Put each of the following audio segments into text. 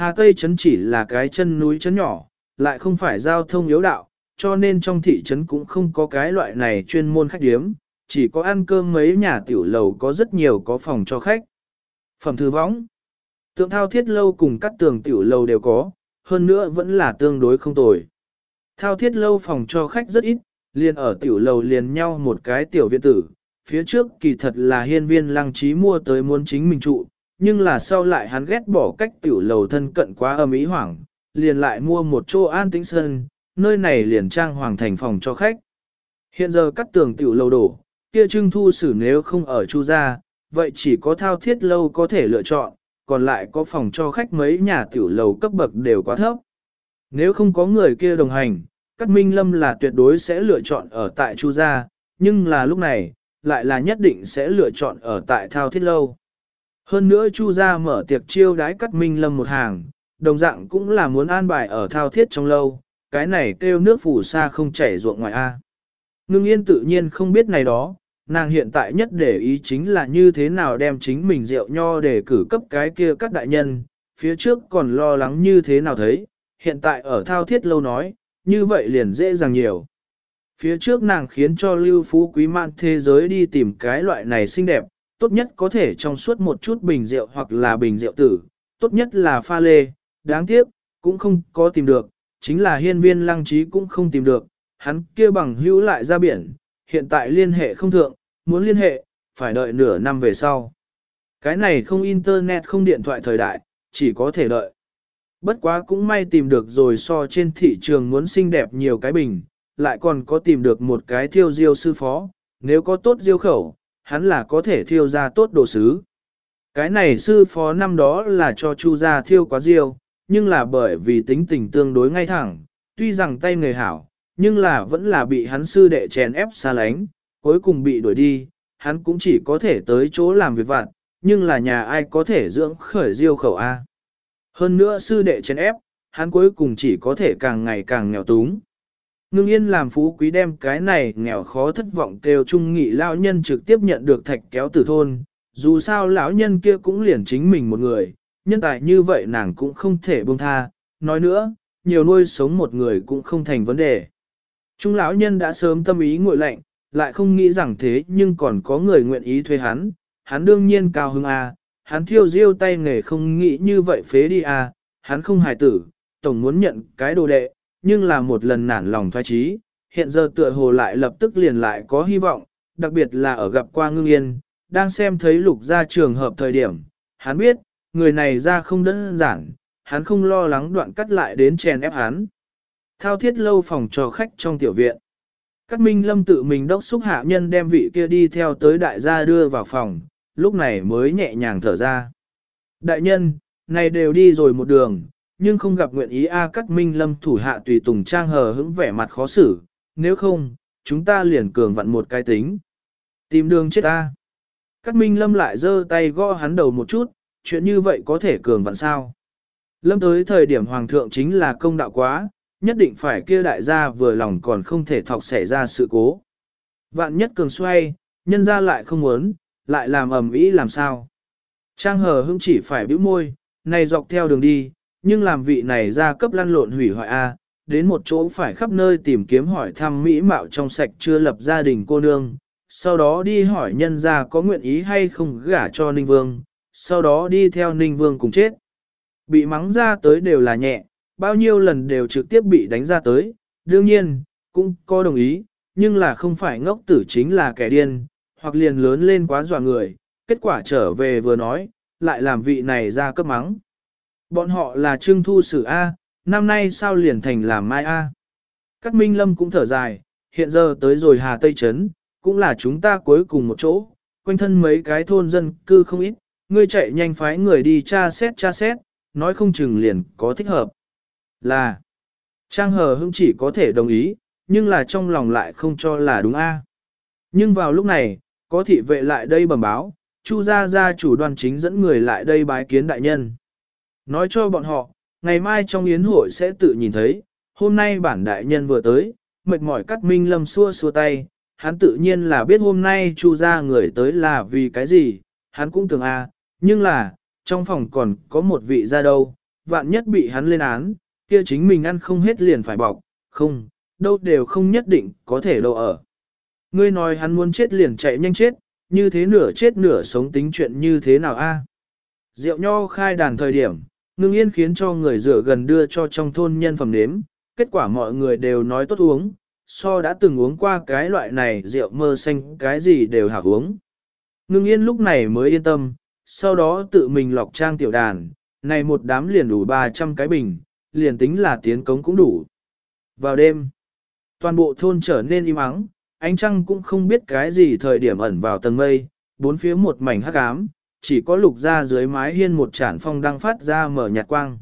Hà Tây Trấn chỉ là cái chân núi trấn nhỏ, lại không phải giao thông yếu đạo, cho nên trong thị trấn cũng không có cái loại này chuyên môn khách điếm, chỉ có ăn cơm mấy nhà tiểu lầu có rất nhiều có phòng cho khách. Phẩm thư võng, tượng thao thiết lâu cùng các tường tiểu lầu đều có, hơn nữa vẫn là tương đối không tồi. Thao thiết lâu phòng cho khách rất ít, liền ở tiểu lầu liền nhau một cái tiểu viện tử, phía trước kỳ thật là hiên viên lăng trí mua tới muốn chính mình trụ, nhưng là sau lại hắn ghét bỏ cách tiểu lầu thân cận quá âm ý hoảng, liền lại mua một chỗ an tĩnh sân, nơi này liền trang hoàng thành phòng cho khách. Hiện giờ cắt tường tiểu lầu đổ, kia trưng thu xử nếu không ở chu gia, vậy chỉ có thao thiết lâu có thể lựa chọn, còn lại có phòng cho khách mấy nhà tiểu lầu cấp bậc đều quá thấp. Nếu không có người kia đồng hành, Cát Minh Lâm là tuyệt đối sẽ lựa chọn ở tại Chu gia, nhưng là lúc này, lại là nhất định sẽ lựa chọn ở tại Thao Thiết Lâu. Hơn nữa Chu gia mở tiệc chiêu đái cắt Minh Lâm một hàng, đồng dạng cũng là muốn an bài ở Thao Thiết trong lâu, cái này kêu nước phủ xa không chảy ruộng ngoài A. Ngưng yên tự nhiên không biết này đó, nàng hiện tại nhất để ý chính là như thế nào đem chính mình rượu nho để cử cấp cái kia các đại nhân, phía trước còn lo lắng như thế nào thấy, hiện tại ở thao thiết lâu nói, như vậy liền dễ dàng nhiều. Phía trước nàng khiến cho lưu phú quý mạn thế giới đi tìm cái loại này xinh đẹp, tốt nhất có thể trong suốt một chút bình rượu hoặc là bình rượu tử, tốt nhất là pha lê, đáng tiếc, cũng không có tìm được, chính là hiên viên lăng trí cũng không tìm được, hắn kia bằng hữu lại ra biển, hiện tại liên hệ không thượng, muốn liên hệ, phải đợi nửa năm về sau. Cái này không internet không điện thoại thời đại, chỉ có thể đợi. Bất quá cũng may tìm được rồi so trên thị trường muốn xinh đẹp nhiều cái bình, lại còn có tìm được một cái thiêu diêu sư phó, nếu có tốt diêu khẩu, hắn là có thể thiêu ra tốt đồ sứ. Cái này sư phó năm đó là cho chu gia thiêu quá diêu, nhưng là bởi vì tính tình tương đối ngay thẳng, tuy rằng tay người hảo, nhưng là vẫn là bị hắn sư đệ chèn ép xa lánh, cuối cùng bị đuổi đi, hắn cũng chỉ có thể tới chỗ làm việc vặt, nhưng là nhà ai có thể dưỡng khởi diêu khẩu A. Hơn nữa sư đệ chèn ép, hắn cuối cùng chỉ có thể càng ngày càng nghèo túng. Ngưng yên làm phú quý đem cái này nghèo khó thất vọng kêu trung nghị lão nhân trực tiếp nhận được thạch kéo từ thôn, dù sao lão nhân kia cũng liền chính mình một người, nhân tài như vậy nàng cũng không thể buông tha, nói nữa, nhiều nuôi sống một người cũng không thành vấn đề. Trung lão nhân đã sớm tâm ý nguội lạnh, lại không nghĩ rằng thế nhưng còn có người nguyện ý thuê hắn, hắn đương nhiên cao hứng a, hắn thiêu diêu tay nghề không nghĩ như vậy phế đi a, hắn không hài tử, tổng muốn nhận cái đồ đệ, nhưng là một lần nản lòng thoái trí, hiện giờ tựa hồ lại lập tức liền lại có hy vọng, đặc biệt là ở gặp qua ngưng yên, đang xem thấy lục ra trường hợp thời điểm, hắn biết, người này ra không đơn giản, hắn không lo lắng đoạn cắt lại đến chèn ép hắn. Thao thiết lâu phòng cho khách trong tiểu viện. Cát Minh Lâm tự mình đốc xúc hạ nhân đem vị kia đi theo tới đại gia đưa vào phòng, lúc này mới nhẹ nhàng thở ra. Đại nhân, này đều đi rồi một đường, nhưng không gặp nguyện ý A Cát Minh Lâm thủ hạ tùy tùng trang hờ hững vẻ mặt khó xử, nếu không, chúng ta liền cường vặn một cái tính. Tìm đường chết ta. Cát Minh Lâm lại giơ tay gõ hắn đầu một chút, chuyện như vậy có thể cường vặn sao. Lâm tới thời điểm hoàng thượng chính là công đạo quá, nhất định phải kia đại gia vừa lòng còn không thể thọc xảy ra sự cố. Vạn nhất cường xoay, nhân ra lại không muốn, lại làm ầm ĩ làm sao. Trang hờ hững chỉ phải bĩu môi, này dọc theo đường đi, nhưng làm vị này ra cấp lăn lộn hủy hoại A, đến một chỗ phải khắp nơi tìm kiếm hỏi thăm mỹ mạo trong sạch chưa lập gia đình cô nương, sau đó đi hỏi nhân ra có nguyện ý hay không gả cho Ninh Vương, sau đó đi theo Ninh Vương cùng chết. Bị mắng ra tới đều là nhẹ, bao nhiêu lần đều trực tiếp bị đánh ra tới, đương nhiên, cũng có đồng ý, nhưng là không phải ngốc tử chính là kẻ điên, hoặc liền lớn lên quá dọa người, kết quả trở về vừa nói, lại làm vị này ra cấp mắng. Bọn họ là Trương Thu Sử A, năm nay sao liền thành làm Mai A. Cát Minh Lâm cũng thở dài, hiện giờ tới rồi Hà Tây Trấn, cũng là chúng ta cuối cùng một chỗ, quanh thân mấy cái thôn dân cư không ít, ngươi chạy nhanh phái người đi tra xét tra xét, nói không chừng liền có thích hợp. Là, Trang hờ Hưng chỉ có thể đồng ý, nhưng là trong lòng lại không cho là đúng a. Nhưng vào lúc này, có thị vệ lại đây bẩm báo, Chu gia gia chủ đoàn chính dẫn người lại đây bái kiến đại nhân. Nói cho bọn họ, ngày mai trong yến hội sẽ tự nhìn thấy, hôm nay bản đại nhân vừa tới, mệt mỏi cắt minh lâm xua xua tay, hắn tự nhiên là biết hôm nay Chu gia người tới là vì cái gì, hắn cũng tưởng a, nhưng là, trong phòng còn có một vị gia đâu, vạn nhất bị hắn lên án, kia chính mình ăn không hết liền phải bọc, không, đâu đều không nhất định có thể đâu ở. Ngươi nói hắn muốn chết liền chạy nhanh chết, như thế nửa chết nửa sống tính chuyện như thế nào a? Rượu nho khai đàn thời điểm, ngưng yên khiến cho người rửa gần đưa cho trong thôn nhân phẩm nếm, kết quả mọi người đều nói tốt uống, so đã từng uống qua cái loại này rượu mơ xanh cái gì đều hảo uống. Ngưng yên lúc này mới yên tâm, sau đó tự mình lọc trang tiểu đàn, này một đám liền đủ 300 cái bình, liền tính là tiến cống cũng đủ. Vào đêm, toàn bộ thôn trở nên im ắng, ánh trăng cũng không biết cái gì thời điểm ẩn vào tầng mây, bốn phía một mảnh hắc ám, chỉ có lục ra dưới mái hiên một chản phong đang phát ra mở nhạt quang.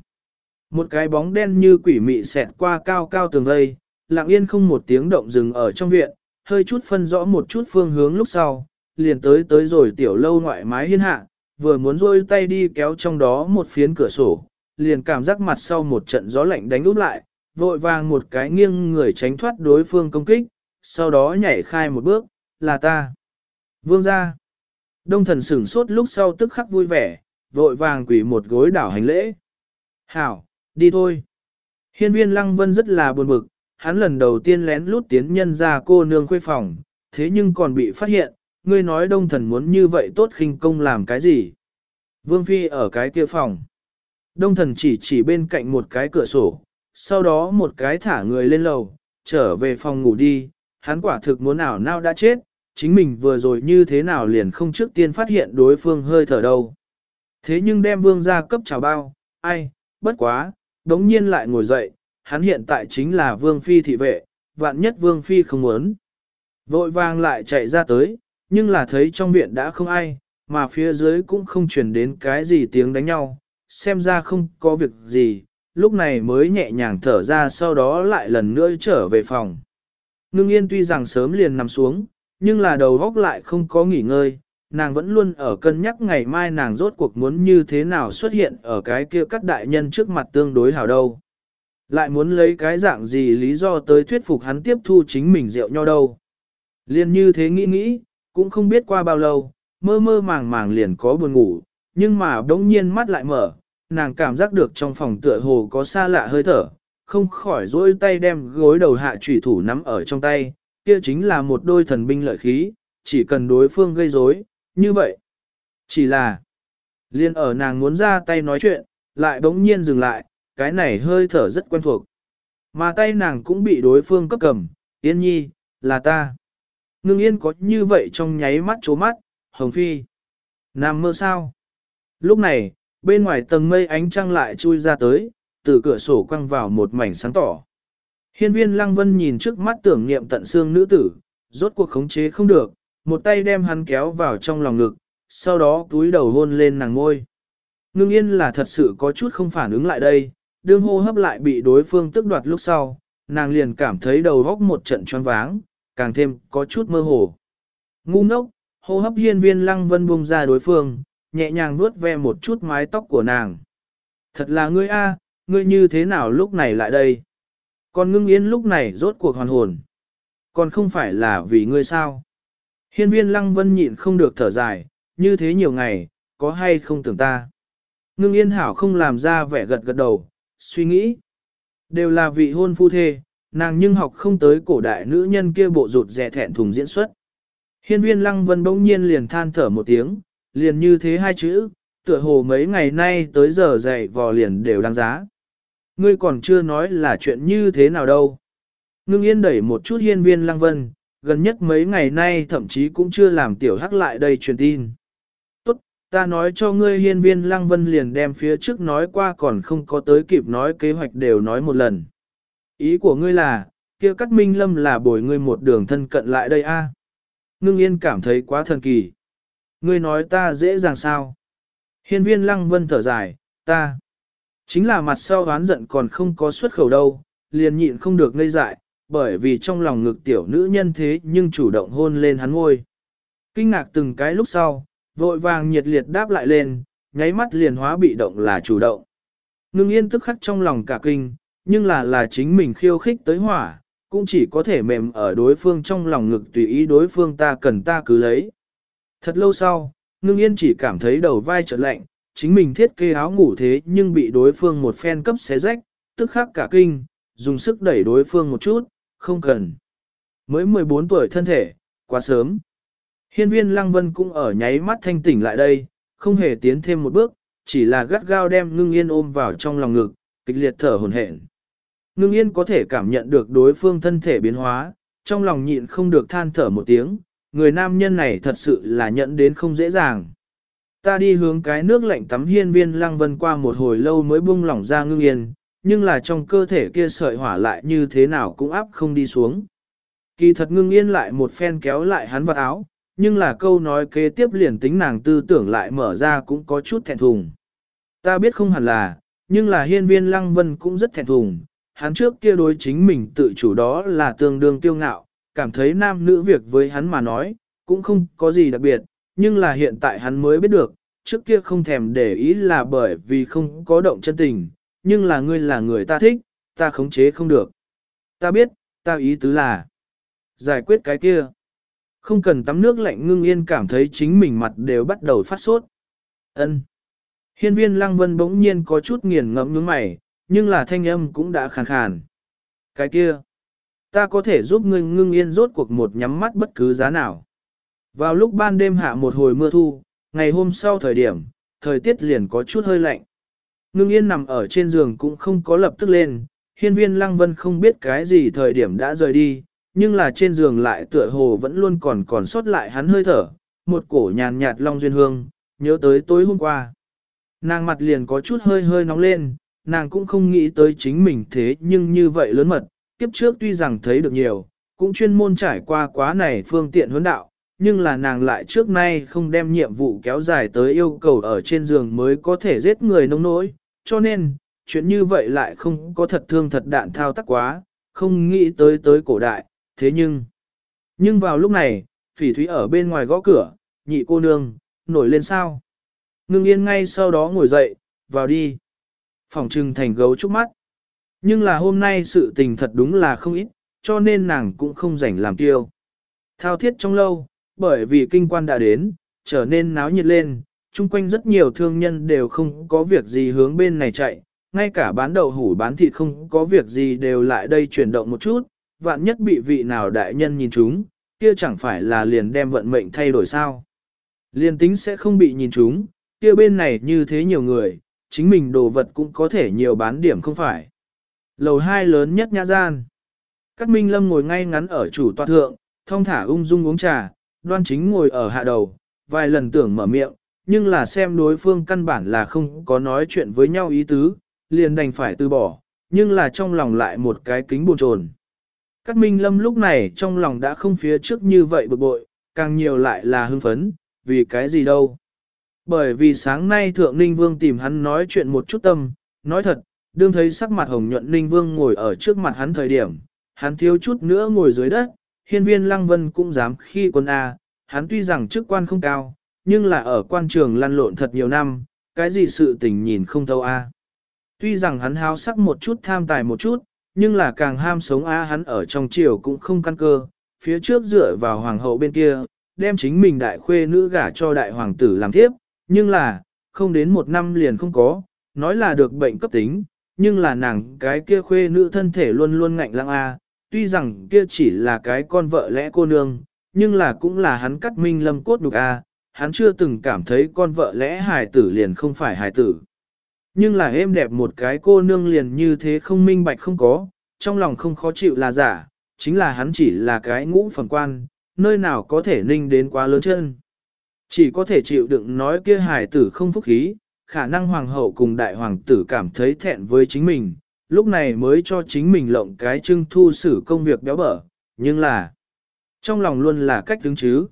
Một cái bóng đen như quỷ mị xẹt qua cao cao tường vây, lặng yên không một tiếng động dừng ở trong viện, hơi chút phân rõ một chút phương hướng lúc sau, liền tới tới rồi tiểu lâu ngoại mái hiên hạ, vừa muốn rôi tay đi kéo trong đó một phiến cửa sổ, liền cảm giác mặt sau một trận gió lạnh đánh úp lại, vội vàng một cái nghiêng người tránh thoát đối phương công kích, sau đó nhảy khai một bước, là ta. Vương ra. Đông thần sửng sốt lúc sau tức khắc vui vẻ, vội vàng quỷ một gối đảo hành lễ. Hảo, đi thôi. Hiên viên lăng vân rất là buồn bực, hắn lần đầu tiên lén lút tiến nhân ra cô nương khuê phòng, thế nhưng còn bị phát hiện, ngươi nói đông thần muốn như vậy tốt khinh công làm cái gì? Vương Phi ở cái kia phòng. Đông thần chỉ chỉ bên cạnh một cái cửa sổ, sau đó một cái thả người lên lầu, trở về phòng ngủ đi, hắn quả thực muốn ảo nao đã chết, chính mình vừa rồi như thế nào liền không trước tiên phát hiện đối phương hơi thở đâu. Thế nhưng đem vương ra cấp trào bao, ai, bất quá, đống nhiên lại ngồi dậy, hắn hiện tại chính là vương phi thị vệ, vạn nhất vương phi không muốn. Vội vàng lại chạy ra tới, nhưng là thấy trong viện đã không ai, mà phía dưới cũng không truyền đến cái gì tiếng đánh nhau, xem ra không có việc gì, lúc này mới nhẹ nhàng thở ra sau đó lại lần nữa trở về phòng. Ngưng yên tuy rằng sớm liền nằm xuống, nhưng là đầu góc lại không có nghỉ ngơi, nàng vẫn luôn ở cân nhắc ngày mai nàng rốt cuộc muốn như thế nào xuất hiện ở cái kia các đại nhân trước mặt tương đối hảo đâu. Lại muốn lấy cái dạng gì lý do tới thuyết phục hắn tiếp thu chính mình rượu nho đâu. Liên như thế nghĩ nghĩ, cũng không biết qua bao lâu, mơ mơ màng màng liền có buồn ngủ, nhưng mà đống nhiên mắt lại mở, nàng cảm giác được trong phòng tựa hồ có xa lạ hơi thở, không khỏi dỗi tay đem gối đầu hạ trùy thủ nắm ở trong tay, kia chính là một đôi thần binh lợi khí, chỉ cần đối phương gây rối, như vậy. Chỉ là, liên ở nàng muốn ra tay nói chuyện, lại bỗng nhiên dừng lại, cái này hơi thở rất quen thuộc. Mà tay nàng cũng bị đối phương cấp cầm, yên nhi, là ta. Ngưng yên có như vậy trong nháy mắt chố mắt, hồng phi. Nam mơ sao? Lúc này, bên ngoài tầng mây ánh trăng lại chui ra tới, từ cửa sổ quăng vào một mảnh sáng tỏ. Hiên viên lăng vân nhìn trước mắt tưởng niệm tận xương nữ tử, rốt cuộc khống chế không được, một tay đem hắn kéo vào trong lòng ngực, sau đó túi đầu hôn lên nàng ngôi. Ngưng yên là thật sự có chút không phản ứng lại đây, đương hô hấp lại bị đối phương tức đoạt lúc sau, nàng liền cảm thấy đầu góc một trận choáng váng, càng thêm có chút mơ hồ. Ngu ngốc, hô hấp hiên viên lăng vân buông ra đối phương, nhẹ nhàng nuốt ve một chút mái tóc của nàng. Thật là ngươi a, ngươi như thế nào lúc này lại đây? Còn ngưng yên lúc này rốt cuộc hoàn hồn. Còn không phải là vì ngươi sao? Hiên viên lăng vân nhịn không được thở dài, như thế nhiều ngày, có hay không tưởng ta? Ngưng yên hảo không làm ra vẻ gật gật đầu, suy nghĩ. Đều là vị hôn phu thê, nàng nhưng học không tới cổ đại nữ nhân kia bộ rụt rẻ thẹn thùng diễn xuất. Hiên viên lăng vân bỗng nhiên liền than thở một tiếng, liền như thế hai chữ, tựa hồ mấy ngày nay tới giờ dậy vò liền đều đáng giá. Ngươi còn chưa nói là chuyện như thế nào đâu. Ngưng yên đẩy một chút hiên viên lăng vân, gần nhất mấy ngày nay thậm chí cũng chưa làm tiểu hắc lại đây truyền tin. Tốt, ta nói cho ngươi hiên viên lăng vân liền đem phía trước nói qua còn không có tới kịp nói kế hoạch đều nói một lần. Ý của ngươi là, kia cắt minh lâm là bồi ngươi một đường thân cận lại đây a Ngưng yên cảm thấy quá thần kỳ. Ngươi nói ta dễ dàng sao? Hiên viên lăng vân thở dài, ta. Chính là mặt sau oán giận còn không có xuất khẩu đâu, liền nhịn không được ngây dại, bởi vì trong lòng ngực tiểu nữ nhân thế nhưng chủ động hôn lên hắn ngôi. Kinh ngạc từng cái lúc sau, vội vàng nhiệt liệt đáp lại lên, nháy mắt liền hóa bị động là chủ động. Ngưng yên tức khắc trong lòng cả kinh, nhưng là là chính mình khiêu khích tới hỏa, cũng chỉ có thể mềm ở đối phương trong lòng ngực tùy ý đối phương ta cần ta cứ lấy. Thật lâu sau, ngưng yên chỉ cảm thấy đầu vai trở lạnh, chính mình thiết kế áo ngủ thế nhưng bị đối phương một phen cấp xé rách, tức khắc cả kinh, dùng sức đẩy đối phương một chút, không cần. Mới 14 tuổi thân thể, quá sớm. Hiên viên Lăng Vân cũng ở nháy mắt thanh tỉnh lại đây, không hề tiến thêm một bước, chỉ là gắt gao đem ngưng yên ôm vào trong lòng ngực, kịch liệt thở hồn hển. Ngưng yên có thể cảm nhận được đối phương thân thể biến hóa, trong lòng nhịn không được than thở một tiếng, người nam nhân này thật sự là nhận đến không dễ dàng. Ta đi hướng cái nước lạnh tắm hiên viên lăng vân qua một hồi lâu mới buông lỏng ra ngưng yên, nhưng là trong cơ thể kia sợi hỏa lại như thế nào cũng áp không đi xuống. Kỳ thật ngưng yên lại một phen kéo lại hắn vào áo, nhưng là câu nói kế tiếp liền tính nàng tư tưởng lại mở ra cũng có chút thẹn thùng. Ta biết không hẳn là, nhưng là hiên viên lăng vân cũng rất thẹn thùng, hắn trước kia đối chính mình tự chủ đó là tương đương tiêu ngạo, cảm thấy nam nữ việc với hắn mà nói, cũng không có gì đặc biệt, nhưng là hiện tại hắn mới biết được, trước kia không thèm để ý là bởi vì không có động chân tình, nhưng là ngươi là người ta thích, ta khống chế không được. Ta biết, ta ý tứ là giải quyết cái kia. Không cần tắm nước lạnh ngưng yên cảm thấy chính mình mặt đều bắt đầu phát sốt. Ân. Hiên viên lăng vân bỗng nhiên có chút nghiền ngẫm nhướng mày, nhưng là thanh âm cũng đã khàn khàn. Cái kia. Ta có thể giúp ngươi ngưng yên rốt cuộc một nhắm mắt bất cứ giá nào. Vào lúc ban đêm hạ một hồi mưa thu, ngày hôm sau thời điểm, thời tiết liền có chút hơi lạnh. Ngưng yên nằm ở trên giường cũng không có lập tức lên, hiên viên lăng vân không biết cái gì thời điểm đã rời đi, nhưng là trên giường lại tựa hồ vẫn luôn còn còn sót lại hắn hơi thở, một cổ nhàn nhạt long duyên hương, nhớ tới tối hôm qua. Nàng mặt liền có chút hơi hơi nóng lên, nàng cũng không nghĩ tới chính mình thế nhưng như vậy lớn mật, kiếp trước tuy rằng thấy được nhiều, cũng chuyên môn trải qua quá này phương tiện huấn đạo, nhưng là nàng lại trước nay không đem nhiệm vụ kéo dài tới yêu cầu ở trên giường mới có thể giết người nông nỗi, cho nên, chuyện như vậy lại không có thật thương thật đạn thao tác quá, không nghĩ tới tới cổ đại, thế nhưng... Nhưng vào lúc này, phỉ thúy ở bên ngoài gõ cửa, nhị cô nương, nổi lên sao? Ngưng yên ngay sau đó ngồi dậy, vào đi. Phòng trừng thành gấu trúc mắt. Nhưng là hôm nay sự tình thật đúng là không ít, cho nên nàng cũng không rảnh làm tiêu. Thao thiết trong lâu, bởi vì kinh quan đã đến, trở nên náo nhiệt lên, chung quanh rất nhiều thương nhân đều không có việc gì hướng bên này chạy, ngay cả bán đậu hủ bán thịt không có việc gì đều lại đây chuyển động một chút, vạn nhất bị vị nào đại nhân nhìn chúng, kia chẳng phải là liền đem vận mệnh thay đổi sao. Liền tính sẽ không bị nhìn chúng, kia bên này như thế nhiều người, chính mình đồ vật cũng có thể nhiều bán điểm không phải. Lầu hai lớn nhất nhã gian. Cát Minh Lâm ngồi ngay ngắn ở chủ tọa thượng, thông thả ung dung uống trà, đoan chính ngồi ở hạ đầu, vài lần tưởng mở miệng, nhưng là xem đối phương căn bản là không có nói chuyện với nhau ý tứ, liền đành phải từ bỏ, nhưng là trong lòng lại một cái kính buồn trồn. Cát Minh Lâm lúc này trong lòng đã không phía trước như vậy bực bội, càng nhiều lại là hưng phấn, vì cái gì đâu. Bởi vì sáng nay Thượng Ninh Vương tìm hắn nói chuyện một chút tâm, nói thật, đương thấy sắc mặt hồng nhuận Ninh Vương ngồi ở trước mặt hắn thời điểm, hắn thiếu chút nữa ngồi dưới đất, hiên viên Lăng Vân cũng dám khi quân A, hắn tuy rằng chức quan không cao, nhưng là ở quan trường lăn lộn thật nhiều năm, cái gì sự tình nhìn không thâu A. Tuy rằng hắn háo sắc một chút tham tài một chút, nhưng là càng ham sống A hắn ở trong triều cũng không căn cơ, phía trước dựa vào hoàng hậu bên kia, đem chính mình đại khuê nữ gả cho đại hoàng tử làm thiếp, nhưng là, không đến một năm liền không có, nói là được bệnh cấp tính, nhưng là nàng cái kia khuê nữ thân thể luôn luôn ngạnh lăng A, tuy rằng kia chỉ là cái con vợ lẽ cô nương, nhưng là cũng là hắn cắt minh lâm cốt đục A, hắn chưa từng cảm thấy con vợ lẽ hài tử liền không phải hài tử. Nhưng là êm đẹp một cái cô nương liền như thế không minh bạch không có, trong lòng không khó chịu là giả, chính là hắn chỉ là cái ngũ phần quan, nơi nào có thể ninh đến quá lớn chân. Chỉ có thể chịu đựng nói kia hài tử không phúc khí, khả năng hoàng hậu cùng đại hoàng tử cảm thấy thẹn với chính mình, lúc này mới cho chính mình lộng cái trưng thu xử công việc béo bở, nhưng là trong lòng luôn là cách đứng chứ.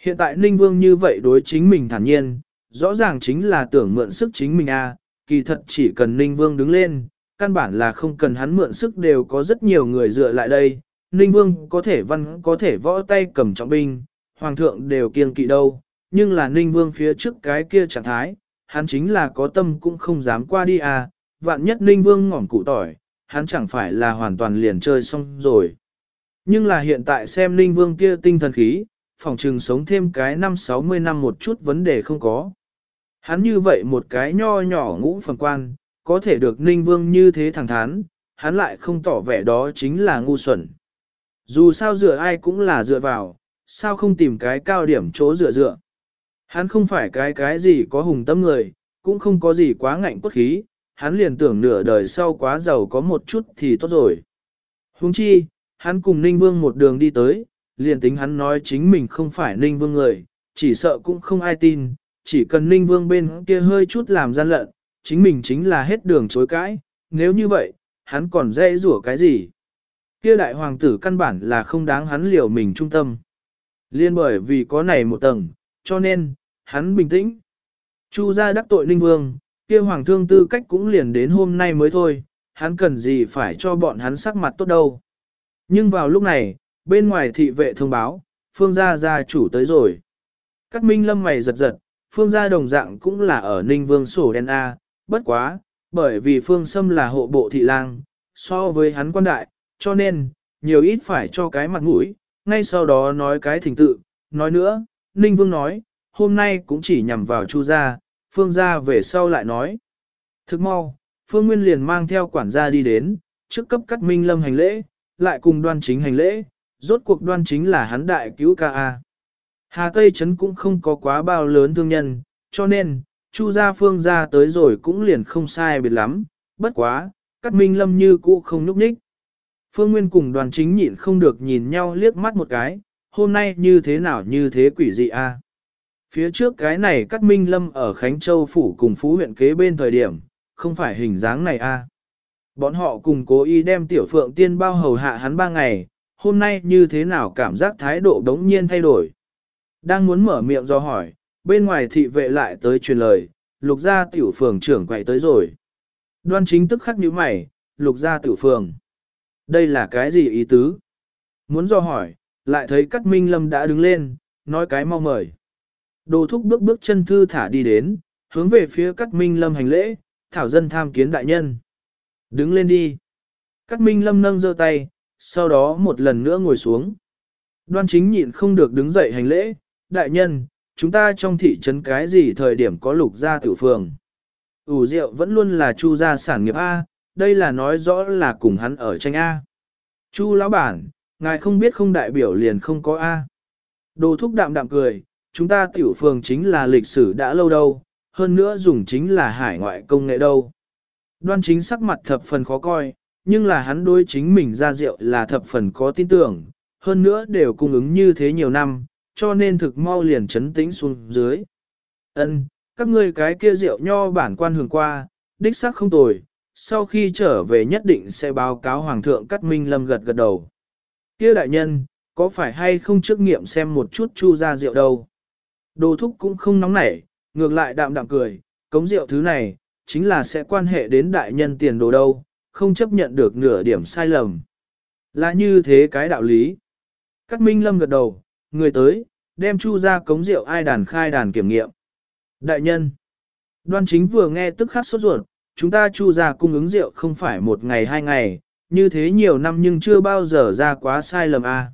Hiện tại Ninh Vương như vậy đối chính mình thản nhiên, rõ ràng chính là tưởng mượn sức chính mình a, à, kỳ thật chỉ cần Ninh Vương đứng lên, căn bản là không cần hắn mượn sức đều có rất nhiều người dựa lại đây. Ninh Vương có thể văn có thể võ tay cầm trọng binh, Hoàng thượng đều kiêng kỵ đâu, nhưng là Ninh Vương phía trước cái kia trạng thái, hắn chính là có tâm cũng không dám qua đi à, vạn nhất Ninh Vương ngỏm cụ tỏi, hắn chẳng phải là hoàn toàn liền chơi xong rồi. Nhưng là hiện tại xem Ninh Vương kia tinh thần khí, phòng trừng sống thêm cái năm 60 năm một chút vấn đề không có. Hắn như vậy một cái nho nhỏ ngũ phần quan, có thể được ninh vương như thế thẳng thắn, hắn lại không tỏ vẻ đó chính là ngu xuẩn. Dù sao dựa ai cũng là dựa vào, sao không tìm cái cao điểm chỗ dựa dựa. Hắn không phải cái cái gì có hùng tâm người, cũng không có gì quá ngạnh cốt khí, hắn liền tưởng nửa đời sau quá giàu có một chút thì tốt rồi. Huống chi, hắn cùng Ninh Vương một đường đi tới, liền tính hắn nói chính mình không phải Ninh Vương người, chỉ sợ cũng không ai tin, chỉ cần Ninh Vương bên kia hơi chút làm gian lận, chính mình chính là hết đường chối cãi, nếu như vậy, hắn còn dễ rủa cái gì? Kia đại hoàng tử căn bản là không đáng hắn liều mình trung tâm. Liên bởi vì có này một tầng, cho nên, hắn bình tĩnh. Chu gia đắc tội Ninh Vương, kia hoàng thương tư cách cũng liền đến hôm nay mới thôi, hắn cần gì phải cho bọn hắn sắc mặt tốt đâu. Nhưng vào lúc này, bên ngoài thị vệ thông báo, phương gia gia chủ tới rồi. Các minh lâm mày giật giật, phương gia đồng dạng cũng là ở Ninh Vương sổ đen A, bất quá, bởi vì phương sâm là hộ bộ thị lang, so với hắn quan đại, cho nên, nhiều ít phải cho cái mặt mũi, ngay sau đó nói cái thỉnh tự, nói nữa, Ninh Vương nói, hôm nay cũng chỉ nhằm vào Chu gia, Phương gia về sau lại nói. Thức mau, Phương Nguyên liền mang theo quản gia đi đến, trước cấp cắt minh lâm hành lễ, lại cùng đoan chính hành lễ, rốt cuộc đoan chính là hắn đại cứu ca A. Hà Tây Trấn cũng không có quá bao lớn thương nhân, cho nên, Chu gia Phương gia tới rồi cũng liền không sai biệt lắm, bất quá, cắt minh lâm như cũ không núp ních. Phương Nguyên cùng đoàn chính nhịn không được nhìn nhau liếc mắt một cái, hôm nay như thế nào như thế quỷ dị a? Phía trước cái này cắt minh lâm ở Khánh Châu Phủ cùng Phú huyện kế bên thời điểm, không phải hình dáng này a. Bọn họ cùng cố ý đem tiểu phượng tiên bao hầu hạ hắn ba ngày, hôm nay như thế nào cảm giác thái độ đống nhiên thay đổi. Đang muốn mở miệng do hỏi, bên ngoài thị vệ lại tới truyền lời, lục gia tiểu phường trưởng quậy tới rồi. Đoan chính tức khắc nhíu mày, lục gia tiểu phường. Đây là cái gì ý tứ? Muốn do hỏi, lại thấy Cát Minh Lâm đã đứng lên, nói cái mau mời. Đồ thúc bước bước chân thư thả đi đến, hướng về phía Cát Minh Lâm hành lễ, thảo dân tham kiến đại nhân. Đứng lên đi. Cát Minh Lâm nâng giơ tay, sau đó một lần nữa ngồi xuống. Đoan chính nhịn không được đứng dậy hành lễ, đại nhân, chúng ta trong thị trấn cái gì thời điểm có lục gia tiểu phường. ủ rượu vẫn luôn là chu gia sản nghiệp A, đây là nói rõ là cùng hắn ở tranh A. Chu lão bản, ngài không biết không đại biểu liền không có A. Đồ thúc đạm đạm cười, chúng ta tiểu phường chính là lịch sử đã lâu đâu, hơn nữa dùng chính là hải ngoại công nghệ đâu. Đoan chính sắc mặt thập phần khó coi, nhưng là hắn đối chính mình ra rượu là thập phần có tin tưởng, hơn nữa đều cung ứng như thế nhiều năm, cho nên thực mau liền chấn tĩnh xuống dưới. Ân, các ngươi cái kia rượu nho bản quan hưởng qua, đích xác không tồi, sau khi trở về nhất định sẽ báo cáo Hoàng thượng Cát Minh Lâm gật gật đầu. Kia đại nhân, có phải hay không trước nghiệm xem một chút chu ra rượu đâu? Đồ thúc cũng không nóng nảy, ngược lại đạm đạm cười, cống rượu thứ này, chính là sẽ quan hệ đến đại nhân tiền đồ đâu, không chấp nhận được nửa điểm sai lầm. Là như thế cái đạo lý. Cát Minh Lâm gật đầu, người tới, đem chu ra cống rượu ai đàn khai đàn kiểm nghiệm. Đại nhân, đoan chính vừa nghe tức khắc sốt ruột, chúng ta chu ra cung ứng rượu không phải một ngày hai ngày, như thế nhiều năm nhưng chưa bao giờ ra quá sai lầm a. À.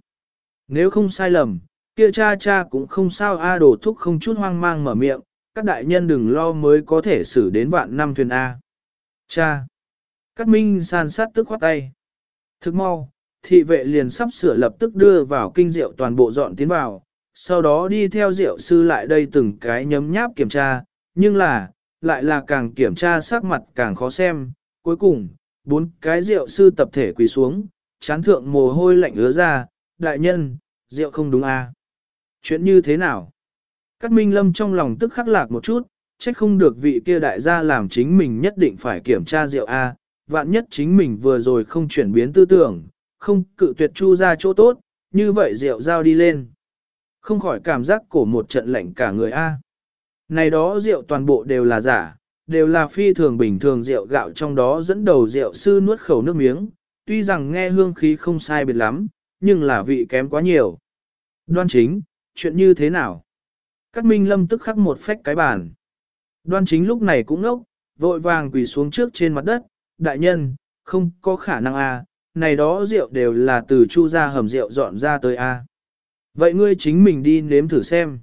Nếu không sai lầm, kia cha cha cũng không sao a à đổ thúc không chút hoang mang mở miệng, các đại nhân đừng lo mới có thể xử đến vạn năm thuyền A. Cha! Cát Minh san sát tức khoát tay. Thức mau, thị vệ liền sắp sửa lập tức đưa vào kinh rượu toàn bộ dọn tiến vào, sau đó đi theo rượu sư lại đây từng cái nhấm nháp kiểm tra, nhưng là, lại là càng kiểm tra sắc mặt càng khó xem. Cuối cùng, bốn cái rượu sư tập thể quỳ xuống, chán thượng mồ hôi lạnh ứa ra, đại nhân, rượu không đúng à. Chuyện như thế nào? Cát Minh Lâm trong lòng tức khắc lạc một chút, trách không được vị kia đại gia làm chính mình nhất định phải kiểm tra rượu A, vạn nhất chính mình vừa rồi không chuyển biến tư tưởng, không cự tuyệt chu ra chỗ tốt, như vậy rượu giao đi lên. Không khỏi cảm giác cổ một trận lạnh cả người A. Này đó rượu toàn bộ đều là giả, đều là phi thường bình thường rượu gạo trong đó dẫn đầu rượu sư nuốt khẩu nước miếng, tuy rằng nghe hương khí không sai biệt lắm, nhưng là vị kém quá nhiều. Đoan chính, chuyện như thế nào? Cát Minh Lâm tức khắc một phách cái bàn. Đoan chính lúc này cũng ngốc, vội vàng quỳ xuống trước trên mặt đất, đại nhân, không có khả năng a, à, này đó rượu đều là từ chu ra hầm rượu dọn ra tới a. À. Vậy ngươi chính mình đi nếm thử xem.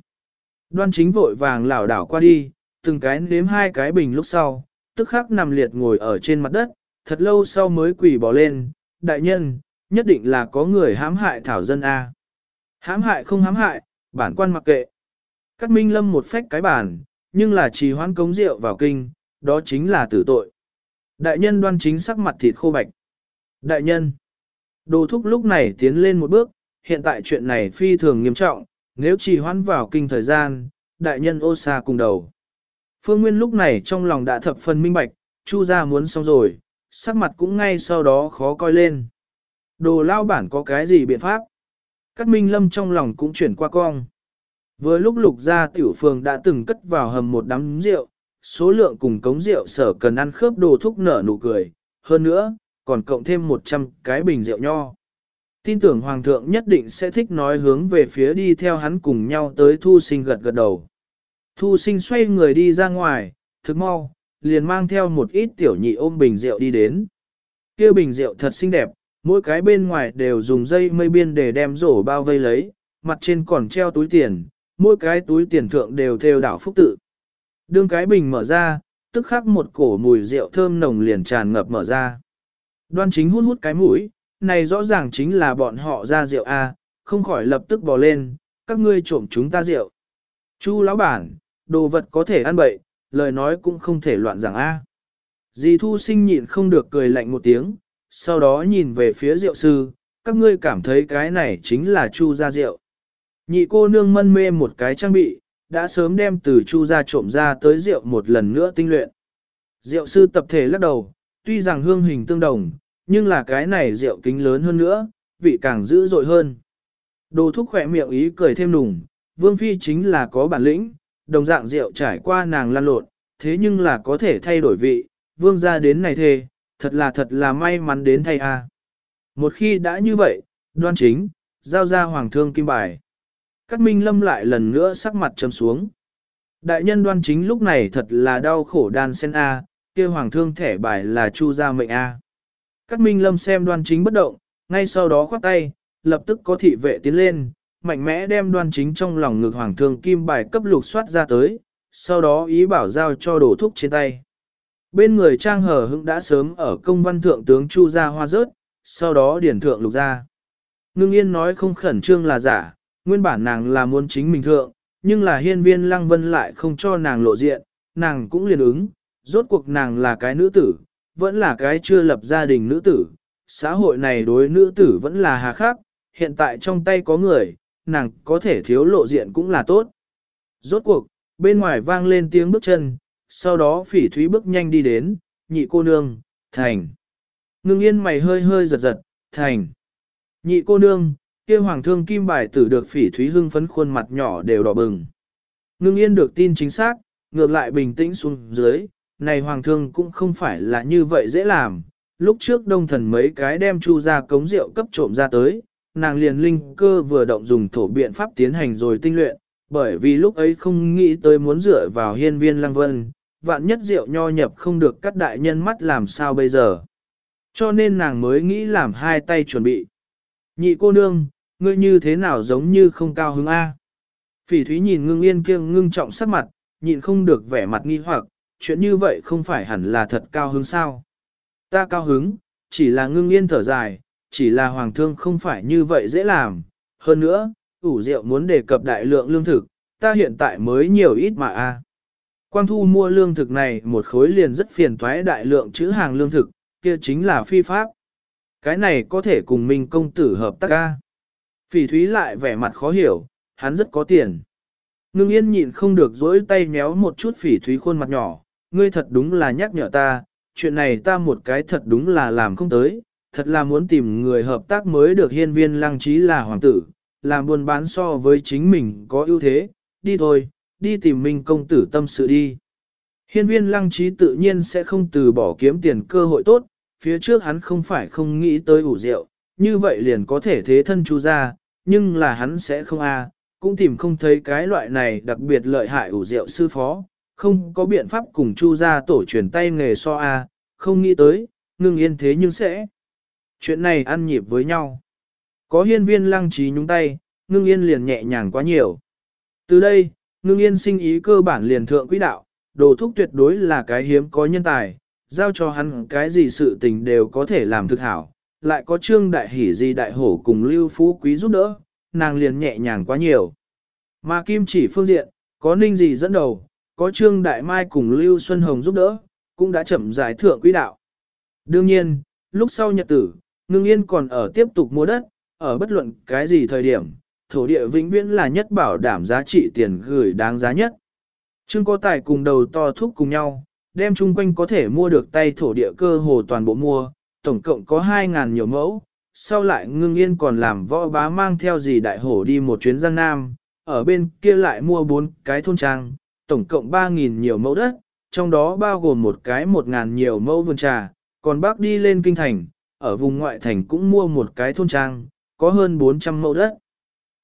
Đoan chính vội vàng lảo đảo qua đi, từng cái nếm hai cái bình lúc sau, tức khắc nằm liệt ngồi ở trên mặt đất, thật lâu sau mới quỳ bỏ lên, đại nhân, nhất định là có người hãm hại thảo dân A. Hãm hại không hãm hại, bản quan mặc kệ. Cát Minh Lâm một phách cái bản, nhưng là trì hoãn cống rượu vào kinh, đó chính là tử tội. Đại nhân đoan chính sắc mặt thịt khô bạch. Đại nhân, đồ thúc lúc này tiến lên một bước, hiện tại chuyện này phi thường nghiêm trọng, nếu trì hoãn vào kinh thời gian, đại nhân ô xa cùng đầu. Phương Nguyên lúc này trong lòng đã thập phần minh bạch, Chu gia muốn xong rồi, sắc mặt cũng ngay sau đó khó coi lên. Đồ lao bản có cái gì biện pháp? Cát Minh Lâm trong lòng cũng chuyển qua cong. Vừa lúc lục ra tiểu phường đã từng cất vào hầm một đám rượu, số lượng cùng cống rượu sở cần ăn khớp đồ thúc nở nụ cười, hơn nữa, còn cộng thêm 100 cái bình rượu nho. Tin tưởng Hoàng thượng nhất định sẽ thích nói hướng về phía đi theo hắn cùng nhau tới thu sinh gật gật đầu. Thu sinh xoay người đi ra ngoài, thức mau, liền mang theo một ít tiểu nhị ôm bình rượu đi đến. kia bình rượu thật xinh đẹp, mỗi cái bên ngoài đều dùng dây mây biên để đem rổ bao vây lấy, mặt trên còn treo túi tiền, mỗi cái túi tiền thượng đều theo đảo phúc tự. Đương cái bình mở ra, tức khắc một cổ mùi rượu thơm nồng liền tràn ngập mở ra. Đoan chính hút hút cái mũi, này rõ ràng chính là bọn họ ra rượu A, không khỏi lập tức bò lên, các ngươi trộm chúng ta rượu. Chu lão bản, đồ vật có thể ăn bậy, lời nói cũng không thể loạn rằng A. Dì thu sinh nhịn không được cười lạnh một tiếng, sau đó nhìn về phía rượu sư, các ngươi cảm thấy cái này chính là chu gia rượu. Nhị cô nương mân mê một cái trang bị, đã sớm đem từ chu gia trộm ra tới rượu một lần nữa tinh luyện. Rượu sư tập thể lắc đầu, tuy rằng hương hình tương đồng, nhưng là cái này rượu kính lớn hơn nữa, vị càng dữ dội hơn. Đồ thúc khỏe miệng ý cười thêm nùng, vương phi chính là có bản lĩnh, đồng dạng rượu trải qua nàng lăn lộn, thế nhưng là có thể thay đổi vị, vương gia đến này thề, thật là thật là may mắn đến thay a. Một khi đã như vậy, đoan chính, giao ra hoàng thương kim bài. Cát Minh Lâm lại lần nữa sắc mặt trầm xuống. Đại nhân đoan chính lúc này thật là đau khổ đan sen A, kia hoàng thương thẻ bài là chu gia mệnh A. Cát Minh Lâm xem đoan chính bất động, ngay sau đó khoát tay, lập tức có thị vệ tiến lên, mạnh mẽ đem đoan chính trong lòng ngực hoàng thương kim bài cấp lục soát ra tới, sau đó ý bảo giao cho đổ thuốc trên tay. Bên người trang hờ hững đã sớm ở công văn thượng tướng chu ra hoa rớt, sau đó điển thượng lục ra. Ngưng yên nói không khẩn trương là giả, nguyên bản nàng là muốn chính mình thượng, nhưng là hiên viên lăng vân lại không cho nàng lộ diện, nàng cũng liền ứng, rốt cuộc nàng là cái nữ tử, vẫn là cái chưa lập gia đình nữ tử, xã hội này đối nữ tử vẫn là hà khắc, hiện tại trong tay có người, nàng có thể thiếu lộ diện cũng là tốt. Rốt cuộc, bên ngoài vang lên tiếng bước chân, sau đó phỉ thúy bước nhanh đi đến, nhị cô nương, thành. Ngưng yên mày hơi hơi giật giật, thành. Nhị cô nương, kia hoàng thương kim bài tử được phỉ thúy hưng phấn khuôn mặt nhỏ đều đỏ bừng. Ngưng yên được tin chính xác, ngược lại bình tĩnh xuống dưới, này hoàng thương cũng không phải là như vậy dễ làm. Lúc trước đông thần mấy cái đem chu ra cống rượu cấp trộm ra tới, nàng liền linh cơ vừa động dùng thổ biện pháp tiến hành rồi tinh luyện, bởi vì lúc ấy không nghĩ tới muốn dựa vào hiên viên lăng vân, vạn nhất rượu nho nhập không được các đại nhân mắt làm sao bây giờ. Cho nên nàng mới nghĩ làm hai tay chuẩn bị. Nhị cô nương, ngươi như thế nào giống như không cao hứng A. Phỉ thúy nhìn ngưng yên kiêng ngưng trọng sắc mặt, nhịn không được vẻ mặt nghi hoặc, chuyện như vậy không phải hẳn là thật cao hứng sao. Ta cao hứng, chỉ là ngưng yên thở dài, chỉ là hoàng thương không phải như vậy dễ làm. Hơn nữa, ủ rượu muốn đề cập đại lượng lương thực, ta hiện tại mới nhiều ít mà a. Quang thu mua lương thực này một khối liền rất phiền toái đại lượng chữ hàng lương thực, kia chính là phi pháp. Cái này có thể cùng mình công tử hợp tác ca. Phỉ thúy lại vẻ mặt khó hiểu, hắn rất có tiền. Ngưng yên nhịn không được dỗi tay méo một chút phỉ thúy khuôn mặt nhỏ, ngươi thật đúng là nhắc nhở ta, chuyện này ta một cái thật đúng là làm không tới, thật là muốn tìm người hợp tác mới được hiên viên lăng trí là hoàng tử, làm buôn bán so với chính mình có ưu thế, đi thôi, đi tìm minh công tử tâm sự đi. Hiên viên lăng trí tự nhiên sẽ không từ bỏ kiếm tiền cơ hội tốt, phía trước hắn không phải không nghĩ tới ủ rượu, như vậy liền có thể thế thân chu ra, nhưng là hắn sẽ không a, cũng tìm không thấy cái loại này đặc biệt lợi hại ủ rượu sư phó, không có biện pháp cùng chu ra tổ truyền tay nghề so a, không nghĩ tới, ngưng yên thế nhưng sẽ. Chuyện này ăn nhịp với nhau. Có hiên viên lăng trí nhúng tay, ngưng yên liền nhẹ nhàng quá nhiều. Từ đây, ngưng yên sinh ý cơ bản liền thượng quỹ đạo, đồ thúc tuyệt đối là cái hiếm có nhân tài, giao cho hắn cái gì sự tình đều có thể làm thực hảo, lại có trương đại hỷ gì đại hổ cùng lưu phú quý giúp đỡ, nàng liền nhẹ nhàng quá nhiều. Mà kim chỉ phương diện, có ninh gì dẫn đầu, có trương đại mai cùng lưu xuân hồng giúp đỡ, cũng đã chậm giải thượng quỹ đạo. Đương nhiên, lúc sau nhật tử, ngưng yên còn ở tiếp tục mua đất, ở bất luận cái gì thời điểm, thổ địa vĩnh viễn là nhất bảo đảm giá trị tiền gửi đáng giá nhất. Trương có tài cùng đầu to thúc cùng nhau, đem chung quanh có thể mua được tay thổ địa cơ hồ toàn bộ mua, tổng cộng có 2.000 nhiều mẫu. Sau lại ngưng yên còn làm võ bá mang theo gì đại hổ đi một chuyến Giang Nam, ở bên kia lại mua bốn cái thôn trang, tổng cộng 3.000 nhiều mẫu đất, trong đó bao gồm một cái 1.000 nhiều mẫu vườn trà, còn bác đi lên kinh thành, ở vùng ngoại thành cũng mua một cái thôn trang, có hơn 400 mẫu đất.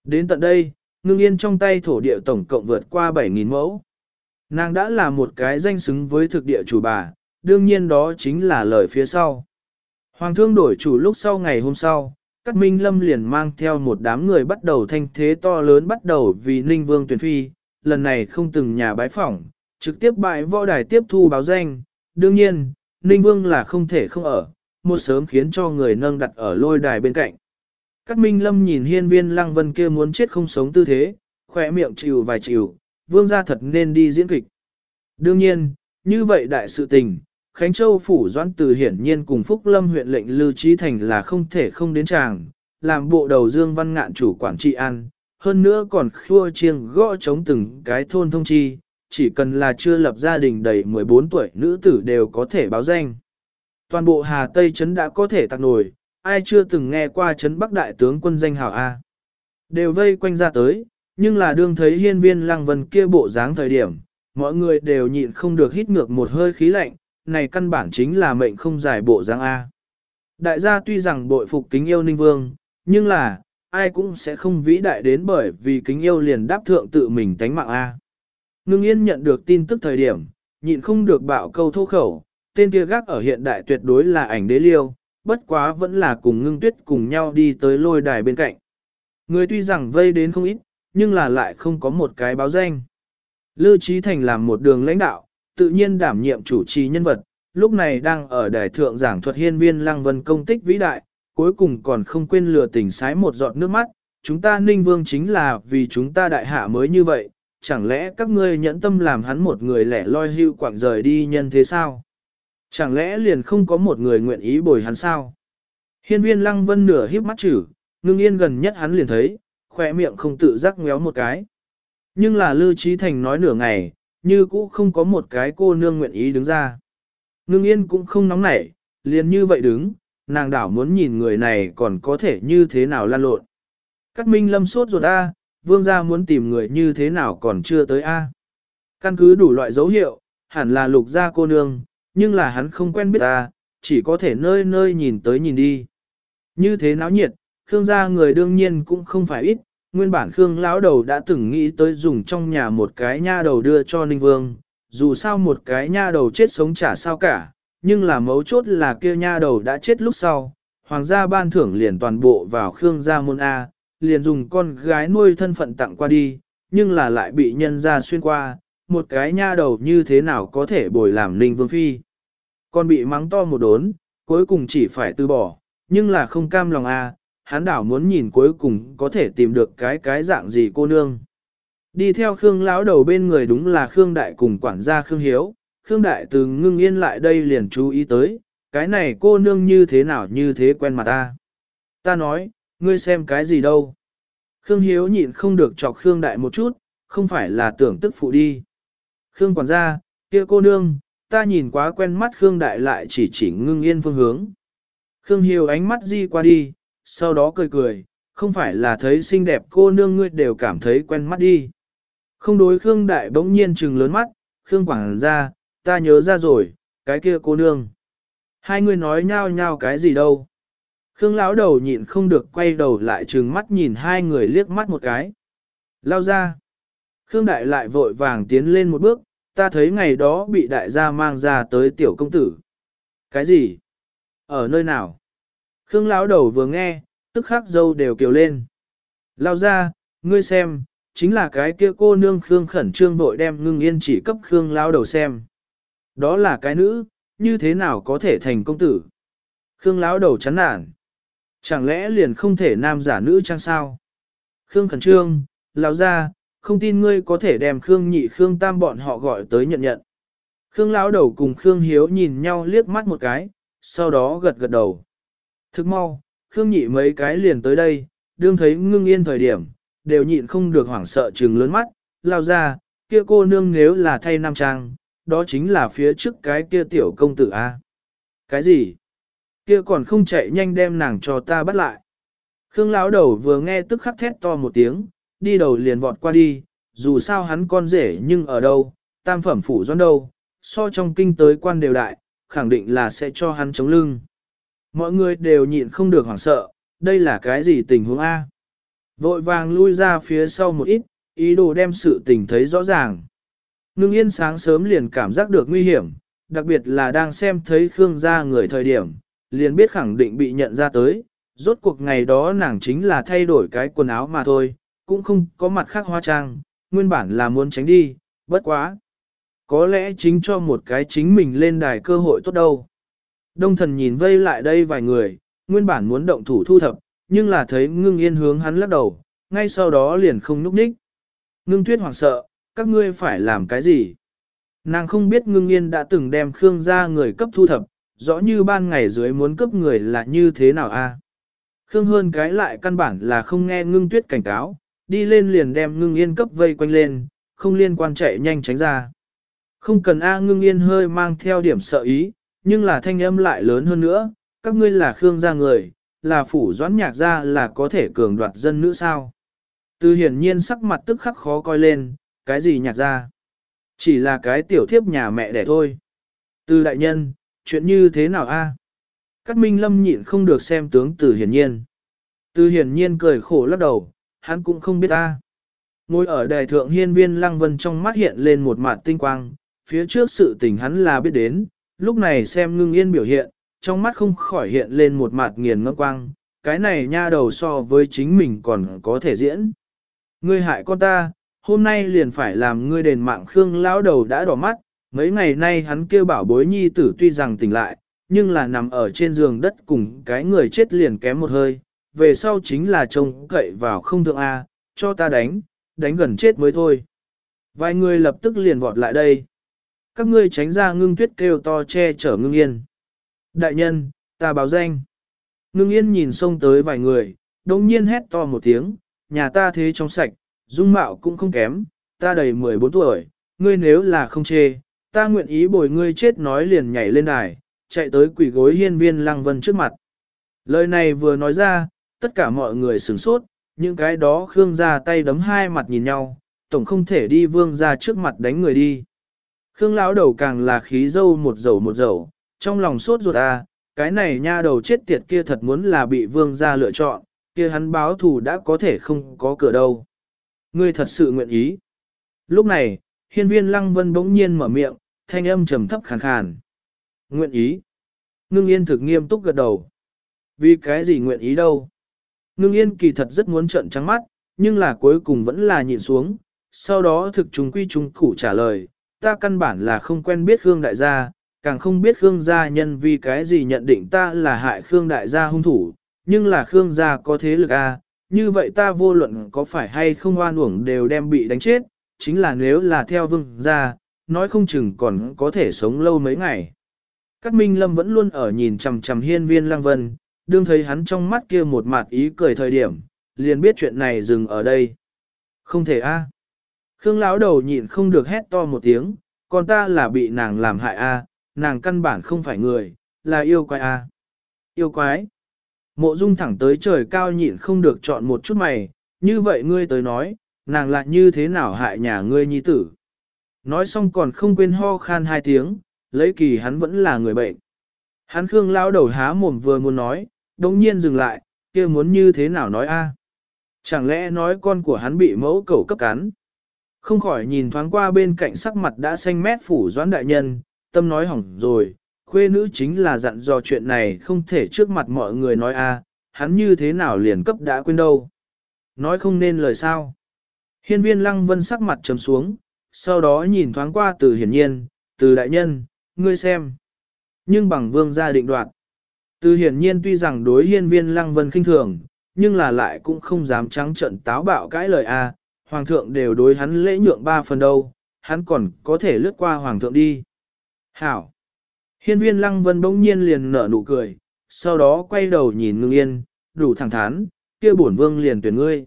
Đến tận đây, ngưng yên trong tay thổ địa tổng cộng vượt qua 7.000 mẫu. Nàng đã là một cái danh xứng với thực địa chủ bà, đương nhiên đó chính là lời phía sau. Hoàng thương đổi chủ lúc sau ngày hôm sau, Cát Minh Lâm liền mang theo một đám người bắt đầu thanh thế to lớn bắt đầu vì Ninh Vương tuyển phi, lần này không từng nhà bái phỏng, trực tiếp bại võ đài tiếp thu báo danh. Đương nhiên, Ninh Vương là không thể không ở, một sớm khiến cho người nâng đặt ở lôi đài bên cạnh. Cát Minh Lâm nhìn hiên viên lăng vân kia muốn chết không sống tư thế, khỏe miệng chịu vài chịu, vương gia thật nên đi diễn kịch. Đương nhiên, như vậy đại sự tình, Khánh Châu Phủ Doãn Từ hiển nhiên cùng Phúc Lâm huyện lệnh Lưu Trí Thành là không thể không đến tràng, làm bộ đầu Dương Văn Ngạn chủ quản trị an, hơn nữa còn khua chiêng gõ chống từng cái thôn thông chi, chỉ cần là chưa lập gia đình đầy 14 tuổi nữ tử đều có thể báo danh. Toàn bộ Hà Tây Trấn đã có thể tạc nổi, ai chưa từng nghe qua chấn Bắc Đại tướng quân danh hào A. Đều vây quanh ra tới, nhưng là đương thấy hiên viên lăng vân kia bộ dáng thời điểm, mọi người đều nhịn không được hít ngược một hơi khí lạnh, này căn bản chính là mệnh không giải bộ dáng A. Đại gia tuy rằng bội phục kính yêu ninh vương, nhưng là, ai cũng sẽ không vĩ đại đến bởi vì kính yêu liền đáp thượng tự mình tánh mạng A. Ngưng yên nhận được tin tức thời điểm, nhịn không được bạo câu thô khẩu, tên kia gác ở hiện đại tuyệt đối là ảnh đế liêu, bất quá vẫn là cùng ngưng tuyết cùng nhau đi tới lôi đài bên cạnh. Người tuy rằng vây đến không ít, nhưng là lại không có một cái báo danh. Lư Trí Thành làm một đường lãnh đạo, tự nhiên đảm nhiệm chủ trì nhân vật, lúc này đang ở đài thượng giảng thuật hiên viên lăng vân công tích vĩ đại, cuối cùng còn không quên lừa tình sái một giọt nước mắt, chúng ta ninh vương chính là vì chúng ta đại hạ mới như vậy, chẳng lẽ các ngươi nhẫn tâm làm hắn một người lẻ loi hưu quảng rời đi nhân thế sao? Chẳng lẽ liền không có một người nguyện ý bồi hắn sao? Hiên viên lăng vân nửa híp mắt chử, ngưng yên gần nhất hắn liền thấy, khỏe miệng không tự giác ngéo một cái. Nhưng là Lư Trí Thành nói nửa ngày, như cũ không có một cái cô nương nguyện ý đứng ra. Ngưng yên cũng không nóng nảy, liền như vậy đứng, nàng đảo muốn nhìn người này còn có thể như thế nào lan lộn. Cát Minh Lâm sốt ruột A, vương gia muốn tìm người như thế nào còn chưa tới A. Căn cứ đủ loại dấu hiệu, hẳn là lục gia cô nương, nhưng là hắn không quen biết ta, chỉ có thể nơi nơi nhìn tới nhìn đi. Như thế náo nhiệt, Khương gia người đương nhiên cũng không phải ít, nguyên bản Khương lão đầu đã từng nghĩ tới dùng trong nhà một cái nha đầu đưa cho Ninh Vương, dù sao một cái nha đầu chết sống chả sao cả, nhưng là mấu chốt là kia nha đầu đã chết lúc sau, hoàng gia ban thưởng liền toàn bộ vào Khương gia môn A, liền dùng con gái nuôi thân phận tặng qua đi, nhưng là lại bị nhân gia xuyên qua, một cái nha đầu như thế nào có thể bồi làm Ninh Vương Phi. Còn bị mắng to một đốn, cuối cùng chỉ phải từ bỏ, nhưng là không cam lòng A, hắn đảo muốn nhìn cuối cùng có thể tìm được cái cái dạng gì cô nương. Đi theo Khương lão đầu bên người đúng là Khương Đại cùng quản gia Khương Hiếu, Khương Đại từ ngưng yên lại đây liền chú ý tới, cái này cô nương như thế nào như thế quen mặt ta. Ta nói, ngươi xem cái gì đâu. Khương Hiếu nhịn không được chọc Khương Đại một chút, không phải là tưởng tức phụ đi. Khương quản gia, kia cô nương, ta nhìn quá quen mắt Khương Đại lại chỉ chỉ ngưng yên phương hướng. Khương Hiếu ánh mắt di qua đi, sau đó cười cười, không phải là thấy xinh đẹp cô nương ngươi đều cảm thấy quen mắt đi. Không đối Khương Đại bỗng nhiên trừng lớn mắt, Khương quảng ra, ta nhớ ra rồi, cái kia cô nương. Hai người nói nhau nhau cái gì đâu. Khương lão đầu nhịn không được quay đầu lại trừng mắt nhìn hai người liếc mắt một cái. Lao ra. Khương Đại lại vội vàng tiến lên một bước, ta thấy ngày đó bị đại gia mang ra tới tiểu công tử. Cái gì? Ở nơi nào? Khương lão đầu vừa nghe, tức khắc dâu đều kiều lên. Lao ra, ngươi xem, chính là cái kia cô nương Khương khẩn trương vội đem ngưng yên chỉ cấp Khương lão đầu xem. Đó là cái nữ, như thế nào có thể thành công tử? Khương lão đầu chán nản. Chẳng lẽ liền không thể nam giả nữ chăng sao? Khương khẩn trương, lão ra, không tin ngươi có thể đem Khương nhị Khương tam bọn họ gọi tới nhận nhận. Khương lão đầu cùng Khương hiếu nhìn nhau liếc mắt một cái, sau đó gật gật đầu. Thức mau, Khương nhị mấy cái liền tới đây, đương thấy ngưng yên thời điểm, đều nhịn không được hoảng sợ trừng lớn mắt, lao ra, kia cô nương nếu là thay nam trang, đó chính là phía trước cái kia tiểu công tử A. Cái gì? Kia còn không chạy nhanh đem nàng cho ta bắt lại. Khương lão đầu vừa nghe tức khắc thét to một tiếng, đi đầu liền vọt qua đi, dù sao hắn con rể nhưng ở đâu, tam phẩm phủ doan đâu, so trong kinh tới quan đều đại, khẳng định là sẽ cho hắn chống lưng. Mọi người đều nhịn không được hoảng sợ, đây là cái gì tình huống A. Vội vàng lui ra phía sau một ít, ý đồ đem sự tình thấy rõ ràng. Ngưng yên sáng sớm liền cảm giác được nguy hiểm, đặc biệt là đang xem thấy Khương gia người thời điểm, liền biết khẳng định bị nhận ra tới, rốt cuộc ngày đó nàng chính là thay đổi cái quần áo mà thôi, cũng không có mặt khác hoa trang, nguyên bản là muốn tránh đi, bất quá. Có lẽ chính cho một cái chính mình lên đài cơ hội tốt đâu. Đông thần nhìn vây lại đây vài người, nguyên bản muốn động thủ thu thập, nhưng là thấy ngưng yên hướng hắn lắc đầu, ngay sau đó liền không núp ních. Ngưng tuyết hoảng sợ, các ngươi phải làm cái gì? Nàng không biết ngưng yên đã từng đem Khương ra người cấp thu thập, rõ như ban ngày dưới muốn cấp người là như thế nào a? Khương hơn cái lại căn bản là không nghe ngưng tuyết cảnh cáo, đi lên liền đem ngưng yên cấp vây quanh lên, không liên quan chạy nhanh tránh ra. Không cần A ngưng yên hơi mang theo điểm sợ ý, nhưng là thanh âm lại lớn hơn nữa, các ngươi là Khương gia người, là phủ doãn nhạc gia là có thể cường đoạt dân nữ sao. Từ hiển nhiên sắc mặt tức khắc khó coi lên, cái gì nhạc gia? Chỉ là cái tiểu thiếp nhà mẹ đẻ thôi. Từ đại nhân, chuyện như thế nào a? Cát Minh Lâm nhịn không được xem tướng từ hiển nhiên. Từ hiển nhiên cười khổ lắc đầu, hắn cũng không biết a. Ngồi ở đài thượng hiên viên lăng vân trong mắt hiện lên một mặt tinh quang, phía trước sự tình hắn là biết đến, lúc này xem ngưng yên biểu hiện, trong mắt không khỏi hiện lên một mặt nghiền ngẫm quang, cái này nha đầu so với chính mình còn có thể diễn. Ngươi hại con ta, hôm nay liền phải làm ngươi đền mạng Khương lão đầu đã đỏ mắt, mấy ngày nay hắn kêu bảo bối nhi tử tuy rằng tỉnh lại, nhưng là nằm ở trên giường đất cùng cái người chết liền kém một hơi, về sau chính là trông cậy vào không thượng A, cho ta đánh, đánh gần chết mới thôi. Vài người lập tức liền vọt lại đây. Các ngươi tránh ra ngưng tuyết kêu to che chở ngưng yên. Đại nhân, ta báo danh. Ngưng yên nhìn xông tới vài người, đồng nhiên hét to một tiếng, nhà ta thế trong sạch, dung mạo cũng không kém, ta đầy 14 tuổi, ngươi nếu là không chê, ta nguyện ý bồi ngươi chết nói liền nhảy lên đài, chạy tới quỷ gối hiên viên lăng vân trước mặt. Lời này vừa nói ra, tất cả mọi người sửng sốt, những cái đó Khương ra tay đấm hai mặt nhìn nhau, tổng không thể đi vương ra trước mặt đánh người đi. Khương lão đầu càng là khí dâu một dầu một dầu, trong lòng sốt ruột à, cái này nha đầu chết tiệt kia thật muốn là bị vương gia lựa chọn, kia hắn báo thù đã có thể không có cửa đâu. Ngươi thật sự nguyện ý. Lúc này, hiên viên lăng vân bỗng nhiên mở miệng, thanh âm trầm thấp khàn khàn. Nguyện ý. Ngưng yên thực nghiêm túc gật đầu. Vì cái gì nguyện ý đâu? Ngưng yên kỳ thật rất muốn trợn trắng mắt, nhưng là cuối cùng vẫn là nhịn xuống. Sau đó thực trùng quy trùng củ trả lời, ta căn bản là không quen biết Khương đại gia, càng không biết Khương gia nhân vì cái gì nhận định ta là hại Khương đại gia hung thủ, nhưng là Khương gia có thế lực a, như vậy ta vô luận có phải hay không oan uổng đều đem bị đánh chết, chính là nếu là theo vương gia, nói không chừng còn có thể sống lâu mấy ngày. Các Minh Lâm vẫn luôn ở nhìn chằm chằm hiên viên lăng vân, đương thấy hắn trong mắt kia một mặt ý cười thời điểm, liền biết chuyện này dừng ở đây. Không thể a. Khương lão đầu nhịn không được hét to một tiếng, còn ta là bị nàng làm hại a, nàng căn bản không phải người, là yêu quái a. Yêu quái. Mộ dung thẳng tới trời cao nhịn không được chọn một chút mày, như vậy ngươi tới nói, nàng lại như thế nào hại nhà ngươi nhi tử. Nói xong còn không quên ho khan hai tiếng, lấy kỳ hắn vẫn là người bệnh. Hắn Khương lão đầu há mồm vừa muốn nói, đồng nhiên dừng lại, kia muốn như thế nào nói a? Chẳng lẽ nói con của hắn bị mẫu cầu cấp cắn? Không khỏi nhìn thoáng qua bên cạnh sắc mặt đã xanh mét phủ doãn đại nhân, tâm nói hỏng rồi, khuê nữ chính là dặn dò chuyện này không thể trước mặt mọi người nói a, hắn như thế nào liền cấp đã quên đâu. Nói không nên lời sao. Hiên viên lăng vân sắc mặt trầm xuống, sau đó nhìn thoáng qua từ hiển nhiên, từ đại nhân, ngươi xem. Nhưng bằng vương gia định đoạt. Từ hiển nhiên tuy rằng đối hiên viên lăng vân khinh thường, nhưng là lại cũng không dám trắng trận táo bạo cãi lời a. hoàng thượng đều đối hắn lễ nhượng ba phần đâu, hắn còn có thể lướt qua hoàng thượng đi. Hảo! Hiên viên lăng vân bỗng nhiên liền nở nụ cười, sau đó quay đầu nhìn ngưng yên, đủ thẳng thắn, kia bổn vương liền tuyển ngươi.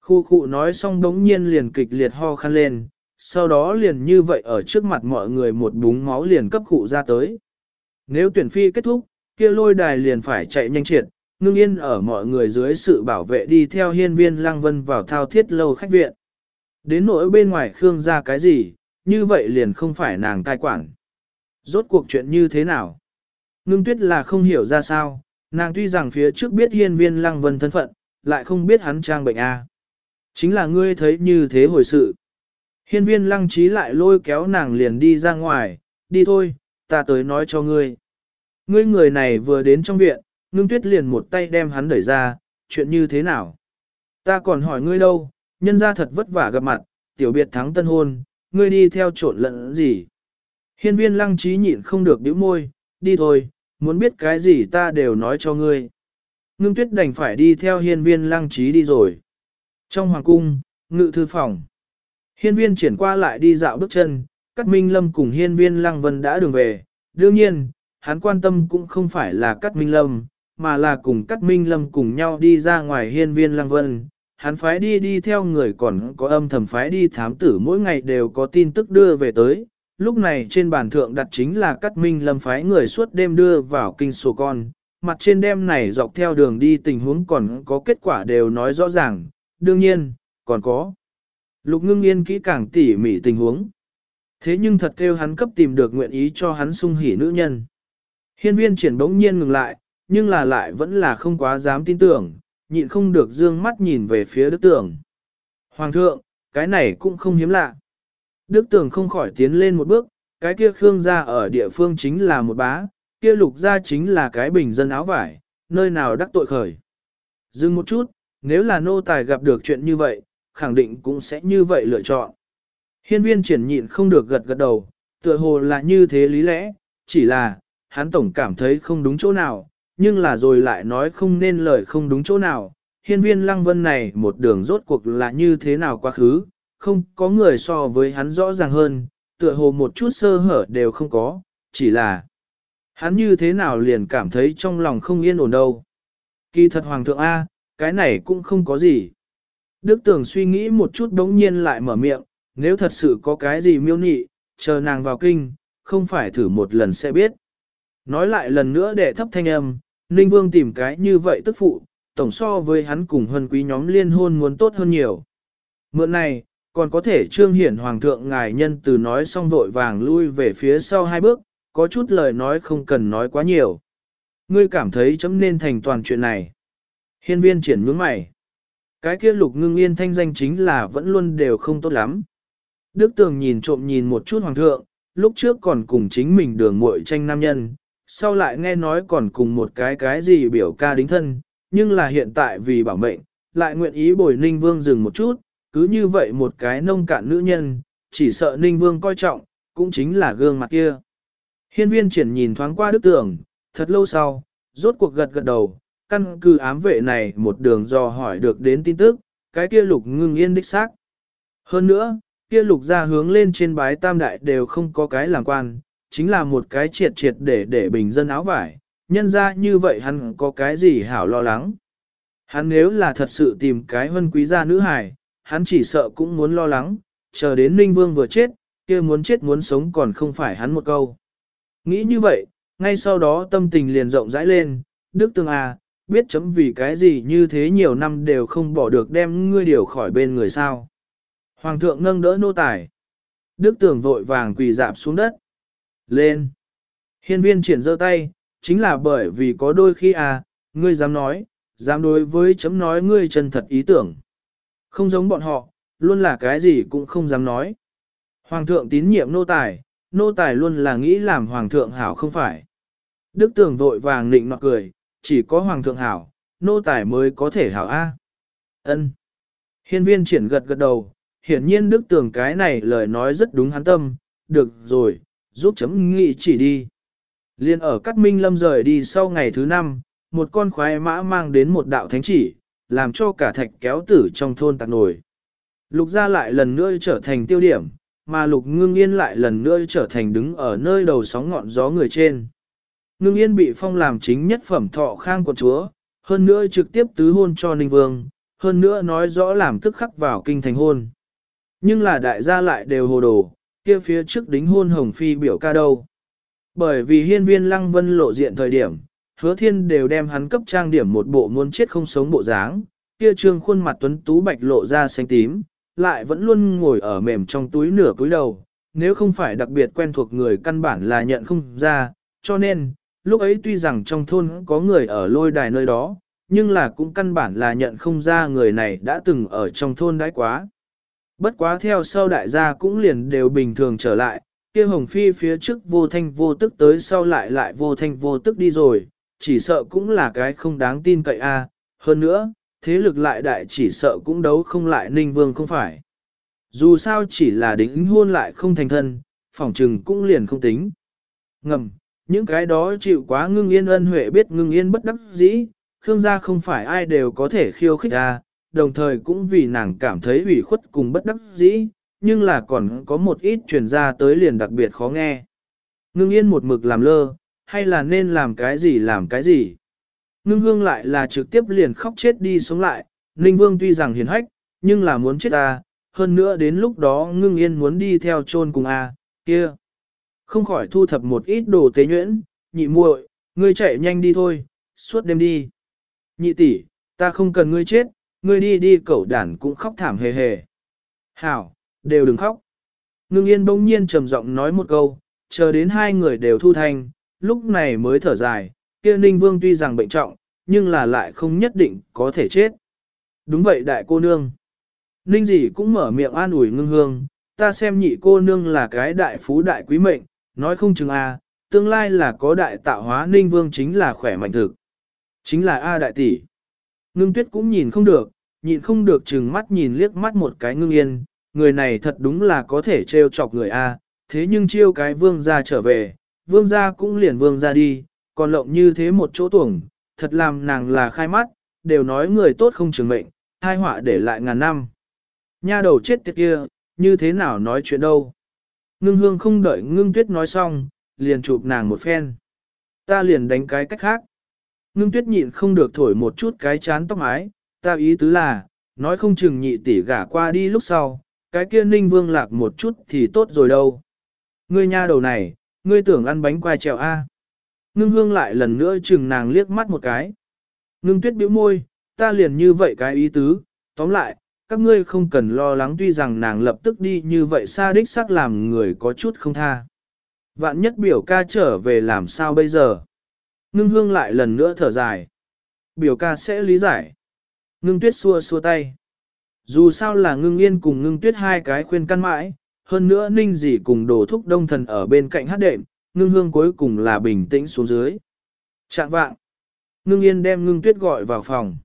Khu khu nói xong bỗng nhiên liền kịch liệt ho khăn lên, sau đó liền như vậy ở trước mặt mọi người một búng máu liền cấp cụ ra tới. Nếu tuyển phi kết thúc, kia lôi đài liền phải chạy nhanh triệt, ngưng yên ở mọi người dưới sự bảo vệ đi theo hiên viên lăng vân vào thao thiết lâu khách viện. Đến nỗi bên ngoài Khương ra cái gì, như vậy liền không phải nàng cai quản. Rốt cuộc chuyện như thế nào? Ngưng tuyết là không hiểu ra sao, nàng tuy rằng phía trước biết hiên viên lăng vân thân phận, lại không biết hắn trang bệnh A. Chính là ngươi thấy như thế hồi sự. Hiên viên lăng trí lại lôi kéo nàng liền đi ra ngoài, đi thôi, ta tới nói cho ngươi. Ngươi người này vừa đến trong viện, ngưng tuyết liền một tay đem hắn đẩy ra, chuyện như thế nào? Ta còn hỏi ngươi đâu, nhân ra thật vất vả gặp mặt, tiểu biệt thắng tân hôn, ngươi đi theo trộn lẫn gì? Hiên viên lăng trí nhịn không được bĩu môi, đi thôi, muốn biết cái gì ta đều nói cho ngươi. Ngưng tuyết đành phải đi theo hiên viên lăng trí đi rồi. Trong hoàng cung, ngự thư phòng. Hiên viên triển qua lại đi dạo bước chân, Cát Minh Lâm cùng hiên viên lăng vân đã đường về. Đương nhiên, hắn quan tâm cũng không phải là Cát Minh Lâm, mà là cùng Cát Minh Lâm cùng nhau đi ra ngoài hiên viên lăng vân. Hắn phái đi đi theo người còn có âm thầm phái đi thám tử mỗi ngày đều có tin tức đưa về tới. Lúc này trên bàn thượng đặt chính là Cát Minh Lâm phái người suốt đêm đưa vào kinh sổ con. Mặt trên đêm này dọc theo đường đi tình huống còn có kết quả đều nói rõ ràng, đương nhiên, còn có. Lục ngưng yên kỹ càng tỉ mỉ tình huống. Thế nhưng thật kêu hắn cấp tìm được nguyện ý cho hắn sung hỉ nữ nhân. Hiên viên triển bỗng nhiên ngừng lại, nhưng là lại vẫn là không quá dám tin tưởng, nhịn không được dương mắt nhìn về phía đức tưởng. Hoàng thượng, cái này cũng không hiếm lạ. Đức tưởng không khỏi tiến lên một bước, cái kia khương gia ở địa phương chính là một bá, kia lục gia chính là cái bình dân áo vải, nơi nào đắc tội khởi. Dừng một chút, nếu là nô tài gặp được chuyện như vậy, khẳng định cũng sẽ như vậy lựa chọn. Hiên viên triển nhịn không được gật gật đầu, tựa hồ là như thế lý lẽ, chỉ là, hắn tổng cảm thấy không đúng chỗ nào, nhưng là rồi lại nói không nên lời không đúng chỗ nào. Hiên viên lăng vân này một đường rốt cuộc là như thế nào quá khứ, không có người so với hắn rõ ràng hơn, tựa hồ một chút sơ hở đều không có, chỉ là hắn như thế nào liền cảm thấy trong lòng không yên ổn đâu. Kỳ thật Hoàng thượng A, cái này cũng không có gì. Đức tưởng suy nghĩ một chút đống nhiên lại mở miệng, nếu thật sự có cái gì miêu nị, chờ nàng vào kinh, không phải thử một lần sẽ biết. Nói lại lần nữa để thấp thanh âm, Ninh Vương tìm cái như vậy tức phụ, tổng so với hắn cùng hân quý nhóm liên hôn muốn tốt hơn nhiều. Mượn này, còn có thể trương hiển hoàng thượng ngài nhân từ nói xong vội vàng lui về phía sau hai bước, có chút lời nói không cần nói quá nhiều. Ngươi cảm thấy chấm nên thành toàn chuyện này. Hiên viên triển nhướng mày. Cái kia lục ngưng yên thanh danh chính là vẫn luôn đều không tốt lắm. Đức tường nhìn trộm nhìn một chút hoàng thượng, lúc trước còn cùng chính mình đường muội tranh nam nhân, sau lại nghe nói còn cùng một cái cái gì biểu ca đính thân, nhưng là hiện tại vì bảo mệnh, lại nguyện ý bồi ninh vương dừng một chút, cứ như vậy một cái nông cạn nữ nhân, chỉ sợ ninh vương coi trọng, cũng chính là gương mặt kia. Hiên viên triển nhìn thoáng qua đức tưởng thật lâu sau, rốt cuộc gật gật đầu, căn cứ ám vệ này một đường dò hỏi được đến tin tức, cái kia lục ngưng yên đích xác. Hơn nữa, kia lục ra hướng lên trên bái tam đại đều không có cái làm quan, chính là một cái triệt triệt để để bình dân áo vải, nhân ra như vậy hắn có cái gì hảo lo lắng. Hắn nếu là thật sự tìm cái hân quý gia nữ hài, hắn chỉ sợ cũng muốn lo lắng, chờ đến Ninh Vương vừa chết, kia muốn chết muốn sống còn không phải hắn một câu. Nghĩ như vậy, ngay sau đó tâm tình liền rộng rãi lên, Đức Tương à, biết chấm vì cái gì như thế nhiều năm đều không bỏ được đem ngươi điều khỏi bên người sao. Hoàng thượng nâng đỡ nô tài. Đức Tường vội vàng quỳ dạp xuống đất. Lên. Hiên viên triển giơ tay, chính là bởi vì có đôi khi à, ngươi dám nói, dám đối với chấm nói ngươi chân thật ý tưởng. Không giống bọn họ, luôn là cái gì cũng không dám nói. Hoàng thượng tín nhiệm nô tài, nô tài luôn là nghĩ làm hoàng thượng hảo không phải. Đức tưởng vội vàng nịnh nọt cười, chỉ có hoàng thượng hảo, nô tài mới có thể hảo A. Ân. Hiên viên triển gật gật đầu, hiển nhiên Đức Tường cái này lời nói rất đúng hắn tâm, được rồi, giúp chấm nghị chỉ đi. Liên ở Cát Minh Lâm rời đi sau ngày thứ năm, một con khoái mã mang đến một đạo thánh chỉ, làm cho cả thạch kéo tử trong thôn tạc nổi. Lục gia lại lần nữa trở thành tiêu điểm, mà lục ngưng yên lại lần nữa trở thành đứng ở nơi đầu sóng ngọn gió người trên. Ngưng yên bị phong làm chính nhất phẩm thọ khang của chúa, hơn nữa trực tiếp tứ hôn cho Ninh Vương, hơn nữa nói rõ làm tức khắc vào kinh thành hôn. Nhưng là đại gia lại đều hồ đồ, kia phía trước đính hôn Hồng Phi biểu ca đâu. Bởi vì hiên viên lăng vân lộ diện thời điểm, hứa thiên đều đem hắn cấp trang điểm một bộ muốn chết không sống bộ dáng, kia trương khuôn mặt tuấn tú bạch lộ ra xanh tím, lại vẫn luôn ngồi ở mềm trong túi nửa cúi đầu, nếu không phải đặc biệt quen thuộc người căn bản là nhận không ra, cho nên, lúc ấy tuy rằng trong thôn có người ở lôi đài nơi đó, nhưng là cũng căn bản là nhận không ra người này đã từng ở trong thôn đãi quá. Bất quá theo sau đại gia cũng liền đều bình thường trở lại, kia hồng phi phía trước vô thanh vô tức tới sau lại lại vô thanh vô tức đi rồi, chỉ sợ cũng là cái không đáng tin cậy a. hơn nữa, thế lực lại đại chỉ sợ cũng đấu không lại ninh vương không phải. Dù sao chỉ là đính hôn lại không thành thân, phỏng trừng cũng liền không tính. Ngầm, những cái đó chịu quá ngưng yên ân huệ biết ngưng yên bất đắc dĩ, Khương gia không phải ai đều có thể khiêu khích ra, đồng thời cũng vì nàng cảm thấy ủy khuất cùng bất đắc dĩ, nhưng là còn có một ít truyền ra tới liền đặc biệt khó nghe. Ngưng yên một mực làm lơ, hay là nên làm cái gì làm cái gì. Ngưng hương lại là trực tiếp liền khóc chết đi sống lại, Ninh Vương tuy rằng hiền hách, nhưng là muốn chết ta, hơn nữa đến lúc đó ngưng yên muốn đi theo chôn cùng a kia. Không khỏi thu thập một ít đồ tế nhuyễn, nhị muội, ngươi chạy nhanh đi thôi, suốt đêm đi. Nhị tỷ, ta không cần ngươi chết, ngươi đi đi cậu đản cũng khóc thảm hề hề. Hảo, đều đừng khóc. Ngưng yên bỗng nhiên trầm giọng nói một câu, chờ đến hai người đều thu thanh, lúc này mới thở dài, kia ninh vương tuy rằng bệnh trọng, nhưng là lại không nhất định có thể chết. Đúng vậy đại cô nương. Ninh dị cũng mở miệng an ủi ngưng hương, ta xem nhị cô nương là cái đại phú đại quý mệnh, nói không chừng a, tương lai là có đại tạo hóa ninh vương chính là khỏe mạnh thực. Chính là A đại tỷ. Ngưng tuyết cũng nhìn không được, nhịn không được chừng mắt nhìn liếc mắt một cái ngưng yên, người này thật đúng là có thể trêu chọc người A, thế nhưng chiêu cái vương gia trở về, vương gia cũng liền vương gia đi, còn lộng như thế một chỗ tuồng, thật làm nàng là khai mắt, đều nói người tốt không trường mệnh, hai họa để lại ngàn năm. Nha đầu chết tiệt kia, như thế nào nói chuyện đâu. Ngưng hương không đợi ngưng tuyết nói xong, liền chụp nàng một phen. Ta liền đánh cái cách khác. Ngưng tuyết nhịn không được thổi một chút cái chán tóc mái, ta ý tứ là, nói không chừng nhị tỷ gả qua đi lúc sau, cái kia ninh vương lạc một chút thì tốt rồi đâu. Ngươi nha đầu này, ngươi tưởng ăn bánh quai trèo A. Ngưng hương lại lần nữa chừng nàng liếc mắt một cái. Ngưng tuyết bĩu môi, ta liền như vậy cái ý tứ, tóm lại, các ngươi không cần lo lắng tuy rằng nàng lập tức đi như vậy xa đích xác làm người có chút không tha. Vạn nhất biểu ca trở về làm sao bây giờ? Ngưng hương lại lần nữa thở dài. Biểu ca sẽ lý giải. Ngưng tuyết xua xua tay. Dù sao là ngưng yên cùng ngưng tuyết hai cái khuyên căn mãi, hơn nữa ninh dì cùng đổ thúc đông thần ở bên cạnh hát đệm, ngưng hương cuối cùng là bình tĩnh xuống dưới. Chạm vạng. Ngưng yên đem ngưng tuyết gọi vào phòng.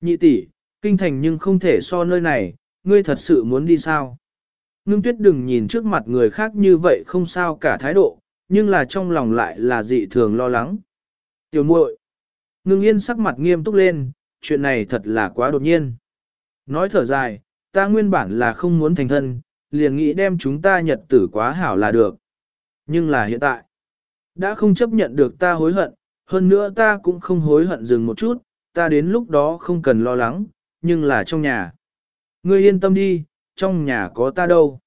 Nhị tỷ, kinh thành nhưng không thể so nơi này, ngươi thật sự muốn đi sao? Ngưng tuyết đừng nhìn trước mặt người khác như vậy không sao cả thái độ, nhưng là trong lòng lại là dị thường lo lắng. Tiểu muội, ngưng yên sắc mặt nghiêm túc lên, chuyện này thật là quá đột nhiên. Nói thở dài, ta nguyên bản là không muốn thành thân, liền nghĩ đem chúng ta nhật tử quá hảo là được. Nhưng là hiện tại, đã không chấp nhận được ta hối hận, hơn nữa ta cũng không hối hận dừng một chút, ta đến lúc đó không cần lo lắng, nhưng là trong nhà. Ngươi yên tâm đi, trong nhà có ta đâu.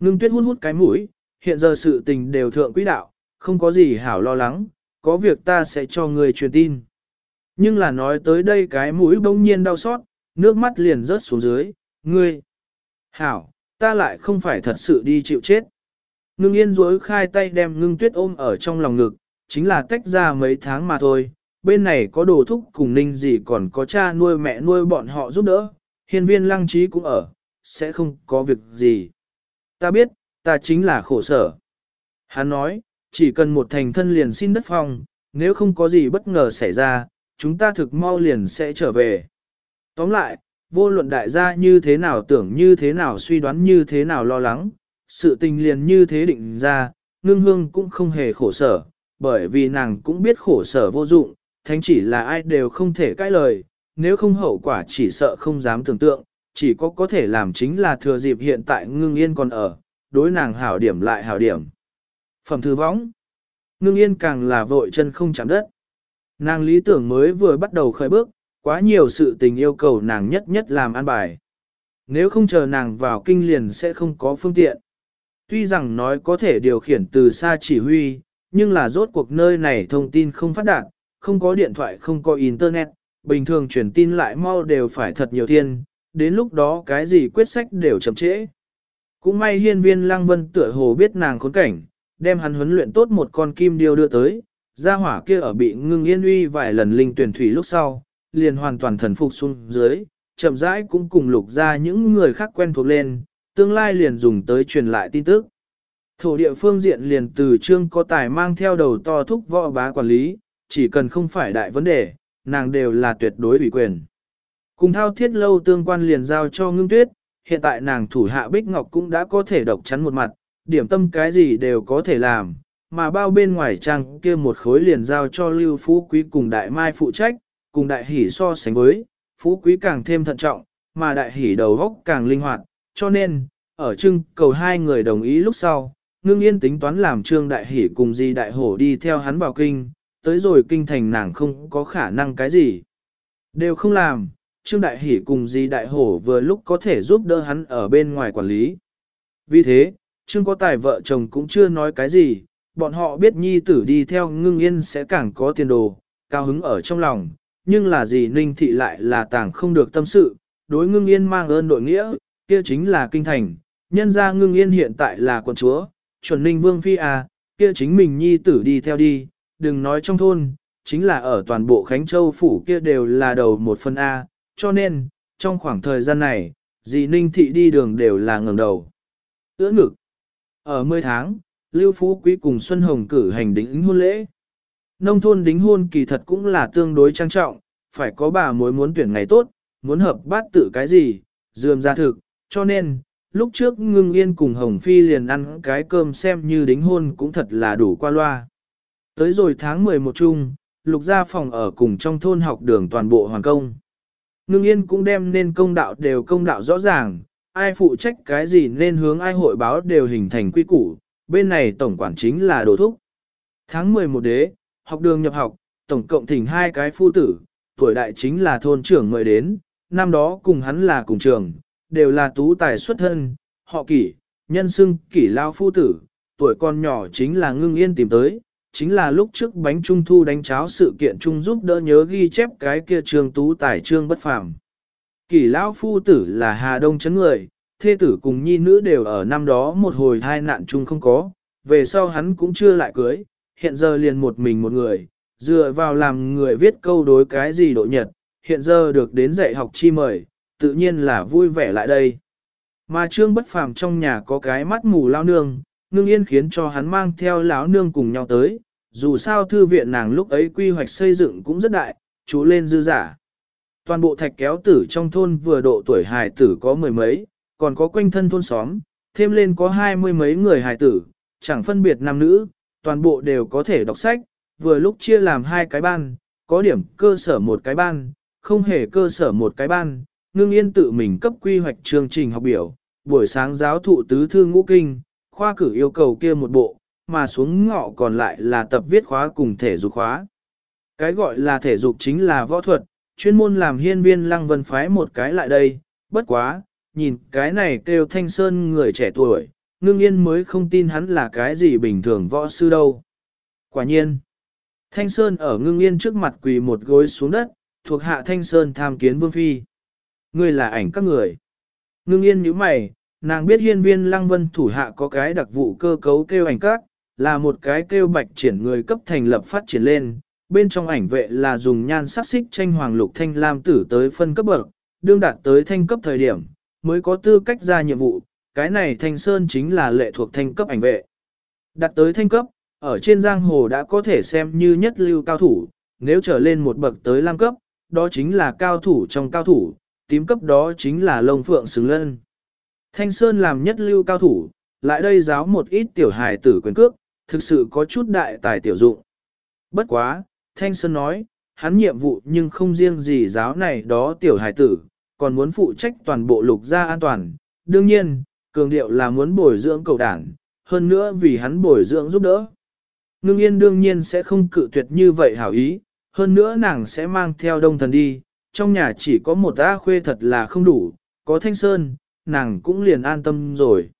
Ngưng tuyết hút hút cái mũi, hiện giờ sự tình đều thượng quỹ đạo, không có gì hảo lo lắng, có việc ta sẽ cho người truyền tin. Nhưng là nói tới đây cái mũi bỗng nhiên đau xót, nước mắt liền rớt xuống dưới, ngươi. Hảo, ta lại không phải thật sự đi chịu chết. Ngưng yên dối khai tay đem ngưng tuyết ôm ở trong lòng ngực, chính là tách ra mấy tháng mà thôi. Bên này có đồ thúc cùng ninh gì còn có cha nuôi mẹ nuôi bọn họ giúp đỡ, hiên viên lăng trí cũng ở, sẽ không có việc gì. Ta biết, ta chính là khổ sở. Hắn nói, chỉ cần một thành thân liền xin đất phong, nếu không có gì bất ngờ xảy ra, chúng ta thực mau liền sẽ trở về. Tóm lại, vô luận đại gia như thế nào tưởng như thế nào suy đoán như thế nào lo lắng, sự tình liền như thế định ra, ngưng hương cũng không hề khổ sở, bởi vì nàng cũng biết khổ sở vô dụng, thánh chỉ là ai đều không thể cãi lời, nếu không hậu quả chỉ sợ không dám tưởng tượng, chỉ có có thể làm chính là thừa dịp hiện tại ngưng yên còn ở, đối nàng hảo điểm lại hảo điểm. Phẩm thư võng Ngưng yên càng là vội chân không chạm đất. Nàng lý tưởng mới vừa bắt đầu khởi bước, quá nhiều sự tình yêu cầu nàng nhất nhất làm an bài. Nếu không chờ nàng vào kinh liền sẽ không có phương tiện. Tuy rằng nói có thể điều khiển từ xa chỉ huy, nhưng là rốt cuộc nơi này thông tin không phát đạt, không có điện thoại không có internet, bình thường truyền tin lại mau đều phải thật nhiều tiền đến lúc đó cái gì quyết sách đều chậm trễ. Cũng may hiên viên lăng vân tựa hồ biết nàng khốn cảnh, đem hắn huấn luyện tốt một con kim điêu đưa tới, gia hỏa kia ở bị ngưng yên uy vài lần linh tuyển thủy lúc sau, liền hoàn toàn thần phục xuống dưới, chậm rãi cũng cùng lục ra những người khác quen thuộc lên, tương lai liền dùng tới truyền lại tin tức. Thổ địa phương diện liền từ trương có tài mang theo đầu to thúc võ bá quản lý, chỉ cần không phải đại vấn đề, nàng đều là tuyệt đối ủy quyền. Cùng thao thiết lâu tương quan liền giao cho ngưng tuyết, hiện tại nàng thủ hạ Bích Ngọc cũng đã có thể độc chắn một mặt, điểm tâm cái gì đều có thể làm, mà bao bên ngoài trang kia một khối liền giao cho Lưu Phú Quý cùng Đại Mai phụ trách, cùng Đại Hỷ so sánh với, Phú Quý càng thêm thận trọng, mà Đại Hỷ đầu góc càng linh hoạt, cho nên, ở trưng cầu hai người đồng ý lúc sau, ngưng yên tính toán làm trương Đại Hỷ cùng Di Đại Hổ đi theo hắn vào kinh, tới rồi kinh thành nàng không có khả năng cái gì. Đều không làm, Trương Đại Hỷ cùng Di Đại Hổ vừa lúc có thể giúp đỡ hắn ở bên ngoài quản lý. Vì thế, Trương có tài vợ chồng cũng chưa nói cái gì, bọn họ biết nhi tử đi theo ngưng yên sẽ càng có tiền đồ, cao hứng ở trong lòng, nhưng là gì ninh thị lại là tàng không được tâm sự, đối ngưng yên mang ơn đội nghĩa, kia chính là kinh thành, nhân ra ngưng yên hiện tại là quận chúa, chuẩn ninh vương phi à, kia chính mình nhi tử đi theo đi, đừng nói trong thôn, chính là ở toàn bộ Khánh Châu phủ kia đều là đầu một phần A, cho nên, trong khoảng thời gian này, dì Ninh Thị đi đường đều là ngẩng đầu. Ưỡn ngực. Ở 10 tháng, Lưu Phú Quý cùng Xuân Hồng cử hành đính hôn lễ. Nông thôn đính hôn kỳ thật cũng là tương đối trang trọng, phải có bà mối muốn tuyển ngày tốt, muốn hợp bát tự cái gì, dườm ra thực, cho nên, lúc trước ngưng yên cùng Hồng Phi liền ăn cái cơm xem như đính hôn cũng thật là đủ qua loa. Tới rồi tháng 11 chung, lục gia phòng ở cùng trong thôn học đường toàn bộ hoàn công. Ngưng yên cũng đem nên công đạo đều công đạo rõ ràng, ai phụ trách cái gì nên hướng ai hội báo đều hình thành quy củ, bên này tổng quản chính là đồ thúc. Tháng 11 đế, học đường nhập học, tổng cộng thỉnh hai cái phu tử, tuổi đại chính là thôn trưởng mời đến, năm đó cùng hắn là cùng trường, đều là tú tài xuất thân, họ kỷ, nhân xưng kỷ lao phu tử, tuổi con nhỏ chính là ngưng yên tìm tới, chính là lúc trước bánh trung thu đánh cháo sự kiện chung giúp đỡ nhớ ghi chép cái kia trương tú tài trương bất phàm kỳ lão phu tử là Hà Đông chấn người, thê tử cùng nhi nữ đều ở năm đó một hồi hai nạn chung không có, về sau hắn cũng chưa lại cưới, hiện giờ liền một mình một người, dựa vào làm người viết câu đối cái gì độ nhật, hiện giờ được đến dạy học chi mời, tự nhiên là vui vẻ lại đây. Mà trương bất phàm trong nhà có cái mắt mù lao nương, ngưng yên khiến cho hắn mang theo lão nương cùng nhau tới, dù sao thư viện nàng lúc ấy quy hoạch xây dựng cũng rất đại, chú lên dư giả. Toàn bộ thạch kéo tử trong thôn vừa độ tuổi hài tử có mười mấy, còn có quanh thân thôn xóm, thêm lên có hai mươi mấy người hài tử, chẳng phân biệt nam nữ, toàn bộ đều có thể đọc sách, vừa lúc chia làm hai cái ban, có điểm cơ sở một cái ban, không hề cơ sở một cái ban, ngưng yên tự mình cấp quy hoạch chương trình học biểu, buổi sáng giáo thụ tứ thư ngũ kinh, khoa cử yêu cầu kia một bộ, mà xuống ngọ còn lại là tập viết khóa cùng thể dục khóa. Cái gọi là thể dục chính là võ thuật, chuyên môn làm hiên viên lăng vân phái một cái lại đây, bất quá, nhìn cái này kêu thanh sơn người trẻ tuổi, ngưng yên mới không tin hắn là cái gì bình thường võ sư đâu. Quả nhiên, thanh sơn ở ngưng yên trước mặt quỳ một gối xuống đất, thuộc hạ thanh sơn tham kiến vương phi. Ngươi là ảnh các người. Ngưng yên như mày, Nàng biết hiên viên lăng vân thủ hạ có cái đặc vụ cơ cấu kêu ảnh các, là một cái kêu bạch triển người cấp thành lập phát triển lên, bên trong ảnh vệ là dùng nhan sắc xích tranh hoàng lục thanh lam tử tới phân cấp bậc, đương đạt tới thanh cấp thời điểm, mới có tư cách ra nhiệm vụ, cái này thanh sơn chính là lệ thuộc thanh cấp ảnh vệ. Đạt tới thanh cấp, ở trên giang hồ đã có thể xem như nhất lưu cao thủ, nếu trở lên một bậc tới lam cấp, đó chính là cao thủ trong cao thủ, tím cấp đó chính là lông phượng xứng lân. Thanh Sơn làm nhất lưu cao thủ, lại đây giáo một ít tiểu hài tử quyền cước, thực sự có chút đại tài tiểu dụng. Bất quá, Thanh Sơn nói, hắn nhiệm vụ nhưng không riêng gì giáo này đó tiểu Hải tử, còn muốn phụ trách toàn bộ lục gia an toàn. Đương nhiên, cường điệu là muốn bồi dưỡng cầu đảng, hơn nữa vì hắn bồi dưỡng giúp đỡ. Ngưng yên đương nhiên sẽ không cự tuyệt như vậy hảo ý, hơn nữa nàng sẽ mang theo đông thần đi, trong nhà chỉ có một A khuê thật là không đủ, có thanh sơn, nàng cũng liền an tâm rồi.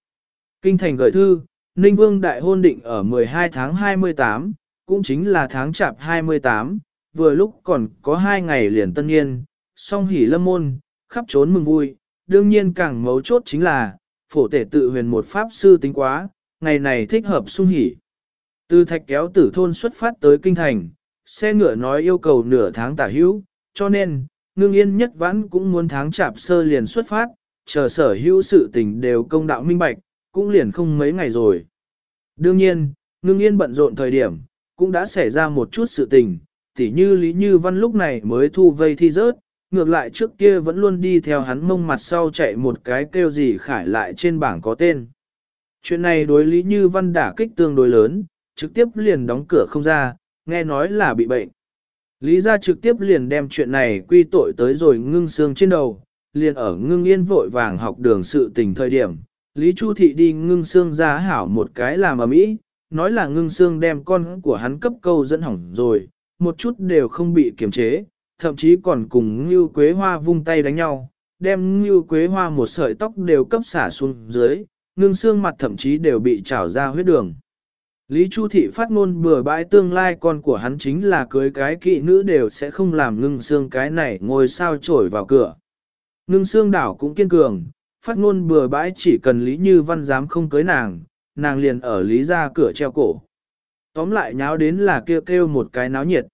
Kinh thành gửi thư, Ninh Vương đại hôn định ở 12 tháng 28, cũng chính là tháng chạp 28, vừa lúc còn có hai ngày liền tân niên, song hỉ lâm môn, khắp trốn mừng vui, đương nhiên càng mấu chốt chính là, phổ tể tự huyền một pháp sư tính quá, ngày này thích hợp sung hỉ. Từ thạch kéo tử thôn xuất phát tới kinh thành, xe ngựa nói yêu cầu nửa tháng tả hữu, cho nên, ngưng yên nhất vãn cũng muốn tháng chạp sơ liền xuất phát, chờ sở hữu sự tình đều công đạo minh bạch, cũng liền không mấy ngày rồi. Đương nhiên, ngưng yên bận rộn thời điểm, cũng đã xảy ra một chút sự tình, tỉ như Lý Như Văn lúc này mới thu vây thi rớt, ngược lại trước kia vẫn luôn đi theo hắn mông mặt sau chạy một cái kêu gì khải lại trên bảng có tên. Chuyện này đối Lý Như Văn đả kích tương đối lớn, trực tiếp liền đóng cửa không ra, nghe nói là bị bệnh. Lý gia trực tiếp liền đem chuyện này quy tội tới rồi ngưng xương trên đầu, liền ở ngưng yên vội vàng học đường sự tình thời điểm. Lý Chu Thị đi ngưng xương ra hảo một cái làm ở mỹ, nói là ngưng xương đem con của hắn cấp câu dẫn hỏng rồi, một chút đều không bị kiềm chế, thậm chí còn cùng Ngưu Quế Hoa vung tay đánh nhau, đem Ngưu Quế Hoa một sợi tóc đều cấp xả xuống dưới, ngưng xương mặt thậm chí đều bị trào ra huyết đường. Lý Chu Thị phát ngôn bừa bãi tương lai con của hắn chính là cưới cái kỵ nữ đều sẽ không làm ngưng xương cái này ngồi sao trổi vào cửa. Ngưng xương đảo cũng kiên cường, phát ngôn bừa bãi chỉ cần Lý Như Văn dám không cưới nàng, nàng liền ở Lý ra cửa treo cổ. Tóm lại nháo đến là kêu kêu một cái náo nhiệt.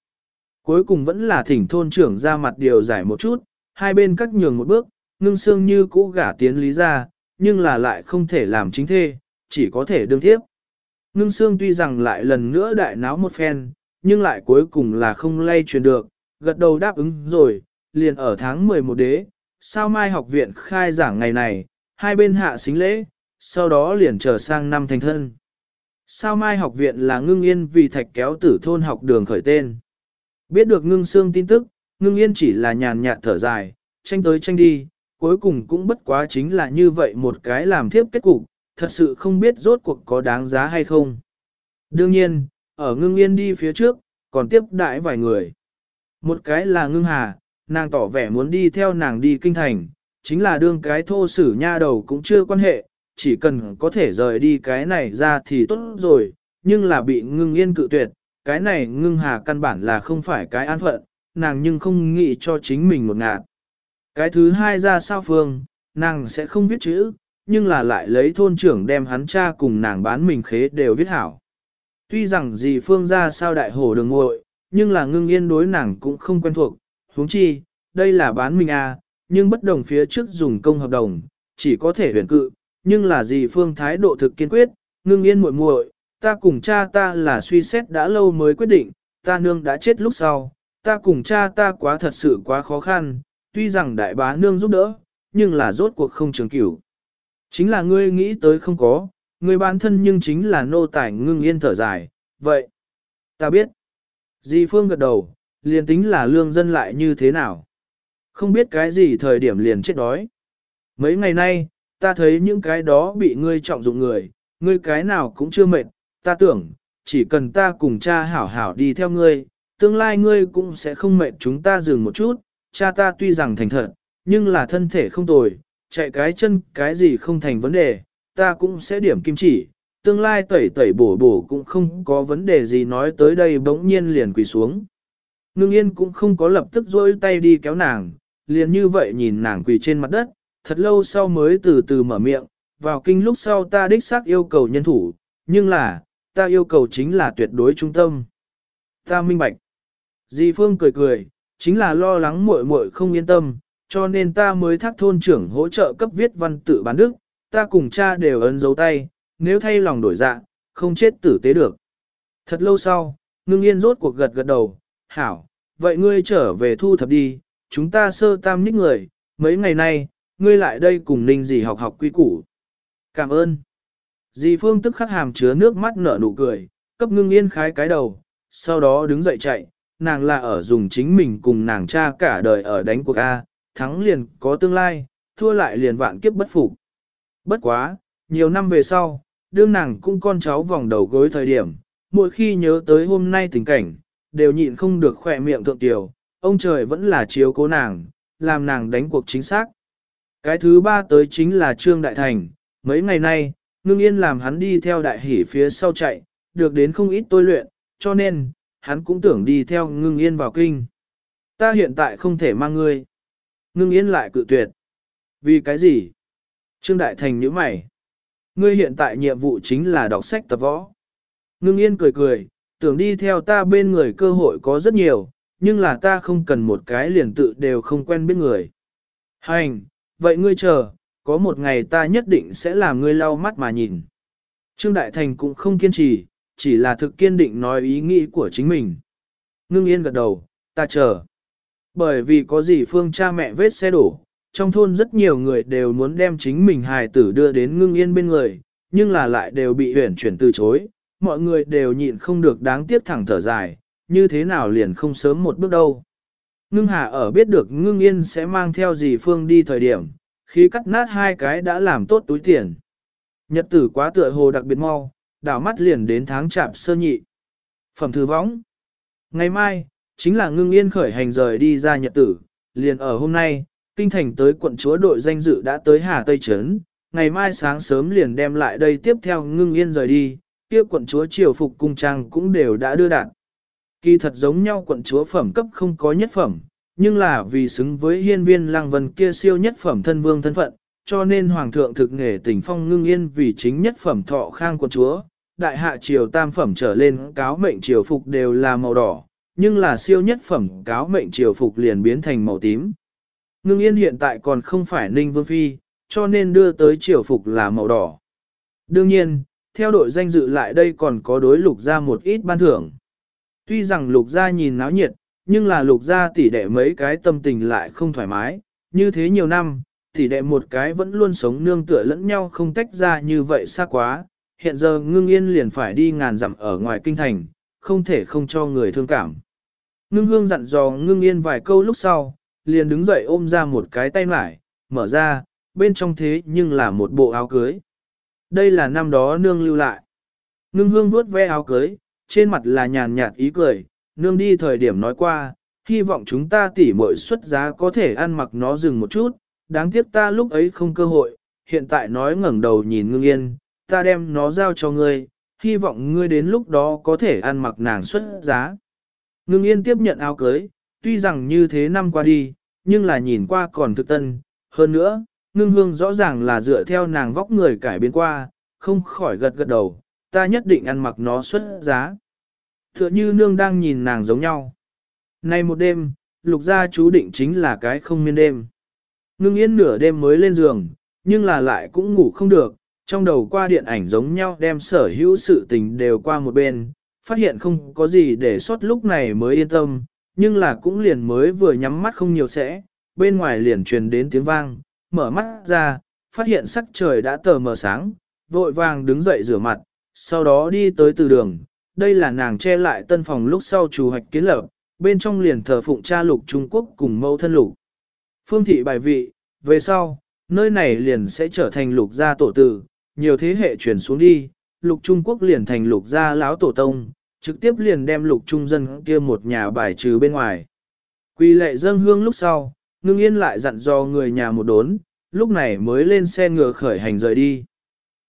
Cuối cùng vẫn là thỉnh thôn trưởng ra mặt điều giải một chút, hai bên cắt nhường một bước, ngưng xương như cũ gả tiến Lý ra, nhưng là lại không thể làm chính thê, chỉ có thể đương tiếp. Ngưng xương tuy rằng lại lần nữa đại náo một phen, nhưng lại cuối cùng là không lay truyền được, gật đầu đáp ứng rồi, liền ở tháng 11 đế, sao mai học viện khai giảng ngày này, hai bên hạ xính lễ, sau đó liền trở sang năm thành thân. Sao mai học viện là ngưng yên vì thạch kéo tử thôn học đường khởi tên. Biết được ngưng xương tin tức, ngưng yên chỉ là nhàn nhạt thở dài, tranh tới tranh đi, cuối cùng cũng bất quá chính là như vậy một cái làm thiếp kết cục, thật sự không biết rốt cuộc có đáng giá hay không. Đương nhiên, ở ngưng yên đi phía trước, còn tiếp đãi vài người. Một cái là ngưng hà, nàng tỏ vẻ muốn đi theo nàng đi kinh thành, chính là đương cái thô sử nha đầu cũng chưa quan hệ, chỉ cần có thể rời đi cái này ra thì tốt rồi, nhưng là bị ngưng yên cự tuyệt, cái này ngưng hà căn bản là không phải cái an phận, nàng nhưng không nghĩ cho chính mình một ngạt. Cái thứ hai ra sao phương, nàng sẽ không viết chữ, nhưng là lại lấy thôn trưởng đem hắn cha cùng nàng bán mình khế đều viết hảo. Tuy rằng dì phương ra sao đại hổ đường ngội, nhưng là ngưng yên đối nàng cũng không quen thuộc, huống chi, đây là bán mình à, nhưng bất đồng phía trước dùng công hợp đồng, chỉ có thể huyền cự, nhưng là dì phương thái độ thực kiên quyết, ngưng yên muội muội, ta cùng cha ta là suy xét đã lâu mới quyết định, ta nương đã chết lúc sau, ta cùng cha ta quá thật sự quá khó khăn, tuy rằng đại bá nương giúp đỡ, nhưng là rốt cuộc không trường cửu. Chính là ngươi nghĩ tới không có, ngươi bản thân nhưng chính là nô tài ngưng yên thở dài, vậy. Ta biết. Di Phương gật đầu, liền tính là lương dân lại như thế nào. Không biết cái gì thời điểm liền chết đói. Mấy ngày nay, ta thấy những cái đó bị ngươi trọng dụng người, ngươi cái nào cũng chưa mệt, ta tưởng, chỉ cần ta cùng cha hảo hảo đi theo ngươi, tương lai ngươi cũng sẽ không mệt chúng ta dừng một chút, cha ta tuy rằng thành thật, nhưng là thân thể không tồi, chạy cái chân cái gì không thành vấn đề, ta cũng sẽ điểm kim chỉ, tương lai tẩy tẩy bổ bổ cũng không có vấn đề gì nói tới đây bỗng nhiên liền quỳ xuống. Ngưng yên cũng không có lập tức dối tay đi kéo nàng, liền như vậy nhìn nàng quỳ trên mặt đất, thật lâu sau mới từ từ mở miệng, vào kinh lúc sau ta đích xác yêu cầu nhân thủ, nhưng là, ta yêu cầu chính là tuyệt đối trung tâm. Ta minh bạch. Di Phương cười cười, chính là lo lắng muội muội không yên tâm, cho nên ta mới thác thôn trưởng hỗ trợ cấp viết văn tự bán đức, ta cùng cha đều ấn dấu tay, nếu thay lòng đổi dạ, không chết tử tế được. Thật lâu sau, ngưng yên rốt cuộc gật gật đầu, hảo, vậy ngươi trở về thu thập đi, chúng ta sơ tam nhích người, mấy ngày nay, ngươi lại đây cùng ninh dì học học quy củ. Cảm ơn. Dì Phương tức khắc hàm chứa nước mắt nở nụ cười, cấp ngưng yên khái cái đầu, sau đó đứng dậy chạy, nàng là ở dùng chính mình cùng nàng cha cả đời ở đánh cuộc A, thắng liền có tương lai, thua lại liền vạn kiếp bất phục. Bất quá, nhiều năm về sau, đương nàng cũng con cháu vòng đầu gối thời điểm, mỗi khi nhớ tới hôm nay tình cảnh, đều nhịn không được khỏe miệng thượng tiểu, ông trời vẫn là chiếu cố nàng, làm nàng đánh cuộc chính xác. Cái thứ ba tới chính là Trương Đại Thành, mấy ngày nay, ngưng yên làm hắn đi theo đại hỉ phía sau chạy, được đến không ít tôi luyện, cho nên, hắn cũng tưởng đi theo ngưng yên vào kinh. Ta hiện tại không thể mang ngươi. Ngưng yên lại cự tuyệt. Vì cái gì? Trương Đại Thành nhíu mày. Ngươi hiện tại nhiệm vụ chính là đọc sách tập võ. Ngưng yên cười cười, tưởng đi theo ta bên người cơ hội có rất nhiều, nhưng là ta không cần một cái liền tự đều không quen biết người. Hành, vậy ngươi chờ, có một ngày ta nhất định sẽ làm ngươi lau mắt mà nhìn. Trương Đại Thành cũng không kiên trì, chỉ là thực kiên định nói ý nghĩ của chính mình. Ngưng yên gật đầu, ta chờ. Bởi vì có gì phương cha mẹ vết xe đổ, trong thôn rất nhiều người đều muốn đem chính mình hài tử đưa đến ngưng yên bên người, nhưng là lại đều bị huyển chuyển từ chối, mọi người đều nhịn không được đáng tiếc thẳng thở dài, như thế nào liền không sớm một bước đâu. Ngưng hà ở biết được ngưng yên sẽ mang theo gì phương đi thời điểm, khi cắt nát hai cái đã làm tốt túi tiền. Nhật tử quá tựa hồ đặc biệt mau, đảo mắt liền đến tháng chạp sơ nhị. Phẩm thư võng. Ngày mai, chính là ngưng yên khởi hành rời đi ra nhật tử, liền ở hôm nay, kinh thành tới quận chúa đội danh dự đã tới Hà Tây Trấn, ngày mai sáng sớm liền đem lại đây tiếp theo ngưng yên rời đi, kia quận chúa triều phục cung trang cũng đều đã đưa đạt. Kỳ thật giống nhau quận chúa phẩm cấp không có nhất phẩm, nhưng là vì xứng với hiên viên lăng vân kia siêu nhất phẩm thân vương thân phận, cho nên hoàng thượng thực nghề tỉnh phong ngưng yên vì chính nhất phẩm thọ khang quận chúa, đại hạ triều tam phẩm trở lên cáo mệnh triều phục đều là màu đỏ, nhưng là siêu nhất phẩm cáo mệnh triều phục liền biến thành màu tím. Ngưng yên hiện tại còn không phải ninh vương phi, cho nên đưa tới triều phục là màu đỏ. Đương nhiên, theo đội danh dự lại đây còn có đối lục ra một ít ban thưởng. Tuy rằng lục gia nhìn náo nhiệt, nhưng là lục gia tỷ đệ mấy cái tâm tình lại không thoải mái, như thế nhiều năm, tỷ đệ một cái vẫn luôn sống nương tựa lẫn nhau không tách ra như vậy xa quá, hiện giờ ngưng yên liền phải đi ngàn dặm ở ngoài kinh thành, không thể không cho người thương cảm. Ngưng hương dặn dò ngưng yên vài câu lúc sau, liền đứng dậy ôm ra một cái tay mải, mở ra, bên trong thế nhưng là một bộ áo cưới. Đây là năm đó nương lưu lại. Ngưng hương vuốt ve áo cưới, trên mặt là nhàn nhạt ý cười, nương đi thời điểm nói qua, hy vọng chúng ta tỉ muội xuất giá có thể ăn mặc nó dừng một chút, đáng tiếc ta lúc ấy không cơ hội, hiện tại nói ngẩng đầu nhìn ngưng yên, ta đem nó giao cho ngươi, hy vọng ngươi đến lúc đó có thể ăn mặc nàng xuất giá. Ngưng yên tiếp nhận áo cưới, tuy rằng như thế năm qua đi, nhưng là nhìn qua còn thực tân, hơn nữa, ngưng hương rõ ràng là dựa theo nàng vóc người cải biến qua, không khỏi gật gật đầu, ta nhất định ăn mặc nó xuất giá. Tựa như nương đang nhìn nàng giống nhau. Nay một đêm, lục gia chú định chính là cái không miên đêm. Ngưng yên nửa đêm mới lên giường, nhưng là lại cũng ngủ không được, trong đầu qua điện ảnh giống nhau đem sở hữu sự tình đều qua một bên, phát hiện không có gì để sót lúc này mới yên tâm, nhưng là cũng liền mới vừa nhắm mắt không nhiều sẽ, bên ngoài liền truyền đến tiếng vang, mở mắt ra, phát hiện sắc trời đã tờ mờ sáng, vội vàng đứng dậy rửa mặt, sau đó đi tới từ đường, đây là nàng che lại tân phòng lúc sau chủ hoạch kiến lập, bên trong liền thờ phụng cha lục Trung Quốc cùng mẫu thân lục. Phương thị bài vị, về sau, nơi này liền sẽ trở thành lục gia tổ tử, nhiều thế hệ chuyển xuống đi, lục Trung Quốc liền thành lục gia lão tổ tông, trực tiếp liền đem lục trung dân kia một nhà bài trừ bên ngoài. Quy lệ dâng hương lúc sau, ngưng yên lại dặn dò người nhà một đốn, lúc này mới lên xe ngựa khởi hành rời đi.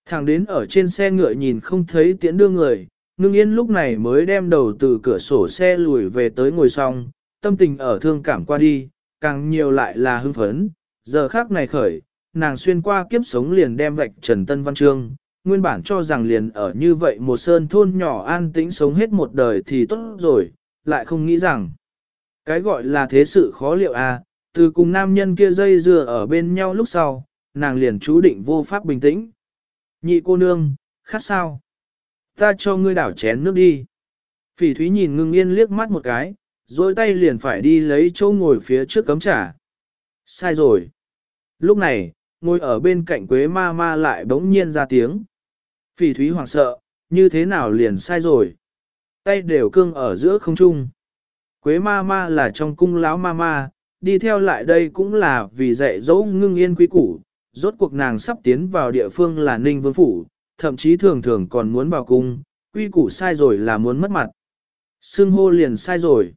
Thẳng đến ở trên xe ngựa nhìn không thấy tiễn đưa người, ngưng yên lúc này mới đem đầu từ cửa sổ xe lùi về tới ngồi xong, tâm tình ở thương cảm qua đi, càng nhiều lại là hưng phấn, giờ khác này khởi, nàng xuyên qua kiếp sống liền đem vạch Trần Tân Văn Trương, nguyên bản cho rằng liền ở như vậy một sơn thôn nhỏ an tĩnh sống hết một đời thì tốt rồi, lại không nghĩ rằng, cái gọi là thế sự khó liệu à, từ cùng nam nhân kia dây dưa ở bên nhau lúc sau, nàng liền chú định vô pháp bình tĩnh. Nhị cô nương, khát sao? Ta cho ngươi đảo chén nước đi. Phỉ thúy nhìn ngưng yên liếc mắt một cái, rồi tay liền phải đi lấy chỗ ngồi phía trước cấm trả. Sai rồi. Lúc này, ngồi ở bên cạnh Quế ma ma lại bỗng nhiên ra tiếng. Phỉ thúy hoảng sợ, như thế nào liền sai rồi. Tay đều cương ở giữa không trung. Quế ma ma là trong cung lão ma ma, đi theo lại đây cũng là vì dạy dỗ ngưng yên quý củ. Rốt cuộc nàng sắp tiến vào địa phương là Ninh Vương Phủ, thậm chí thường thường còn muốn vào cung, quy củ sai rồi là muốn mất mặt. Sưng hô liền sai rồi.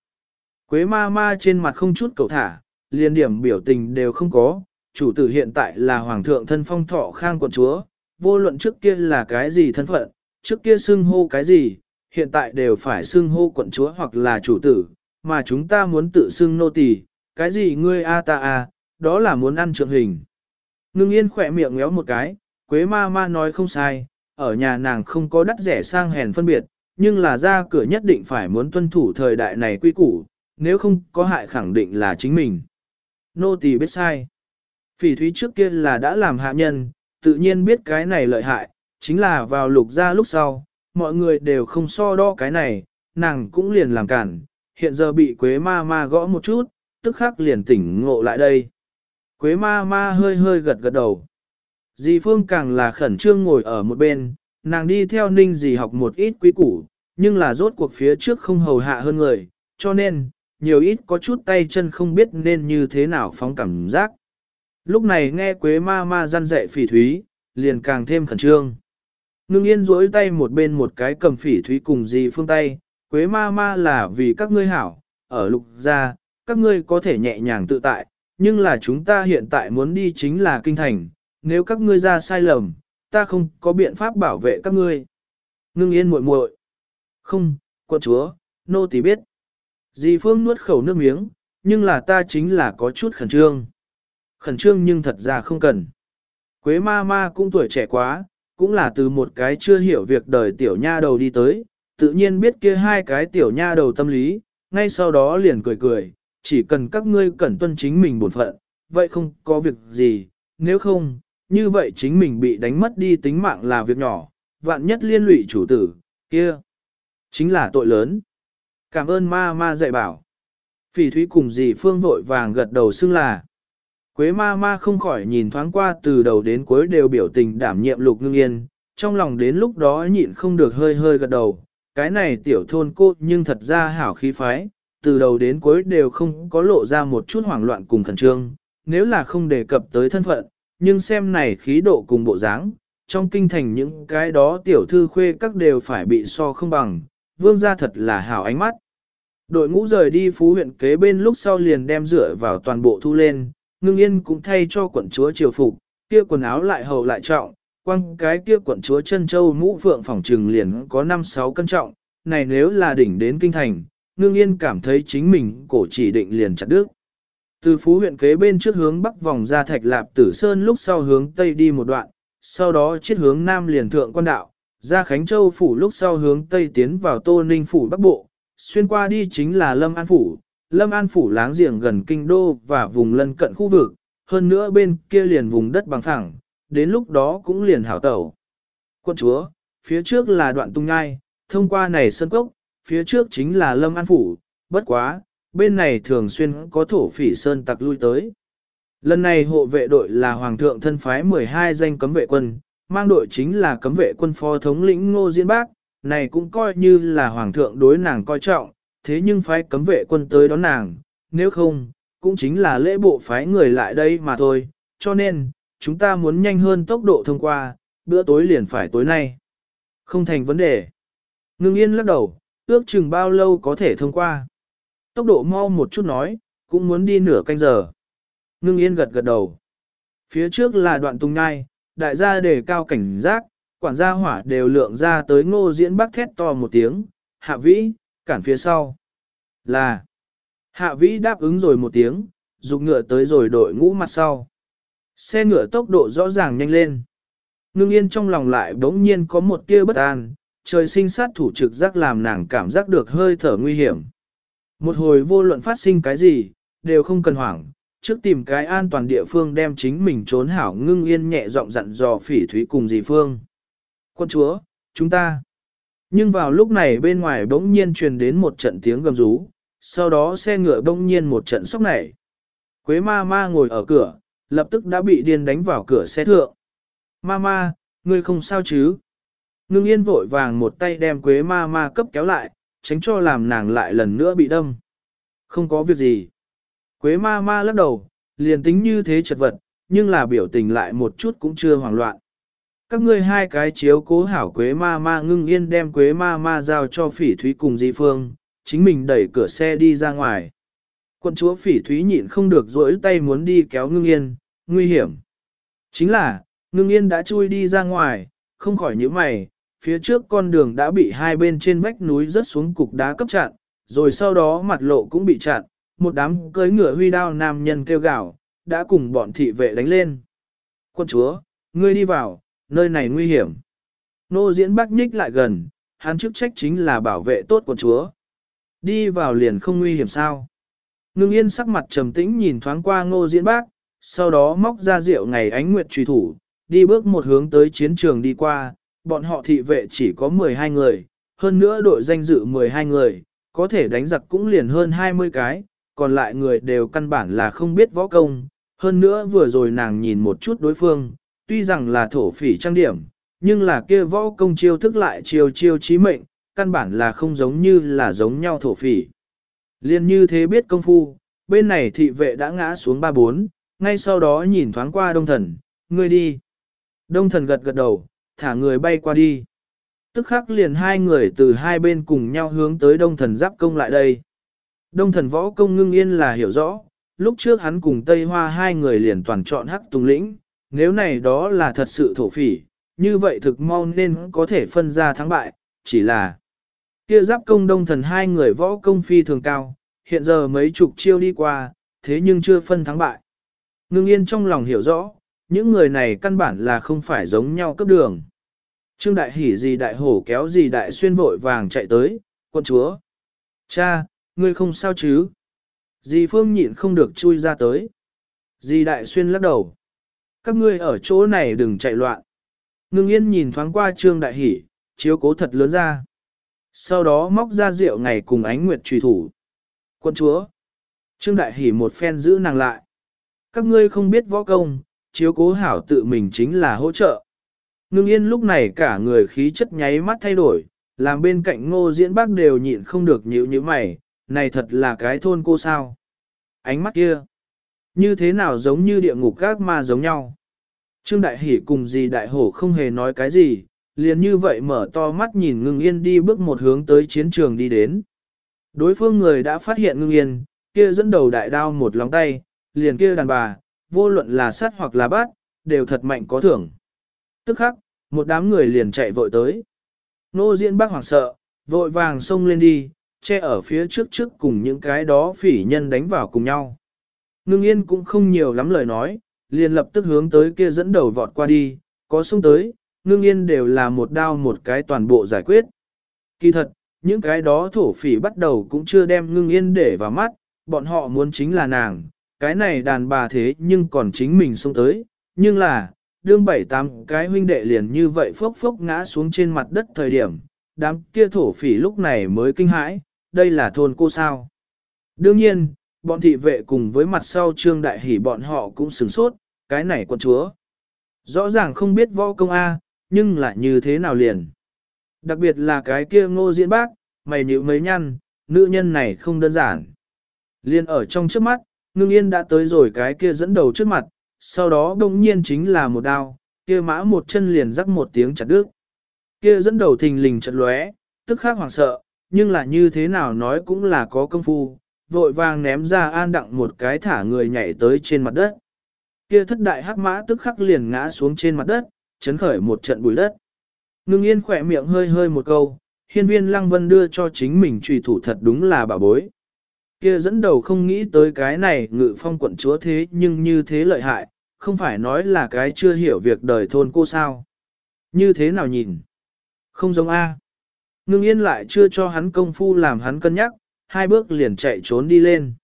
Quế ma ma trên mặt không chút cầu thả, liền điểm biểu tình đều không có, chủ tử hiện tại là hoàng thượng thân phong thọ khang quận chúa, vô luận trước kia là cái gì thân phận, trước kia xưng hô cái gì, hiện tại đều phải xưng hô quận chúa hoặc là chủ tử, mà chúng ta muốn tự xưng nô tỳ, cái gì ngươi a ta a, đó là muốn ăn trượng hình. Ngưng yên khỏe miệng ngéo một cái, quế ma ma nói không sai, ở nhà nàng không có đắt rẻ sang hèn phân biệt, nhưng là ra cửa nhất định phải muốn tuân thủ thời đại này quy củ, nếu không có hại khẳng định là chính mình. Nô tỳ biết sai. Phỉ thúy trước kia là đã làm hạ nhân, tự nhiên biết cái này lợi hại, chính là vào lục ra lúc sau, mọi người đều không so đo cái này, nàng cũng liền làm cản, hiện giờ bị quế ma ma gõ một chút, tức khắc liền tỉnh ngộ lại đây. Quế ma ma hơi hơi gật gật đầu. Dì Phương càng là khẩn trương ngồi ở một bên, nàng đi theo ninh dì học một ít quý củ, nhưng là rốt cuộc phía trước không hầu hạ hơn người, cho nên, nhiều ít có chút tay chân không biết nên như thế nào phóng cảm giác. Lúc này nghe Quế ma ma răn dạy phỉ thúy, liền càng thêm khẩn trương. Ngưng yên duỗi tay một bên một cái cầm phỉ thúy cùng dì phương tay, Quế ma ma là vì các ngươi hảo, ở lục gia, các ngươi có thể nhẹ nhàng tự tại, nhưng là chúng ta hiện tại muốn đi chính là kinh thành, nếu các ngươi ra sai lầm, ta không có biện pháp bảo vệ các ngươi. Ngưng yên muội muội. Không, quận chúa, nô tỳ biết. Dì Phương nuốt khẩu nước miếng, nhưng là ta chính là có chút khẩn trương. Khẩn trương nhưng thật ra không cần. Quế ma ma cũng tuổi trẻ quá, cũng là từ một cái chưa hiểu việc đời tiểu nha đầu đi tới, tự nhiên biết kia hai cái tiểu nha đầu tâm lý, ngay sau đó liền cười cười, chỉ cần các ngươi cẩn tuân chính mình bổn phận, vậy không có việc gì, nếu không, như vậy chính mình bị đánh mất đi tính mạng là việc nhỏ, vạn nhất liên lụy chủ tử, kia, chính là tội lớn. Cảm ơn ma ma dạy bảo. Phỉ thúy cùng dì phương vội vàng gật đầu xưng là. Quế ma ma không khỏi nhìn thoáng qua từ đầu đến cuối đều biểu tình đảm nhiệm lục ngưng yên, trong lòng đến lúc đó nhịn không được hơi hơi gật đầu. Cái này tiểu thôn cô nhưng thật ra hảo khí phái, từ đầu đến cuối đều không có lộ ra một chút hoảng loạn cùng khẩn trương, nếu là không đề cập tới thân phận, nhưng xem này khí độ cùng bộ dáng, trong kinh thành những cái đó tiểu thư khuê các đều phải bị so không bằng, vương gia thật là hảo ánh mắt. Đội ngũ rời đi phú huyện kế bên lúc sau liền đem dựa vào toàn bộ thu lên, ngưng yên cũng thay cho quận chúa triều phục, kia quần áo lại hầu lại trọng, quăng cái kia quận chúa chân châu mũ phượng phỏng trừng liền có 5-6 cân trọng, này nếu là đỉnh đến kinh thành, ngưng yên cảm thấy chính mình cổ chỉ định liền chặt đứt. Từ phú huyện kế bên trước hướng bắc vòng ra thạch lạp tử sơn lúc sau hướng tây đi một đoạn, sau đó chiết hướng nam liền thượng quan đạo, ra Khánh Châu phủ lúc sau hướng tây tiến vào Tô Ninh phủ bắc bộ, xuyên qua đi chính là Lâm An phủ, Lâm An phủ láng giềng gần kinh đô và vùng lân cận khu vực, hơn nữa bên kia liền vùng đất bằng phẳng, đến lúc đó cũng liền hảo tẩu. Quân chúa, phía trước là đoạn tung ngai, thông qua này sân cốc, phía trước chính là Lâm An phủ, bất quá, bên này thường xuyên có thổ phỉ sơn tặc lui tới. Lần này hộ vệ đội là Hoàng thượng thân phái 12 danh cấm vệ quân, mang đội chính là cấm vệ quân phó thống lĩnh Ngô Diễn Bác, này cũng coi như là Hoàng thượng đối nàng coi trọng, thế nhưng phái cấm vệ quân tới đón nàng, nếu không, cũng chính là lễ bộ phái người lại đây mà thôi, cho nên, chúng ta muốn nhanh hơn tốc độ thông qua, bữa tối liền phải tối nay. Không thành vấn đề. Ngưng yên lắc đầu, ước chừng bao lâu có thể thông qua. Tốc độ mau một chút nói, cũng muốn đi nửa canh giờ. Ngưng yên gật gật đầu. Phía trước là đoạn tung ngai, đại gia đề cao cảnh giác, quản gia hỏa đều lượng ra tới ngô diễn bắc thét to một tiếng, hạ vĩ, cản phía sau. Là, hạ vĩ đáp ứng rồi một tiếng, dục ngựa tới rồi đội ngũ mặt sau. Xe ngựa tốc độ rõ ràng nhanh lên. Ngưng yên trong lòng lại bỗng nhiên có một tia bất an, trời sinh sát thủ trực giác làm nàng cảm giác được hơi thở nguy hiểm. Một hồi vô luận phát sinh cái gì, đều không cần hoảng, trước tìm cái an toàn địa phương đem chính mình trốn hảo ngưng yên nhẹ giọng dặn dò phỉ thúy cùng dì phương. Quân chúa, chúng ta. Nhưng vào lúc này bên ngoài bỗng nhiên truyền đến một trận tiếng gầm rú, sau đó xe ngựa bỗng nhiên một trận sốc nảy. Quế ma ma ngồi ở cửa, lập tức đã bị điên đánh vào cửa xe thượng. Ma, ngươi không sao chứ? Ngưng yên vội vàng một tay đem quế ma ma cấp kéo lại, tránh cho làm nàng lại lần nữa bị đâm. Không có việc gì. Quế ma ma lắc đầu, liền tính như thế chật vật, nhưng là biểu tình lại một chút cũng chưa hoảng loạn. Các ngươi hai cái chiếu cố hảo quế ma ma ngưng yên đem quế ma ma giao cho phỉ thúy cùng di phương, chính mình đẩy cửa xe đi ra ngoài. Quân chúa phỉ thúy nhịn không được rỗi tay muốn đi kéo ngưng yên, nguy hiểm. Chính là, ngưng yên đã chui đi ra ngoài, không khỏi những mày, phía trước con đường đã bị hai bên trên vách núi rớt xuống cục đá cấp chặn, rồi sau đó mặt lộ cũng bị chặn, một đám cưới ngựa huy đao nam nhân kêu gào, đã cùng bọn thị vệ đánh lên. Quân chúa, ngươi đi vào, nơi này nguy hiểm. Nô diễn bác nhích lại gần, hắn chức trách chính là bảo vệ tốt quân chúa. Đi vào liền không nguy hiểm sao. Ngưng yên sắc mặt trầm tĩnh nhìn thoáng qua ngô diễn bác, sau đó móc ra rượu ngày ánh nguyệt truy thủ, đi bước một hướng tới chiến trường đi qua, bọn họ thị vệ chỉ có 12 người, hơn nữa đội danh dự 12 người, có thể đánh giặc cũng liền hơn 20 cái, còn lại người đều căn bản là không biết võ công, hơn nữa vừa rồi nàng nhìn một chút đối phương, tuy rằng là thổ phỉ trang điểm, nhưng là kia võ công chiêu thức lại chiêu chiêu chí mệnh, căn bản là không giống như là giống nhau thổ phỉ. Liên như thế biết công phu, bên này thị vệ đã ngã xuống ba bốn, ngay sau đó nhìn thoáng qua đông thần, ngươi đi. Đông thần gật gật đầu, thả người bay qua đi. Tức khắc liền hai người từ hai bên cùng nhau hướng tới đông thần giáp công lại đây. Đông thần võ công ngưng yên là hiểu rõ, lúc trước hắn cùng Tây Hoa hai người liền toàn chọn hắc tùng lĩnh, nếu này đó là thật sự thổ phỉ, như vậy thực mau nên có thể phân ra thắng bại, chỉ là kia giáp công đông thần hai người võ công phi thường cao, hiện giờ mấy chục chiêu đi qua, thế nhưng chưa phân thắng bại. Ngưng yên trong lòng hiểu rõ, những người này căn bản là không phải giống nhau cấp đường. Trương đại hỉ gì đại hổ kéo gì đại xuyên vội vàng chạy tới, quân chúa. Cha, ngươi không sao chứ? Dì Phương nhịn không được chui ra tới. Dì đại xuyên lắc đầu. Các ngươi ở chỗ này đừng chạy loạn. Ngưng yên nhìn thoáng qua trương đại hỉ, chiếu cố thật lớn ra. Sau đó móc ra rượu ngày cùng ánh nguyệt trùy thủ. Quân chúa. Trương đại hỉ một phen giữ nàng lại. Các ngươi không biết võ công, chiếu cố hảo tự mình chính là hỗ trợ. Ngưng yên lúc này cả người khí chất nháy mắt thay đổi, làm bên cạnh ngô diễn bác đều nhịn không được nhíu như mày, này thật là cái thôn cô sao. Ánh mắt kia, như thế nào giống như địa ngục các ma giống nhau. Trương Đại Hỷ cùng dì Đại Hổ không hề nói cái gì, liền như vậy mở to mắt nhìn ngưng yên đi bước một hướng tới chiến trường đi đến. Đối phương người đã phát hiện ngưng yên, kia dẫn đầu đại đao một lòng tay, liền kia đàn bà, vô luận là sát hoặc là bát, đều thật mạnh có thưởng. Tức khắc, một đám người liền chạy vội tới. Nô diễn bác hoảng sợ, vội vàng xông lên đi, che ở phía trước trước cùng những cái đó phỉ nhân đánh vào cùng nhau. Ngưng yên cũng không nhiều lắm lời nói, liền lập tức hướng tới kia dẫn đầu vọt qua đi, có xông tới, ngưng yên đều là một đao một cái toàn bộ giải quyết. Kỳ thật, những cái đó thổ phỉ bắt đầu cũng chưa đem ngưng yên để vào mắt, bọn họ muốn chính là nàng, cái này đàn bà thế nhưng còn chính mình xông tới, nhưng là, đương bảy tám cái huynh đệ liền như vậy phốc phốc ngã xuống trên mặt đất thời điểm, đám kia thổ phỉ lúc này mới kinh hãi, đây là thôn cô sao. Đương nhiên, bọn thị vệ cùng với mặt sau trương đại hỉ bọn họ cũng sửng sốt, cái này quân chúa. Rõ ràng không biết võ công A, nhưng lại như thế nào liền. Đặc biệt là cái kia ngô diễn bác, mày nhịu mấy nhăn, nữ nhân này không đơn giản. Liên ở trong trước mắt, ngưng yên đã tới rồi cái kia dẫn đầu trước mặt, sau đó đông nhiên chính là một đao, kia mã một chân liền rắc một tiếng chặt đứt. Kia dẫn đầu thình lình chật lóe, tức khắc hoảng sợ, nhưng là như thế nào nói cũng là có công phu, vội vàng ném ra an đặng một cái thả người nhảy tới trên mặt đất. Kia thất đại hắc mã tức khắc liền ngã xuống trên mặt đất, chấn khởi một trận bụi đất. Ngưng yên khỏe miệng hơi hơi một câu, hiên viên lăng vân đưa cho chính mình trùy thủ thật đúng là bà bối. Kia dẫn đầu không nghĩ tới cái này ngự phong quận chúa thế nhưng như thế lợi hại, không phải nói là cái chưa hiểu việc đời thôn cô sao. Như thế nào nhìn? Không giống A. Ngưng yên lại chưa cho hắn công phu làm hắn cân nhắc, hai bước liền chạy trốn đi lên.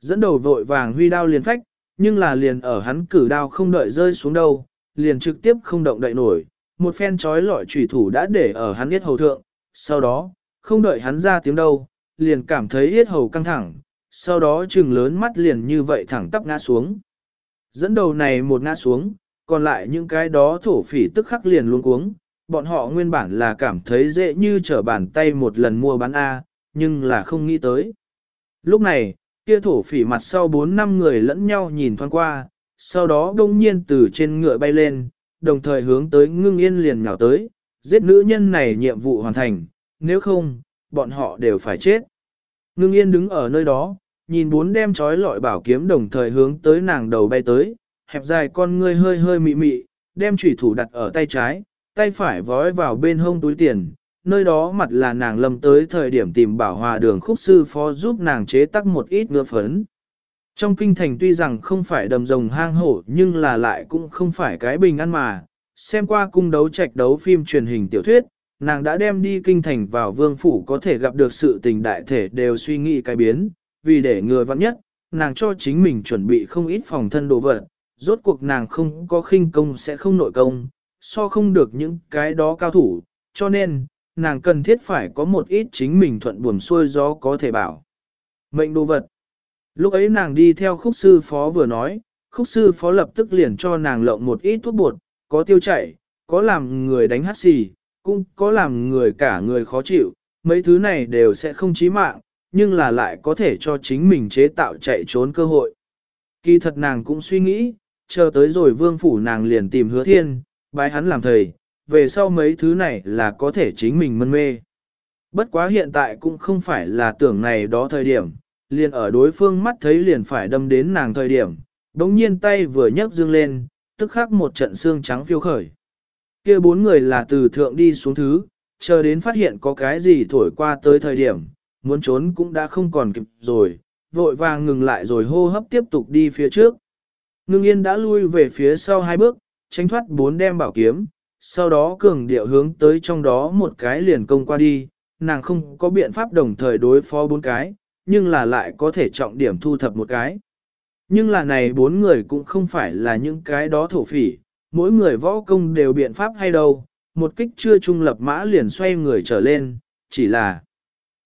Dẫn đầu vội vàng huy đao liền phách, nhưng là liền ở hắn cử đao không đợi rơi xuống đâu, liền trực tiếp không động đậy nổi, một phen trói lọi trùy thủ đã để ở hắn biết hầu thượng, sau đó, không đợi hắn ra tiếng đâu, liền cảm thấy yết hầu căng thẳng, sau đó trừng lớn mắt liền như vậy thẳng tắp ngã xuống. Dẫn đầu này một ngã xuống, còn lại những cái đó thổ phỉ tức khắc liền luôn cuống, bọn họ nguyên bản là cảm thấy dễ như trở bàn tay một lần mua bán A, nhưng là không nghĩ tới. Lúc này, kia thổ phỉ mặt sau bốn năm người lẫn nhau nhìn thoáng qua, sau đó đông nhiên từ trên ngựa bay lên, đồng thời hướng tới ngưng yên liền nhào tới, giết nữ nhân này nhiệm vụ hoàn thành, nếu không, bọn họ đều phải chết. Ngưng yên đứng ở nơi đó, nhìn bốn đem trói lọi bảo kiếm đồng thời hướng tới nàng đầu bay tới, hẹp dài con ngươi hơi hơi mị mị, đem chủy thủ đặt ở tay trái, tay phải vói vào bên hông túi tiền, nơi đó mặt là nàng lâm tới thời điểm tìm bảo hòa đường khúc sư phó giúp nàng chế tắc một ít ngựa phấn. Trong kinh thành tuy rằng không phải đầm rồng hang hổ nhưng là lại cũng không phải cái bình ăn mà, xem qua cung đấu trạch đấu phim truyền hình tiểu thuyết, nàng đã đem đi kinh thành vào vương phủ có thể gặp được sự tình đại thể đều suy nghĩ cái biến, vì để ngừa vặn nhất, nàng cho chính mình chuẩn bị không ít phòng thân đồ vật, rốt cuộc nàng không có khinh công sẽ không nội công, so không được những cái đó cao thủ, cho nên, nàng cần thiết phải có một ít chính mình thuận buồm xuôi gió có thể bảo. Mệnh đồ vật. Lúc ấy nàng đi theo khúc sư phó vừa nói, khúc sư phó lập tức liền cho nàng lộng một ít thuốc bột, có tiêu chảy, có làm người đánh hát xì, cũng có làm người cả người khó chịu, mấy thứ này đều sẽ không chí mạng, nhưng là lại có thể cho chính mình chế tạo chạy trốn cơ hội. Kỳ thật nàng cũng suy nghĩ, chờ tới rồi vương phủ nàng liền tìm hứa thiên, bái hắn làm thầy, về sau mấy thứ này là có thể chính mình mân mê. Bất quá hiện tại cũng không phải là tưởng này đó thời điểm, liền ở đối phương mắt thấy liền phải đâm đến nàng thời điểm, đống nhiên tay vừa nhấc dương lên, tức khắc một trận xương trắng phiêu khởi kia bốn người là từ thượng đi xuống thứ, chờ đến phát hiện có cái gì thổi qua tới thời điểm, muốn trốn cũng đã không còn kịp rồi, vội vàng ngừng lại rồi hô hấp tiếp tục đi phía trước. Ngưng yên đã lui về phía sau hai bước, tránh thoát bốn đem bảo kiếm, sau đó cường điệu hướng tới trong đó một cái liền công qua đi, nàng không có biện pháp đồng thời đối phó bốn cái, nhưng là lại có thể trọng điểm thu thập một cái. Nhưng là này bốn người cũng không phải là những cái đó thổ phỉ, mỗi người võ công đều biện pháp hay đâu, một kích chưa trung lập mã liền xoay người trở lên, chỉ là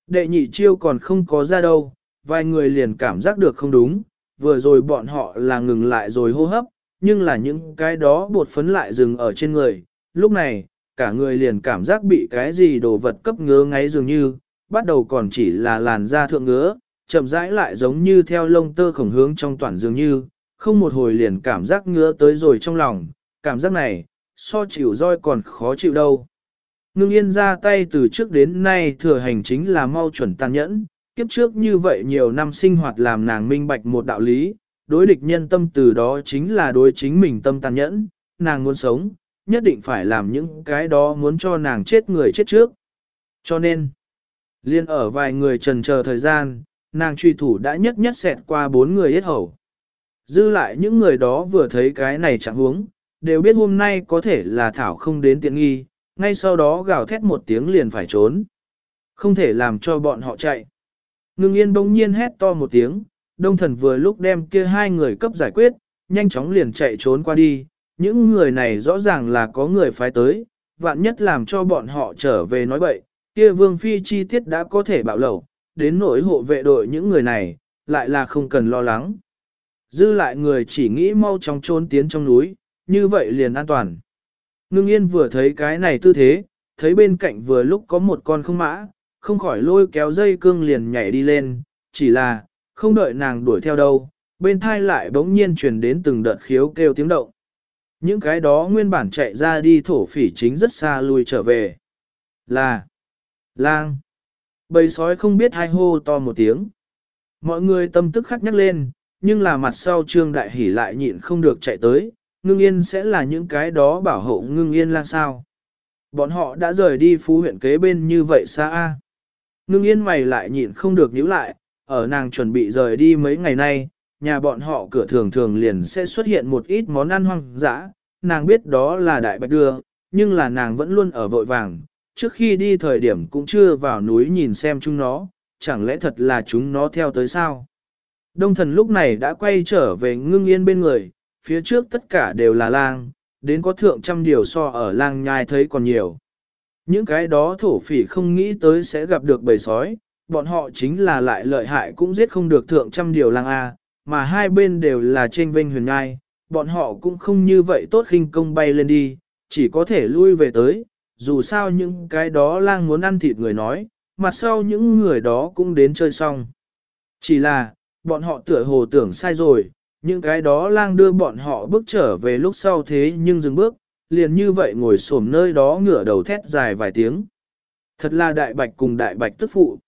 đệ nhị chiêu còn không có ra đâu, vài người liền cảm giác được không đúng, vừa rồi bọn họ là ngừng lại rồi hô hấp, nhưng là những cái đó bột phấn lại dừng ở trên người, lúc này, cả người liền cảm giác bị cái gì đồ vật cấp ngứa ngáy dường như, bắt đầu còn chỉ là làn da thượng ngứa, chậm rãi lại giống như theo lông tơ khổng hướng trong toàn dường như, không một hồi liền cảm giác ngứa tới rồi trong lòng, cảm giác này, so chịu roi còn khó chịu đâu. Ngưng yên ra tay từ trước đến nay thừa hành chính là mau chuẩn tàn nhẫn, kiếp trước như vậy nhiều năm sinh hoạt làm nàng minh bạch một đạo lý, đối địch nhân tâm từ đó chính là đối chính mình tâm tàn nhẫn, nàng muốn sống, nhất định phải làm những cái đó muốn cho nàng chết người chết trước. Cho nên, liên ở vài người trần chờ thời gian, nàng truy thủ đã nhất nhất xẹt qua bốn người hết hầu. Dư lại những người đó vừa thấy cái này chẳng huống, đều biết hôm nay có thể là Thảo không đến tiện nghi, ngay sau đó gào thét một tiếng liền phải trốn. Không thể làm cho bọn họ chạy. Ngưng yên bỗng nhiên hét to một tiếng, đông thần vừa lúc đem kia hai người cấp giải quyết, nhanh chóng liền chạy trốn qua đi, những người này rõ ràng là có người phái tới, vạn nhất làm cho bọn họ trở về nói bậy, kia vương phi chi tiết đã có thể bạo lẩu, đến nỗi hộ vệ đội những người này, lại là không cần lo lắng. Dư lại người chỉ nghĩ mau chóng trốn tiến trong núi, như vậy liền an toàn. Ngưng yên vừa thấy cái này tư thế, thấy bên cạnh vừa lúc có một con không mã, không khỏi lôi kéo dây cương liền nhảy đi lên, chỉ là, không đợi nàng đuổi theo đâu, bên thai lại bỗng nhiên truyền đến từng đợt khiếu kêu tiếng động. Những cái đó nguyên bản chạy ra đi thổ phỉ chính rất xa lui trở về. Là, lang, bầy sói không biết hai hô to một tiếng. Mọi người tâm tức khắc nhắc lên, nhưng là mặt sau trương đại hỉ lại nhịn không được chạy tới, ngưng yên sẽ là những cái đó bảo hộ ngưng yên là sao. Bọn họ đã rời đi phú huyện kế bên như vậy xa a. Ngưng yên mày lại nhịn không được nhíu lại, ở nàng chuẩn bị rời đi mấy ngày nay, nhà bọn họ cửa thường thường liền sẽ xuất hiện một ít món ăn hoang dã, nàng biết đó là đại bạch đưa, nhưng là nàng vẫn luôn ở vội vàng, trước khi đi thời điểm cũng chưa vào núi nhìn xem chúng nó, chẳng lẽ thật là chúng nó theo tới sao? Đông thần lúc này đã quay trở về ngưng yên bên người, phía trước tất cả đều là lang, đến có thượng trăm điều so ở lang nhai thấy còn nhiều. Những cái đó thổ phỉ không nghĩ tới sẽ gặp được bầy sói, bọn họ chính là lại lợi hại cũng giết không được thượng trăm điều lang A, mà hai bên đều là trên vinh huyền nhai, bọn họ cũng không như vậy tốt khinh công bay lên đi, chỉ có thể lui về tới, dù sao những cái đó lang muốn ăn thịt người nói, mặt sau những người đó cũng đến chơi xong. Chỉ là, bọn họ tựa hồ tưởng sai rồi, những cái đó lang đưa bọn họ bước trở về lúc sau thế nhưng dừng bước, liền như vậy ngồi xổm nơi đó ngửa đầu thét dài vài tiếng. Thật là đại bạch cùng đại bạch tức phụ.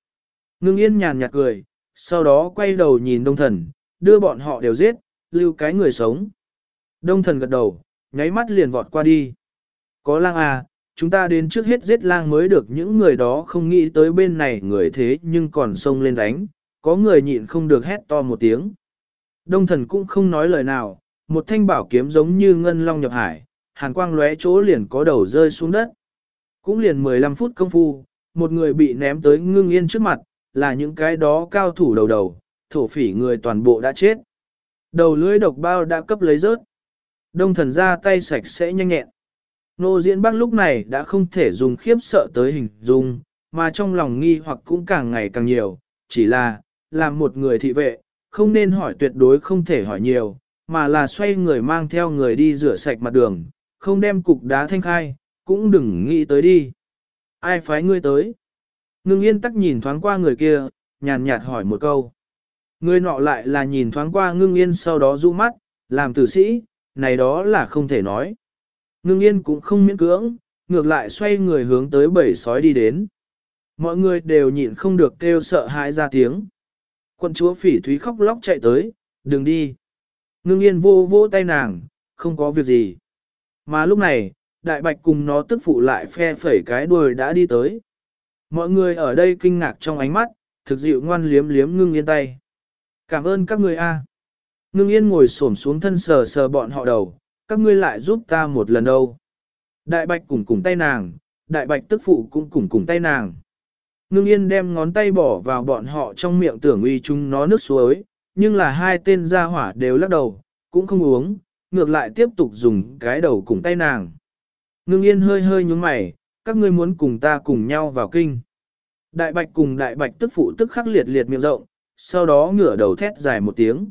Ngưng yên nhàn nhạt cười, sau đó quay đầu nhìn đông thần, đưa bọn họ đều giết, lưu cái người sống. Đông thần gật đầu, nháy mắt liền vọt qua đi. Có lang à, chúng ta đến trước hết giết lang mới được những người đó không nghĩ tới bên này người thế nhưng còn xông lên đánh, có người nhịn không được hét to một tiếng. Đông thần cũng không nói lời nào, một thanh bảo kiếm giống như ngân long nhập hải, hàn quang lóe chỗ liền có đầu rơi xuống đất. Cũng liền 15 phút công phu, một người bị ném tới ngưng yên trước mặt, là những cái đó cao thủ đầu đầu, thổ phỉ người toàn bộ đã chết. Đầu lưới độc bao đã cấp lấy rớt. Đông thần ra tay sạch sẽ nhanh nhẹn. Nô diễn bác lúc này đã không thể dùng khiếp sợ tới hình dung, mà trong lòng nghi hoặc cũng càng ngày càng nhiều, chỉ là, làm một người thị vệ, không nên hỏi tuyệt đối không thể hỏi nhiều, mà là xoay người mang theo người đi rửa sạch mặt đường, không đem cục đá thanh khai, cũng đừng nghĩ tới đi. Ai phái ngươi tới? Ngưng yên tắc nhìn thoáng qua người kia, nhàn nhạt hỏi một câu. Người nọ lại là nhìn thoáng qua ngưng yên sau đó rũ mắt, làm tử sĩ, này đó là không thể nói. Ngưng yên cũng không miễn cưỡng, ngược lại xoay người hướng tới bầy sói đi đến. Mọi người đều nhịn không được kêu sợ hãi ra tiếng. Quân chúa phỉ thúy khóc lóc chạy tới, đừng đi. Ngưng yên vô vô tay nàng, không có việc gì. Mà lúc này, đại bạch cùng nó tức phụ lại phe phẩy cái đuôi đã đi tới. Mọi người ở đây kinh ngạc trong ánh mắt, thực dịu ngoan liếm liếm ngưng yên tay. Cảm ơn các người a. Ngưng yên ngồi xổm xuống thân sờ sờ bọn họ đầu, các ngươi lại giúp ta một lần đâu. Đại bạch cùng cùng tay nàng, đại bạch tức phụ cũng cùng cùng tay nàng. Ngưng yên đem ngón tay bỏ vào bọn họ trong miệng tưởng uy chúng nó nước suối, nhưng là hai tên gia hỏa đều lắc đầu, cũng không uống, ngược lại tiếp tục dùng cái đầu cùng tay nàng. Ngưng yên hơi hơi nhúng mày, các ngươi muốn cùng ta cùng nhau vào kinh. Đại bạch cùng đại bạch tức phụ tức khắc liệt liệt miệng rộng, sau đó ngửa đầu thét dài một tiếng.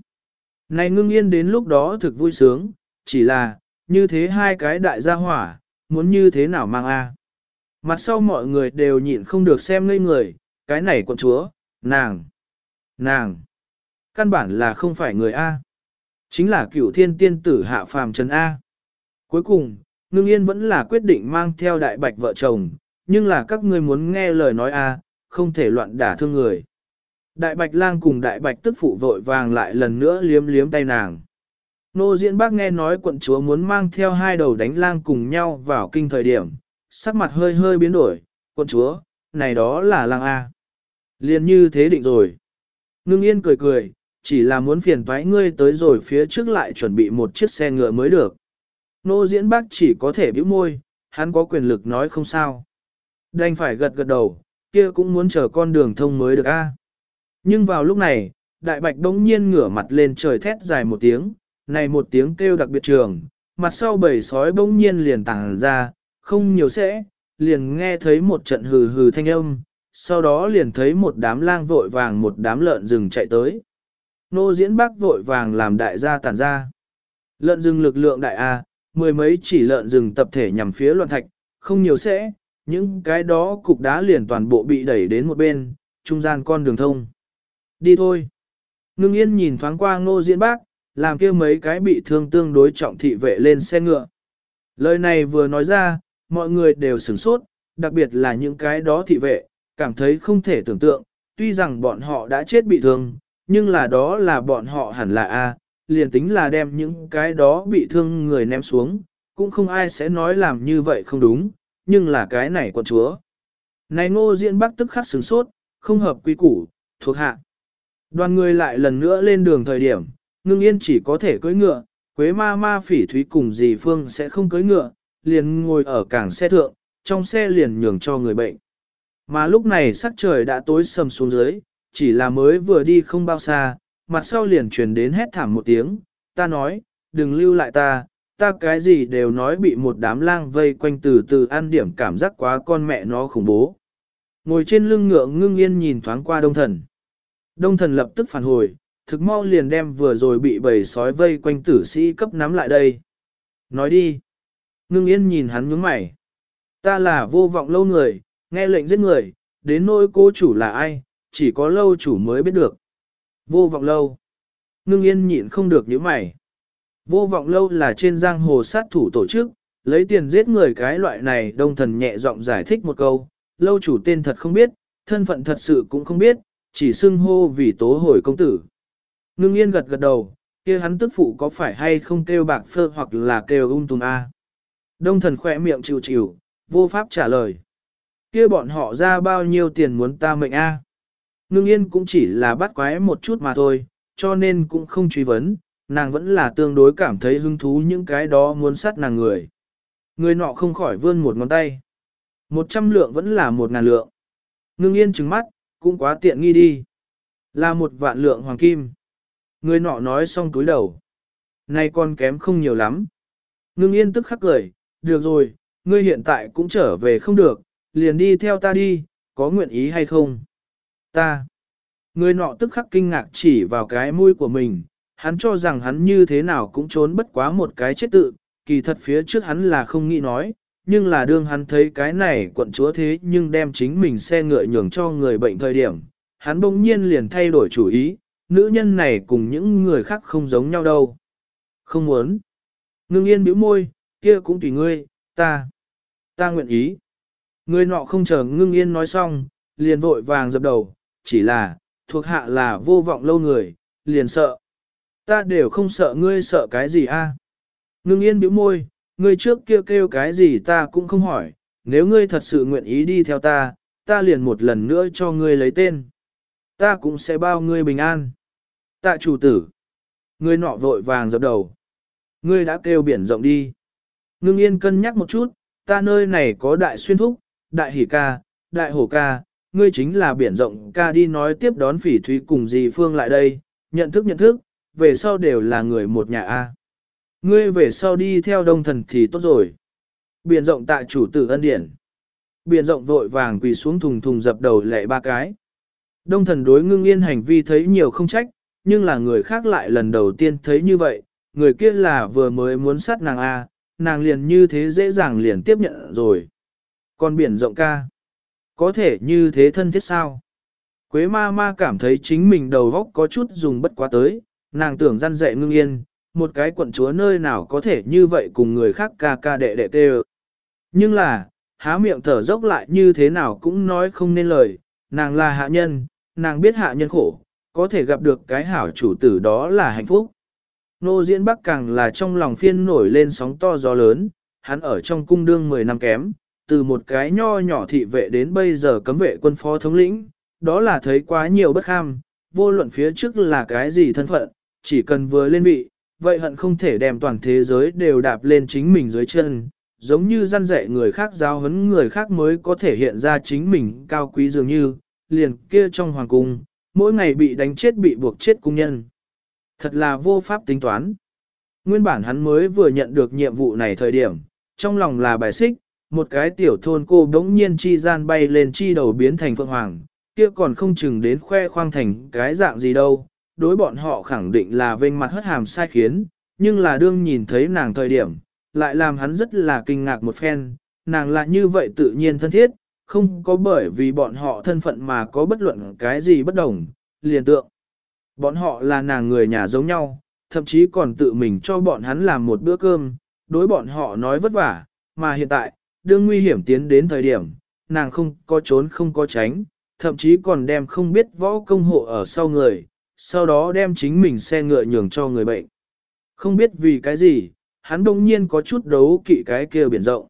Này ngưng yên đến lúc đó thực vui sướng, chỉ là, như thế hai cái đại gia hỏa, muốn như thế nào mang a? Mặt sau mọi người đều nhịn không được xem ngây người, cái này quận chúa, nàng, nàng, căn bản là không phải người A. Chính là cựu thiên tiên tử hạ phàm trần A. Cuối cùng, ngưng yên vẫn là quyết định mang theo đại bạch vợ chồng, nhưng là các ngươi muốn nghe lời nói A, không thể loạn đả thương người. Đại bạch lang cùng đại bạch tức phụ vội vàng lại lần nữa liếm liếm tay nàng. Nô diễn bác nghe nói quận chúa muốn mang theo hai đầu đánh lang cùng nhau vào kinh thời điểm, sắc mặt hơi hơi biến đổi, quân chúa, này đó là lang A. Liên như thế định rồi. Ngưng yên cười cười, chỉ là muốn phiền toái ngươi tới rồi phía trước lại chuẩn bị một chiếc xe ngựa mới được. Nô diễn bác chỉ có thể bĩu môi, hắn có quyền lực nói không sao. Đành phải gật gật đầu, kia cũng muốn chờ con đường thông mới được a. Nhưng vào lúc này, đại bạch đống nhiên ngửa mặt lên trời thét dài một tiếng, này một tiếng kêu đặc biệt trường, mặt sau bầy sói bỗng nhiên liền tàng ra, không nhiều sẽ, liền nghe thấy một trận hừ hừ thanh âm, sau đó liền thấy một đám lang vội vàng một đám lợn rừng chạy tới. Nô diễn bác vội vàng làm đại gia tản ra. Lợn rừng lực lượng đại A, mười mấy chỉ lợn rừng tập thể nhằm phía loạn thạch, không nhiều sẽ, những cái đó cục đá liền toàn bộ bị đẩy đến một bên, trung gian con đường thông. Đi thôi. Ngưng yên nhìn thoáng qua ngô diễn bác, làm kia mấy cái bị thương tương đối trọng thị vệ lên xe ngựa. Lời này vừa nói ra, mọi người đều sửng sốt, đặc biệt là những cái đó thị vệ, cảm thấy không thể tưởng tượng, tuy rằng bọn họ đã chết bị thương, nhưng là đó là bọn họ hẳn là A, liền tính là đem những cái đó bị thương người ném xuống, cũng không ai sẽ nói làm như vậy không đúng, nhưng là cái này quận chúa. Này ngô diễn bắc tức khắc sửng sốt, không hợp quy củ, thuộc hạ. Đoàn người lại lần nữa lên đường thời điểm, ngưng yên chỉ có thể cưỡi ngựa, quế ma ma phỉ thúy cùng dì phương sẽ không cưỡi ngựa, liền ngồi ở cảng xe thượng, trong xe liền nhường cho người bệnh. Mà lúc này sắc trời đã tối sầm xuống dưới, chỉ là mới vừa đi không bao xa, mặt sau liền truyền đến hét thảm một tiếng, ta nói, đừng lưu lại ta, ta cái gì đều nói bị một đám lang vây quanh từ từ ăn điểm cảm giác quá con mẹ nó khủng bố. Ngồi trên lưng ngựa ngưng yên nhìn thoáng qua đông thần. Đông thần lập tức phản hồi, thực mau liền đem vừa rồi bị bầy sói vây quanh tử sĩ cấp nắm lại đây. Nói đi. Ngưng yên nhìn hắn nhướng mày. Ta là vô vọng lâu người, nghe lệnh giết người, đến nỗi cô chủ là ai, chỉ có lâu chủ mới biết được. Vô vọng lâu. Ngưng yên nhịn không được nhướng mày. Vô vọng lâu là trên giang hồ sát thủ tổ chức, lấy tiền giết người cái loại này đông thần nhẹ giọng giải thích một câu, lâu chủ tên thật không biết, thân phận thật sự cũng không biết, chỉ xưng hô vì tố hồi công tử. Ngưng yên gật gật đầu, kia hắn tức phụ có phải hay không kêu bạc phơ hoặc là kêu ung tùm a? Đông thần khỏe miệng chịu chịu, vô pháp trả lời. Kia bọn họ ra bao nhiêu tiền muốn ta mệnh a? Ngưng yên cũng chỉ là bắt quái một chút mà thôi, cho nên cũng không truy vấn, nàng vẫn là tương đối cảm thấy hứng thú những cái đó muốn sát nàng người. Người nọ không khỏi vươn một ngón tay. Một trăm lượng vẫn là một ngàn lượng. Ngưng yên trừng mắt, cũng quá tiện nghi đi. Là một vạn lượng hoàng kim. Người nọ nói xong túi đầu. Này con kém không nhiều lắm. Ngưng yên tức khắc cười, được rồi, ngươi hiện tại cũng trở về không được, liền đi theo ta đi, có nguyện ý hay không? Ta. Người nọ tức khắc kinh ngạc chỉ vào cái mũi của mình, hắn cho rằng hắn như thế nào cũng trốn bất quá một cái chết tự, kỳ thật phía trước hắn là không nghĩ nói, nhưng là đương hắn thấy cái này quận chúa thế nhưng đem chính mình xe ngựa nhường cho người bệnh thời điểm, hắn bỗng nhiên liền thay đổi chủ ý, nữ nhân này cùng những người khác không giống nhau đâu. Không muốn. Ngưng yên bĩu môi, kia cũng tùy ngươi, ta, ta nguyện ý. Người nọ không chờ ngưng yên nói xong, liền vội vàng dập đầu, chỉ là, thuộc hạ là vô vọng lâu người, liền sợ. Ta đều không sợ ngươi sợ cái gì a? Ngưng yên bĩu môi, ngươi trước kia kêu cái gì ta cũng không hỏi, nếu ngươi thật sự nguyện ý đi theo ta, ta liền một lần nữa cho ngươi lấy tên. Ta cũng sẽ bao ngươi bình an. Tạ chủ tử. Ngươi nọ vội vàng dập đầu. Ngươi đã kêu biển rộng đi. Ngưng yên cân nhắc một chút, ta nơi này có đại xuyên thúc, đại hỉ ca, đại hổ ca, ngươi chính là biển rộng ca đi nói tiếp đón phỉ thúy cùng dì phương lại đây, nhận thức nhận thức, về sau đều là người một nhà A. Ngươi về sau đi theo đông thần thì tốt rồi. Biển rộng tại chủ tử ân điển. Biển rộng vội vàng quỳ xuống thùng thùng dập đầu lệ ba cái. Đông thần đối ngưng yên hành vi thấy nhiều không trách, nhưng là người khác lại lần đầu tiên thấy như vậy, người kia là vừa mới muốn sát nàng A, nàng liền như thế dễ dàng liền tiếp nhận rồi. Còn biển rộng ca, có thể như thế thân thiết sao? Quế ma ma cảm thấy chính mình đầu góc có chút dùng bất quá tới, nàng tưởng răn dạy ngưng yên, một cái quận chúa nơi nào có thể như vậy cùng người khác ca ca đệ đệ tê Nhưng là, há miệng thở dốc lại như thế nào cũng nói không nên lời, nàng là hạ nhân, nàng biết hạ nhân khổ, có thể gặp được cái hảo chủ tử đó là hạnh phúc. Nô diễn bắc càng là trong lòng phiên nổi lên sóng to gió lớn, hắn ở trong cung đương 10 năm kém, từ một cái nho nhỏ thị vệ đến bây giờ cấm vệ quân phó thống lĩnh, đó là thấy quá nhiều bất kham, vô luận phía trước là cái gì thân phận, chỉ cần vừa lên vị, vậy hận không thể đem toàn thế giới đều đạp lên chính mình dưới chân, giống như răn dạy người khác giáo huấn người khác mới có thể hiện ra chính mình cao quý dường như, liền kia trong hoàng cung, mỗi ngày bị đánh chết bị buộc chết cung nhân. Thật là vô pháp tính toán. Nguyên bản hắn mới vừa nhận được nhiệm vụ này thời điểm, trong lòng là bài xích, một cái tiểu thôn cô đống nhiên chi gian bay lên chi đầu biến thành phượng hoàng, kia còn không chừng đến khoe khoang thành cái dạng gì đâu, đối bọn họ khẳng định là vênh mặt hất hàm sai khiến, nhưng là đương nhìn thấy nàng thời điểm, lại làm hắn rất là kinh ngạc một phen, nàng là như vậy tự nhiên thân thiết, không có bởi vì bọn họ thân phận mà có bất luận cái gì bất đồng, liền tượng. Bọn họ là nàng người nhà giống nhau, thậm chí còn tự mình cho bọn hắn làm một bữa cơm, đối bọn họ nói vất vả, mà hiện tại, đương nguy hiểm tiến đến thời điểm, nàng không có trốn không có tránh, thậm chí còn đem không biết võ công hộ ở sau người, sau đó đem chính mình xe ngựa nhường cho người bệnh. Không biết vì cái gì, hắn đông nhiên có chút đấu kỵ cái kia biển rộng.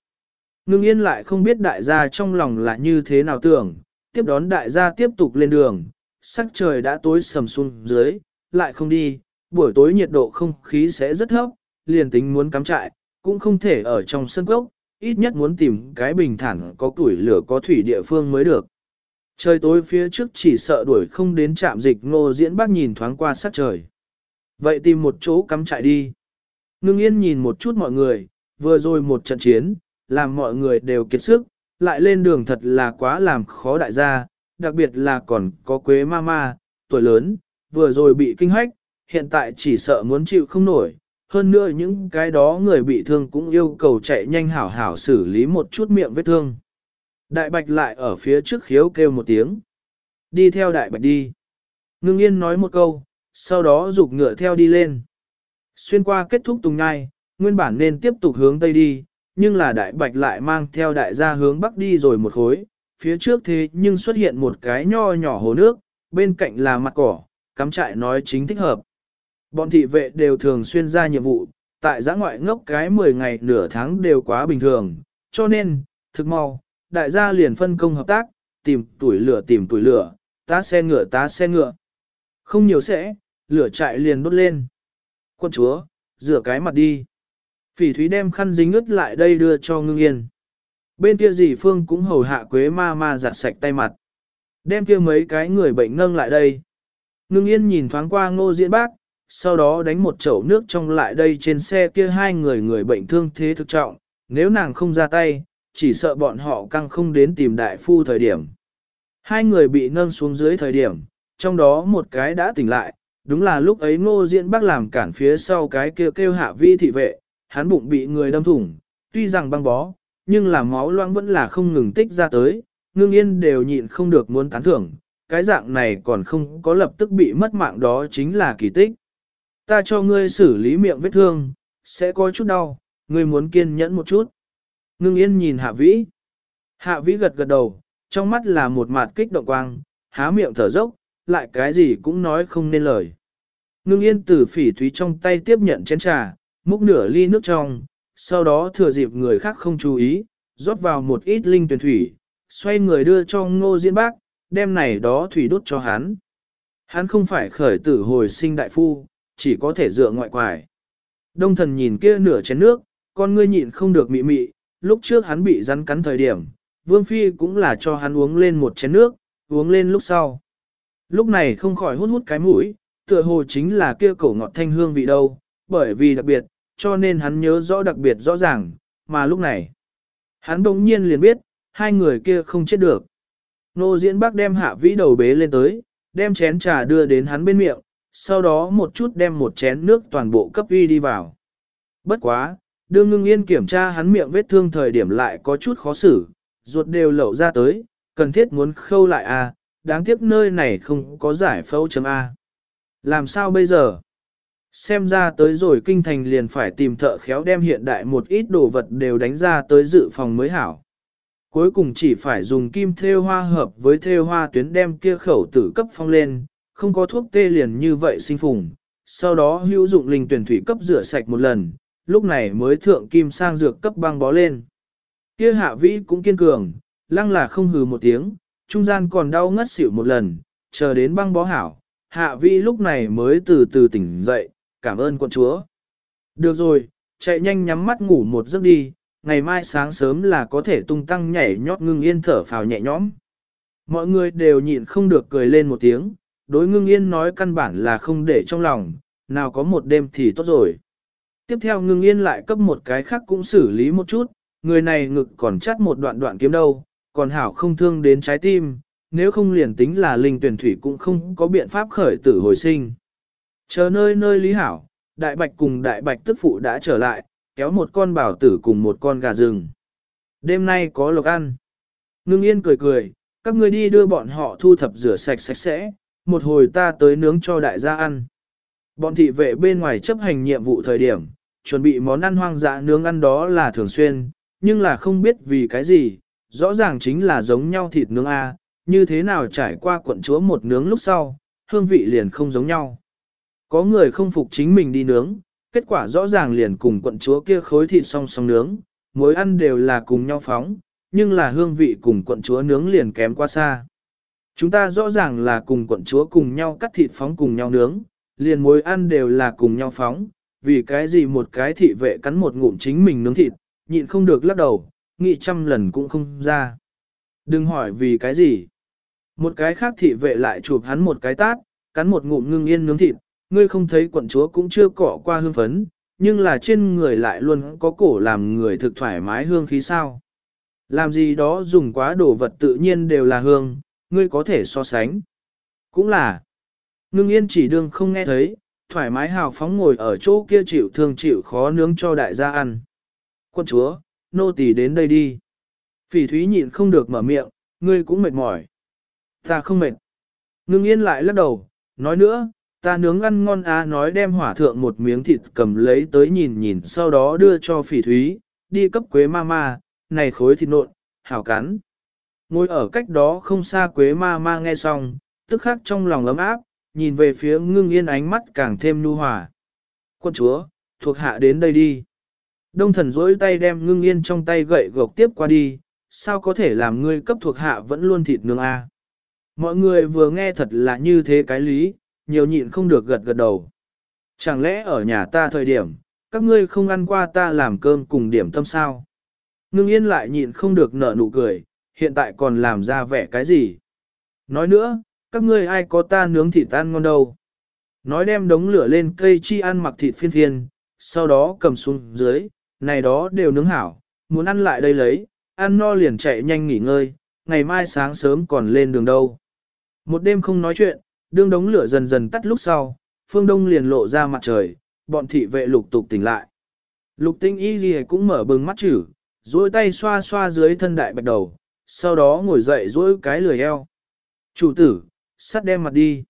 Ngưng yên lại không biết đại gia trong lòng là như thế nào tưởng, tiếp đón đại gia tiếp tục lên đường, sắc trời đã tối sầm xuống dưới, lại không đi, buổi tối nhiệt độ không khí sẽ rất thấp, liền tính muốn cắm trại, cũng không thể ở trong sân cốc, ít nhất muốn tìm cái bình thản có tuổi lửa có thủy địa phương mới được. Trời tối phía trước chỉ sợ đuổi không đến trạm dịch ngô diễn bác nhìn thoáng qua sắc trời. Vậy tìm một chỗ cắm trại đi. Ngưng yên nhìn một chút mọi người, vừa rồi một trận chiến, làm mọi người đều kiệt sức, lại lên đường thật là quá làm khó đại gia, đặc biệt là còn có quế ma ma, tuổi lớn, vừa rồi bị kinh hách, hiện tại chỉ sợ muốn chịu không nổi. Hơn nữa những cái đó người bị thương cũng yêu cầu chạy nhanh hảo hảo xử lý một chút miệng vết thương. Đại bạch lại ở phía trước khiếu kêu một tiếng. Đi theo đại bạch đi. Ngưng yên nói một câu, sau đó rụt ngựa theo đi lên. Xuyên qua kết thúc tùng ngai, nguyên bản nên tiếp tục hướng tây đi, nhưng là đại bạch lại mang theo đại gia hướng bắc đi rồi một khối, phía trước thế nhưng xuất hiện một cái nho nhỏ hồ nước, bên cạnh là mặt cỏ, cắm trại nói chính thích hợp. Bọn thị vệ đều thường xuyên ra nhiệm vụ, tại giã ngoại ngốc cái 10 ngày nửa tháng đều quá bình thường, cho nên, thực mau, đại gia liền phân công hợp tác, tìm tuổi lửa tìm tuổi lửa, tá xe ngựa tá xe ngựa. Không nhiều sẽ, lửa chạy liền đốt lên. Quân chúa, rửa cái mặt đi. Phỉ thúy đem khăn dính ướt lại đây đưa cho ngưng yên. Bên kia dì Phương cũng hầu hạ quế ma ma giặt sạch tay mặt. Đem kia mấy cái người bệnh nâng lại đây. Ngưng yên nhìn thoáng qua ngô diễn bác, sau đó đánh một chậu nước trong lại đây trên xe kia hai người người bệnh thương thế thực trọng. Nếu nàng không ra tay, chỉ sợ bọn họ căng không đến tìm đại phu thời điểm. Hai người bị nâng xuống dưới thời điểm, trong đó một cái đã tỉnh lại, đúng là lúc ấy ngô diễn bác làm cản phía sau cái kêu kêu hạ vi thị vệ, hắn bụng bị người đâm thủng, tuy rằng băng bó, nhưng là máu loãng vẫn là không ngừng tích ra tới, ngưng yên đều nhịn không được muốn tán thưởng, cái dạng này còn không có lập tức bị mất mạng đó chính là kỳ tích. Ta cho ngươi xử lý miệng vết thương, sẽ có chút đau, ngươi muốn kiên nhẫn một chút. Ngưng yên nhìn hạ vĩ. Hạ vĩ gật gật đầu, trong mắt là một mặt kích động quang, há miệng thở dốc, lại cái gì cũng nói không nên lời. Ngưng yên từ phỉ thúy trong tay tiếp nhận chén trà, múc nửa ly nước trong, sau đó thừa dịp người khác không chú ý, rót vào một ít linh tuyển thủy, xoay người đưa cho ngô diễn bác, đem này đó thủy đốt cho hắn. Hắn không phải khởi tử hồi sinh đại phu, chỉ có thể dựa ngoại quải. Đông thần nhìn kia nửa chén nước, con ngươi nhịn không được mị mị, lúc trước hắn bị rắn cắn thời điểm, Vương Phi cũng là cho hắn uống lên một chén nước, uống lên lúc sau. Lúc này không khỏi hút hút cái mũi, tựa hồ chính là kia cổ ngọt thanh hương vị đâu, bởi vì đặc biệt, cho nên hắn nhớ rõ đặc biệt rõ ràng, mà lúc này, hắn bỗng nhiên liền biết, hai người kia không chết được. Nô diễn bác đem hạ vĩ đầu bế lên tới, đem chén trà đưa đến hắn bên miệng, sau đó một chút đem một chén nước toàn bộ cấp uy đi vào. Bất quá, đương ngưng yên kiểm tra hắn miệng vết thương thời điểm lại có chút khó xử, ruột đều lậu ra tới, cần thiết muốn khâu lại à, đáng tiếc nơi này không có giải phẫu chấm A. Làm sao bây giờ? Xem ra tới rồi kinh thành liền phải tìm thợ khéo đem hiện đại một ít đồ vật đều đánh ra tới dự phòng mới hảo. Cuối cùng chỉ phải dùng kim thêu hoa hợp với thêu hoa tuyến đem kia khẩu tử cấp phong lên, không có thuốc tê liền như vậy sinh phùng. Sau đó hữu dụng linh tuyển thủy cấp rửa sạch một lần, lúc này mới thượng kim sang dược cấp băng bó lên. Kia hạ vĩ cũng kiên cường, lăng là không hừ một tiếng, trung gian còn đau ngất xỉu một lần, chờ đến băng bó hảo, hạ vĩ lúc này mới từ từ tỉnh dậy, cảm ơn quận chúa. Được rồi, chạy nhanh nhắm mắt ngủ một giấc đi, ngày mai sáng sớm là có thể tung tăng nhảy nhót ngưng yên thở phào nhẹ nhõm. Mọi người đều nhịn không được cười lên một tiếng, đối ngưng yên nói căn bản là không để trong lòng, nào có một đêm thì tốt rồi. Tiếp theo ngưng yên lại cấp một cái khác cũng xử lý một chút, người này ngực còn chắt một đoạn đoạn kiếm đâu, còn hảo không thương đến trái tim, nếu không liền tính là linh tuyển thủy cũng không có biện pháp khởi tử hồi sinh. Chờ nơi nơi lý hảo, đại bạch cùng đại bạch tức phụ đã trở lại, kéo một con bảo tử cùng một con gà rừng. Đêm nay có lộc ăn. Ngưng yên cười cười, các ngươi đi đưa bọn họ thu thập rửa sạch sạch sẽ, một hồi ta tới nướng cho đại gia ăn. Bọn thị vệ bên ngoài chấp hành nhiệm vụ thời điểm, chuẩn bị món ăn hoang dã nướng ăn đó là thường xuyên, nhưng là không biết vì cái gì, rõ ràng chính là giống nhau thịt nướng A, như thế nào trải qua quận chúa một nướng lúc sau, hương vị liền không giống nhau. Có người không phục chính mình đi nướng, kết quả rõ ràng liền cùng quận chúa kia khối thịt song song nướng, mối ăn đều là cùng nhau phóng, nhưng là hương vị cùng quận chúa nướng liền kém quá xa. Chúng ta rõ ràng là cùng quận chúa cùng nhau cắt thịt phóng cùng nhau nướng, liền mối ăn đều là cùng nhau phóng, vì cái gì một cái thị vệ cắn một ngụm chính mình nướng thịt, nhịn không được lắc đầu, nghĩ trăm lần cũng không ra. Đừng hỏi vì cái gì. Một cái khác thị vệ lại chụp hắn một cái tát, cắn một ngụm ngưng yên nướng thịt, ngươi không thấy quận chúa cũng chưa cọ qua hương phấn, nhưng là trên người lại luôn có cổ làm người thực thoải mái hương khí sao. Làm gì đó dùng quá đồ vật tự nhiên đều là hương, ngươi có thể so sánh. Cũng là, Ngưng yên chỉ đương không nghe thấy, thoải mái hào phóng ngồi ở chỗ kia chịu thương chịu khó nướng cho đại gia ăn. Quân chúa, nô tỳ đến đây đi. Phỉ thúy nhịn không được mở miệng, ngươi cũng mệt mỏi. Ta không mệt. Ngưng yên lại lắc đầu, nói nữa, ta nướng ăn ngon á nói đem hỏa thượng một miếng thịt cầm lấy tới nhìn nhìn sau đó đưa cho phỉ thúy, đi cấp quế ma ma, này khối thịt nộn, hảo cắn. Ngồi ở cách đó không xa quế ma ma nghe xong, tức khắc trong lòng ấm áp, nhìn về phía ngưng yên ánh mắt càng thêm nu hòa. Quân chúa, thuộc hạ đến đây đi. Đông thần dỗi tay đem ngưng yên trong tay gậy gộc tiếp qua đi, sao có thể làm ngươi cấp thuộc hạ vẫn luôn thịt nướng a? Mọi người vừa nghe thật là như thế cái lý, nhiều nhịn không được gật gật đầu. Chẳng lẽ ở nhà ta thời điểm, các ngươi không ăn qua ta làm cơm cùng điểm tâm sao? Ngưng yên lại nhịn không được nở nụ cười, hiện tại còn làm ra vẻ cái gì? Nói nữa, các ngươi ai có ta nướng thịt ăn ngon đâu? Nói đem đống lửa lên cây chi ăn mặc thịt phiên phiên, sau đó cầm xuống dưới, này đó đều nướng hảo, muốn ăn lại đây lấy, ăn no liền chạy nhanh nghỉ ngơi, ngày mai sáng sớm còn lên đường đâu. Một đêm không nói chuyện, đương đống lửa dần dần tắt lúc sau, phương đông liền lộ ra mặt trời, bọn thị vệ lục tục tỉnh lại. Lục tinh y gì cũng mở bừng mắt chữ, duỗi tay xoa xoa dưới thân đại bạch đầu, sau đó ngồi dậy duỗi cái lười eo. Chủ tử, sắt đem mặt đi.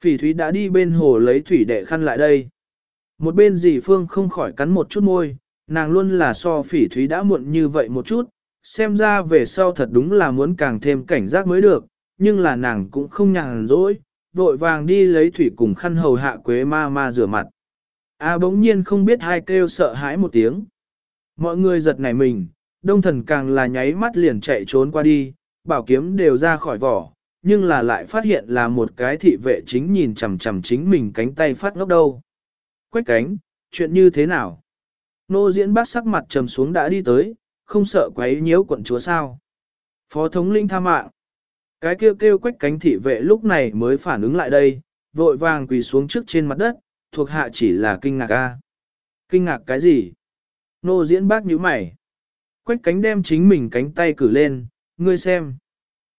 Phỉ thúy đã đi bên hồ lấy thủy đệ khăn lại đây. Một bên dì phương không khỏi cắn một chút môi, nàng luôn là so phỉ thúy đã muộn như vậy một chút, xem ra về sau thật đúng là muốn càng thêm cảnh giác mới được, nhưng là nàng cũng không nhàn rỗi, vội vàng đi lấy thủy cùng khăn hầu hạ quế ma ma rửa mặt. A bỗng nhiên không biết hai kêu sợ hãi một tiếng. Mọi người giật nảy mình, đông thần càng là nháy mắt liền chạy trốn qua đi, bảo kiếm đều ra khỏi vỏ, nhưng là lại phát hiện là một cái thị vệ chính nhìn chằm chằm chính mình cánh tay phát ngốc đâu. Quách cánh, chuyện như thế nào? Nô diễn bác sắc mặt trầm xuống đã đi tới, không sợ quấy nhiễu quận chúa sao. Phó thống linh tha mạng. Cái kêu kêu quách cánh thị vệ lúc này mới phản ứng lại đây, vội vàng quỳ xuống trước trên mặt đất, thuộc hạ chỉ là kinh ngạc a. Kinh ngạc cái gì? Nô diễn bác nhíu mày. Quách cánh đem chính mình cánh tay cử lên, ngươi xem.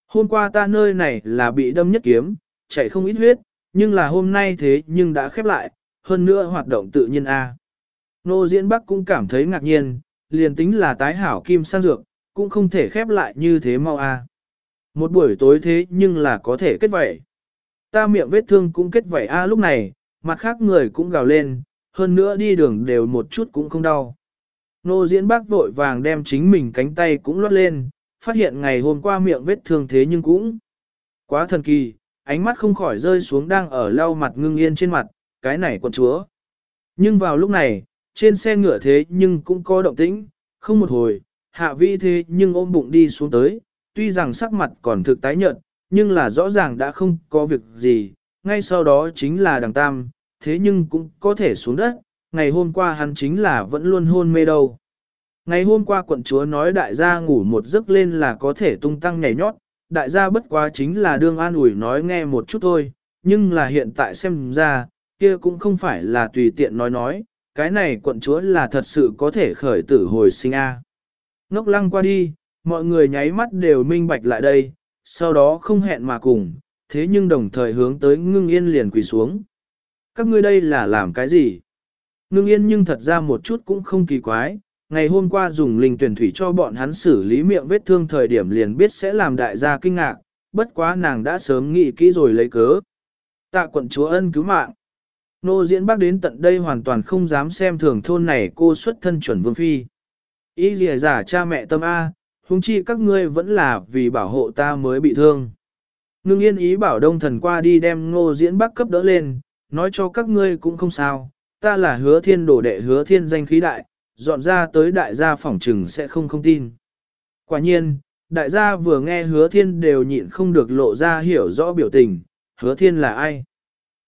Hôm qua ta nơi này là bị đâm nhất kiếm, chạy không ít huyết, nhưng là hôm nay thế nhưng đã khép lại, hơn nữa hoạt động tự nhiên a. Nô diễn bắc cũng cảm thấy ngạc nhiên, liền tính là tái hảo kim sang dược, cũng không thể khép lại như thế mau a. Một buổi tối thế nhưng là có thể kết vảy. Ta miệng vết thương cũng kết vảy a lúc này, mặt khác người cũng gào lên, hơn nữa đi đường đều một chút cũng không đau. Nô diễn bác vội vàng đem chính mình cánh tay cũng lót lên, phát hiện ngày hôm qua miệng vết thương thế nhưng cũng quá thần kỳ, ánh mắt không khỏi rơi xuống đang ở lau mặt ngưng yên trên mặt, cái này quận chúa. Nhưng vào lúc này, trên xe ngựa thế nhưng cũng có động tĩnh, không một hồi, hạ vi thế nhưng ôm bụng đi xuống tới, tuy rằng sắc mặt còn thực tái nhợt, nhưng là rõ ràng đã không có việc gì, ngay sau đó chính là đằng tam, thế nhưng cũng có thể xuống đất, ngày hôm qua hắn chính là vẫn luôn hôn mê đâu. Ngày hôm qua quận chúa nói đại gia ngủ một giấc lên là có thể tung tăng nhảy nhót, đại gia bất quá chính là đương an ủi nói nghe một chút thôi, nhưng là hiện tại xem ra, kia cũng không phải là tùy tiện nói nói, cái này quận chúa là thật sự có thể khởi tử hồi sinh A. Ngốc lăng qua đi, mọi người nháy mắt đều minh bạch lại đây, sau đó không hẹn mà cùng, thế nhưng đồng thời hướng tới ngưng yên liền quỳ xuống. Các ngươi đây là làm cái gì? Ngưng yên nhưng thật ra một chút cũng không kỳ quái, ngày hôm qua dùng linh tuyển thủy cho bọn hắn xử lý miệng vết thương thời điểm liền biết sẽ làm đại gia kinh ngạc, bất quá nàng đã sớm nghĩ kỹ rồi lấy cớ. Tạ quận chúa ân cứu mạng. Nô diễn bác đến tận đây hoàn toàn không dám xem thường thôn này cô xuất thân chuẩn vương phi. Ý gì giả cha mẹ tâm A, huống chi các ngươi vẫn là vì bảo hộ ta mới bị thương. Ngưng yên ý bảo đông thần qua đi đem ngô diễn Bắc cấp đỡ lên, nói cho các ngươi cũng không sao, ta là hứa thiên đổ đệ hứa thiên danh khí đại, dọn ra tới đại gia phỏng trừng sẽ không không tin. Quả nhiên, đại gia vừa nghe hứa thiên đều nhịn không được lộ ra hiểu rõ biểu tình, hứa thiên là ai?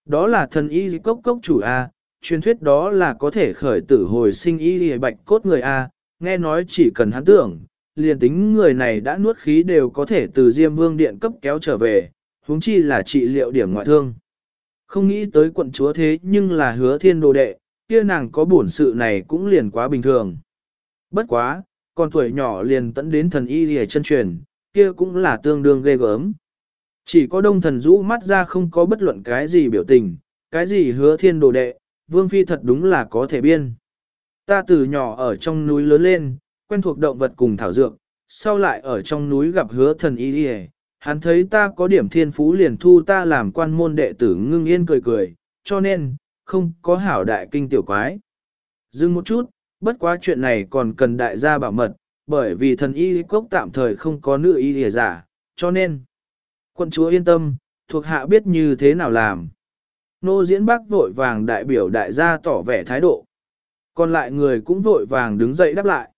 Đó là thần y cốc cốc chủ A, truyền thuyết đó là có thể khởi tử hồi sinh y bạch cốt người A, nghe nói chỉ cần hắn tưởng, liền tính người này đã nuốt khí đều có thể từ Diêm Vương Điện cấp kéo trở về, huống chi là trị liệu điểm ngoại thương. Không nghĩ tới quận chúa thế nhưng là hứa thiên đồ đệ, kia nàng có bổn sự này cũng liền quá bình thường. Bất quá, con tuổi nhỏ liền tẫn đến thần y lìa chân truyền, kia cũng là tương đương ghê gớm. Chỉ có đông thần rũ mắt ra không có bất luận cái gì biểu tình, cái gì hứa thiên đồ đệ, vương phi thật đúng là có thể biên. Ta từ nhỏ ở trong núi lớn lên, quen thuộc động vật cùng thảo dược, sau lại ở trong núi gặp hứa thần y đi hắn thấy ta có điểm thiên phú liền thu ta làm quan môn đệ tử ngưng yên cười cười, cho nên, không có hảo đại kinh tiểu quái. Dừng một chút, bất quá chuyện này còn cần đại gia bảo mật, bởi vì thần y cốc tạm thời không có nữ y lìa giả, cho nên, quân chúa yên tâm, thuộc hạ biết như thế nào làm. Nô diễn bác vội vàng đại biểu đại gia tỏ vẻ thái độ. Còn lại người cũng vội vàng đứng dậy đáp lại.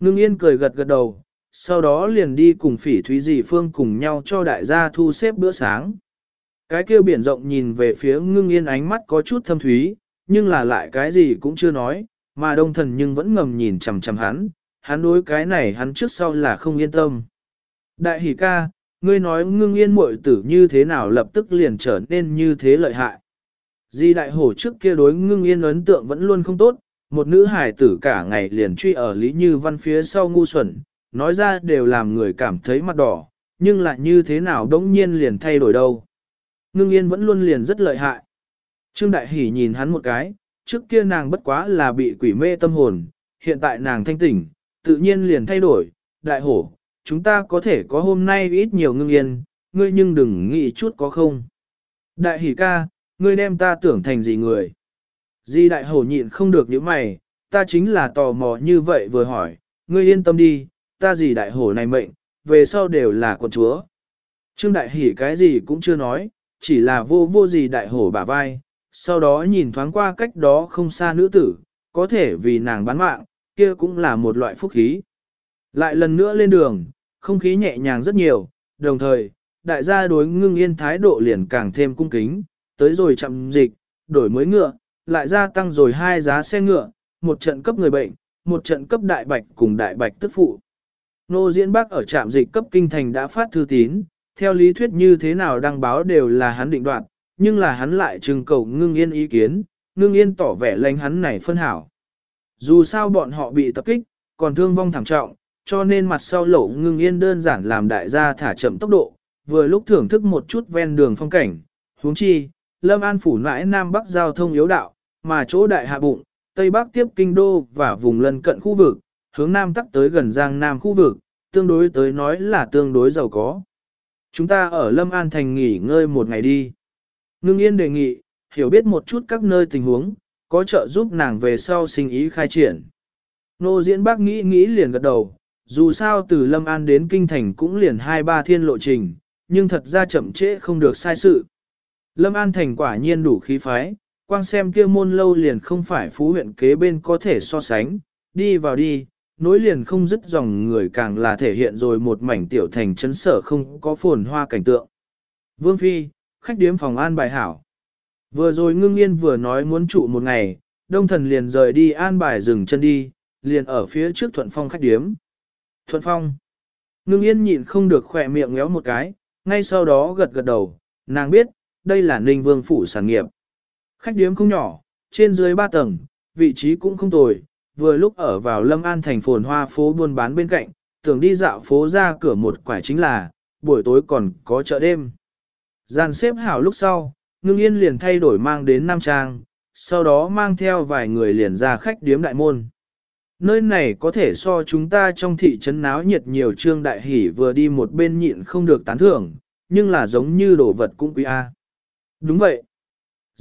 Ngưng yên cười gật gật đầu, sau đó liền đi cùng phỉ thúy dì phương cùng nhau cho đại gia thu xếp bữa sáng. Cái kia biển rộng nhìn về phía ngưng yên ánh mắt có chút thâm thúy, nhưng là lại cái gì cũng chưa nói, mà đông thần nhưng vẫn ngầm nhìn chằm chằm hắn, hắn đối cái này hắn trước sau là không yên tâm. Đại hỷ ca, ngươi nói ngưng yên muội tử như thế nào lập tức liền trở nên như thế lợi hại. Di đại hổ trước kia đối ngưng yên ấn tượng vẫn luôn không tốt, một nữ hài tử cả ngày liền truy ở Lý Như Văn phía sau ngu xuẩn, nói ra đều làm người cảm thấy mặt đỏ, nhưng lại như thế nào đống nhiên liền thay đổi đâu. Ngưng yên vẫn luôn liền rất lợi hại. Trương Đại Hỷ nhìn hắn một cái, trước kia nàng bất quá là bị quỷ mê tâm hồn, hiện tại nàng thanh tỉnh, tự nhiên liền thay đổi, đại hổ, chúng ta có thể có hôm nay ít nhiều ngưng yên, ngươi nhưng đừng nghĩ chút có không. Đại hỷ ca, ngươi đem ta tưởng thành gì người? Di đại hổ nhịn không được những mày, ta chính là tò mò như vậy vừa hỏi, ngươi yên tâm đi, ta gì đại hổ này mệnh, về sau đều là con chúa. Trương đại hỉ cái gì cũng chưa nói, chỉ là vô vô gì đại hổ bả vai, sau đó nhìn thoáng qua cách đó không xa nữ tử, có thể vì nàng bán mạng, kia cũng là một loại phúc khí. Lại lần nữa lên đường, không khí nhẹ nhàng rất nhiều, đồng thời, đại gia đối ngưng yên thái độ liền càng thêm cung kính, tới rồi chậm dịch, đổi mới ngựa, lại gia tăng rồi hai giá xe ngựa, một trận cấp người bệnh, một trận cấp đại bạch cùng đại bạch tức phụ. Nô Diễn Bắc ở trạm dịch cấp kinh thành đã phát thư tín, theo lý thuyết như thế nào đăng báo đều là hắn định đoạt, nhưng là hắn lại trừng cầu ngưng yên ý kiến, ngưng yên tỏ vẻ lãnh hắn này phân hảo. Dù sao bọn họ bị tập kích, còn thương vong thảm trọng, cho nên mặt sau lỗ ngưng yên đơn giản làm đại gia thả chậm tốc độ, vừa lúc thưởng thức một chút ven đường phong cảnh, huống chi, Lâm An phủ nãi Nam Bắc giao thông yếu đạo, mà chỗ đại hạ bụng, Tây Bắc tiếp kinh đô và vùng lân cận khu vực, hướng Nam tắc tới gần Giang Nam khu vực, tương đối tới nói là tương đối giàu có. Chúng ta ở Lâm An Thành nghỉ ngơi một ngày đi. Ngưng yên đề nghị, hiểu biết một chút các nơi tình huống, có trợ giúp nàng về sau sinh ý khai triển. Nô diễn bác nghĩ nghĩ liền gật đầu, dù sao từ Lâm An đến Kinh Thành cũng liền hai ba thiên lộ trình, nhưng thật ra chậm trễ không được sai sự. Lâm An Thành quả nhiên đủ khí phái, quang xem kia môn lâu liền không phải phú huyện kế bên có thể so sánh, đi vào đi, nối liền không dứt dòng người càng là thể hiện rồi một mảnh tiểu thành chấn sở không có phồn hoa cảnh tượng. Vương Phi, khách điếm phòng an bài hảo. Vừa rồi ngưng yên vừa nói muốn trụ một ngày, đông thần liền rời đi an bài dừng chân đi, liền ở phía trước thuận phong khách điếm. Thuận phong. Ngưng yên nhịn không được khỏe miệng ngéo một cái, ngay sau đó gật gật đầu, nàng biết, đây là ninh vương phủ sản nghiệp. Khách điếm không nhỏ, trên dưới ba tầng, vị trí cũng không tồi, vừa lúc ở vào Lâm An thành phồn hoa phố buôn bán bên cạnh, tưởng đi dạo phố ra cửa một quải chính là, buổi tối còn có chợ đêm. Gian xếp hảo lúc sau, ngưng yên liền thay đổi mang đến Nam Trang, sau đó mang theo vài người liền ra khách điếm đại môn. Nơi này có thể so chúng ta trong thị trấn náo nhiệt nhiều trương đại hỉ vừa đi một bên nhịn không được tán thưởng, nhưng là giống như đồ vật cũng quý A. Đúng vậy.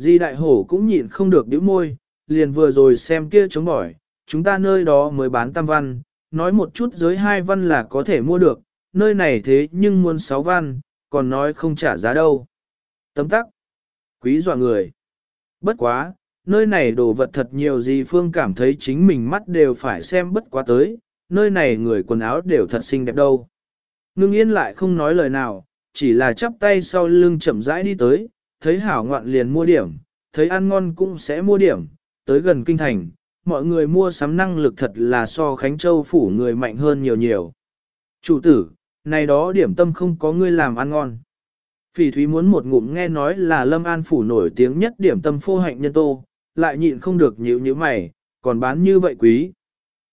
Di đại hổ cũng nhịn không được điếu môi, liền vừa rồi xem kia chống bỏi, chúng ta nơi đó mới bán tam văn, nói một chút giới hai văn là có thể mua được, nơi này thế nhưng muốn sáu văn, còn nói không trả giá đâu. Tấm tắc, quý dọa người. Bất quá, nơi này đồ vật thật nhiều gì Phương cảm thấy chính mình mắt đều phải xem bất quá tới, nơi này người quần áo đều thật xinh đẹp đâu. Ngưng yên lại không nói lời nào, chỉ là chắp tay sau lưng chậm rãi đi tới, thấy hảo ngoạn liền mua điểm, thấy ăn ngon cũng sẽ mua điểm, tới gần kinh thành, mọi người mua sắm năng lực thật là so Khánh Châu phủ người mạnh hơn nhiều nhiều. Chủ tử, này đó điểm tâm không có ngươi làm ăn ngon. Phỉ Thúy muốn một ngụm nghe nói là Lâm An phủ nổi tiếng nhất điểm tâm phô hạnh nhân tô, lại nhịn không được nhíu nhíu mày, còn bán như vậy quý.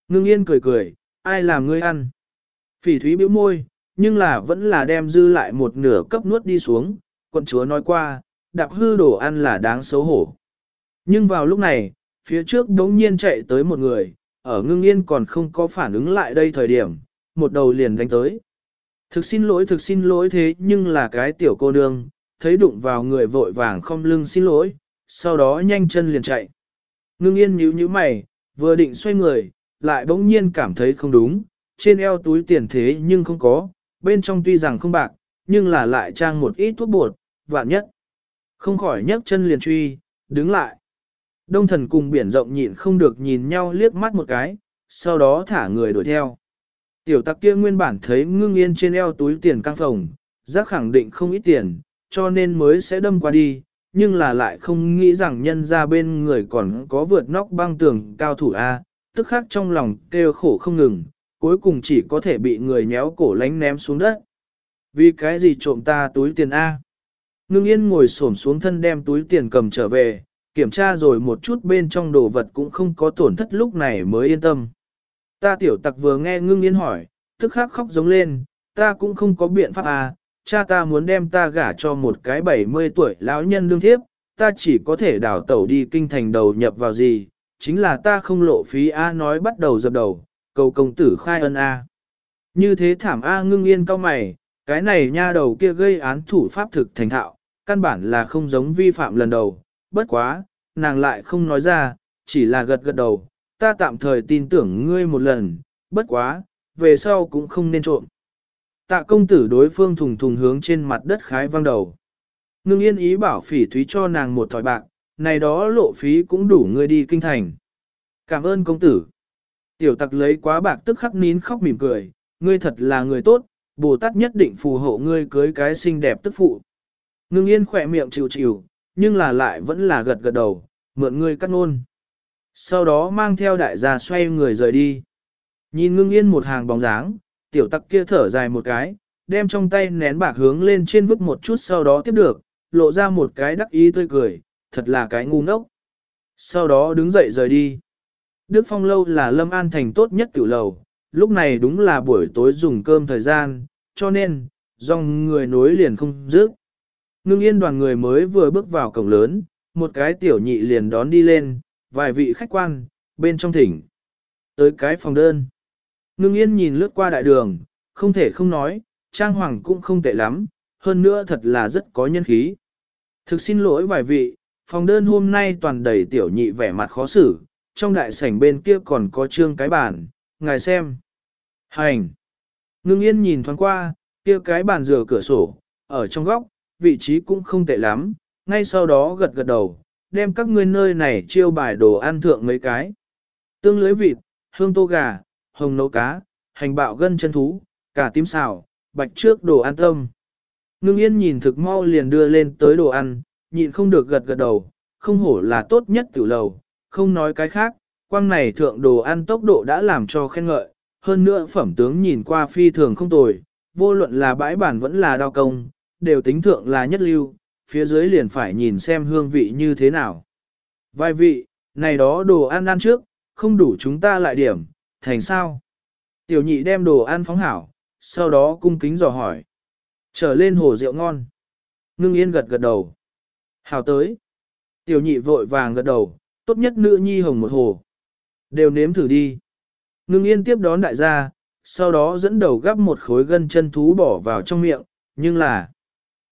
Ngưng yên cười cười, ai làm ngươi ăn? Phỉ Thúy bĩu môi, nhưng là vẫn là đem dư lại một nửa cấp nuốt đi xuống, quận chúa nói qua, đạp hư đồ ăn là đáng xấu hổ. Nhưng vào lúc này, phía trước đống nhiên chạy tới một người, ở ngưng yên còn không có phản ứng lại đây thời điểm, một đầu liền đánh tới. Thực xin lỗi thực xin lỗi thế nhưng là cái tiểu cô nương, thấy đụng vào người vội vàng không lưng xin lỗi, sau đó nhanh chân liền chạy. Ngưng yên nhíu nhíu mày, vừa định xoay người, lại bỗng nhiên cảm thấy không đúng, trên eo túi tiền thế nhưng không có, bên trong tuy rằng không bạc, nhưng là lại trang một ít thuốc bột, vạn nhất. Không khỏi nhấc chân liền truy, đứng lại. Đông thần cùng biển rộng nhịn không được nhìn nhau liếc mắt một cái, sau đó thả người đuổi theo. Tiểu tắc kia nguyên bản thấy ngưng yên trên eo túi tiền căng phòng, giác khẳng định không ít tiền, cho nên mới sẽ đâm qua đi, nhưng là lại không nghĩ rằng nhân ra bên người còn có vượt nóc băng tường cao thủ A, tức khác trong lòng kêu khổ không ngừng, cuối cùng chỉ có thể bị người nhéo cổ lánh ném xuống đất. Vì cái gì trộm ta túi tiền A? Ngưng yên ngồi xổm xuống thân đem túi tiền cầm trở về, kiểm tra rồi một chút bên trong đồ vật cũng không có tổn thất lúc này mới yên tâm. Ta tiểu tặc vừa nghe ngưng yên hỏi, tức khắc khóc giống lên, ta cũng không có biện pháp à, cha ta muốn đem ta gả cho một cái 70 tuổi lão nhân đương thiếp, ta chỉ có thể đảo tẩu đi kinh thành đầu nhập vào gì, chính là ta không lộ phí A nói bắt đầu dập đầu, cầu công tử khai ân A. Như thế thảm A ngưng yên cao mày, cái này nha đầu kia gây án thủ pháp thực thành thạo, căn bản là không giống vi phạm lần đầu, bất quá, nàng lại không nói ra, chỉ là gật gật đầu, ta tạm thời tin tưởng ngươi một lần, bất quá, về sau cũng không nên trộm. Tạ công tử đối phương thùng thùng hướng trên mặt đất khái văng đầu. Ngưng yên ý bảo phỉ thúy cho nàng một thỏi bạc, này đó lộ phí cũng đủ ngươi đi kinh thành. Cảm ơn công tử. Tiểu tặc lấy quá bạc tức khắc nín khóc mỉm cười, ngươi thật là người tốt, Bồ Tát nhất định phù hộ ngươi cưới cái xinh đẹp tức phụ. Ngưng yên khỏe miệng chịu chịu, nhưng là lại vẫn là gật gật đầu, mượn ngươi cắt nôn. Sau đó mang theo đại gia xoay người rời đi. Nhìn ngưng yên một hàng bóng dáng, tiểu tặc kia thở dài một cái, đem trong tay nén bạc hướng lên trên vứt một chút sau đó tiếp được, lộ ra một cái đắc ý tươi cười, thật là cái ngu ngốc. Sau đó đứng dậy rời đi. Đức Phong Lâu là Lâm An Thành tốt nhất tiểu lầu, lúc này đúng là buổi tối dùng cơm thời gian, cho nên, dòng người nối liền không dứt. Ngưng yên đoàn người mới vừa bước vào cổng lớn, một cái tiểu nhị liền đón đi lên, vài vị khách quan, bên trong thỉnh. Tới cái phòng đơn. Ngưng yên nhìn lướt qua đại đường, không thể không nói, trang hoàng cũng không tệ lắm, hơn nữa thật là rất có nhân khí. Thực xin lỗi vài vị, phòng đơn hôm nay toàn đầy tiểu nhị vẻ mặt khó xử, trong đại sảnh bên kia còn có trương cái bàn, ngài xem. Hành! Ngưng yên nhìn thoáng qua, kia cái bàn rửa cửa sổ, ở trong góc, vị trí cũng không tệ lắm, ngay sau đó gật gật đầu, đem các ngươi nơi này chiêu bài đồ ăn thượng mấy cái. Tương lưới vịt, hương tô gà, hồng nấu cá, hành bạo gân chân thú, cả tím xào, bạch trước đồ ăn tâm. Ngưng yên nhìn thực mau liền đưa lên tới đồ ăn, nhịn không được gật gật đầu, không hổ là tốt nhất tiểu lầu, không nói cái khác, quang này thượng đồ ăn tốc độ đã làm cho khen ngợi, hơn nữa phẩm tướng nhìn qua phi thường không tồi, vô luận là bãi bản vẫn là đao công, đều tính thượng là nhất lưu, phía dưới liền phải nhìn xem hương vị như thế nào. Vài vị, này đó đồ ăn ăn trước, không đủ chúng ta lại điểm, thành sao? Tiểu nhị đem đồ ăn phóng hảo, sau đó cung kính dò hỏi. Trở lên hồ rượu ngon. Ngưng yên gật gật đầu. Hảo tới. Tiểu nhị vội vàng gật đầu, tốt nhất nữ nhi hồng một hồ. Đều nếm thử đi. Ngưng yên tiếp đón đại gia, sau đó dẫn đầu gắp một khối gân chân thú bỏ vào trong miệng, nhưng là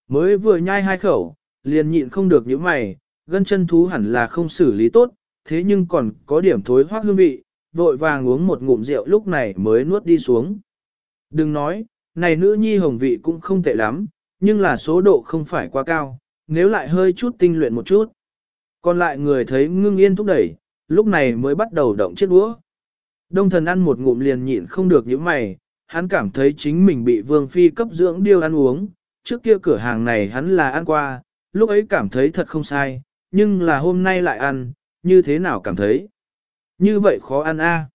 mới vừa nhai hai khẩu, liền nhịn không được những mày, gân chân thú hẳn là không xử lý tốt, thế nhưng còn có điểm thối hoác hương vị, vội vàng uống một ngụm rượu lúc này mới nuốt đi xuống. Đừng nói, này nữ nhi hồng vị cũng không tệ lắm, nhưng là số độ không phải quá cao, nếu lại hơi chút tinh luyện một chút. Còn lại người thấy ngưng yên thúc đẩy, lúc này mới bắt đầu động chiếc đũa. Đông thần ăn một ngụm liền nhịn không được những mày, hắn cảm thấy chính mình bị vương phi cấp dưỡng điêu ăn uống, trước kia cửa hàng này hắn là ăn qua, lúc ấy cảm thấy thật không sai, nhưng là hôm nay lại ăn, như thế nào cảm thấy? Như vậy khó ăn a.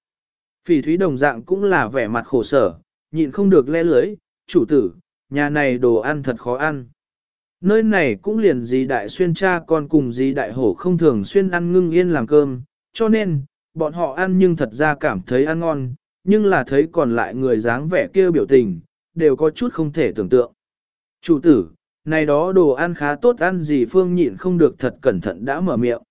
Phỉ thúy đồng dạng cũng là vẻ mặt khổ sở, nhịn không được le lưới, chủ tử, nhà này đồ ăn thật khó ăn. Nơi này cũng liền gì đại xuyên cha con cùng gì đại hổ không thường xuyên ăn ngưng yên làm cơm, cho nên, bọn họ ăn nhưng thật ra cảm thấy ăn ngon, nhưng là thấy còn lại người dáng vẻ kia biểu tình, đều có chút không thể tưởng tượng. Chủ tử, này đó đồ ăn khá tốt ăn gì phương nhịn không được thật cẩn thận đã mở miệng.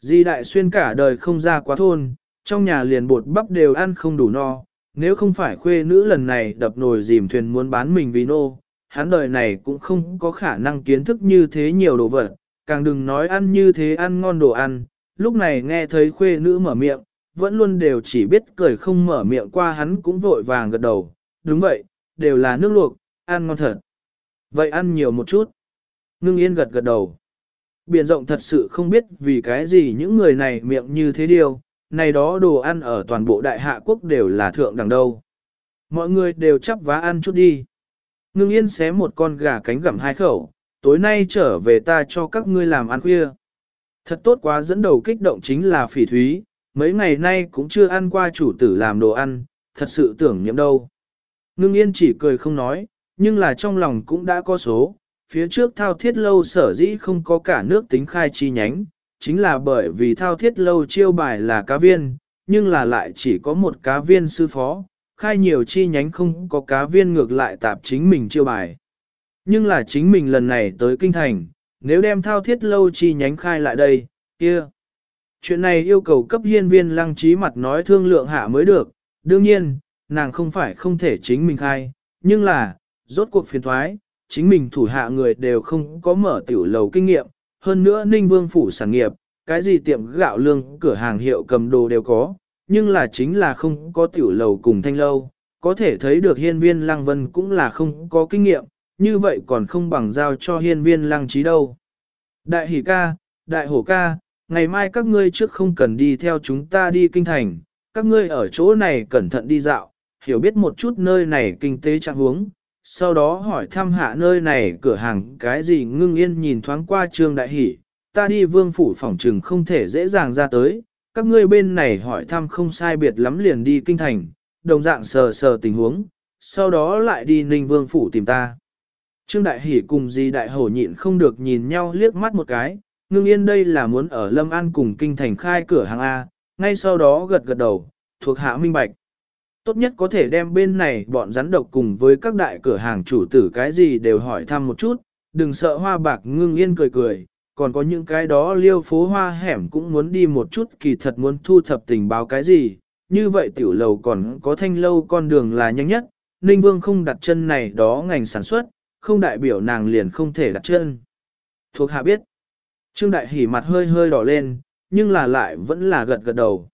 Di đại xuyên cả đời không ra quá thôn, trong nhà liền bột bắp đều ăn không đủ no, nếu không phải khuê nữ lần này đập nồi dìm thuyền muốn bán mình vì nô, hắn đời này cũng không có khả năng kiến thức như thế nhiều đồ vật, càng đừng nói ăn như thế ăn ngon đồ ăn, lúc này nghe thấy khuê nữ mở miệng, vẫn luôn đều chỉ biết cười không mở miệng qua hắn cũng vội vàng gật đầu, đúng vậy, đều là nước luộc, ăn ngon thật. Vậy ăn nhiều một chút. Ngưng yên gật gật đầu. Biển rộng thật sự không biết vì cái gì những người này miệng như thế điều, này đó đồ ăn ở toàn bộ đại hạ quốc đều là thượng đẳng đâu. Mọi người đều chắp vá ăn chút đi. Ngưng yên xé một con gà cánh gặm hai khẩu, tối nay trở về ta cho các ngươi làm ăn khuya. Thật tốt quá dẫn đầu kích động chính là phỉ thúy, mấy ngày nay cũng chưa ăn qua chủ tử làm đồ ăn, thật sự tưởng niệm đâu. Ngưng yên chỉ cười không nói, nhưng là trong lòng cũng đã có số, phía trước thao thiết lâu sở dĩ không có cả nước tính khai chi nhánh, chính là bởi vì thao thiết lâu chiêu bài là cá viên, nhưng là lại chỉ có một cá viên sư phó, khai nhiều chi nhánh không có cá viên ngược lại tạp chính mình chiêu bài. Nhưng là chính mình lần này tới kinh thành, nếu đem thao thiết lâu chi nhánh khai lại đây, kia. Chuyện này yêu cầu cấp hiên viên lăng trí mặt nói thương lượng hạ mới được, đương nhiên, nàng không phải không thể chính mình khai, nhưng là, rốt cuộc phiền thoái, chính mình thủ hạ người đều không có mở tiểu lầu kinh nghiệm, hơn nữa ninh vương phủ sản nghiệp, cái gì tiệm gạo lương, cửa hàng hiệu cầm đồ đều có, nhưng là chính là không có tiểu lầu cùng thanh lâu, có thể thấy được hiên viên lăng vân cũng là không có kinh nghiệm, như vậy còn không bằng giao cho hiên viên lăng trí đâu. Đại hỷ ca, đại hổ ca, ngày mai các ngươi trước không cần đi theo chúng ta đi kinh thành, các ngươi ở chỗ này cẩn thận đi dạo, hiểu biết một chút nơi này kinh tế trạng huống, sau đó hỏi thăm hạ nơi này cửa hàng cái gì ngưng yên nhìn thoáng qua trương đại hỷ, ta đi vương phủ phòng trừng không thể dễ dàng ra tới, các ngươi bên này hỏi thăm không sai biệt lắm liền đi kinh thành, đồng dạng sờ sờ tình huống, sau đó lại đi ninh vương phủ tìm ta. Trương đại hỷ cùng di đại hổ nhịn không được nhìn nhau liếc mắt một cái, ngưng yên đây là muốn ở Lâm An cùng kinh thành khai cửa hàng A, ngay sau đó gật gật đầu, thuộc hạ minh bạch. Tốt nhất có thể đem bên này bọn rắn độc cùng với các đại cửa hàng chủ tử cái gì đều hỏi thăm một chút, đừng sợ hoa bạc ngưng yên cười cười, còn có những cái đó liêu phố hoa hẻm cũng muốn đi một chút kỳ thật muốn thu thập tình báo cái gì, như vậy tiểu lầu còn có thanh lâu con đường là nhanh nhất, Ninh Vương không đặt chân này đó ngành sản xuất, không đại biểu nàng liền không thể đặt chân. Thuộc hạ biết, Trương Đại Hỉ mặt hơi hơi đỏ lên, nhưng là lại vẫn là gật gật đầu.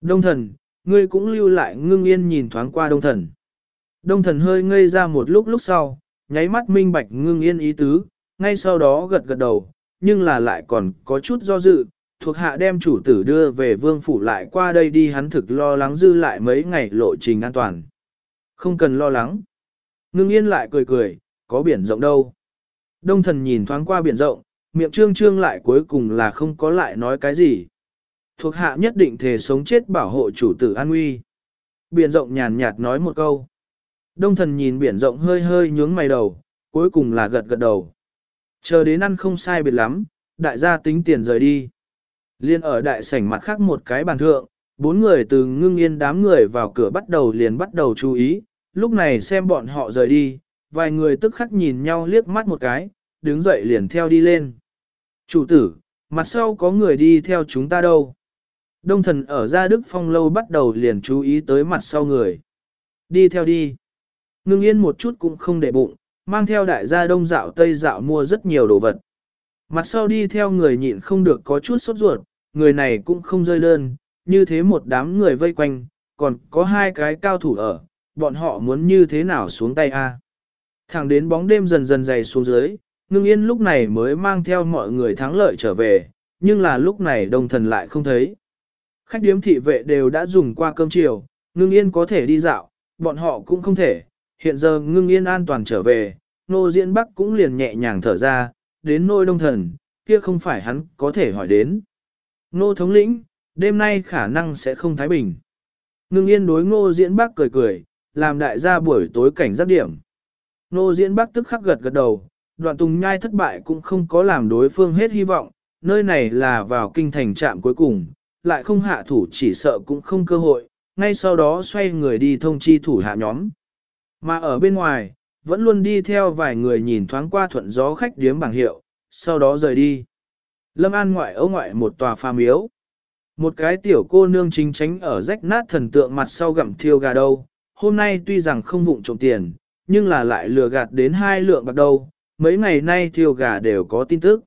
Đông thần, ngươi cũng lưu lại ngưng yên nhìn thoáng qua đông thần. Đông thần hơi ngây ra một lúc lúc sau, nháy mắt minh bạch ngưng yên ý tứ, ngay sau đó gật gật đầu, nhưng là lại còn có chút do dự, thuộc hạ đem chủ tử đưa về vương phủ lại qua đây đi hắn thực lo lắng dư lại mấy ngày lộ trình an toàn. Không cần lo lắng. Ngưng yên lại cười cười, có biển rộng đâu. Đông thần nhìn thoáng qua biển rộng, miệng trương trương lại cuối cùng là không có lại nói cái gì thuộc hạ nhất định thề sống chết bảo hộ chủ tử an nguy. Biển rộng nhàn nhạt nói một câu. Đông thần nhìn biển rộng hơi hơi nhướng mày đầu, cuối cùng là gật gật đầu. Chờ đến ăn không sai biệt lắm, đại gia tính tiền rời đi. Liên ở đại sảnh mặt khác một cái bàn thượng, bốn người từ ngưng yên đám người vào cửa bắt đầu liền bắt đầu chú ý, lúc này xem bọn họ rời đi, vài người tức khắc nhìn nhau liếc mắt một cái, đứng dậy liền theo đi lên. Chủ tử, mặt sau có người đi theo chúng ta đâu? Đông thần ở gia Đức Phong lâu bắt đầu liền chú ý tới mặt sau người. Đi theo đi. Ngưng yên một chút cũng không để bụng, mang theo đại gia đông dạo tây dạo mua rất nhiều đồ vật. Mặt sau đi theo người nhịn không được có chút sốt ruột, người này cũng không rơi đơn, như thế một đám người vây quanh, còn có hai cái cao thủ ở, bọn họ muốn như thế nào xuống tay a? Thẳng đến bóng đêm dần dần dày xuống dưới, ngưng yên lúc này mới mang theo mọi người thắng lợi trở về, nhưng là lúc này đông thần lại không thấy. Khách điếm thị vệ đều đã dùng qua cơm chiều, ngưng yên có thể đi dạo, bọn họ cũng không thể. Hiện giờ ngưng yên an toàn trở về, nô diễn bắc cũng liền nhẹ nhàng thở ra, đến nôi đông thần, kia không phải hắn có thể hỏi đến. Nô thống lĩnh, đêm nay khả năng sẽ không thái bình. Ngưng yên đối ngô diễn bắc cười cười, làm đại gia buổi tối cảnh giác điểm. Nô diễn bắc tức khắc gật gật đầu, đoạn tùng nhai thất bại cũng không có làm đối phương hết hy vọng, nơi này là vào kinh thành trạm cuối cùng, lại không hạ thủ chỉ sợ cũng không cơ hội, ngay sau đó xoay người đi thông chi thủ hạ nhóm. Mà ở bên ngoài, vẫn luôn đi theo vài người nhìn thoáng qua thuận gió khách điếm bảng hiệu, sau đó rời đi. Lâm An ngoại ấu ngoại một tòa pha miếu. Một cái tiểu cô nương chính tránh ở rách nát thần tượng mặt sau gặm thiêu gà đâu, hôm nay tuy rằng không vụng trộm tiền, nhưng là lại lừa gạt đến hai lượng bạc đâu, mấy ngày nay thiêu gà đều có tin tức.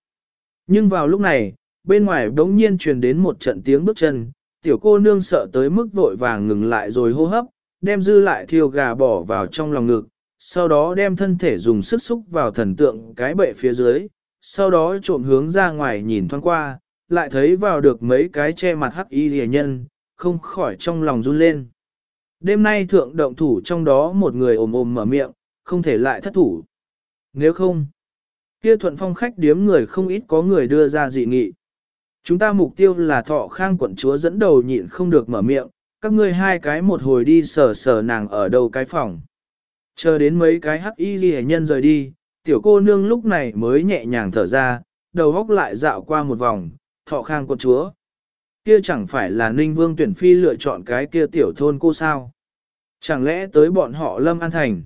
Nhưng vào lúc này, bên ngoài đống nhiên truyền đến một trận tiếng bước chân, tiểu cô nương sợ tới mức vội vàng ngừng lại rồi hô hấp, đem dư lại thiêu gà bỏ vào trong lòng ngực, sau đó đem thân thể dùng sức xúc vào thần tượng cái bệ phía dưới, sau đó trộm hướng ra ngoài nhìn thoáng qua, lại thấy vào được mấy cái che mặt hắc y rìa nhân, không khỏi trong lòng run lên. Đêm nay thượng động thủ trong đó một người ồm ồm mở miệng, không thể lại thất thủ. Nếu không, kia thuận phong khách điếm người không ít có người đưa ra dị nghị. Chúng ta mục tiêu là thọ khang quận chúa dẫn đầu nhịn không được mở miệng, các ngươi hai cái một hồi đi sờ sờ nàng ở đầu cái phòng. Chờ đến mấy cái hắc y ghi nhân rời đi, tiểu cô nương lúc này mới nhẹ nhàng thở ra, đầu góc lại dạo qua một vòng, thọ khang quận chúa. Kia chẳng phải là ninh vương tuyển phi lựa chọn cái kia tiểu thôn cô sao? Chẳng lẽ tới bọn họ lâm an thành?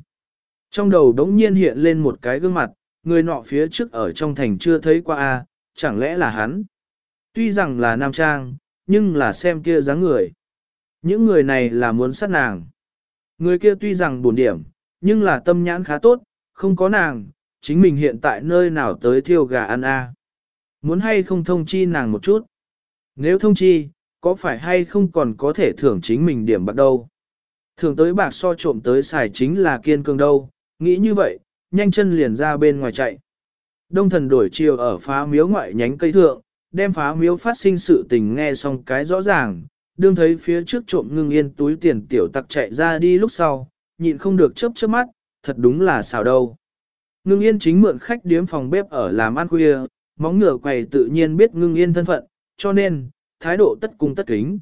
Trong đầu đống nhiên hiện lên một cái gương mặt, người nọ phía trước ở trong thành chưa thấy qua a, chẳng lẽ là hắn? Tuy rằng là nam trang, nhưng là xem kia dáng người. Những người này là muốn sát nàng. Người kia tuy rằng buồn điểm, nhưng là tâm nhãn khá tốt, không có nàng, chính mình hiện tại nơi nào tới thiêu gà ăn a. Muốn hay không thông chi nàng một chút? Nếu thông chi, có phải hay không còn có thể thưởng chính mình điểm bạc đâu? Thưởng tới bạc so trộm tới xài chính là kiên cường đâu, nghĩ như vậy, nhanh chân liền ra bên ngoài chạy. Đông thần đổi chiều ở phá miếu ngoại nhánh cây thượng, đem phá miếu phát sinh sự tình nghe xong cái rõ ràng, đương thấy phía trước trộm ngưng yên túi tiền tiểu tặc chạy ra đi lúc sau, nhịn không được chớp chớp mắt, thật đúng là xào đâu. Ngưng yên chính mượn khách điếm phòng bếp ở làm ăn khuya, móng ngựa quầy tự nhiên biết ngưng yên thân phận, cho nên, thái độ tất cung tất kính.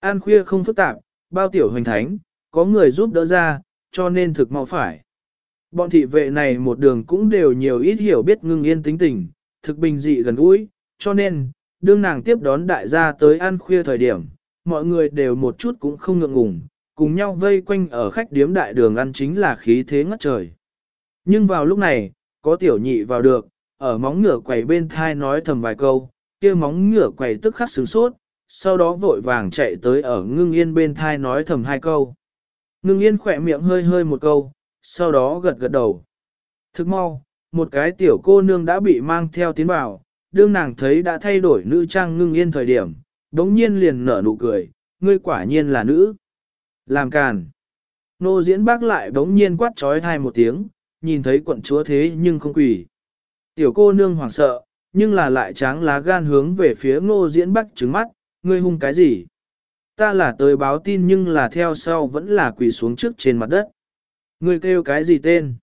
An khuya không phức tạp, bao tiểu hoành thánh, có người giúp đỡ ra, cho nên thực mau phải. Bọn thị vệ này một đường cũng đều nhiều ít hiểu biết ngưng yên tính tình, thực bình dị gần gũi, cho nên, đương nàng tiếp đón đại gia tới ăn khuya thời điểm, mọi người đều một chút cũng không ngượng ngùng, cùng nhau vây quanh ở khách điếm đại đường ăn chính là khí thế ngất trời. Nhưng vào lúc này, có tiểu nhị vào được, ở móng ngựa quầy bên thai nói thầm vài câu, kia móng ngựa quầy tức khắc sướng sốt, sau đó vội vàng chạy tới ở ngưng yên bên thai nói thầm hai câu. Ngưng yên khỏe miệng hơi hơi một câu, sau đó gật gật đầu. Thức mau, một cái tiểu cô nương đã bị mang theo tiến vào, đương nàng thấy đã thay đổi nữ trang ngưng yên thời điểm, đống nhiên liền nở nụ cười, ngươi quả nhiên là nữ. Làm càn. Nô diễn bác lại đống nhiên quát trói thai một tiếng, nhìn thấy quận chúa thế nhưng không quỷ. Tiểu cô nương hoảng sợ, nhưng là lại tráng lá gan hướng về phía ngô diễn Bắc trứng mắt, ngươi hung cái gì? Ta là tới báo tin nhưng là theo sau vẫn là quỳ xuống trước trên mặt đất. Ngươi kêu cái gì tên?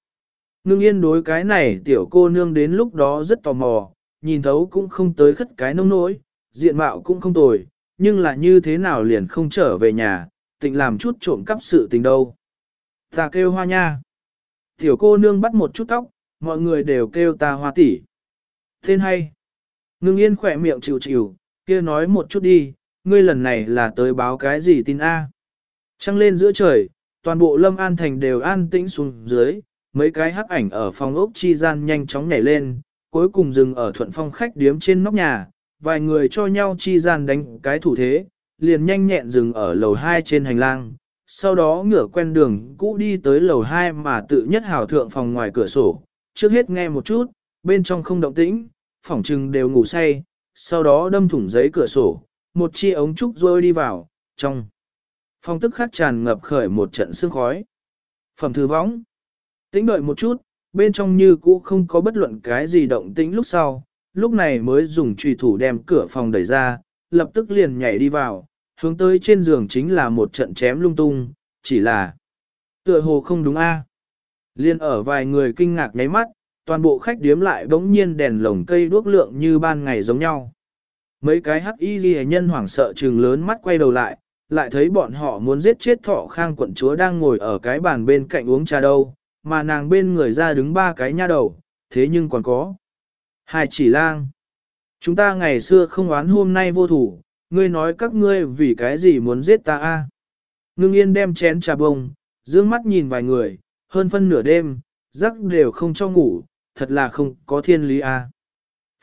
Ngưng yên đối cái này tiểu cô nương đến lúc đó rất tò mò, nhìn thấu cũng không tới khất cái nông nỗi, diện mạo cũng không tồi, nhưng là như thế nào liền không trở về nhà, tịnh làm chút trộm cắp sự tình đâu. Ta kêu hoa nha. Tiểu cô nương bắt một chút tóc, mọi người đều kêu ta hoa tỷ. Tên hay. Ngưng yên khỏe miệng chịu chịu, kia nói một chút đi, ngươi lần này là tới báo cái gì tin A. Trăng lên giữa trời, toàn bộ lâm an thành đều an tĩnh xuống dưới, mấy cái hắc ảnh ở phòng ốc chi gian nhanh chóng nhảy lên, cuối cùng dừng ở thuận phong khách điếm trên nóc nhà, vài người cho nhau chi gian đánh cái thủ thế, liền nhanh nhẹn dừng ở lầu 2 trên hành lang, sau đó ngửa quen đường cũ đi tới lầu 2 mà tự nhất hào thượng phòng ngoài cửa sổ, trước hết nghe một chút, bên trong không động tĩnh, phòng trừng đều ngủ say, sau đó đâm thủng giấy cửa sổ, một chi ống trúc rôi đi vào, trong phong tức khắc tràn ngập khởi một trận sương khói. Phẩm thư võng, tĩnh đợi một chút, bên trong như cũ không có bất luận cái gì động tĩnh lúc sau, lúc này mới dùng trùy thủ đem cửa phòng đẩy ra, lập tức liền nhảy đi vào, hướng tới trên giường chính là một trận chém lung tung, chỉ là tựa hồ không đúng a. Liên ở vài người kinh ngạc nháy mắt, toàn bộ khách điếm lại bỗng nhiên đèn lồng cây đuốc lượng như ban ngày giống nhau. Mấy cái hắc y ghi nhân hoảng sợ trừng lớn mắt quay đầu lại, lại thấy bọn họ muốn giết chết thọ khang quận chúa đang ngồi ở cái bàn bên cạnh uống trà đâu, mà nàng bên người ra đứng ba cái nha đầu, thế nhưng còn có. Hai chỉ lang. Chúng ta ngày xưa không oán hôm nay vô thủ, ngươi nói các ngươi vì cái gì muốn giết ta a? Ngưng yên đem chén trà bông, dương mắt nhìn vài người, hơn phân nửa đêm, giấc đều không cho ngủ, thật là không có thiên lý a. À.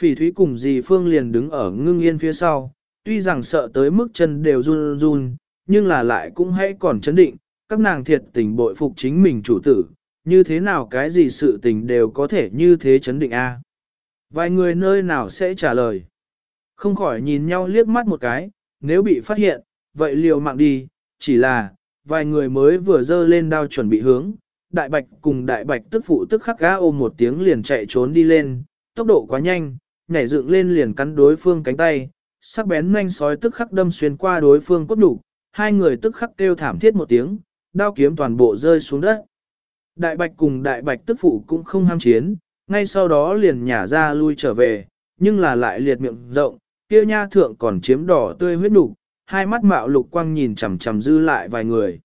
Phỉ thúy cùng dì Phương liền đứng ở ngưng yên phía sau, tuy rằng sợ tới mức chân đều run run, nhưng là lại cũng hãy còn chấn định, các nàng thiệt tình bội phục chính mình chủ tử, như thế nào cái gì sự tình đều có thể như thế chấn định a. Vài người nơi nào sẽ trả lời. Không khỏi nhìn nhau liếc mắt một cái, nếu bị phát hiện, vậy liều mạng đi, chỉ là, vài người mới vừa dơ lên đao chuẩn bị hướng, đại bạch cùng đại bạch tức phụ tức khắc gã ôm một tiếng liền chạy trốn đi lên, tốc độ quá nhanh, nhảy dựng lên liền cắn đối phương cánh tay, sắc bén nhanh sói tức khắc đâm xuyên qua đối phương cốt đủ, hai người tức khắc kêu thảm thiết một tiếng, đao kiếm toàn bộ rơi xuống đất. Đại bạch cùng đại bạch tức phụ cũng không ham chiến, ngay sau đó liền nhả ra lui trở về, nhưng là lại liệt miệng rộng, kia nha thượng còn chiếm đỏ tươi huyết đủ, hai mắt mạo lục quang nhìn chằm chằm dư lại vài người.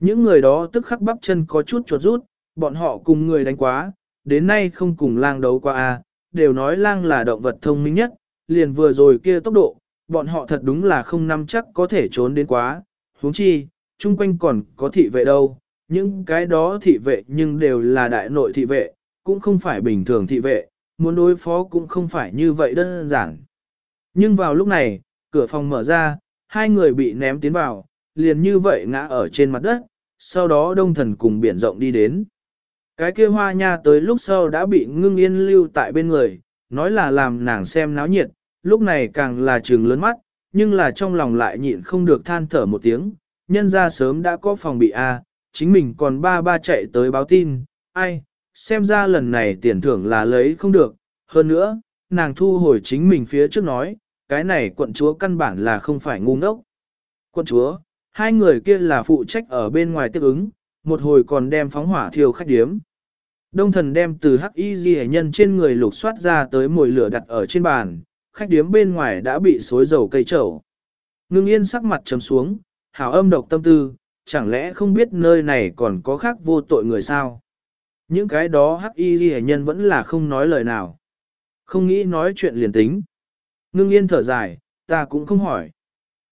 Những người đó tức khắc bắp chân có chút chuột rút, bọn họ cùng người đánh quá, đến nay không cùng lang đấu qua a, đều nói lang là động vật thông minh nhất, liền vừa rồi kia tốc độ, bọn họ thật đúng là không nắm chắc có thể trốn đến quá, huống chi, chung quanh còn có thị vệ đâu, những cái đó thị vệ nhưng đều là đại nội thị vệ, cũng không phải bình thường thị vệ, muốn đối phó cũng không phải như vậy đơn giản. Nhưng vào lúc này, cửa phòng mở ra, hai người bị ném tiến vào, liền như vậy ngã ở trên mặt đất, sau đó đông thần cùng biển rộng đi đến. Cái kia hoa nha tới lúc sau đã bị ngưng yên lưu tại bên người, nói là làm nàng xem náo nhiệt, lúc này càng là trường lớn mắt, nhưng là trong lòng lại nhịn không được than thở một tiếng, nhân ra sớm đã có phòng bị A, chính mình còn ba ba chạy tới báo tin, ai, xem ra lần này tiền thưởng là lấy không được, hơn nữa, nàng thu hồi chính mình phía trước nói, cái này quận chúa căn bản là không phải ngu ngốc. Quận chúa, hai người kia là phụ trách ở bên ngoài tiếp ứng, một hồi còn đem phóng hỏa thiêu khách điếm. Đông thần đem từ hắc y di nhân trên người lục soát ra tới mồi lửa đặt ở trên bàn, khách điếm bên ngoài đã bị xối dầu cây trầu. Ngưng yên sắc mặt trầm xuống, hảo âm độc tâm tư, chẳng lẽ không biết nơi này còn có khác vô tội người sao? Những cái đó hắc y di nhân vẫn là không nói lời nào. Không nghĩ nói chuyện liền tính. Ngưng yên thở dài, ta cũng không hỏi.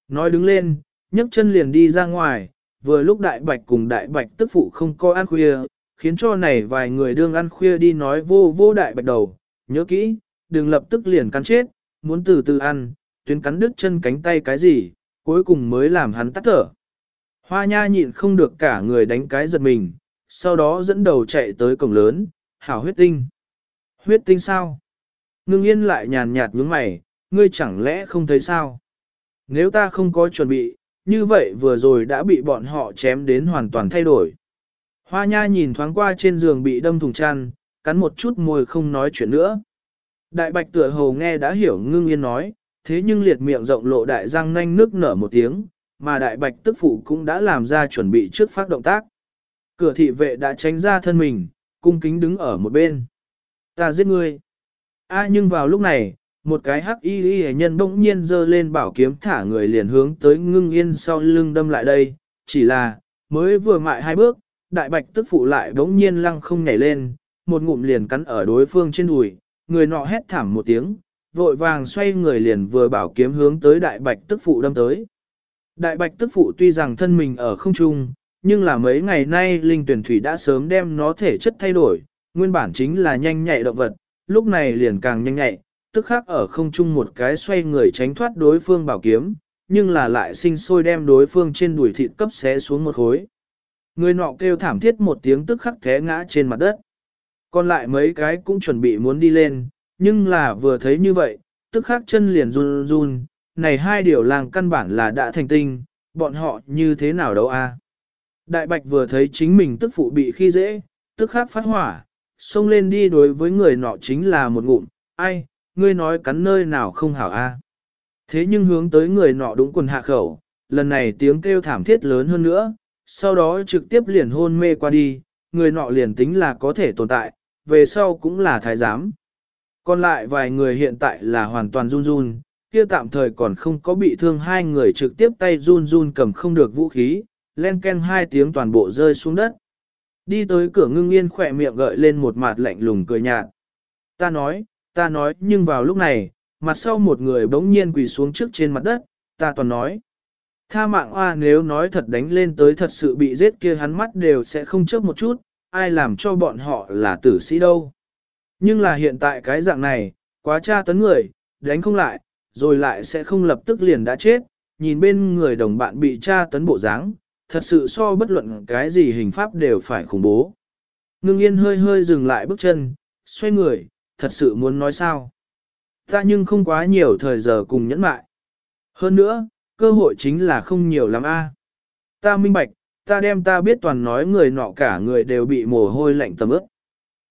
Nói đứng lên, nhấc chân liền đi ra ngoài, vừa lúc đại bạch cùng đại bạch tức phụ không có ăn khuya, khiến cho này vài người đương ăn khuya đi nói vô vô đại bạch đầu, nhớ kỹ, đừng lập tức liền cắn chết, muốn từ từ ăn, tuyến cắn đứt chân cánh tay cái gì, cuối cùng mới làm hắn tắt thở. Hoa nha nhịn không được cả người đánh cái giật mình, sau đó dẫn đầu chạy tới cổng lớn, hảo huyết tinh. Huyết tinh sao? Ngưng yên lại nhàn nhạt nhướng mày, ngươi chẳng lẽ không thấy sao? Nếu ta không có chuẩn bị, như vậy vừa rồi đã bị bọn họ chém đến hoàn toàn thay đổi. Hoa nha nhìn thoáng qua trên giường bị đâm thùng chăn, cắn một chút môi không nói chuyện nữa. Đại bạch tựa hồ nghe đã hiểu ngưng yên nói, thế nhưng liệt miệng rộng lộ đại răng nanh nước nở một tiếng, mà đại bạch tức phụ cũng đã làm ra chuẩn bị trước phát động tác. Cửa thị vệ đã tránh ra thân mình, cung kính đứng ở một bên. Ta giết ngươi. A nhưng vào lúc này, một cái hắc y y nhân bỗng nhiên giơ lên bảo kiếm thả người liền hướng tới ngưng yên sau lưng đâm lại đây, chỉ là, mới vừa mại hai bước, đại bạch tức phụ lại bỗng nhiên lăng không nhảy lên, một ngụm liền cắn ở đối phương trên đùi, người nọ hét thảm một tiếng, vội vàng xoay người liền vừa bảo kiếm hướng tới đại bạch tức phụ đâm tới. Đại bạch tức phụ tuy rằng thân mình ở không trung, nhưng là mấy ngày nay linh tuyển thủy đã sớm đem nó thể chất thay đổi, nguyên bản chính là nhanh nhạy động vật, lúc này liền càng nhanh nhạy, tức khác ở không trung một cái xoay người tránh thoát đối phương bảo kiếm, nhưng là lại sinh sôi đem đối phương trên đùi thịt cấp xé xuống một khối. Người nọ kêu thảm thiết một tiếng tức khắc té ngã trên mặt đất. Còn lại mấy cái cũng chuẩn bị muốn đi lên, nhưng là vừa thấy như vậy, tức khắc chân liền run run, này hai điều làng căn bản là đã thành tinh, bọn họ như thế nào đâu a? Đại bạch vừa thấy chính mình tức phụ bị khi dễ, tức khắc phát hỏa, xông lên đi đối với người nọ chính là một ngụm, ai, ngươi nói cắn nơi nào không hảo a? Thế nhưng hướng tới người nọ đúng quần hạ khẩu, lần này tiếng kêu thảm thiết lớn hơn nữa, sau đó trực tiếp liền hôn mê qua đi, người nọ liền tính là có thể tồn tại, về sau cũng là thái giám. Còn lại vài người hiện tại là hoàn toàn run run, kia tạm thời còn không có bị thương hai người trực tiếp tay run run cầm không được vũ khí, len ken hai tiếng toàn bộ rơi xuống đất. Đi tới cửa ngưng yên khỏe miệng gợi lên một mặt lạnh lùng cười nhạt. Ta nói, ta nói nhưng vào lúc này, mặt sau một người bỗng nhiên quỳ xuống trước trên mặt đất, ta toàn nói. Tha mạng oa nếu nói thật đánh lên tới thật sự bị giết kia hắn mắt đều sẽ không chớp một chút, ai làm cho bọn họ là tử sĩ đâu. Nhưng là hiện tại cái dạng này, quá tra tấn người, đánh không lại, rồi lại sẽ không lập tức liền đã chết, nhìn bên người đồng bạn bị tra tấn bộ dáng, thật sự so bất luận cái gì hình pháp đều phải khủng bố. Ngưng yên hơi hơi dừng lại bước chân, xoay người, thật sự muốn nói sao. Ta nhưng không quá nhiều thời giờ cùng nhẫn mại. Hơn nữa, cơ hội chính là không nhiều lắm a. Ta minh bạch, ta đem ta biết toàn nói người nọ cả người đều bị mồ hôi lạnh tầm ướt.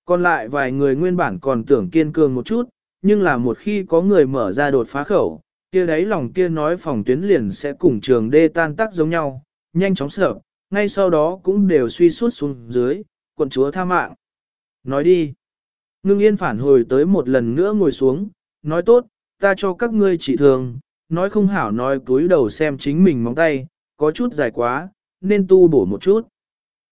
Còn lại vài người nguyên bản còn tưởng kiên cường một chút, nhưng là một khi có người mở ra đột phá khẩu, kia đấy lòng kia nói phòng tuyến liền sẽ cùng trường đê tan tác giống nhau, nhanh chóng sợ, ngay sau đó cũng đều suy suốt xuống dưới, quận chúa tha mạng. Nói đi. Ngưng yên phản hồi tới một lần nữa ngồi xuống, nói tốt, ta cho các ngươi chỉ thường, nói không hảo nói cúi đầu xem chính mình móng tay, có chút dài quá, nên tu bổ một chút.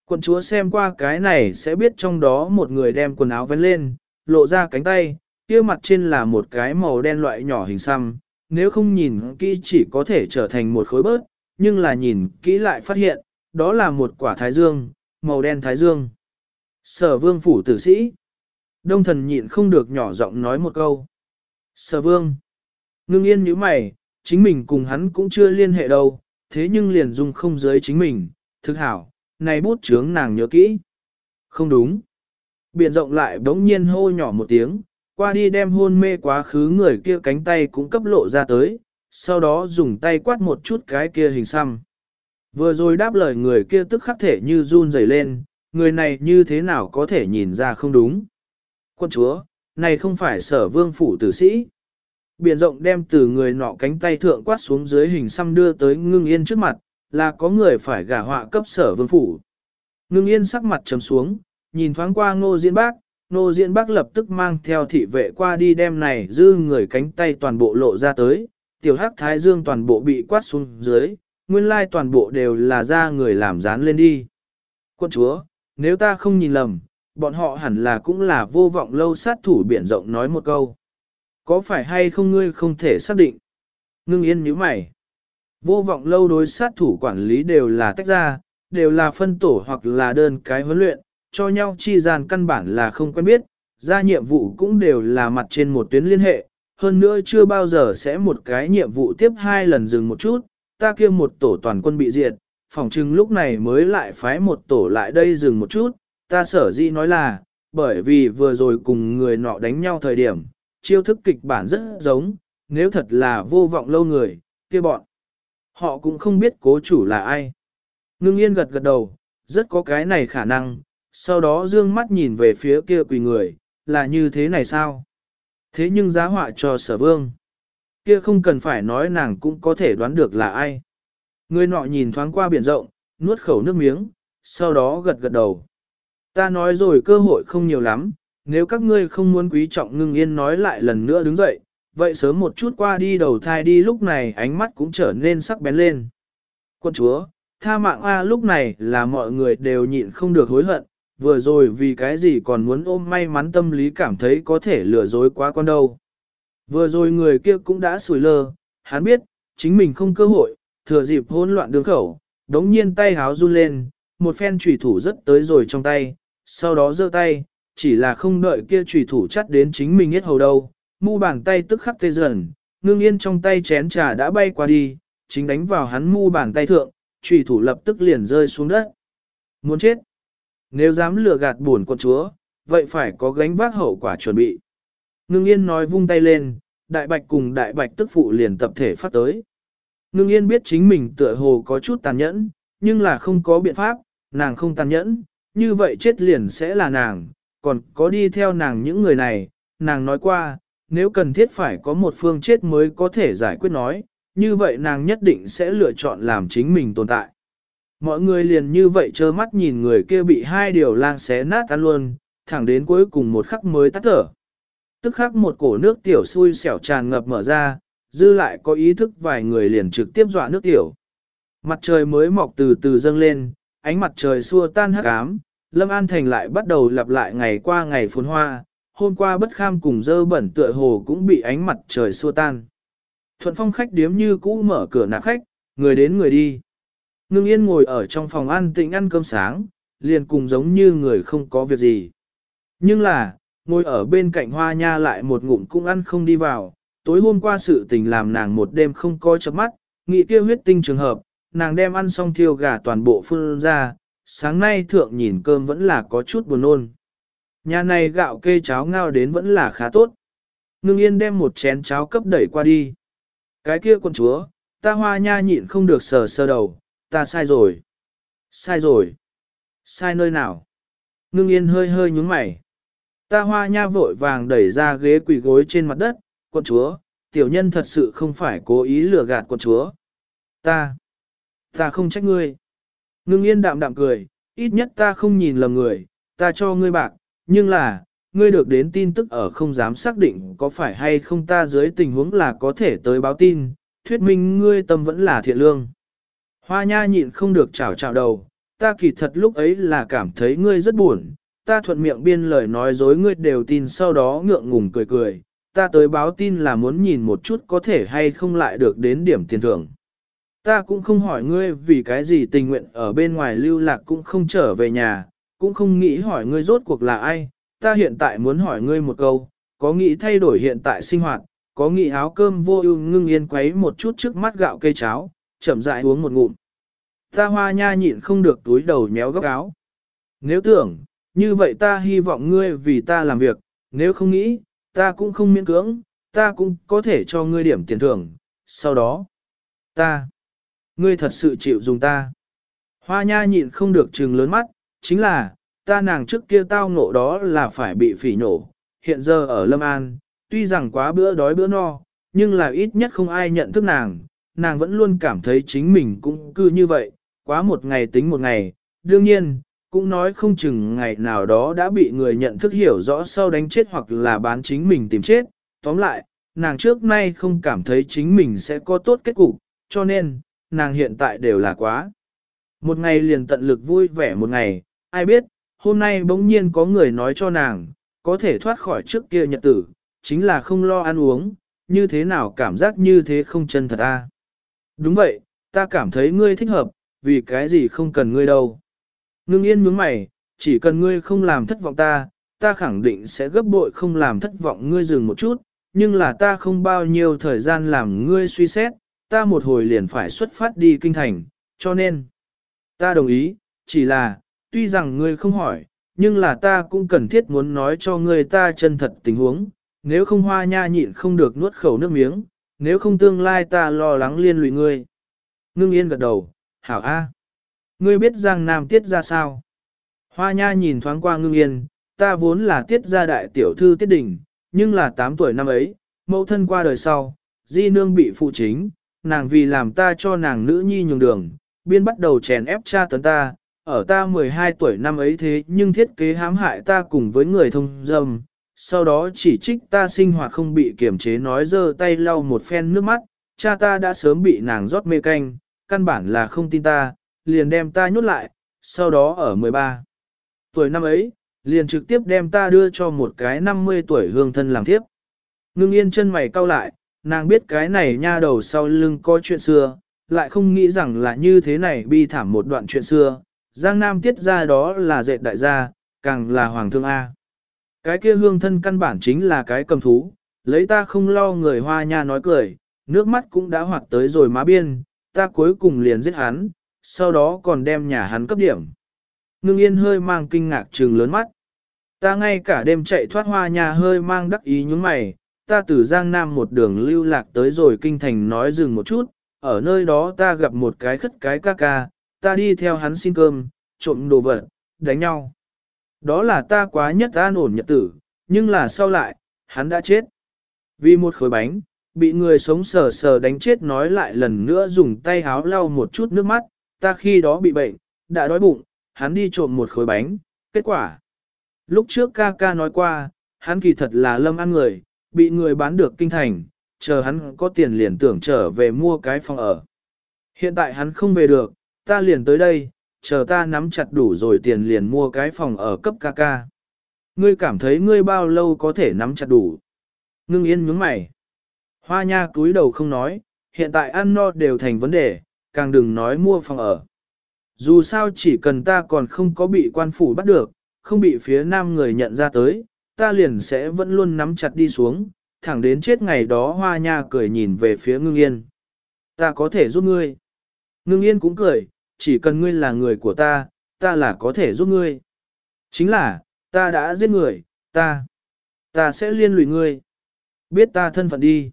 Quận chúa xem qua cái này sẽ biết trong đó một người đem quần áo vén lên, lộ ra cánh tay, kia mặt trên là một cái màu đen loại nhỏ hình xăm, nếu không nhìn kỹ chỉ có thể trở thành một khối bớt, nhưng là nhìn kỹ lại phát hiện, đó là một quả thái dương, màu đen thái dương. Sở vương phủ tử sĩ. Đông thần nhịn không được nhỏ giọng nói một câu. Sở vương. Ngưng yên như mày, chính mình cùng hắn cũng chưa liên hệ đâu, thế nhưng liền dung không giới chính mình, thực hảo, này bút chướng nàng nhớ kỹ. Không đúng. Biện rộng lại bỗng nhiên hô nhỏ một tiếng, qua đi đem hôn mê quá khứ người kia cánh tay cũng cấp lộ ra tới, sau đó dùng tay quát một chút cái kia hình xăm. Vừa rồi đáp lời người kia tức khắc thể như run rẩy lên, người này như thế nào có thể nhìn ra không đúng. Quân chúa, này không phải sở vương phủ tử sĩ. Biển rộng đem từ người nọ cánh tay thượng quát xuống dưới hình xăm đưa tới ngưng yên trước mặt, là có người phải gả họa cấp sở vương phủ. Ngưng yên sắc mặt trầm xuống, nhìn thoáng qua ngô diễn bác, ngô diễn bác lập tức mang theo thị vệ qua đi đem này dư người cánh tay toàn bộ lộ ra tới, tiểu hắc thái dương toàn bộ bị quát xuống dưới, nguyên lai toàn bộ đều là ra người làm dán lên đi. Quân chúa, nếu ta không nhìn lầm, bọn họ hẳn là cũng là vô vọng lâu sát thủ biển rộng nói một câu. Có phải hay không ngươi không thể xác định? Ngưng yên nhíu mày. Vô vọng lâu đối sát thủ quản lý đều là tách ra, đều là phân tổ hoặc là đơn cái huấn luyện, cho nhau chi gian căn bản là không quen biết, ra nhiệm vụ cũng đều là mặt trên một tuyến liên hệ, hơn nữa chưa bao giờ sẽ một cái nhiệm vụ tiếp hai lần dừng một chút, ta kia một tổ toàn quân bị diệt, phòng chừng lúc này mới lại phái một tổ lại đây dừng một chút, ta sở dĩ nói là, bởi vì vừa rồi cùng người nọ đánh nhau thời điểm, chiêu thức kịch bản rất giống, nếu thật là vô vọng lâu người, kia bọn. Họ cũng không biết cố chủ là ai. Ngưng yên gật gật đầu, rất có cái này khả năng, sau đó dương mắt nhìn về phía kia quỳ người, là như thế này sao? Thế nhưng giá họa cho sở vương. Kia không cần phải nói nàng cũng có thể đoán được là ai. Người nọ nhìn thoáng qua biển rộng, nuốt khẩu nước miếng, sau đó gật gật đầu. Ta nói rồi cơ hội không nhiều lắm, nếu các ngươi không muốn quý trọng ngưng yên nói lại lần nữa đứng dậy, vậy sớm một chút qua đi đầu thai đi lúc này ánh mắt cũng trở nên sắc bén lên. Quân chúa, tha mạng A lúc này là mọi người đều nhịn không được hối hận, vừa rồi vì cái gì còn muốn ôm may mắn tâm lý cảm thấy có thể lừa dối quá con đâu. Vừa rồi người kia cũng đã sủi lơ, hắn biết, chính mình không cơ hội, thừa dịp hỗn loạn đường khẩu, đống nhiên tay háo run lên, một phen trùy thủ rất tới rồi trong tay, sau đó giơ tay, chỉ là không đợi kia trùy thủ chắt đến chính mình hết hầu đâu, mu bàn tay tức khắc tê dần, ngưng yên trong tay chén trà đã bay qua đi, chính đánh vào hắn mu bàn tay thượng, trùy thủ lập tức liền rơi xuống đất. Muốn chết! Nếu dám lừa gạt buồn con chúa, vậy phải có gánh vác hậu quả chuẩn bị. Ngưng yên nói vung tay lên, đại bạch cùng đại bạch tức phụ liền tập thể phát tới. Ngưng yên biết chính mình tựa hồ có chút tàn nhẫn, nhưng là không có biện pháp, nàng không tàn nhẫn, như vậy chết liền sẽ là nàng, còn có đi theo nàng những người này, nàng nói qua, nếu cần thiết phải có một phương chết mới có thể giải quyết nói, như vậy nàng nhất định sẽ lựa chọn làm chính mình tồn tại. Mọi người liền như vậy trơ mắt nhìn người kia bị hai điều lang xé nát tan luôn, thẳng đến cuối cùng một khắc mới tắt thở. Tức khắc một cổ nước tiểu xui xẻo tràn ngập mở ra, dư lại có ý thức vài người liền trực tiếp dọa nước tiểu. Mặt trời mới mọc từ từ dâng lên, ánh mặt trời xua tan hắc ám, Lâm An Thành lại bắt đầu lặp lại ngày qua ngày phồn hoa, hôm qua bất kham cùng dơ bẩn tựa hồ cũng bị ánh mặt trời xua tan. Thuận phong khách điếm như cũ mở cửa nạp khách, người đến người đi. Ngưng yên ngồi ở trong phòng ăn tịnh ăn cơm sáng, liền cùng giống như người không có việc gì. Nhưng là, ngồi ở bên cạnh hoa nha lại một ngụm cũng ăn không đi vào, tối hôm qua sự tình làm nàng một đêm không coi chớp mắt, nghĩ kia huyết tinh trường hợp, nàng đem ăn xong thiêu gà toàn bộ phun ra, sáng nay thượng nhìn cơm vẫn là có chút buồn nôn. Nhà này gạo kê cháo ngao đến vẫn là khá tốt. Ngưng yên đem một chén cháo cấp đẩy qua đi. Cái kia con chúa, ta hoa nha nhịn không được sờ sơ đầu, ta sai rồi. Sai rồi. Sai nơi nào? Ngưng yên hơi hơi nhúng mày. Ta hoa nha vội vàng đẩy ra ghế quỳ gối trên mặt đất, con chúa, tiểu nhân thật sự không phải cố ý lừa gạt con chúa. Ta, ta không trách ngươi. Ngưng yên đạm đạm cười, ít nhất ta không nhìn lầm người, ta cho ngươi bạc, nhưng là, ngươi được đến tin tức ở không dám xác định có phải hay không ta dưới tình huống là có thể tới báo tin, thuyết minh ngươi tâm vẫn là thiện lương. Hoa nha nhịn không được chào chào đầu, ta kỳ thật lúc ấy là cảm thấy ngươi rất buồn, ta thuận miệng biên lời nói dối ngươi đều tin sau đó ngượng ngùng cười cười, ta tới báo tin là muốn nhìn một chút có thể hay không lại được đến điểm tiền thưởng. Ta cũng không hỏi ngươi vì cái gì tình nguyện ở bên ngoài lưu lạc cũng không trở về nhà, cũng không nghĩ hỏi ngươi rốt cuộc là ai, ta hiện tại muốn hỏi ngươi một câu, có nghĩ thay đổi hiện tại sinh hoạt, có nghĩ áo cơm vô ưu ngưng yên quấy một chút trước mắt gạo cây cháo, chậm rãi uống một ngụm. Ta hoa nha nhịn không được túi đầu méo góc áo. Nếu tưởng, như vậy ta hy vọng ngươi vì ta làm việc, nếu không nghĩ, ta cũng không miễn cưỡng, ta cũng có thể cho ngươi điểm tiền thưởng, sau đó, ta, ngươi thật sự chịu dùng ta. Hoa nha nhịn không được trừng lớn mắt, chính là, ta nàng trước kia tao ngộ đó là phải bị phỉ nổ, hiện giờ ở Lâm An, tuy rằng quá bữa đói bữa no, nhưng là ít nhất không ai nhận thức nàng, nàng vẫn luôn cảm thấy chính mình cũng cứ như vậy, quá một ngày tính một ngày, đương nhiên, cũng nói không chừng ngày nào đó đã bị người nhận thức hiểu rõ sau đánh chết hoặc là bán chính mình tìm chết. Tóm lại, nàng trước nay không cảm thấy chính mình sẽ có tốt kết cục, cho nên, nàng hiện tại đều là quá. Một ngày liền tận lực vui vẻ một ngày, ai biết, hôm nay bỗng nhiên có người nói cho nàng, có thể thoát khỏi trước kia nhật tử, chính là không lo ăn uống, như thế nào cảm giác như thế không chân thật a Đúng vậy, ta cảm thấy ngươi thích hợp, vì cái gì không cần ngươi đâu. Ngưng yên nhướng mày, chỉ cần ngươi không làm thất vọng ta, ta khẳng định sẽ gấp bội không làm thất vọng ngươi dừng một chút, nhưng là ta không bao nhiêu thời gian làm ngươi suy xét, ta một hồi liền phải xuất phát đi kinh thành, cho nên, ta đồng ý, chỉ là, tuy rằng ngươi không hỏi, nhưng là ta cũng cần thiết muốn nói cho ngươi ta chân thật tình huống, nếu không hoa nha nhịn không được nuốt khẩu nước miếng, nếu không tương lai ta lo lắng liên lụy ngươi. Ngưng yên gật đầu, hảo A. Ngươi biết Giang Nam tiết ra sao? Hoa nha nhìn thoáng qua ngưng yên, ta vốn là tiết gia đại tiểu thư tiết đình, nhưng là 8 tuổi năm ấy, mẫu thân qua đời sau, di nương bị phụ chính, nàng vì làm ta cho nàng nữ nhi nhường đường, biên bắt đầu chèn ép cha tấn ta, ở ta 12 tuổi năm ấy thế nhưng thiết kế hãm hại ta cùng với người thông dâm, sau đó chỉ trích ta sinh hoạt không bị kiểm chế nói dơ tay lau một phen nước mắt, cha ta đã sớm bị nàng rót mê canh, căn bản là không tin ta, liền đem ta nhốt lại, sau đó ở 13 tuổi năm ấy, liền trực tiếp đem ta đưa cho một cái 50 tuổi hương thân làm tiếp. Ngưng yên chân mày cau lại, nàng biết cái này nha đầu sau lưng có chuyện xưa, lại không nghĩ rằng là như thế này bi thảm một đoạn chuyện xưa. Giang Nam tiết ra đó là dệt đại gia, càng là hoàng thương A. Cái kia hương thân căn bản chính là cái cầm thú, lấy ta không lo người hoa nha nói cười, nước mắt cũng đã hoạt tới rồi má biên, ta cuối cùng liền giết hắn, sau đó còn đem nhà hắn cấp điểm. Ngưng yên hơi mang kinh ngạc trừng lớn mắt. Ta ngay cả đêm chạy thoát hoa nhà hơi mang đắc ý nhúng mày, ta từ Giang Nam một đường lưu lạc tới rồi kinh thành nói dừng một chút, ở nơi đó ta gặp một cái khất cái ca ca, ta đi theo hắn xin cơm, trộm đồ vật, đánh nhau. Đó là ta quá nhất an ổn nhật tử, nhưng là sau lại, hắn đã chết. Vì một khối bánh, bị người sống sờ sờ đánh chết nói lại lần nữa dùng tay háo lau một chút nước mắt, ta khi đó bị bệnh, đã đói bụng, hắn đi trộm một khối bánh, kết quả. Lúc trước ca ca nói qua, hắn kỳ thật là lâm ăn người, bị người bán được kinh thành, chờ hắn có tiền liền tưởng trở về mua cái phòng ở. Hiện tại hắn không về được, ta liền tới đây, chờ ta nắm chặt đủ rồi tiền liền mua cái phòng ở cấp ca ca. Ngươi cảm thấy ngươi bao lâu có thể nắm chặt đủ? Ngưng yên nhướng mày. Hoa nha cúi đầu không nói, hiện tại ăn no đều thành vấn đề, càng đừng nói mua phòng ở. Dù sao chỉ cần ta còn không có bị quan phủ bắt được, không bị phía nam người nhận ra tới, ta liền sẽ vẫn luôn nắm chặt đi xuống, thẳng đến chết ngày đó hoa nha cười nhìn về phía ngưng yên. Ta có thể giúp ngươi. Ngưng yên cũng cười, chỉ cần ngươi là người của ta, ta là có thể giúp ngươi. Chính là, ta đã giết người, ta, ta sẽ liên lụy ngươi. Biết ta thân phận đi.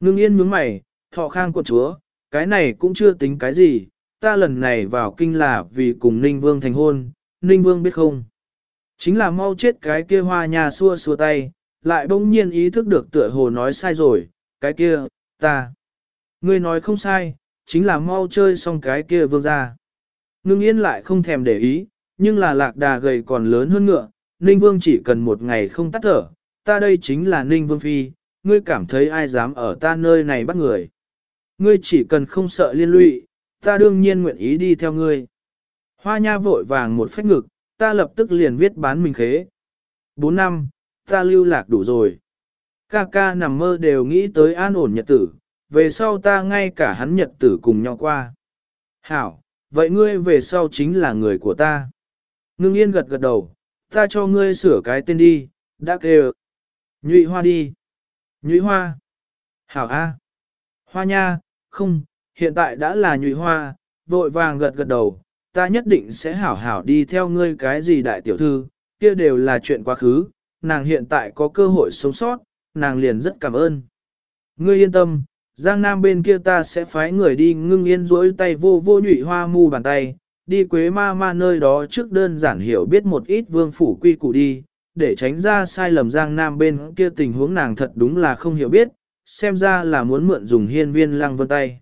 Ngưng yên nhướng mày, thọ khang quận chúa, cái này cũng chưa tính cái gì, ta lần này vào kinh là vì cùng Ninh Vương thành hôn, Ninh Vương biết không? Chính là mau chết cái kia hoa nhà xua xua tay, lại bỗng nhiên ý thức được tựa hồ nói sai rồi, cái kia, ta. Ngươi nói không sai, chính là mau chơi xong cái kia vương ra. Ngưng yên lại không thèm để ý, nhưng là lạc đà gầy còn lớn hơn ngựa, Ninh Vương chỉ cần một ngày không tắt thở, ta đây chính là Ninh Vương Phi, ngươi cảm thấy ai dám ở ta nơi này bắt người. Ngươi chỉ cần không sợ liên lụy, ta đương nhiên nguyện ý đi theo ngươi. Hoa nha vội vàng một phách ngực, ta lập tức liền viết bán mình khế. 4 năm, ta lưu lạc đủ rồi. Ca ca nằm mơ đều nghĩ tới an ổn nhật tử, về sau ta ngay cả hắn nhật tử cùng nhau qua. Hảo, vậy ngươi về sau chính là người của ta. Ngưng yên gật gật đầu, ta cho ngươi sửa cái tên đi, đã kêu. Nhụy hoa đi. Nhụy hoa. Hảo A. Hoa nha, không, hiện tại đã là nhụy hoa, vội vàng gật gật đầu, ta nhất định sẽ hảo hảo đi theo ngươi cái gì đại tiểu thư, kia đều là chuyện quá khứ, nàng hiện tại có cơ hội sống sót, nàng liền rất cảm ơn. Ngươi yên tâm, Giang Nam bên kia ta sẽ phái người đi ngưng yên rỗi tay vô vô nhụy hoa mu bàn tay, đi quế ma ma nơi đó trước đơn giản hiểu biết một ít vương phủ quy củ đi, để tránh ra sai lầm Giang Nam bên kia tình huống nàng thật đúng là không hiểu biết, xem ra là muốn mượn dùng hiên viên lăng vân tay.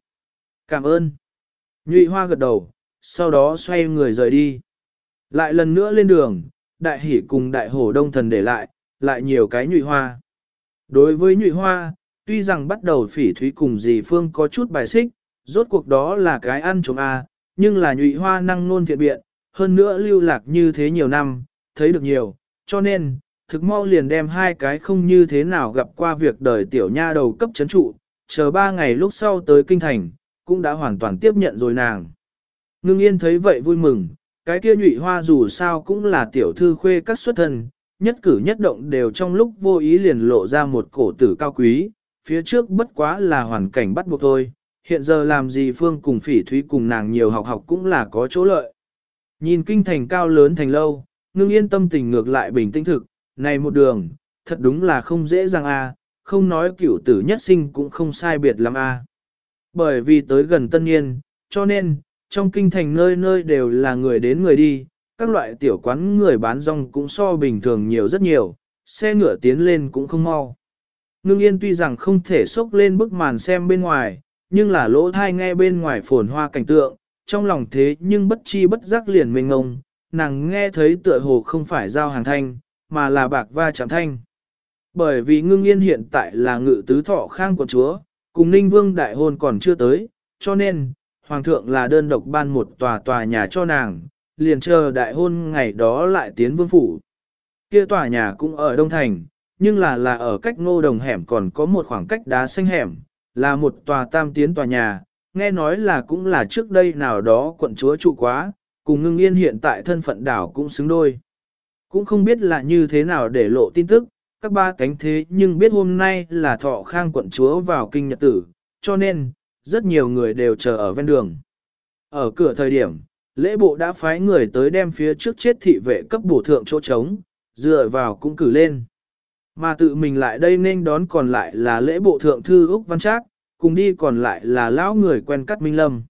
Cảm ơn. Nhụy hoa gật đầu, sau đó xoay người rời đi. Lại lần nữa lên đường, đại hỉ cùng đại hổ đông thần để lại, lại nhiều cái nhụy hoa. Đối với nhụy hoa, tuy rằng bắt đầu phỉ thúy cùng dì phương có chút bài xích, rốt cuộc đó là cái ăn chống A, nhưng là nhụy hoa năng nôn thiện biện, hơn nữa lưu lạc như thế nhiều năm, thấy được nhiều, cho nên, thực mau liền đem hai cái không như thế nào gặp qua việc đời tiểu nha đầu cấp chấn trụ, chờ ba ngày lúc sau tới kinh thành, cũng đã hoàn toàn tiếp nhận rồi nàng. Ngưng yên thấy vậy vui mừng, cái kia nhụy hoa dù sao cũng là tiểu thư khuê các xuất thân, nhất cử nhất động đều trong lúc vô ý liền lộ ra một cổ tử cao quý, phía trước bất quá là hoàn cảnh bắt buộc thôi, hiện giờ làm gì Phương cùng phỉ thúy cùng nàng nhiều học học cũng là có chỗ lợi. Nhìn kinh thành cao lớn thành lâu, ngưng yên tâm tình ngược lại bình tĩnh thực, này một đường, thật đúng là không dễ dàng a, không nói cửu tử nhất sinh cũng không sai biệt lắm a. Bởi vì tới gần tân niên, cho nên, trong kinh thành nơi nơi đều là người đến người đi, các loại tiểu quán người bán rong cũng so bình thường nhiều rất nhiều, xe ngựa tiến lên cũng không mau. Ngưng yên tuy rằng không thể xốc lên bức màn xem bên ngoài, nhưng là lỗ thai nghe bên ngoài phồn hoa cảnh tượng, trong lòng thế nhưng bất chi bất giác liền mình ngông, nàng nghe thấy tựa hồ không phải giao hàng thanh, mà là bạc va chạm thanh. Bởi vì ngưng yên hiện tại là ngự tứ thọ khang của chúa, cùng ninh vương đại hôn còn chưa tới, cho nên, hoàng thượng là đơn độc ban một tòa tòa nhà cho nàng, liền chờ đại hôn ngày đó lại tiến vương phủ. Kia tòa nhà cũng ở Đông Thành, nhưng là là ở cách ngô đồng hẻm còn có một khoảng cách đá xanh hẻm, là một tòa tam tiến tòa nhà, nghe nói là cũng là trước đây nào đó quận chúa trụ quá, cùng ngưng yên hiện tại thân phận đảo cũng xứng đôi. Cũng không biết là như thế nào để lộ tin tức, các ba cánh thế nhưng biết hôm nay là thọ khang quận chúa vào kinh nhật tử, cho nên, rất nhiều người đều chờ ở ven đường. Ở cửa thời điểm, lễ bộ đã phái người tới đem phía trước chết thị vệ cấp bổ thượng chỗ trống, dựa vào cũng cử lên. Mà tự mình lại đây nên đón còn lại là lễ bộ thượng thư Úc Văn Trác, cùng đi còn lại là lão người quen cắt Minh Lâm.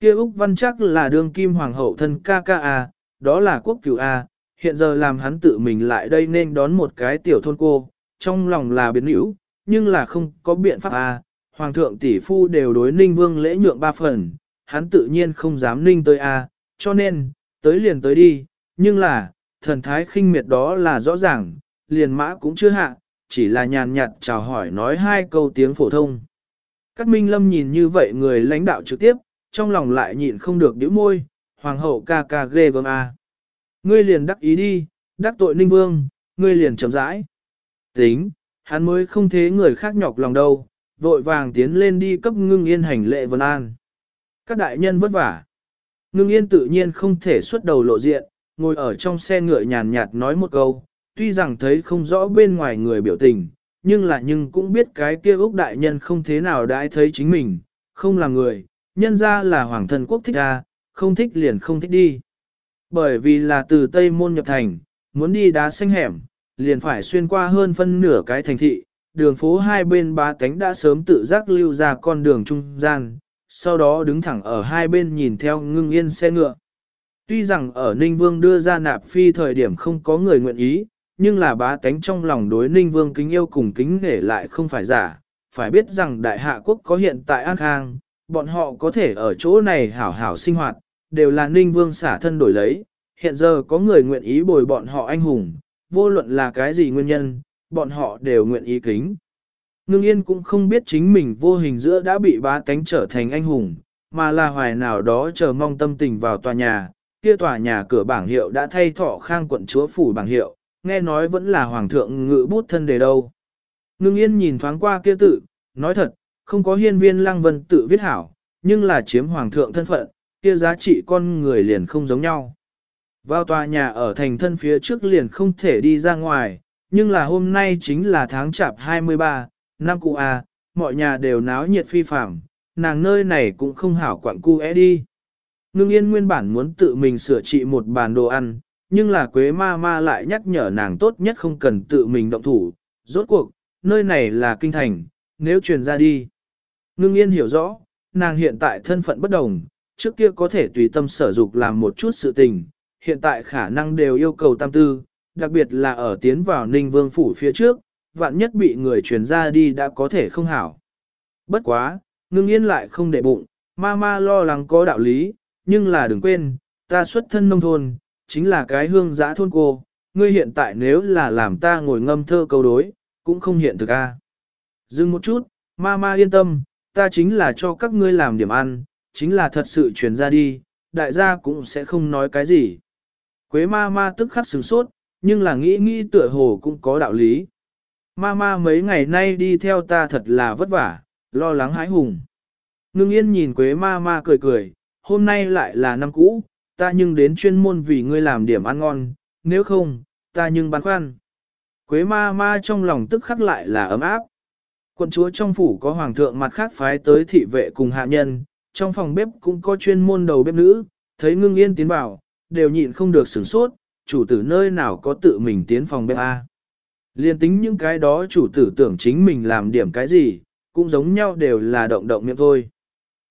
Kia Úc Văn Trác là đương kim hoàng hậu thân ca ca A, đó là quốc cửu A, hiện giờ làm hắn tự mình lại đây nên đón một cái tiểu thôn cô, trong lòng là biến hữu, nhưng là không có biện pháp A, hoàng thượng tỷ phu đều đối ninh vương lễ nhượng ba phần, hắn tự nhiên không dám ninh tới A, cho nên, tới liền tới đi, nhưng là, thần thái khinh miệt đó là rõ ràng, liền mã cũng chưa hạ, chỉ là nhàn nhạt chào hỏi nói hai câu tiếng phổ thông. Cát Minh Lâm nhìn như vậy người lãnh đạo trực tiếp, trong lòng lại nhịn không được điếu môi, hoàng hậu ca ca ghê gớm a. Ngươi liền đắc ý đi, đắc tội ninh vương, ngươi liền chậm rãi. Tính, hắn mới không thế người khác nhọc lòng đâu, vội vàng tiến lên đi cấp ngưng yên hành lệ vân an. Các đại nhân vất vả. Ngưng yên tự nhiên không thể xuất đầu lộ diện, ngồi ở trong xe ngựa nhàn nhạt nói một câu, tuy rằng thấy không rõ bên ngoài người biểu tình, nhưng là nhưng cũng biết cái kia Úc đại nhân không thế nào đãi thấy chính mình, không là người, nhân ra là hoàng thân quốc thích ra, không thích liền không thích đi. Bởi vì là từ Tây Môn nhập thành, muốn đi đá xanh hẻm, liền phải xuyên qua hơn phân nửa cái thành thị, đường phố hai bên ba cánh đã sớm tự giác lưu ra con đường trung gian, sau đó đứng thẳng ở hai bên nhìn theo ngưng yên xe ngựa. Tuy rằng ở Ninh Vương đưa ra nạp phi thời điểm không có người nguyện ý, nhưng là bá tánh trong lòng đối Ninh Vương kính yêu cùng kính nể lại không phải giả, phải biết rằng đại hạ quốc có hiện tại An Khang, bọn họ có thể ở chỗ này hảo hảo sinh hoạt, đều là Ninh Vương xả thân đổi lấy, hiện giờ có người nguyện ý bồi bọn họ anh hùng, vô luận là cái gì nguyên nhân, bọn họ đều nguyện ý kính. Ngưng yên cũng không biết chính mình vô hình giữa đã bị bá tánh trở thành anh hùng, mà là hoài nào đó chờ mong tâm tình vào tòa nhà, kia tòa nhà cửa bảng hiệu đã thay thọ khang quận chúa phủ bảng hiệu, nghe nói vẫn là hoàng thượng ngự bút thân đề đâu. Ngưng yên nhìn thoáng qua kia tự, nói thật, không có hiên viên lăng vân tự viết hảo, nhưng là chiếm hoàng thượng thân phận, kia giá trị con người liền không giống nhau. Vào tòa nhà ở thành thân phía trước liền không thể đi ra ngoài, nhưng là hôm nay chính là tháng chạp 23, năm cụ A, mọi nhà đều náo nhiệt phi phạm, nàng nơi này cũng không hảo quặng cu é đi. Ngưng yên nguyên bản muốn tự mình sửa trị một bàn đồ ăn, nhưng là quế ma ma lại nhắc nhở nàng tốt nhất không cần tự mình động thủ. Rốt cuộc, nơi này là kinh thành, nếu truyền ra đi. Ngưng yên hiểu rõ, nàng hiện tại thân phận bất đồng, trước kia có thể tùy tâm sở dục làm một chút sự tình, hiện tại khả năng đều yêu cầu tam tư, đặc biệt là ở tiến vào ninh vương phủ phía trước, vạn nhất bị người truyền ra đi đã có thể không hảo. Bất quá, ngưng yên lại không để bụng, ma ma lo lắng có đạo lý, nhưng là đừng quên, ta xuất thân nông thôn, chính là cái hương giã thôn cô, ngươi hiện tại nếu là làm ta ngồi ngâm thơ câu đối, cũng không hiện thực a. Dừng một chút, ma ma yên tâm, ta chính là cho các ngươi làm điểm ăn, chính là thật sự truyền ra đi, đại gia cũng sẽ không nói cái gì. Quế ma ma tức khắc sửng sốt, nhưng là nghĩ nghĩ tựa hồ cũng có đạo lý. Ma ma mấy ngày nay đi theo ta thật là vất vả, lo lắng hái hùng. Ngưng yên nhìn quế ma ma cười cười, hôm nay lại là năm cũ, ta nhưng đến chuyên môn vì ngươi làm điểm ăn ngon, nếu không, ta nhưng băn khoăn. Quế ma ma trong lòng tức khắc lại là ấm áp. Quận chúa trong phủ có hoàng thượng mặt khác phái tới thị vệ cùng hạ nhân, trong phòng bếp cũng có chuyên môn đầu bếp nữ, thấy ngưng yên tiến vào, đều nhịn không được sửng sốt, chủ tử nơi nào có tự mình tiến phòng bếp A. Liên tính những cái đó chủ tử tưởng chính mình làm điểm cái gì, cũng giống nhau đều là động động miệng thôi.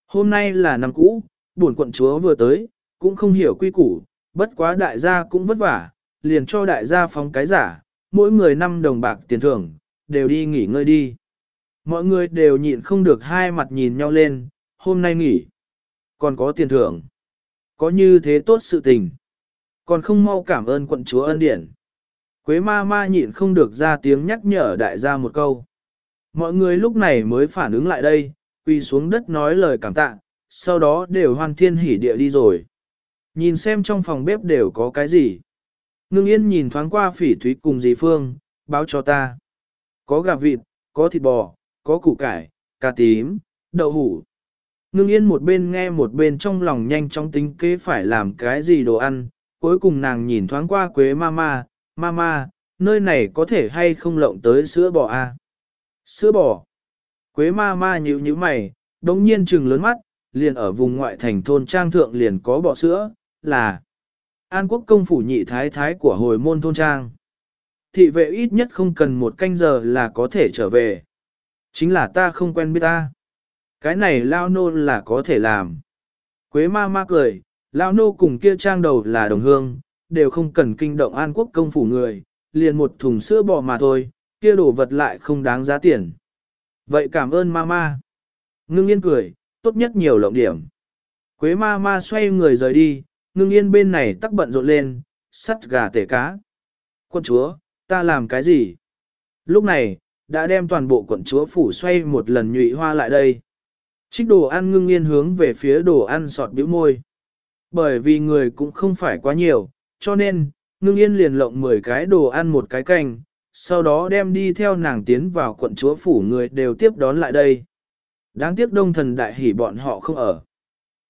Hôm nay là năm cũ, buồn quận chúa vừa tới, cũng không hiểu quy củ, bất quá đại gia cũng vất vả, liền cho đại gia phóng cái giả, mỗi người năm đồng bạc tiền thưởng, đều đi nghỉ ngơi đi. Mọi người đều nhịn không được hai mặt nhìn nhau lên, hôm nay nghỉ, còn có tiền thưởng. Có như thế tốt sự tình. Còn không mau cảm ơn quận chúa ân điển. Quế ma ma nhịn không được ra tiếng nhắc nhở đại gia một câu. Mọi người lúc này mới phản ứng lại đây, quỳ xuống đất nói lời cảm tạ, sau đó đều hoan thiên hỉ địa đi rồi. Nhìn xem trong phòng bếp đều có cái gì. Ngưng yên nhìn thoáng qua phỉ thúy cùng dì phương, báo cho ta. Có gà vịt, có thịt bò, có củ cải, cà tím, đậu hủ. Ngưng yên một bên nghe một bên trong lòng nhanh chóng tính kế phải làm cái gì đồ ăn, cuối cùng nàng nhìn thoáng qua quế mama, mama, nơi này có thể hay không lộng tới sữa bò a? À? Sữa bò. Quế mama nhíu nhíu mày, đống nhiên trừng lớn mắt, liền ở vùng ngoại thành thôn trang thượng liền có bò sữa, là An quốc công phủ nhị thái thái của hồi môn thôn trang. Thị vệ ít nhất không cần một canh giờ là có thể trở về. Chính là ta không quen biết ta. Cái này lao nôn là có thể làm. Quế ma ma cười, Lão nô cùng kia trang đầu là đồng hương, đều không cần kinh động an quốc công phủ người, liền một thùng sữa bò mà thôi, kia đồ vật lại không đáng giá tiền. Vậy cảm ơn ma ma. Ngưng yên cười, tốt nhất nhiều lộng điểm. Quế ma ma xoay người rời đi, ngưng yên bên này tắc bận rộn lên, sắt gà tể cá. Quân chúa, ta làm cái gì? Lúc này, đã đem toàn bộ quận chúa phủ xoay một lần nhụy hoa lại đây. Trích đồ ăn ngưng yên hướng về phía đồ ăn sọt bĩu môi. Bởi vì người cũng không phải quá nhiều, cho nên, ngưng yên liền lộng 10 cái đồ ăn một cái canh, sau đó đem đi theo nàng tiến vào quận chúa phủ người đều tiếp đón lại đây. Đáng tiếc đông thần đại hỉ bọn họ không ở.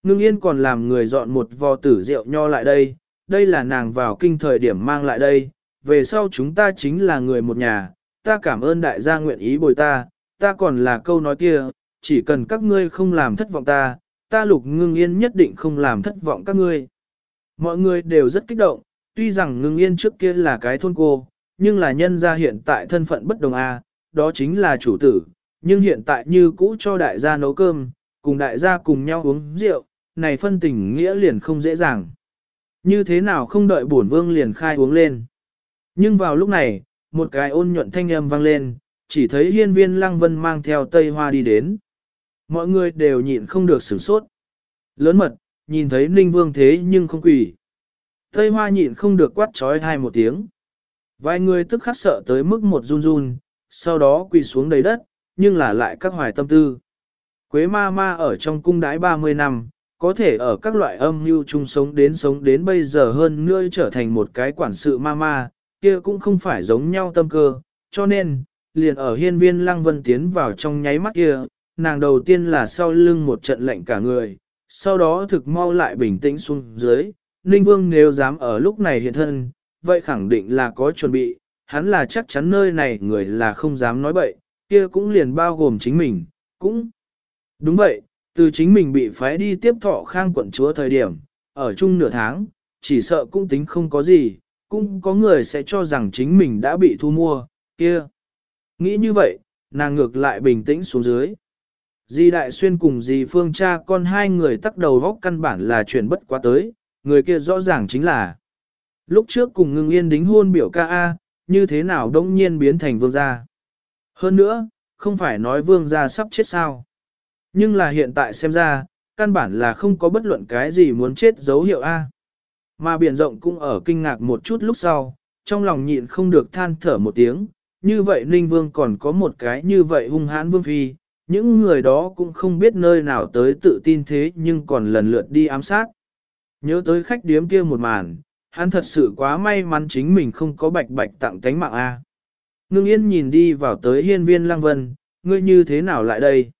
Ngưng yên còn làm người dọn một vò tử rượu nho lại đây, đây là nàng vào kinh thời điểm mang lại đây, về sau chúng ta chính là người một nhà, ta cảm ơn đại gia nguyện ý bồi ta, ta còn là câu nói kia, chỉ cần các ngươi không làm thất vọng ta, ta lục ngưng yên nhất định không làm thất vọng các ngươi. Mọi người đều rất kích động, tuy rằng ngưng yên trước kia là cái thôn cô, nhưng là nhân gia hiện tại thân phận bất đồng a, đó chính là chủ tử, nhưng hiện tại như cũ cho đại gia nấu cơm, cùng đại gia cùng nhau uống rượu, này phân tình nghĩa liền không dễ dàng. Như thế nào không đợi bổn vương liền khai uống lên. Nhưng vào lúc này, một cái ôn nhuận thanh âm vang lên, chỉ thấy hiên viên lăng vân mang theo tây hoa đi đến. Mọi người đều nhịn không được sửng sốt. Lớn mật, nhìn thấy ninh vương thế nhưng không quỳ. Tây hoa nhịn không được quát trói thai một tiếng. Vài người tức khắc sợ tới mức một run run, sau đó quỳ xuống đầy đất, nhưng là lại các hoài tâm tư. Quế ma ma ở trong cung đái 30 năm, có thể ở các loại âm mưu chung sống đến sống đến bây giờ hơn nữa trở thành một cái quản sự ma ma, kia cũng không phải giống nhau tâm cơ, cho nên, liền ở hiên viên lăng vân tiến vào trong nháy mắt kia, nàng đầu tiên là sau lưng một trận lệnh cả người, sau đó thực mau lại bình tĩnh xuống dưới, Ninh Vương nếu dám ở lúc này hiện thân, vậy khẳng định là có chuẩn bị, hắn là chắc chắn nơi này người là không dám nói bậy, kia cũng liền bao gồm chính mình, cũng đúng vậy, từ chính mình bị phái đi tiếp thọ khang quận chúa thời điểm, ở chung nửa tháng, chỉ sợ cũng tính không có gì, cũng có người sẽ cho rằng chính mình đã bị thu mua, kia. Nghĩ như vậy, nàng ngược lại bình tĩnh xuống dưới. Di Đại Xuyên cùng Di Phương cha con hai người tắc đầu vóc căn bản là chuyện bất quá tới, người kia rõ ràng chính là. Lúc trước cùng ngưng yên đính hôn biểu ca A, như thế nào đông nhiên biến thành vương gia. Hơn nữa, không phải nói vương gia sắp chết sao. Nhưng là hiện tại xem ra, căn bản là không có bất luận cái gì muốn chết dấu hiệu A. Mà biển rộng cũng ở kinh ngạc một chút lúc sau, trong lòng nhịn không được than thở một tiếng, như vậy Ninh Vương còn có một cái như vậy hung hãn Vương Phi, những người đó cũng không biết nơi nào tới tự tin thế nhưng còn lần lượt đi ám sát. Nhớ tới khách điếm kia một màn, hắn thật sự quá may mắn chính mình không có bạch bạch tặng cánh mạng A. Ngưng yên nhìn đi vào tới hiên viên lăng vân, ngươi như thế nào lại đây?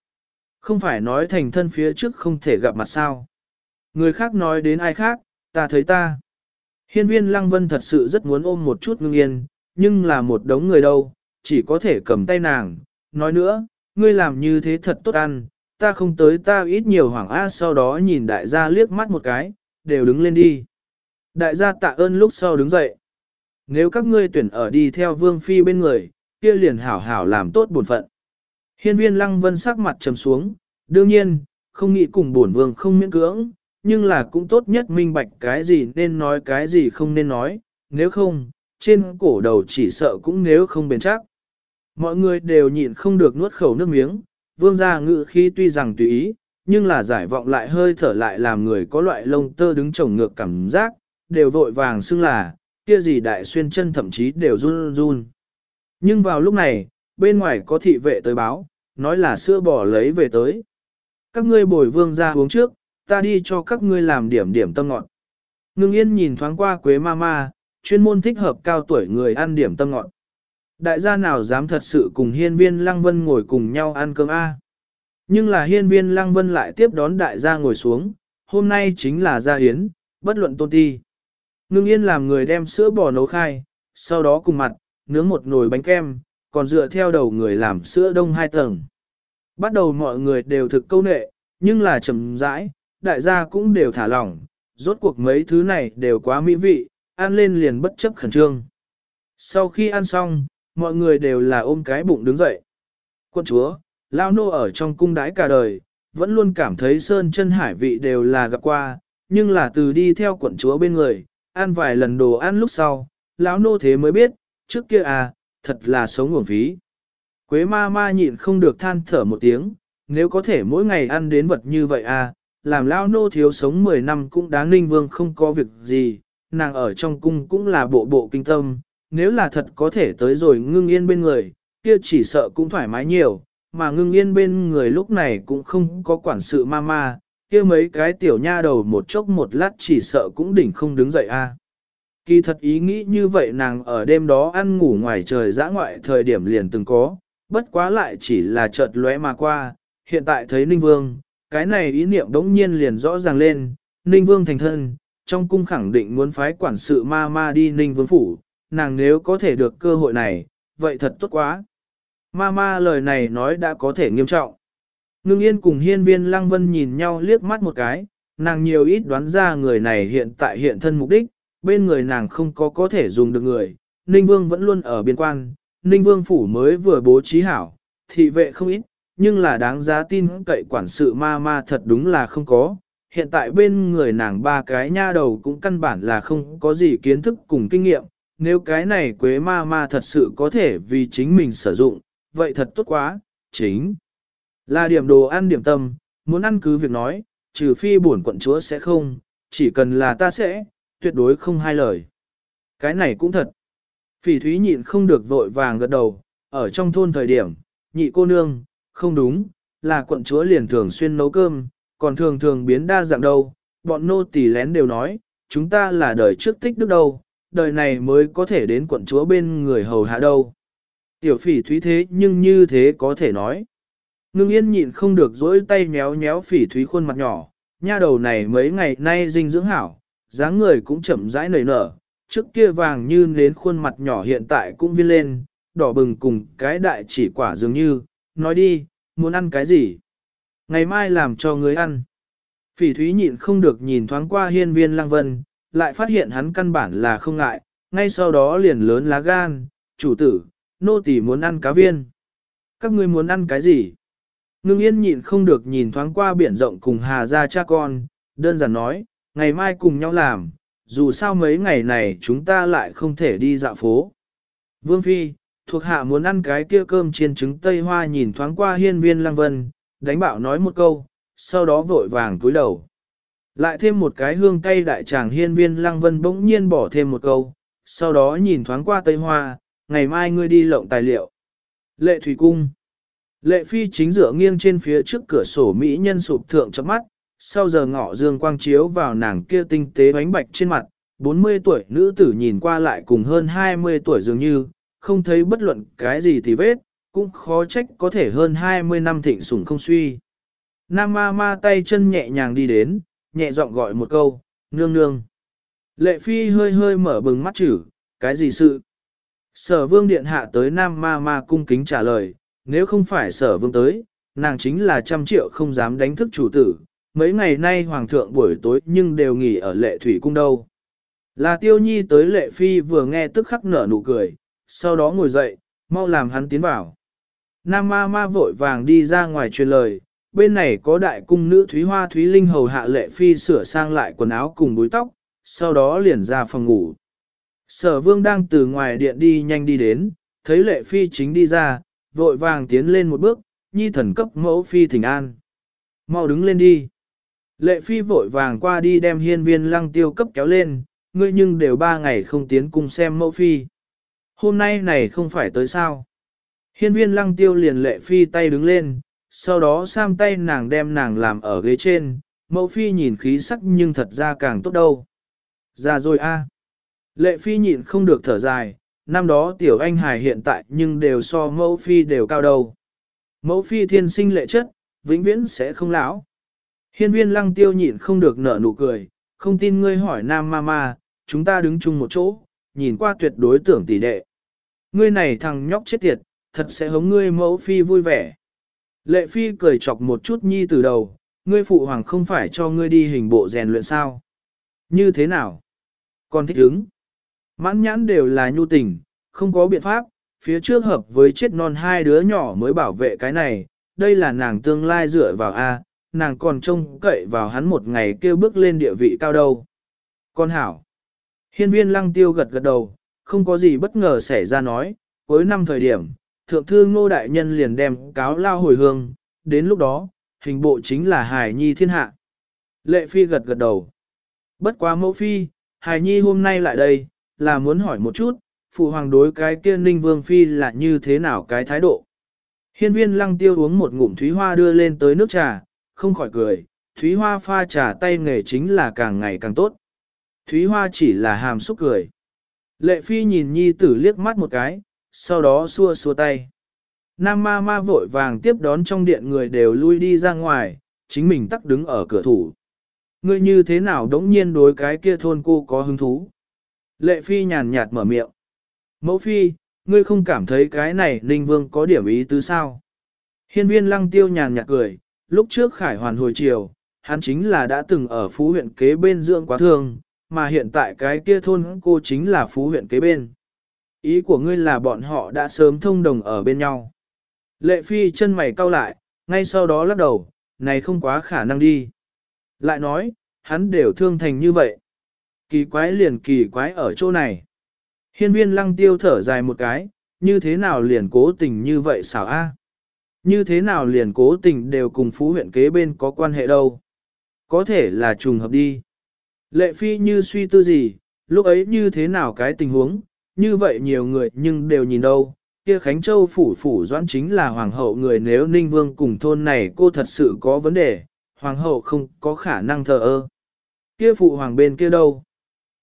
Không phải nói thành thân phía trước không thể gặp mặt sao? Người khác nói đến ai khác, ta thấy ta. Hiên viên lăng vân thật sự rất muốn ôm một chút ngưng yên, nhưng là một đống người đâu, chỉ có thể cầm tay nàng. Nói nữa, ngươi làm như thế thật tốt ăn, ta không tới ta ít nhiều hoảng a. sau đó nhìn đại gia liếc mắt một cái, đều đứng lên đi. Đại gia tạ ơn lúc sau đứng dậy. Nếu các ngươi tuyển ở đi theo vương phi bên người, kia liền hảo hảo làm tốt bổn phận. Hiên viên lăng vân sắc mặt trầm xuống, đương nhiên, không nghĩ cùng bổn vương không miễn cưỡng, nhưng là cũng tốt nhất minh bạch cái gì nên nói cái gì không nên nói, nếu không, trên cổ đầu chỉ sợ cũng nếu không bền chắc. Mọi người đều nhịn không được nuốt khẩu nước miếng, vương gia ngự khi tuy rằng tùy ý, nhưng là giải vọng lại hơi thở lại làm người có loại lông tơ đứng trồng ngược cảm giác, đều vội vàng xưng là, kia gì đại xuyên chân thậm chí đều run run. Nhưng vào lúc này, bên ngoài có thị vệ tới báo, nói là sữa bò lấy về tới. Các ngươi bồi vương ra uống trước, ta đi cho các ngươi làm điểm điểm tâm ngọn. Ngưng yên nhìn thoáng qua quế ma ma, chuyên môn thích hợp cao tuổi người ăn điểm tâm ngọn. Đại gia nào dám thật sự cùng hiên viên lăng vân ngồi cùng nhau ăn cơm A. Nhưng là hiên viên lăng vân lại tiếp đón đại gia ngồi xuống, hôm nay chính là gia hiến, bất luận tôn ti. Ngưng yên làm người đem sữa bò nấu khai, sau đó cùng mặt, nướng một nồi bánh kem, còn dựa theo đầu người làm sữa đông hai tầng. Bắt đầu mọi người đều thực câu nệ, nhưng là chậm rãi, đại gia cũng đều thả lỏng, rốt cuộc mấy thứ này đều quá mỹ vị, ăn lên liền bất chấp khẩn trương. Sau khi ăn xong, mọi người đều là ôm cái bụng đứng dậy. Quân chúa, lao nô ở trong cung đái cả đời, vẫn luôn cảm thấy sơn chân hải vị đều là gặp qua, nhưng là từ đi theo quận chúa bên người, ăn vài lần đồ ăn lúc sau, lão nô thế mới biết, trước kia à, thật là sống nguồn phí. Quế ma ma nhịn không được than thở một tiếng, nếu có thể mỗi ngày ăn đến vật như vậy à, làm lão nô thiếu sống 10 năm cũng đáng ninh vương không có việc gì, nàng ở trong cung cũng là bộ bộ kinh tâm, nếu là thật có thể tới rồi ngưng yên bên người, kia chỉ sợ cũng thoải mái nhiều, mà ngưng yên bên người lúc này cũng không có quản sự ma ma, kia mấy cái tiểu nha đầu một chốc một lát chỉ sợ cũng đỉnh không đứng dậy a. Kỳ thật ý nghĩ như vậy nàng ở đêm đó ăn ngủ ngoài trời dã ngoại thời điểm liền từng có, bất quá lại chỉ là chợt lóe mà qua, hiện tại thấy Ninh Vương, cái này ý niệm đống nhiên liền rõ ràng lên, Ninh Vương thành thân, trong cung khẳng định muốn phái quản sự ma ma đi Ninh Vương phủ, nàng nếu có thể được cơ hội này, vậy thật tốt quá. Ma ma lời này nói đã có thể nghiêm trọng. Ngưng yên cùng hiên viên lăng vân nhìn nhau liếc mắt một cái, nàng nhiều ít đoán ra người này hiện tại hiện thân mục đích, bên người nàng không có có thể dùng được người. Ninh Vương vẫn luôn ở biên quan, Ninh Vương phủ mới vừa bố trí hảo, thị vệ không ít, nhưng là đáng giá tin cậy quản sự ma ma thật đúng là không có. Hiện tại bên người nàng ba cái nha đầu cũng căn bản là không có gì kiến thức cùng kinh nghiệm, nếu cái này quế ma ma thật sự có thể vì chính mình sử dụng, vậy thật tốt quá, chính là điểm đồ ăn điểm tâm, muốn ăn cứ việc nói, trừ phi bổn quận chúa sẽ không, chỉ cần là ta sẽ, tuyệt đối không hai lời. Cái này cũng thật. Phỉ thúy nhịn không được vội vàng gật đầu, ở trong thôn thời điểm, nhị cô nương, không đúng, là quận chúa liền thường xuyên nấu cơm, còn thường thường biến đa dạng đâu, bọn nô tỳ lén đều nói, chúng ta là đời trước tích đức đâu, đời này mới có thể đến quận chúa bên người hầu hạ đâu. Tiểu phỉ thúy thế nhưng như thế có thể nói. Ngưng yên nhịn không được dỗi tay méo méo phỉ thúy khuôn mặt nhỏ, nha đầu này mấy ngày nay dinh dưỡng hảo, dáng người cũng chậm rãi nảy nở, trước kia vàng như nến khuôn mặt nhỏ hiện tại cũng viên lên, đỏ bừng cùng cái đại chỉ quả dường như, nói đi, muốn ăn cái gì? Ngày mai làm cho người ăn. Phỉ thúy nhịn không được nhìn thoáng qua hiên viên lang vân, lại phát hiện hắn căn bản là không ngại, ngay sau đó liền lớn lá gan, chủ tử, nô tỳ muốn ăn cá viên. Các ngươi muốn ăn cái gì? Ngưng yên nhịn không được nhìn thoáng qua biển rộng cùng hà ra cha con, đơn giản nói, ngày mai cùng nhau làm, dù sao mấy ngày này chúng ta lại không thể đi dạo phố. Vương Phi, thuộc hạ muốn ăn cái kia cơm chiên trứng Tây Hoa nhìn thoáng qua hiên viên lăng vân, đánh bảo nói một câu, sau đó vội vàng cúi đầu. Lại thêm một cái hương cay đại tràng hiên viên lăng vân bỗng nhiên bỏ thêm một câu, sau đó nhìn thoáng qua Tây Hoa, ngày mai ngươi đi lộng tài liệu. Lệ Thủy Cung Lệ Phi chính dựa nghiêng trên phía trước cửa sổ Mỹ nhân sụp thượng chấm mắt, sau giờ ngọ dương quang chiếu vào nàng kia tinh tế bánh bạch trên mặt, 40 tuổi nữ tử nhìn qua lại cùng hơn 20 tuổi dường như, không thấy bất luận cái gì thì vết, cũng khó trách có thể hơn 20 năm thịnh sủng không suy. Nam ma ma tay chân nhẹ nhàng đi đến, nhẹ giọng gọi một câu, nương nương. Lệ phi hơi hơi mở bừng mắt chữ, cái gì sự? Sở vương điện hạ tới Nam ma ma cung kính trả lời, nếu không phải sở vương tới, nàng chính là trăm triệu không dám đánh thức chủ tử. Mấy ngày nay hoàng thượng buổi tối nhưng đều nghỉ ở lệ thủy cung đâu. Là tiêu nhi tới lệ phi vừa nghe tức khắc nở nụ cười, sau đó ngồi dậy, mau làm hắn tiến vào. Nam ma ma vội vàng đi ra ngoài truyền lời, bên này có đại cung nữ Thúy Hoa Thúy Linh hầu hạ lệ phi sửa sang lại quần áo cùng búi tóc, sau đó liền ra phòng ngủ. Sở vương đang từ ngoài điện đi nhanh đi đến, thấy lệ phi chính đi ra, vội vàng tiến lên một bước, nhi thần cấp mẫu phi thỉnh an. Mau đứng lên đi. Lệ phi vội vàng qua đi đem hiên viên lăng tiêu cấp kéo lên, ngươi nhưng đều ba ngày không tiến cung xem mẫu phi. Hôm nay này không phải tới sao. Hiên viên lăng tiêu liền lệ phi tay đứng lên, sau đó sam tay nàng đem nàng làm ở ghế trên, mẫu phi nhìn khí sắc nhưng thật ra càng tốt đâu. Ra rồi a. Lệ phi nhịn không được thở dài, năm đó tiểu anh hài hiện tại nhưng đều so mẫu phi đều cao đầu. Mẫu phi thiên sinh lệ chất, vĩnh viễn sẽ không lão. Hiên viên lăng tiêu nhịn không được nở nụ cười, không tin ngươi hỏi nam ma ma, chúng ta đứng chung một chỗ, nhìn qua tuyệt đối tưởng tỷ đệ. Ngươi này thằng nhóc chết tiệt, thật sẽ hống ngươi mẫu phi vui vẻ. Lệ phi cười chọc một chút nhi từ đầu, ngươi phụ hoàng không phải cho ngươi đi hình bộ rèn luyện sao. Như thế nào? Còn thích ứng. Mãn nhãn đều là nhu tình, không có biện pháp, phía trước hợp với chết non hai đứa nhỏ mới bảo vệ cái này, đây là nàng tương lai dựa vào A, nàng còn trông cậy vào hắn một ngày kêu bước lên địa vị cao đâu. Con hảo. Hiên viên lăng tiêu gật gật đầu, không có gì bất ngờ xảy ra nói, cuối năm thời điểm, thượng thư ngô đại nhân liền đem cáo lao hồi hương, đến lúc đó, hình bộ chính là Hải Nhi thiên hạ. Lệ Phi gật gật đầu. Bất quá mẫu Phi, Hải Nhi hôm nay lại đây, là muốn hỏi một chút, phụ hoàng đối cái kia ninh vương Phi là như thế nào cái thái độ. Hiên viên lăng tiêu uống một ngụm thúy hoa đưa lên tới nước trà, không khỏi cười, thúy hoa pha trà tay nghề chính là càng ngày càng tốt. Thúy hoa chỉ là hàm xúc cười. Lệ phi nhìn nhi tử liếc mắt một cái, sau đó xua xua tay. Nam ma ma vội vàng tiếp đón trong điện người đều lui đi ra ngoài, chính mình tắc đứng ở cửa thủ. Ngươi như thế nào đống nhiên đối cái kia thôn cô có hứng thú? Lệ phi nhàn nhạt mở miệng. Mẫu phi, ngươi không cảm thấy cái này Ninh Vương có điểm ý tứ sao? Hiên viên lăng tiêu nhàn nhạt cười, lúc trước khải hoàn hồi chiều, hắn chính là đã từng ở phú huyện kế bên dưỡng quá thương, mà hiện tại cái kia thôn cô chính là phú huyện kế bên. Ý của ngươi là bọn họ đã sớm thông đồng ở bên nhau. Lệ phi chân mày cau lại, ngay sau đó lắc đầu, này không quá khả năng đi. Lại nói, hắn đều thương thành như vậy. Kỳ quái liền kỳ quái ở chỗ này. Hiên viên lăng tiêu thở dài một cái, như thế nào liền cố tình như vậy xảo a? Như thế nào liền cố tình đều cùng phú huyện kế bên có quan hệ đâu? Có thể là trùng hợp đi. Lệ phi như suy tư gì, lúc ấy như thế nào cái tình huống, như vậy nhiều người nhưng đều nhìn đâu. Kia Khánh Châu phủ phủ doãn chính là hoàng hậu người nếu Ninh Vương cùng thôn này cô thật sự có vấn đề, hoàng hậu không có khả năng thờ ơ. Kia phụ hoàng bên kia đâu?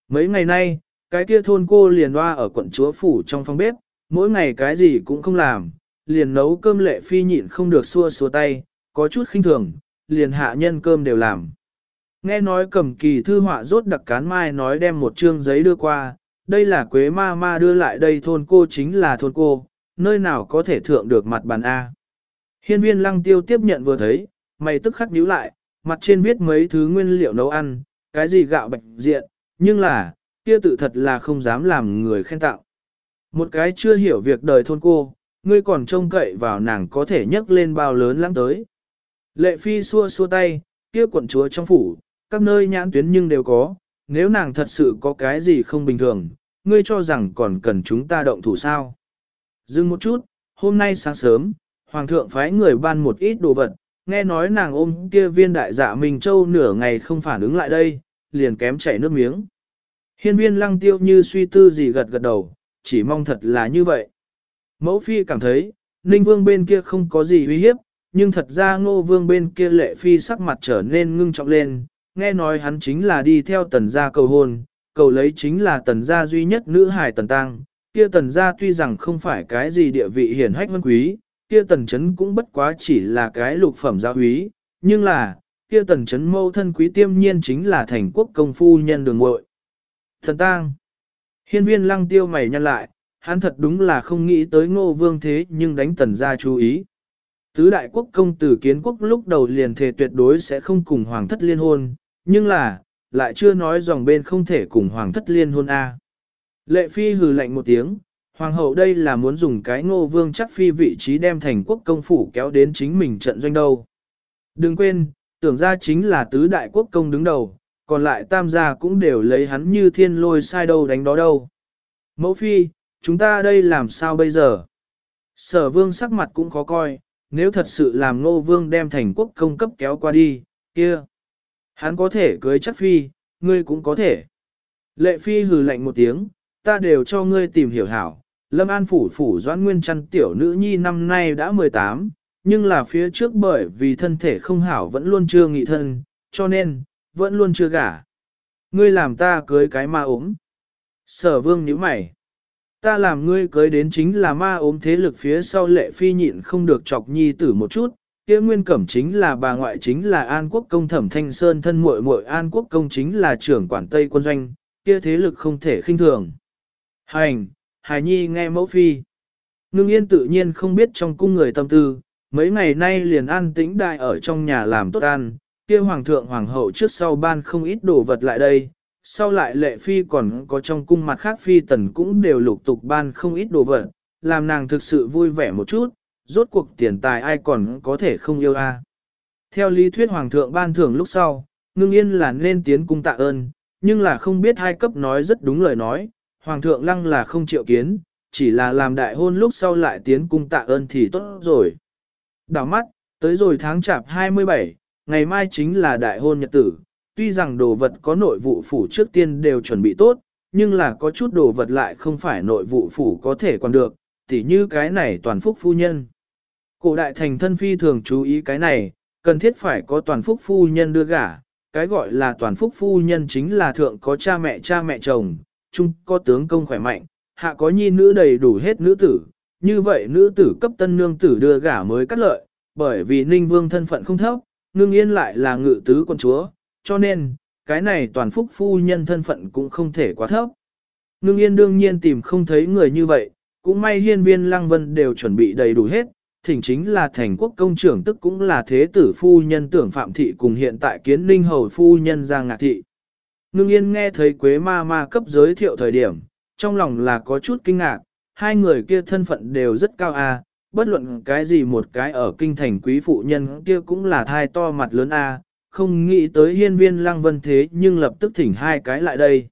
Mấy ngày nay, cái kia thôn cô liền loa ở quận chúa phủ trong phòng bếp, mỗi ngày cái gì cũng không làm, liền nấu cơm lệ phi nhịn không được xua xua tay, có chút khinh thường, liền hạ nhân cơm đều làm. Nghe nói cầm kỳ thư họa rốt đặc cán mai nói đem một chương giấy đưa qua, đây là quế ma ma đưa lại đây thôn cô chính là thôn cô, nơi nào có thể thượng được mặt bàn A. Hiên viên lăng tiêu tiếp nhận vừa thấy, mày tức khắc nhíu lại, mặt trên viết mấy thứ nguyên liệu nấu ăn, cái gì gạo bạch diện, nhưng là, kia tự thật là không dám làm người khen tạo. Một cái chưa hiểu việc đời thôn cô, ngươi còn trông cậy vào nàng có thể nhấc lên bao lớn lắm tới. Lệ phi xua xua tay, kia quận chúa trong phủ, các nơi nhãn tuyến nhưng đều có, nếu nàng thật sự có cái gì không bình thường, ngươi cho rằng còn cần chúng ta động thủ sao. Dừng một chút, hôm nay sáng sớm, Hoàng thượng phái người ban một ít đồ vật, nghe nói nàng ôm kia viên đại dạ Minh Châu nửa ngày không phản ứng lại đây, liền kém chảy nước miếng. Hiên viên lăng tiêu như suy tư gì gật gật đầu, chỉ mong thật là như vậy. Mẫu phi cảm thấy, Ninh Vương bên kia không có gì uy hiếp, nhưng thật ra Ngô Vương bên kia lệ phi sắc mặt trở nên ngưng trọng lên, nghe nói hắn chính là đi theo tần gia cầu hôn, cầu lấy chính là tần gia duy nhất nữ hài tần tăng, kia tần gia tuy rằng không phải cái gì địa vị hiển hách vân quý, kia tần chấn cũng bất quá chỉ là cái lục phẩm gia quý, nhưng là, kia tần chấn mâu thân quý tiêm nhiên chính là thành quốc công phu nhân đường muội Thần tang, hiên viên lăng tiêu mày nhăn lại, hắn thật đúng là không nghĩ tới ngô vương thế nhưng đánh tần gia chú ý. Tứ đại quốc công tử kiến quốc lúc đầu liền thề tuyệt đối sẽ không cùng hoàng thất liên hôn, nhưng là, lại chưa nói dòng bên không thể cùng hoàng thất liên hôn A. Lệ phi hừ lạnh một tiếng, hoàng hậu đây là muốn dùng cái ngô vương chắc phi vị trí đem thành quốc công phủ kéo đến chính mình trận doanh đâu. Đừng quên, tưởng ra chính là tứ đại quốc công đứng đầu, còn lại tam gia cũng đều lấy hắn như thiên lôi sai đâu đánh đó đâu. Mẫu phi, chúng ta đây làm sao bây giờ? Sở vương sắc mặt cũng khó coi, nếu thật sự làm ngô vương đem thành quốc công cấp kéo qua đi, kia. Hắn có thể cưới chắc phi, ngươi cũng có thể. Lệ phi hừ lạnh một tiếng, ta đều cho ngươi tìm hiểu hảo. Lâm An phủ phủ doãn nguyên chăn tiểu nữ nhi năm nay đã 18, nhưng là phía trước bởi vì thân thể không hảo vẫn luôn chưa nghị thân, cho nên, vẫn luôn chưa gả. Ngươi làm ta cưới cái ma ốm. Sở vương nhíu mày. Ta làm ngươi cưới đến chính là ma ốm thế lực phía sau lệ phi nhịn không được chọc nhi tử một chút, kia nguyên cẩm chính là bà ngoại chính là An Quốc công thẩm thanh sơn thân muội muội An Quốc công chính là trưởng quản Tây quân doanh, kia thế lực không thể khinh thường. Hành, Hải Nhi nghe mẫu phi. Ngưng yên tự nhiên không biết trong cung người tâm tư, mấy ngày nay liền an tĩnh đại ở trong nhà làm tốt ăn, kia hoàng thượng hoàng hậu trước sau ban không ít đồ vật lại đây, sau lại lệ phi còn có trong cung mặt khác phi tần cũng đều lục tục ban không ít đồ vật, làm nàng thực sự vui vẻ một chút, rốt cuộc tiền tài ai còn có thể không yêu a. Theo lý thuyết hoàng thượng ban thưởng lúc sau, ngưng yên là nên tiến cung tạ ơn, nhưng là không biết hai cấp nói rất đúng lời nói, hoàng thượng lăng là không chịu kiến, chỉ là làm đại hôn lúc sau lại tiến cung tạ ơn thì tốt rồi. Đảo mắt, tới rồi tháng chạp 27, ngày mai chính là đại hôn nhật tử, tuy rằng đồ vật có nội vụ phủ trước tiên đều chuẩn bị tốt, nhưng là có chút đồ vật lại không phải nội vụ phủ có thể còn được, tỉ như cái này toàn phúc phu nhân. Cổ đại thành thân phi thường chú ý cái này, cần thiết phải có toàn phúc phu nhân đưa gả, cái gọi là toàn phúc phu nhân chính là thượng có cha mẹ cha mẹ chồng, trung có tướng công khỏe mạnh, hạ có nhi nữ đầy đủ hết nữ tử, như vậy nữ tử cấp tân nương tử đưa gả mới cắt lợi, bởi vì ninh vương thân phận không thấp, ngưng yên lại là ngự tứ con chúa, cho nên, cái này toàn phúc phu nhân thân phận cũng không thể quá thấp. Ngưng yên đương nhiên tìm không thấy người như vậy, cũng may hiên viên lăng vân đều chuẩn bị đầy đủ hết, thỉnh chính là thành quốc công trưởng tức cũng là thế tử phu nhân tưởng phạm thị cùng hiện tại kiến ninh hầu phu nhân giang ngạc thị. Ngưng yên nghe thấy quế ma ma cấp giới thiệu thời điểm, trong lòng là có chút kinh ngạc, hai người kia thân phận đều rất cao a, bất luận cái gì một cái ở kinh thành quý phụ nhân kia cũng là thai to mặt lớn a, không nghĩ tới hiên viên lăng vân thế nhưng lập tức thỉnh hai cái lại đây.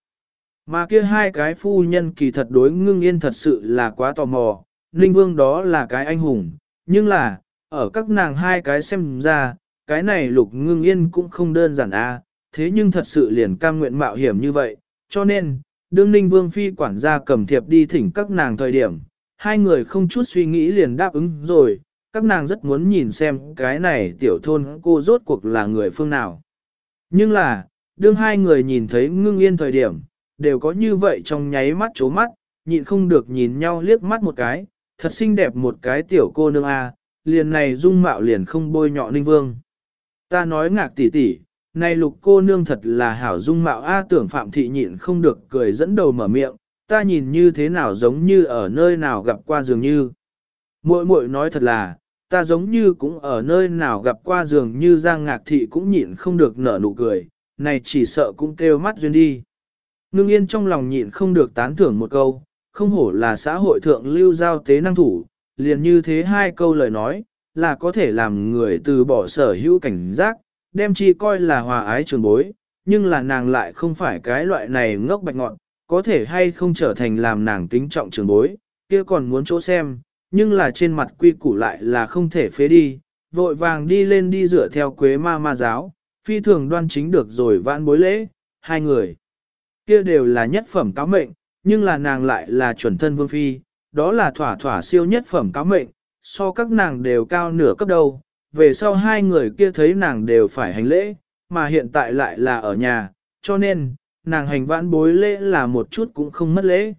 Mà kia hai cái phu nhân kỳ thật đối ngưng yên thật sự là quá tò mò, Ninh Vương đó là cái anh hùng, nhưng là, ở các nàng hai cái xem ra, cái này lục ngưng yên cũng không đơn giản a, thế nhưng thật sự liền cam nguyện mạo hiểm như vậy, cho nên, đương Ninh Vương Phi quản gia cầm thiệp đi thỉnh các nàng thời điểm, hai người không chút suy nghĩ liền đáp ứng rồi, các nàng rất muốn nhìn xem cái này tiểu thôn cô rốt cuộc là người phương nào. Nhưng là, đương hai người nhìn thấy ngưng yên thời điểm, đều có như vậy trong nháy mắt chố mắt, nhịn không được nhìn nhau liếc mắt một cái, thật xinh đẹp một cái tiểu cô nương a, liền này dung mạo liền không bôi nhọ ninh vương. Ta nói ngạc tỷ tỷ, này lục cô nương thật là hảo dung mạo a tưởng phạm thị nhịn không được cười dẫn đầu mở miệng, ta nhìn như thế nào giống như ở nơi nào gặp qua dường như. Muội muội nói thật là, ta giống như cũng ở nơi nào gặp qua dường như giang ngạc thị cũng nhịn không được nở nụ cười, này chỉ sợ cũng kêu mắt duyên đi. Ngưng yên trong lòng nhịn không được tán thưởng một câu, không hổ là xã hội thượng lưu giao tế năng thủ, liền như thế hai câu lời nói, là có thể làm người từ bỏ sở hữu cảnh giác, đem chi coi là hòa ái trường bối, nhưng là nàng lại không phải cái loại này ngốc bạch ngọn, có thể hay không trở thành làm nàng kính trọng trường bối, kia còn muốn chỗ xem, nhưng là trên mặt quy củ lại là không thể phế đi, vội vàng đi lên đi dựa theo quế ma ma giáo, phi thường đoan chính được rồi vãn bối lễ, hai người. Kia đều là nhất phẩm cáo mệnh, nhưng là nàng lại là chuẩn thân vương phi, đó là thỏa thỏa siêu nhất phẩm cáo mệnh, so các nàng đều cao nửa cấp đầu, về sau hai người kia thấy nàng đều phải hành lễ, mà hiện tại lại là ở nhà, cho nên, nàng hành vãn bối lễ là một chút cũng không mất lễ.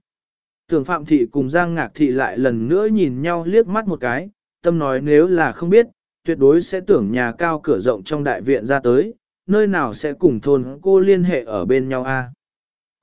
Tưởng Phạm Thị cùng Giang Ngạc Thị lại lần nữa nhìn nhau liếc mắt một cái, tâm nói nếu là không biết, tuyệt đối sẽ tưởng nhà cao cửa rộng trong đại viện ra tới, nơi nào sẽ cùng thôn cô liên hệ ở bên nhau a?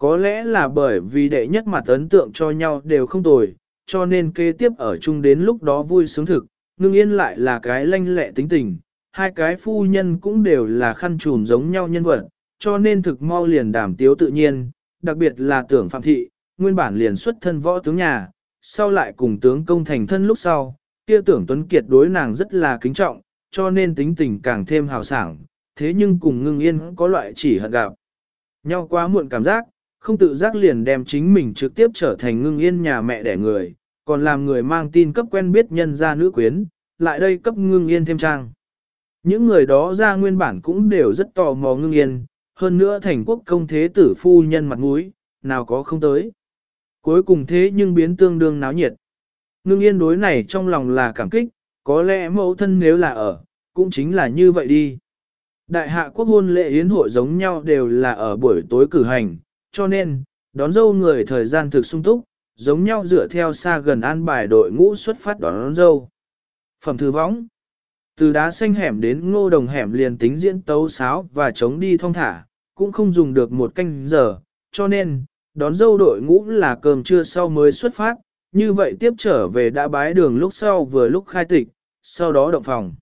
Có lẽ là bởi vì đệ nhất mặt ấn tượng cho nhau đều không tồi, cho nên kế tiếp ở chung đến lúc đó vui sướng thực, ngưng yên lại là cái lanh lẹ tính tình, hai cái phu nhân cũng đều là khăn trùm giống nhau nhân vật, cho nên thực mau liền đảm tiếu tự nhiên, đặc biệt là tưởng phạm thị, nguyên bản liền xuất thân võ tướng nhà, sau lại cùng tướng công thành thân lúc sau, kia tưởng Tuấn Kiệt đối nàng rất là kính trọng, cho nên tính tình càng thêm hào sảng, thế nhưng cùng ngưng yên có loại chỉ hận gặp. Nhau quá muộn cảm giác, không tự giác liền đem chính mình trực tiếp trở thành ngưng yên nhà mẹ đẻ người, còn làm người mang tin cấp quen biết nhân gia nữ quyến, lại đây cấp ngưng yên thêm trang. Những người đó ra nguyên bản cũng đều rất tò mò ngưng yên, hơn nữa thành quốc công thế tử phu nhân mặt mũi, nào có không tới. Cuối cùng thế nhưng biến tương đương náo nhiệt. Ngưng yên đối này trong lòng là cảm kích, có lẽ mẫu thân nếu là ở, cũng chính là như vậy đi. Đại hạ quốc hôn lễ yến hội giống nhau đều là ở buổi tối cử hành, cho nên, đón dâu người thời gian thực sung túc, giống nhau dựa theo xa gần an bài đội ngũ xuất phát đón, đón dâu. Phẩm thư võng Từ đá xanh hẻm đến ngô đồng hẻm liền tính diễn tấu sáo và chống đi thong thả, cũng không dùng được một canh giờ, cho nên, đón dâu đội ngũ là cơm trưa sau mới xuất phát, như vậy tiếp trở về đã bái đường lúc sau vừa lúc khai tịch, sau đó động phòng.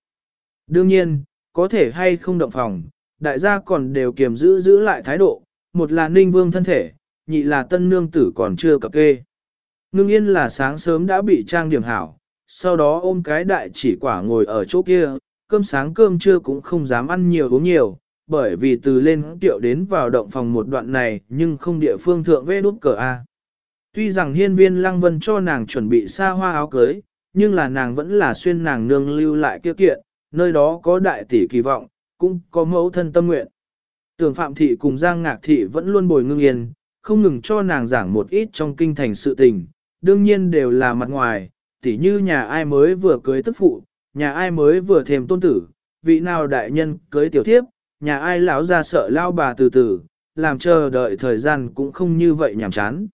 Đương nhiên, có thể hay không động phòng, đại gia còn đều kiềm giữ giữ lại thái độ, một là ninh vương thân thể, nhị là tân nương tử còn chưa cập kê. Ngưng yên là sáng sớm đã bị trang điểm hảo, sau đó ôm cái đại chỉ quả ngồi ở chỗ kia, cơm sáng cơm trưa cũng không dám ăn nhiều uống nhiều, bởi vì từ lên tiệu đến vào động phòng một đoạn này nhưng không địa phương thượng vê đút cờ A. Tuy rằng hiên viên lăng vân cho nàng chuẩn bị xa hoa áo cưới, nhưng là nàng vẫn là xuyên nàng nương lưu lại kia kiện, nơi đó có đại tỷ kỳ vọng, cũng có mẫu thân tâm nguyện. Tưởng Phạm Thị cùng Giang Ngạc Thị vẫn luôn bồi ngưng yên, không ngừng cho nàng giảng một ít trong kinh thành sự tình, đương nhiên đều là mặt ngoài, tỉ như nhà ai mới vừa cưới tức phụ, nhà ai mới vừa thêm tôn tử, vị nào đại nhân cưới tiểu thiếp, nhà ai lão ra sợ lao bà từ từ, làm chờ đợi thời gian cũng không như vậy nhảm chán.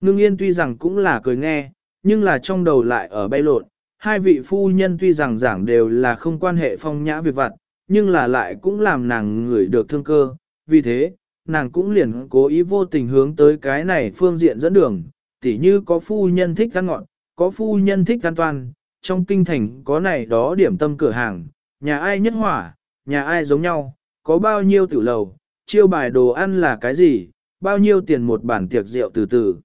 Ngưng yên tuy rằng cũng là cười nghe, nhưng là trong đầu lại ở bay lộn, hai vị phu nhân tuy rằng giảng đều là không quan hệ phong nhã việc vặt, nhưng là lại cũng làm nàng ngửi được thương cơ, vì thế, nàng cũng liền cố ý vô tình hướng tới cái này phương diện dẫn đường, tỉ như có phu nhân thích ăn ngọn, có phu nhân thích ăn toàn, trong kinh thành có này đó điểm tâm cửa hàng, nhà ai nhất hỏa, nhà ai giống nhau, có bao nhiêu tử lầu, chiêu bài đồ ăn là cái gì, bao nhiêu tiền một bản tiệc rượu từ từ.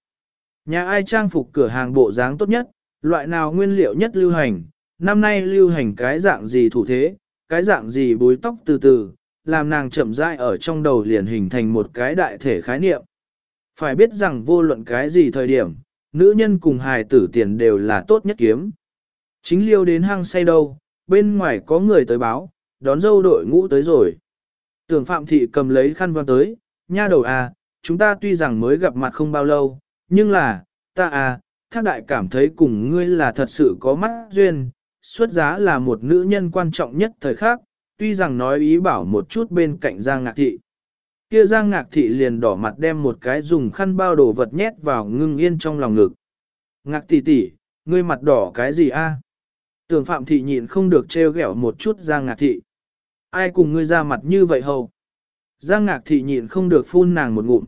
Nhà ai trang phục cửa hàng bộ dáng tốt nhất, loại nào nguyên liệu nhất lưu hành, năm nay lưu hành cái dạng gì thủ thế, cái dạng gì búi tóc từ từ, làm nàng chậm rãi ở trong đầu liền hình thành một cái đại thể khái niệm. Phải biết rằng vô luận cái gì thời điểm, nữ nhân cùng hài tử tiền đều là tốt nhất kiếm. Chính liêu đến hang say đâu, bên ngoài có người tới báo, đón dâu đội ngũ tới rồi. Tưởng Phạm Thị cầm lấy khăn vang tới, nha đầu à, chúng ta tuy rằng mới gặp mặt không bao lâu, nhưng là, ta à, thác đại cảm thấy cùng ngươi là thật sự có mắt duyên, xuất giá là một nữ nhân quan trọng nhất thời khắc, tuy rằng nói ý bảo một chút bên cạnh Giang Ngạc Thị. Kia Giang Ngạc Thị liền đỏ mặt đem một cái dùng khăn bao đồ vật nhét vào ngưng yên trong lòng ngực. Ngạc tỷ tỷ, ngươi mặt đỏ cái gì a? Tưởng Phạm Thị nhịn không được trêu ghẹo một chút Giang Ngạc Thị. Ai cùng ngươi ra mặt như vậy hầu? Giang Ngạc Thị nhịn không được phun nàng một ngụm.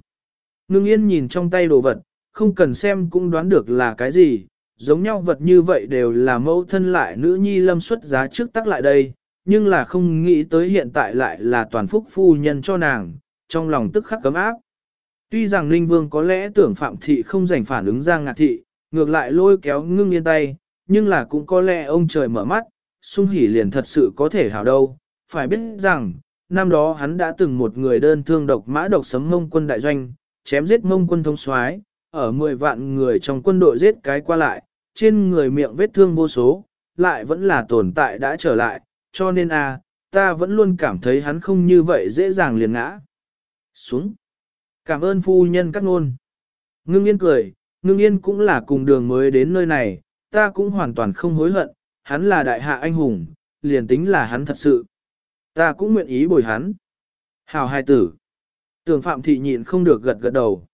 Ngưng yên nhìn trong tay đồ vật, không cần xem cũng đoán được là cái gì, giống nhau vật như vậy đều là mẫu thân lại nữ nhi lâm xuất giá trước tắc lại đây, nhưng là không nghĩ tới hiện tại lại là toàn phúc phu nhân cho nàng, trong lòng tức khắc cấm áp. Tuy rằng Linh Vương có lẽ tưởng Phạm Thị không giành phản ứng Giang Ngạc Thị, ngược lại lôi kéo ngưng yên tay, nhưng là cũng có lẽ ông trời mở mắt, sung hỉ liền thật sự có thể hảo đâu. Phải biết rằng, năm đó hắn đã từng một người đơn thương độc mã độc sấm mông quân đại doanh, chém giết mông quân thông soái ở 10 vạn người trong quân đội giết cái qua lại, trên người miệng vết thương vô số, lại vẫn là tồn tại đã trở lại, cho nên a, à, ta vẫn luôn cảm thấy hắn không như vậy dễ dàng liền ngã. Xuống. Cảm ơn phu nhân các nôn. Ngưng yên cười, ngưng yên cũng là cùng đường mới đến nơi này, ta cũng hoàn toàn không hối hận, hắn là đại hạ anh hùng, liền tính là hắn thật sự. Ta cũng nguyện ý bồi hắn. Hào hai tử. Tường Phạm Thị nhịn không được gật gật đầu.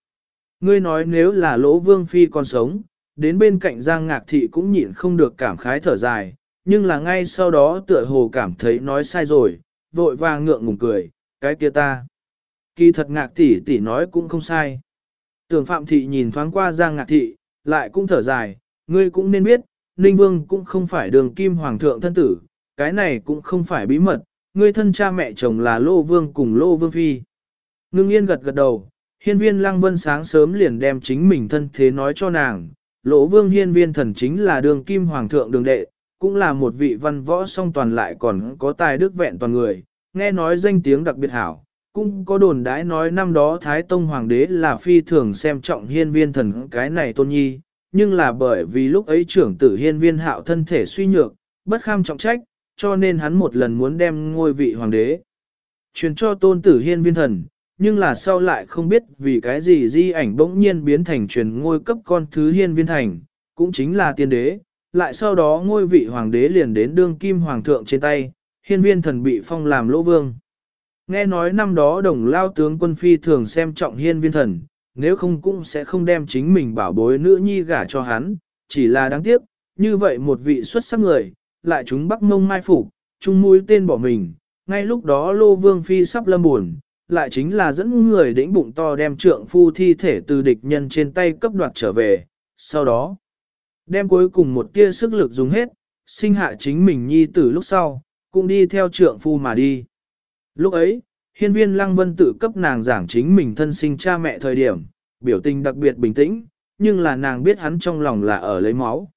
Ngươi nói nếu là lỗ vương phi còn sống, đến bên cạnh Giang Ngạc Thị cũng nhịn không được cảm khái thở dài, nhưng là ngay sau đó tựa hồ cảm thấy nói sai rồi, vội vàng ngượng ngùng cười, cái kia ta. Kỳ thật Ngạc Tỷ tỷ nói cũng không sai. Tưởng Phạm Thị nhìn thoáng qua Giang Ngạc Thị, lại cũng thở dài, ngươi cũng nên biết, Ninh Vương cũng không phải đường kim hoàng thượng thân tử, cái này cũng không phải bí mật, ngươi thân cha mẹ chồng là Lô Vương cùng Lô Vương Phi. Ngưng yên gật gật đầu, hiên viên lăng vân sáng sớm liền đem chính mình thân thế nói cho nàng, lỗ vương hiên viên thần chính là đường kim hoàng thượng đường đệ, cũng là một vị văn võ song toàn lại còn có tài đức vẹn toàn người, nghe nói danh tiếng đặc biệt hảo, cũng có đồn đãi nói năm đó Thái Tông Hoàng đế là phi thường xem trọng hiên viên thần cái này tôn nhi, nhưng là bởi vì lúc ấy trưởng tử hiên viên hạo thân thể suy nhược, bất kham trọng trách, cho nên hắn một lần muốn đem ngôi vị hoàng đế. Truyền cho tôn tử hiên viên thần, nhưng là sau lại không biết vì cái gì di ảnh bỗng nhiên biến thành truyền ngôi cấp con thứ hiên viên thành, cũng chính là tiên đế, lại sau đó ngôi vị hoàng đế liền đến đương kim hoàng thượng trên tay, hiên viên thần bị phong làm lỗ vương. Nghe nói năm đó đồng lao tướng quân phi thường xem trọng hiên viên thần, nếu không cũng sẽ không đem chính mình bảo bối nữ nhi gả cho hắn, chỉ là đáng tiếc, như vậy một vị xuất sắc người, lại chúng bắc mông mai phục, chung mũi tên bỏ mình, ngay lúc đó lô vương phi sắp lâm buồn, lại chính là dẫn người đĩnh bụng to đem trượng phu thi thể từ địch nhân trên tay cấp đoạt trở về, sau đó đem cuối cùng một tia sức lực dùng hết, sinh hạ chính mình nhi tử lúc sau, cũng đi theo trượng phu mà đi. Lúc ấy, hiên viên lăng vân tự cấp nàng giảng chính mình thân sinh cha mẹ thời điểm, biểu tình đặc biệt bình tĩnh, nhưng là nàng biết hắn trong lòng là ở lấy máu.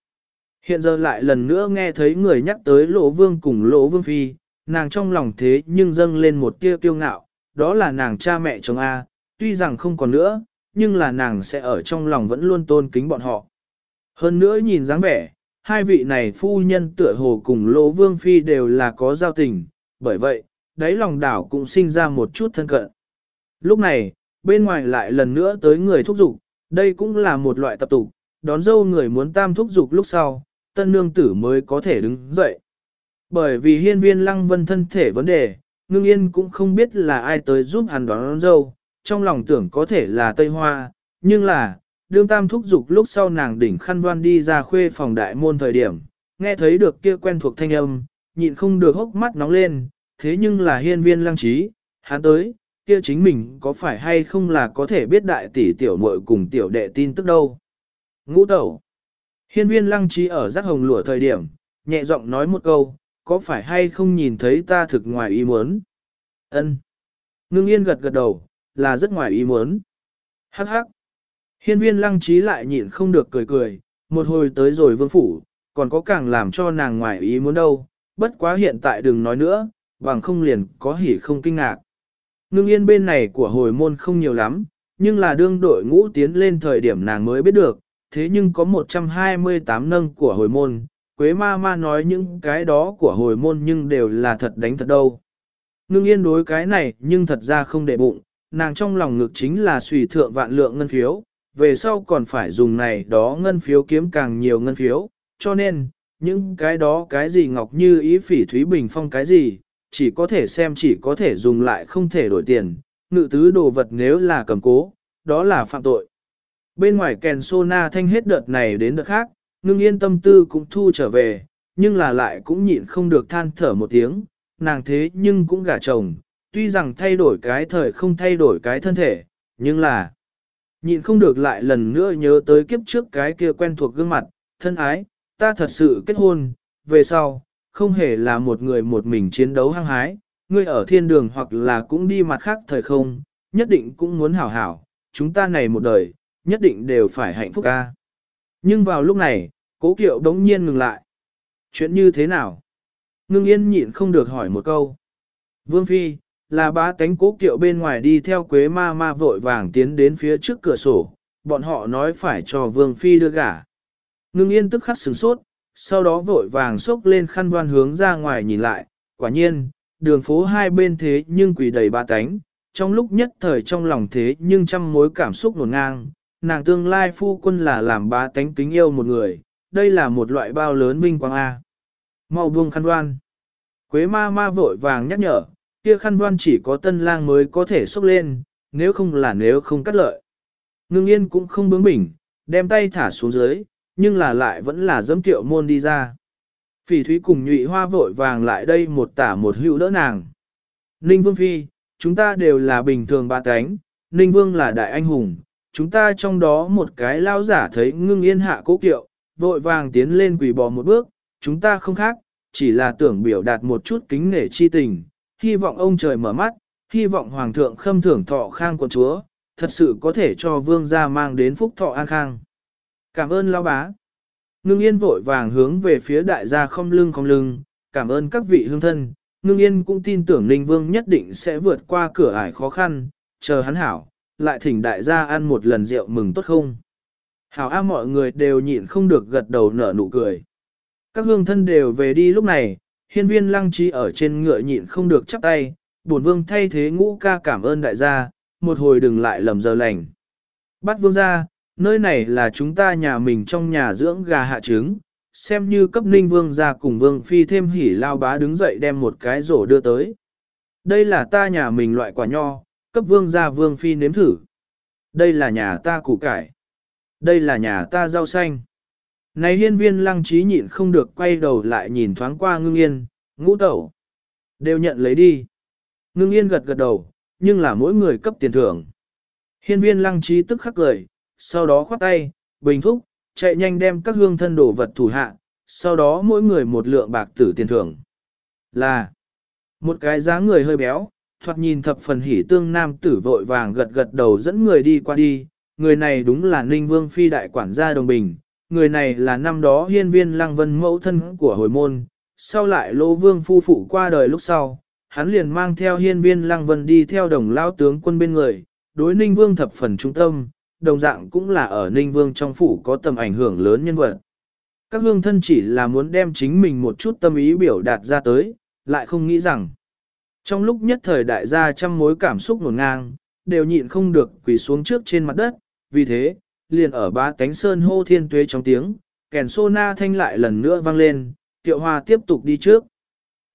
Hiện giờ lại lần nữa nghe thấy người nhắc tới lỗ vương cùng lỗ vương phi, nàng trong lòng thế nhưng dâng lên một tia kiêu ngạo, đó là nàng cha mẹ chồng A, tuy rằng không còn nữa, nhưng là nàng sẽ ở trong lòng vẫn luôn tôn kính bọn họ. Hơn nữa nhìn dáng vẻ, hai vị này phu nhân tựa hồ cùng Lỗ Vương Phi đều là có giao tình, bởi vậy, đáy lòng đảo cũng sinh ra một chút thân cận. Lúc này, bên ngoài lại lần nữa tới người thúc giục, đây cũng là một loại tập tục, đón dâu người muốn tam thúc giục lúc sau, tân nương tử mới có thể đứng dậy. Bởi vì hiên viên lăng vân thân thể vấn đề, ngưng yên cũng không biết là ai tới giúp hắn đón, đón dâu, trong lòng tưởng có thể là Tây Hoa, nhưng là, đương tam thúc dục lúc sau nàng đỉnh khăn đoan đi ra khuê phòng đại môn thời điểm, nghe thấy được kia quen thuộc thanh âm, nhịn không được hốc mắt nóng lên, thế nhưng là hiên viên lăng trí, hắn tới, kia chính mình có phải hay không là có thể biết đại tỷ tiểu muội cùng tiểu đệ tin tức đâu. Ngũ tẩu. Hiên viên lăng trí ở giác hồng lụa thời điểm, nhẹ giọng nói một câu, có phải hay không nhìn thấy ta thực ngoài ý muốn? Ân. Ngưng yên gật gật đầu, là rất ngoài ý muốn. Hắc hắc. Hiên viên lăng trí lại nhịn không được cười cười, một hồi tới rồi vương phủ, còn có càng làm cho nàng ngoài ý muốn đâu, bất quá hiện tại đừng nói nữa, bằng không liền có hỉ không kinh ngạc. Ngưng yên bên này của hồi môn không nhiều lắm, nhưng là đương đội ngũ tiến lên thời điểm nàng mới biết được, thế nhưng có 128 nâng của hồi môn, Quế ma ma nói những cái đó của hồi môn nhưng đều là thật đánh thật đâu. Ngưng yên đối cái này nhưng thật ra không để bụng, nàng trong lòng ngực chính là suy thượng vạn lượng ngân phiếu, về sau còn phải dùng này đó ngân phiếu kiếm càng nhiều ngân phiếu, cho nên, những cái đó cái gì ngọc như ý phỉ thúy bình phong cái gì, chỉ có thể xem chỉ có thể dùng lại không thể đổi tiền, ngự tứ đồ vật nếu là cầm cố, đó là phạm tội. Bên ngoài kèn Na thanh hết đợt này đến đợt khác, ngưng yên tâm tư cũng thu trở về, nhưng là lại cũng nhịn không được than thở một tiếng, nàng thế nhưng cũng gả chồng, tuy rằng thay đổi cái thời không thay đổi cái thân thể, nhưng là nhịn không được lại lần nữa nhớ tới kiếp trước cái kia quen thuộc gương mặt, thân ái, ta thật sự kết hôn, về sau, không hề là một người một mình chiến đấu hăng hái, ngươi ở thiên đường hoặc là cũng đi mặt khác thời không, nhất định cũng muốn hảo hảo, chúng ta này một đời, nhất định đều phải hạnh phúc ca. Nhưng vào lúc này, cố kiệu đống nhiên ngừng lại. Chuyện như thế nào? Ngưng yên nhịn không được hỏi một câu. Vương Phi, là ba tánh cố kiệu bên ngoài đi theo quế ma ma vội vàng tiến đến phía trước cửa sổ, bọn họ nói phải cho Vương Phi đưa gả. Ngưng yên tức khắc sửng sốt, sau đó vội vàng xốc lên khăn đoan hướng ra ngoài nhìn lại, quả nhiên, đường phố hai bên thế nhưng quỷ đầy ba tánh, trong lúc nhất thời trong lòng thế nhưng trăm mối cảm xúc nổn ngang, nàng tương lai phu quân là làm ba tánh kính yêu một người, đây là một loại bao lớn vinh quang A. Mau buông khăn đoan. Quế ma ma vội vàng nhắc nhở, kia khăn đoan chỉ có tân lang mới có thể xúc lên, nếu không là nếu không cắt lợi. Ngưng yên cũng không bướng bỉnh, đem tay thả xuống dưới, nhưng là lại vẫn là dẫm tiệu môn đi ra. Phỉ thúy cùng nhụy hoa vội vàng lại đây một tả một hữu đỡ nàng. Ninh Vương Phi, chúng ta đều là bình thường ba cánh, Ninh Vương là đại anh hùng, chúng ta trong đó một cái lao giả thấy ngưng yên hạ cố kiệu, vội vàng tiến lên quỳ bò một bước, chúng ta không khác, chỉ là tưởng biểu đạt một chút kính nể chi tình, hy vọng ông trời mở mắt, hy vọng hoàng thượng khâm thưởng thọ khang của chúa, thật sự có thể cho vương gia mang đến phúc thọ an khang. Cảm ơn lão bá. Ngưng yên vội vàng hướng về phía đại gia không lưng không lưng, cảm ơn các vị hương thân. Ngưng yên cũng tin tưởng Ninh Vương nhất định sẽ vượt qua cửa ải khó khăn, chờ hắn hảo, lại thỉnh đại gia ăn một lần rượu mừng tốt không. Hảo A mọi người đều nhịn không được gật đầu nở nụ cười. Các hương thân đều về đi lúc này, hiên viên lăng trí ở trên ngựa nhịn không được chắp tay, bổn vương thay thế ngũ ca cảm ơn đại gia, một hồi đừng lại lầm giờ lành. Bắt vương ra, nơi này là chúng ta nhà mình trong nhà dưỡng gà hạ trứng, xem như cấp ninh vương ra cùng vương phi thêm hỉ lao bá đứng dậy đem một cái rổ đưa tới. Đây là ta nhà mình loại quả nho, cấp vương gia vương phi nếm thử. Đây là nhà ta củ cải. Đây là nhà ta rau xanh. Này hiên viên lăng trí nhịn không được quay đầu lại nhìn thoáng qua ngưng yên, ngũ tẩu. Đều nhận lấy đi. Ngưng yên gật gật đầu, nhưng là mỗi người cấp tiền thưởng. Hiên viên lăng trí tức khắc cười, sau đó khoát tay, bình thúc, chạy nhanh đem các hương thân đồ vật thủ hạ, sau đó mỗi người một lượng bạc tử tiền thưởng. Là một cái dáng người hơi béo, thoạt nhìn thập phần hỉ tương nam tử vội vàng gật gật đầu dẫn người đi qua đi, người này đúng là Ninh Vương Phi đại quản gia Đồng Bình, người này là năm đó hiên viên lăng vân mẫu thân của hồi môn, sau lại lỗ vương phu phụ qua đời lúc sau, hắn liền mang theo hiên viên lăng vân đi theo đồng lao tướng quân bên người, đối Ninh Vương thập phần trung tâm, đồng dạng cũng là ở Ninh Vương trong phủ có tầm ảnh hưởng lớn nhân vật. Các hương thân chỉ là muốn đem chính mình một chút tâm ý biểu đạt ra tới, lại không nghĩ rằng. Trong lúc nhất thời đại gia trăm mối cảm xúc nổn ngang, đều nhịn không được quỳ xuống trước trên mặt đất, vì thế, liền ở ba cánh sơn hô thiên tuế trong tiếng, kèn sô na thanh lại lần nữa vang lên, tiệu hoa tiếp tục đi trước.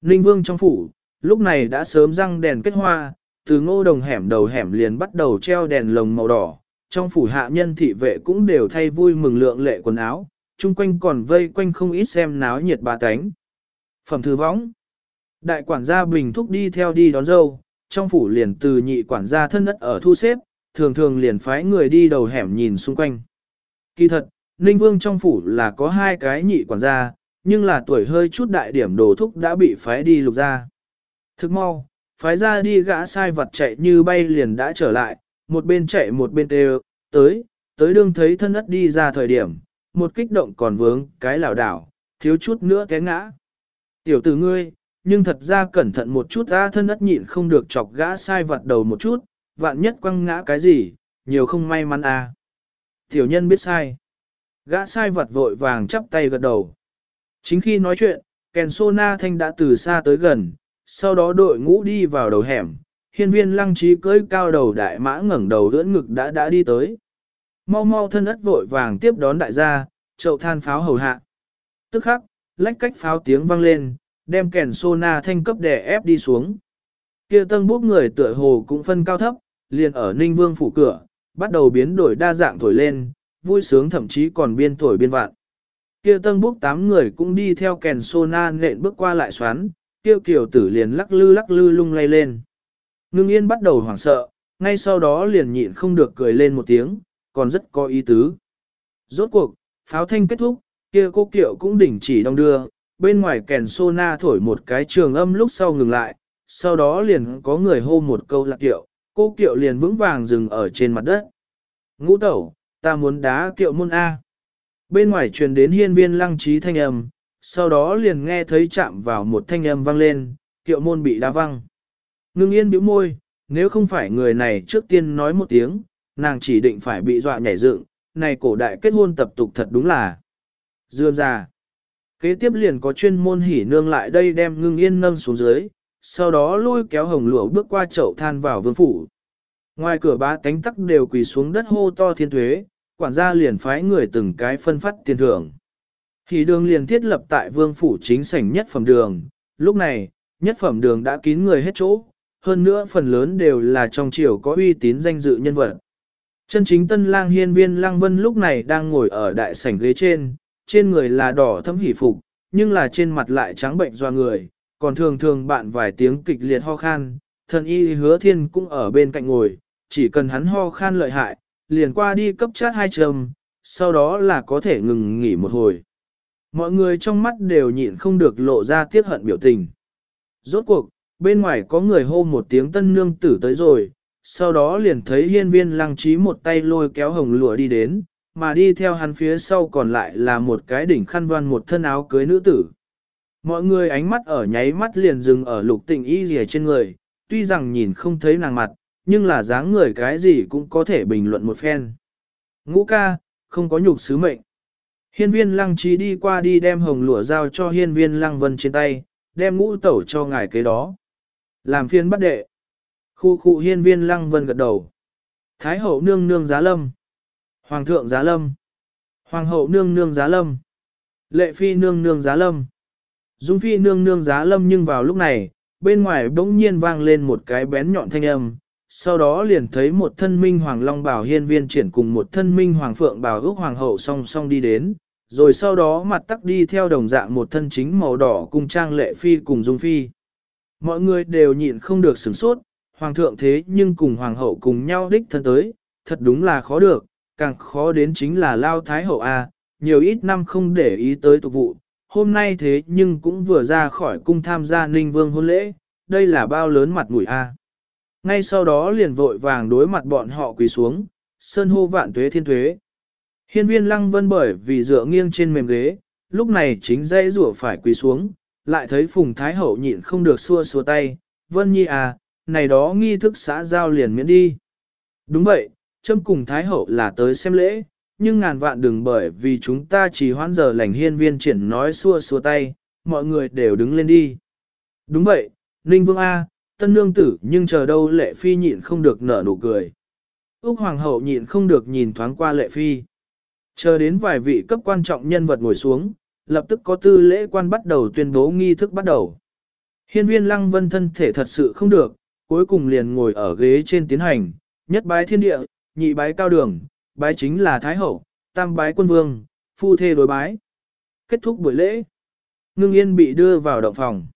Ninh Vương trong phủ, lúc này đã sớm răng đèn kết hoa, từ ngô đồng hẻm đầu hẻm liền bắt đầu treo đèn lồng màu đỏ, trong phủ hạ nhân thị vệ cũng đều thay vui mừng lượng lệ quần áo, chung quanh còn vây quanh không ít xem náo nhiệt bà tánh. Phẩm thư võng Đại quản gia Bình Thúc đi theo đi đón dâu, trong phủ liền từ nhị quản gia thân đất ở thu xếp, thường thường liền phái người đi đầu hẻm nhìn xung quanh. Kỳ thật, Ninh Vương trong phủ là có hai cái nhị quản gia, nhưng là tuổi hơi chút đại điểm đồ thúc đã bị phái đi lục ra. Thức mau, phái ra đi gã sai vật chạy như bay liền đã trở lại, một bên chạy một bên đều, tới, tới đương thấy thân đất đi ra thời điểm, một kích động còn vướng cái lảo đảo, thiếu chút nữa té ngã. Tiểu tử ngươi, nhưng thật ra cẩn thận một chút ra thân ất nhịn không được chọc gã sai vật đầu một chút, vạn nhất quăng ngã cái gì, nhiều không may mắn à. Tiểu nhân biết sai. Gã sai vật vội vàng chắp tay gật đầu. Chính khi nói chuyện, kèn sô na thanh đã từ xa tới gần, sau đó đội ngũ đi vào đầu hẻm, hiên viên lăng trí cưỡi cao đầu đại mã ngẩng đầu ưỡn ngực đã đã đi tới. Mau mau thân ất vội vàng tiếp đón đại gia, chậu than pháo hầu hạ. Tức khắc, lách cách pháo tiếng vang lên, đem kèn sona thanh cấp đè ép đi xuống. Kia tân bốc người tựa hồ cũng phân cao thấp, liền ở Ninh Vương phủ cửa, bắt đầu biến đổi đa dạng thổi lên, vui sướng thậm chí còn biên thổi biên vạn. Kia tân bốc tám người cũng đi theo kèn sona nện bước qua lại xoắn, kia kiểu tử liền lắc lư lắc lư lung lay lên. Ngưng yên bắt đầu hoảng sợ, ngay sau đó liền nhịn không được cười lên một tiếng, còn rất có ý tứ. Rốt cuộc, pháo thanh kết thúc, kia cô kiệu cũng đỉnh chỉ đong đưa, bên ngoài kèn sô na thổi một cái trường âm lúc sau ngừng lại, sau đó liền có người hô một câu lạc kiệu, cô kiệu liền vững vàng dừng ở trên mặt đất. Ngũ tẩu, ta muốn đá kiệu môn A. Bên ngoài truyền đến hiên viên lăng trí thanh âm, sau đó liền nghe thấy chạm vào một thanh âm vang lên, kiệu môn bị đá văng. Ngưng yên bĩu môi, nếu không phải người này trước tiên nói một tiếng, nàng chỉ định phải bị dọa nhảy dựng, này cổ đại kết hôn tập tục thật đúng là dương ra. Kế tiếp liền có chuyên môn hỉ nương lại đây đem ngưng yên nâng xuống dưới, sau đó lôi kéo hồng lụa bước qua chậu than vào vương phủ. Ngoài cửa ba cánh tắc đều quỳ xuống đất hô to thiên thuế, quản gia liền phái người từng cái phân phát tiền thưởng. Hỉ đường liền thiết lập tại vương phủ chính sảnh nhất phẩm đường, lúc này, nhất phẩm đường đã kín người hết chỗ, hơn nữa phần lớn đều là trong triều có uy tín danh dự nhân vật. Chân chính tân lang hiên viên lang vân lúc này đang ngồi ở đại sảnh ghế trên, trên người là đỏ thâm hỉ phục, nhưng là trên mặt lại trắng bệnh doa người, còn thường thường bạn vài tiếng kịch liệt ho khan, thần y hứa thiên cũng ở bên cạnh ngồi, chỉ cần hắn ho khan lợi hại, liền qua đi cấp chát hai trầm, sau đó là có thể ngừng nghỉ một hồi. Mọi người trong mắt đều nhịn không được lộ ra tiếc hận biểu tình. Rốt cuộc, bên ngoài có người hô một tiếng tân nương tử tới rồi, sau đó liền thấy hiên viên lăng trí một tay lôi kéo hồng lụa đi đến, mà đi theo hắn phía sau còn lại là một cái đỉnh khăn đoan một thân áo cưới nữ tử. Mọi người ánh mắt ở nháy mắt liền dừng ở lục tình y rìa trên người, tuy rằng nhìn không thấy nàng mặt, nhưng là dáng người cái gì cũng có thể bình luận một phen. Ngũ ca, không có nhục sứ mệnh. Hiên viên lăng trí đi qua đi đem hồng lụa giao cho hiên viên lăng vân trên tay, đem ngũ tẩu cho ngài kế đó. Làm phiên bắt đệ. Khu khu hiên viên lăng vân gật đầu. Thái hậu nương nương giá lâm. Hoàng thượng giá lâm. Hoàng hậu nương nương giá lâm. Lệ phi nương nương giá lâm. Dung phi nương nương giá lâm nhưng vào lúc này, bên ngoài bỗng nhiên vang lên một cái bén nhọn thanh âm. Sau đó liền thấy một thân minh hoàng long bảo hiên viên triển cùng một thân minh hoàng phượng bảo ước hoàng hậu song song đi đến. Rồi sau đó mặt tắc đi theo đồng dạng một thân chính màu đỏ cùng trang lệ phi cùng dung phi. Mọi người đều nhịn không được sửng sốt, hoàng thượng thế nhưng cùng hoàng hậu cùng nhau đích thân tới, thật đúng là khó được, càng khó đến chính là lao thái hậu A, nhiều ít năm không để ý tới tục vụ, hôm nay thế nhưng cũng vừa ra khỏi cung tham gia ninh vương hôn lễ, đây là bao lớn mặt mũi A. Ngay sau đó liền vội vàng đối mặt bọn họ quỳ xuống, sơn hô vạn tuế thiên tuế. Hiên viên lăng vân bởi vì dựa nghiêng trên mềm ghế, lúc này chính dây rủa phải quỳ xuống, lại thấy Phùng Thái Hậu nhịn không được xua xua tay, Vân Nhi à, này đó nghi thức xã giao liền miễn đi. Đúng vậy, châm cùng Thái Hậu là tới xem lễ, nhưng ngàn vạn đừng bởi vì chúng ta chỉ hoãn giờ lành hiên viên triển nói xua xua tay, mọi người đều đứng lên đi. Đúng vậy, Ninh Vương A, tân nương tử nhưng chờ đâu lệ phi nhịn không được nở nụ cười. Úc Hoàng hậu nhịn không được nhìn thoáng qua lệ phi. Chờ đến vài vị cấp quan trọng nhân vật ngồi xuống, lập tức có tư lễ quan bắt đầu tuyên bố nghi thức bắt đầu. Hiên viên lăng vân thân thể thật sự không được, cuối cùng liền ngồi ở ghế trên tiến hành, nhất bái thiên địa, nhị bái cao đường, bái chính là Thái Hậu, tam bái quân vương, phu thê đối bái. Kết thúc buổi lễ, ngưng yên bị đưa vào động phòng.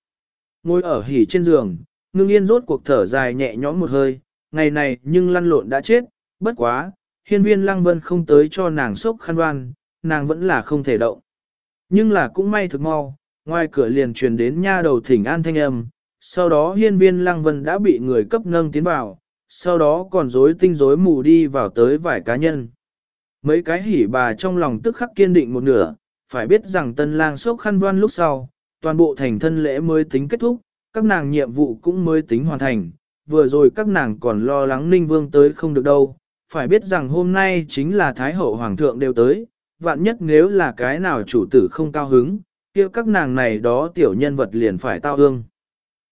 Ngồi ở hỉ trên giường, ngưng yên rốt cuộc thở dài nhẹ nhõm một hơi, ngày này nhưng lăn lộn đã chết, bất quá, hiên viên lăng vân không tới cho nàng sốc khăn đoan, nàng vẫn là không thể động. Nhưng là cũng may thực mau, ngoài cửa liền truyền đến nha đầu thỉnh an thanh âm, sau đó hiên viên lăng vân đã bị người cấp nâng tiến vào, sau đó còn rối tinh rối mù đi vào tới vài cá nhân. Mấy cái hỉ bà trong lòng tức khắc kiên định một nửa, phải biết rằng tân lang sốc khăn đoan lúc sau, toàn bộ thành thân lễ mới tính kết thúc, các nàng nhiệm vụ cũng mới tính hoàn thành, vừa rồi các nàng còn lo lắng ninh vương tới không được đâu, phải biết rằng hôm nay chính là Thái Hậu Hoàng thượng đều tới, vạn nhất nếu là cái nào chủ tử không cao hứng, kia các nàng này đó tiểu nhân vật liền phải tao ương.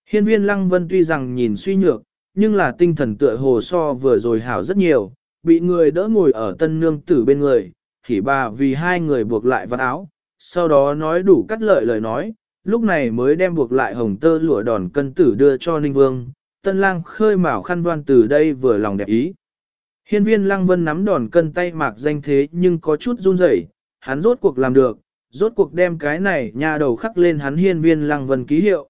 Hiên viên Lăng Vân tuy rằng nhìn suy nhược, nhưng là tinh thần tựa hồ so vừa rồi hảo rất nhiều, bị người đỡ ngồi ở tân nương tử bên người, thì bà vì hai người buộc lại vạt áo, sau đó nói đủ cắt lợi lời nói, lúc này mới đem buộc lại hồng tơ lụa đòn cân tử đưa cho Ninh Vương, tân lang khơi mào khăn đoan từ đây vừa lòng đẹp ý. Hiên viên lăng vân nắm đòn cân tay mạc danh thế nhưng có chút run rẩy, hắn rốt cuộc làm được, rốt cuộc đem cái này nhà đầu khắc lên hắn hiên viên lăng vân ký hiệu.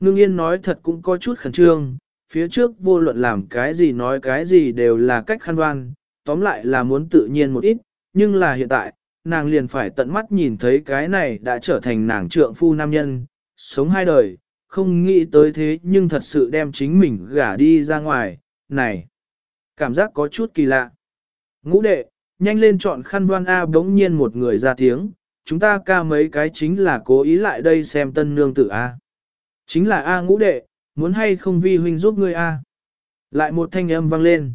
Ngưng yên nói thật cũng có chút khẩn trương, phía trước vô luận làm cái gì nói cái gì đều là cách khăn đoan, tóm lại là muốn tự nhiên một ít, nhưng là hiện tại, nàng liền phải tận mắt nhìn thấy cái này đã trở thành nàng trượng phu nam nhân, sống hai đời, không nghĩ tới thế nhưng thật sự đem chính mình gả đi ra ngoài, này, cảm giác có chút kỳ lạ. Ngũ đệ, nhanh lên chọn khăn đoan A bỗng nhiên một người ra tiếng, chúng ta ca mấy cái chính là cố ý lại đây xem tân nương tử A. Chính là A ngũ đệ, muốn hay không vi huynh giúp ngươi A. Lại một thanh âm vang lên.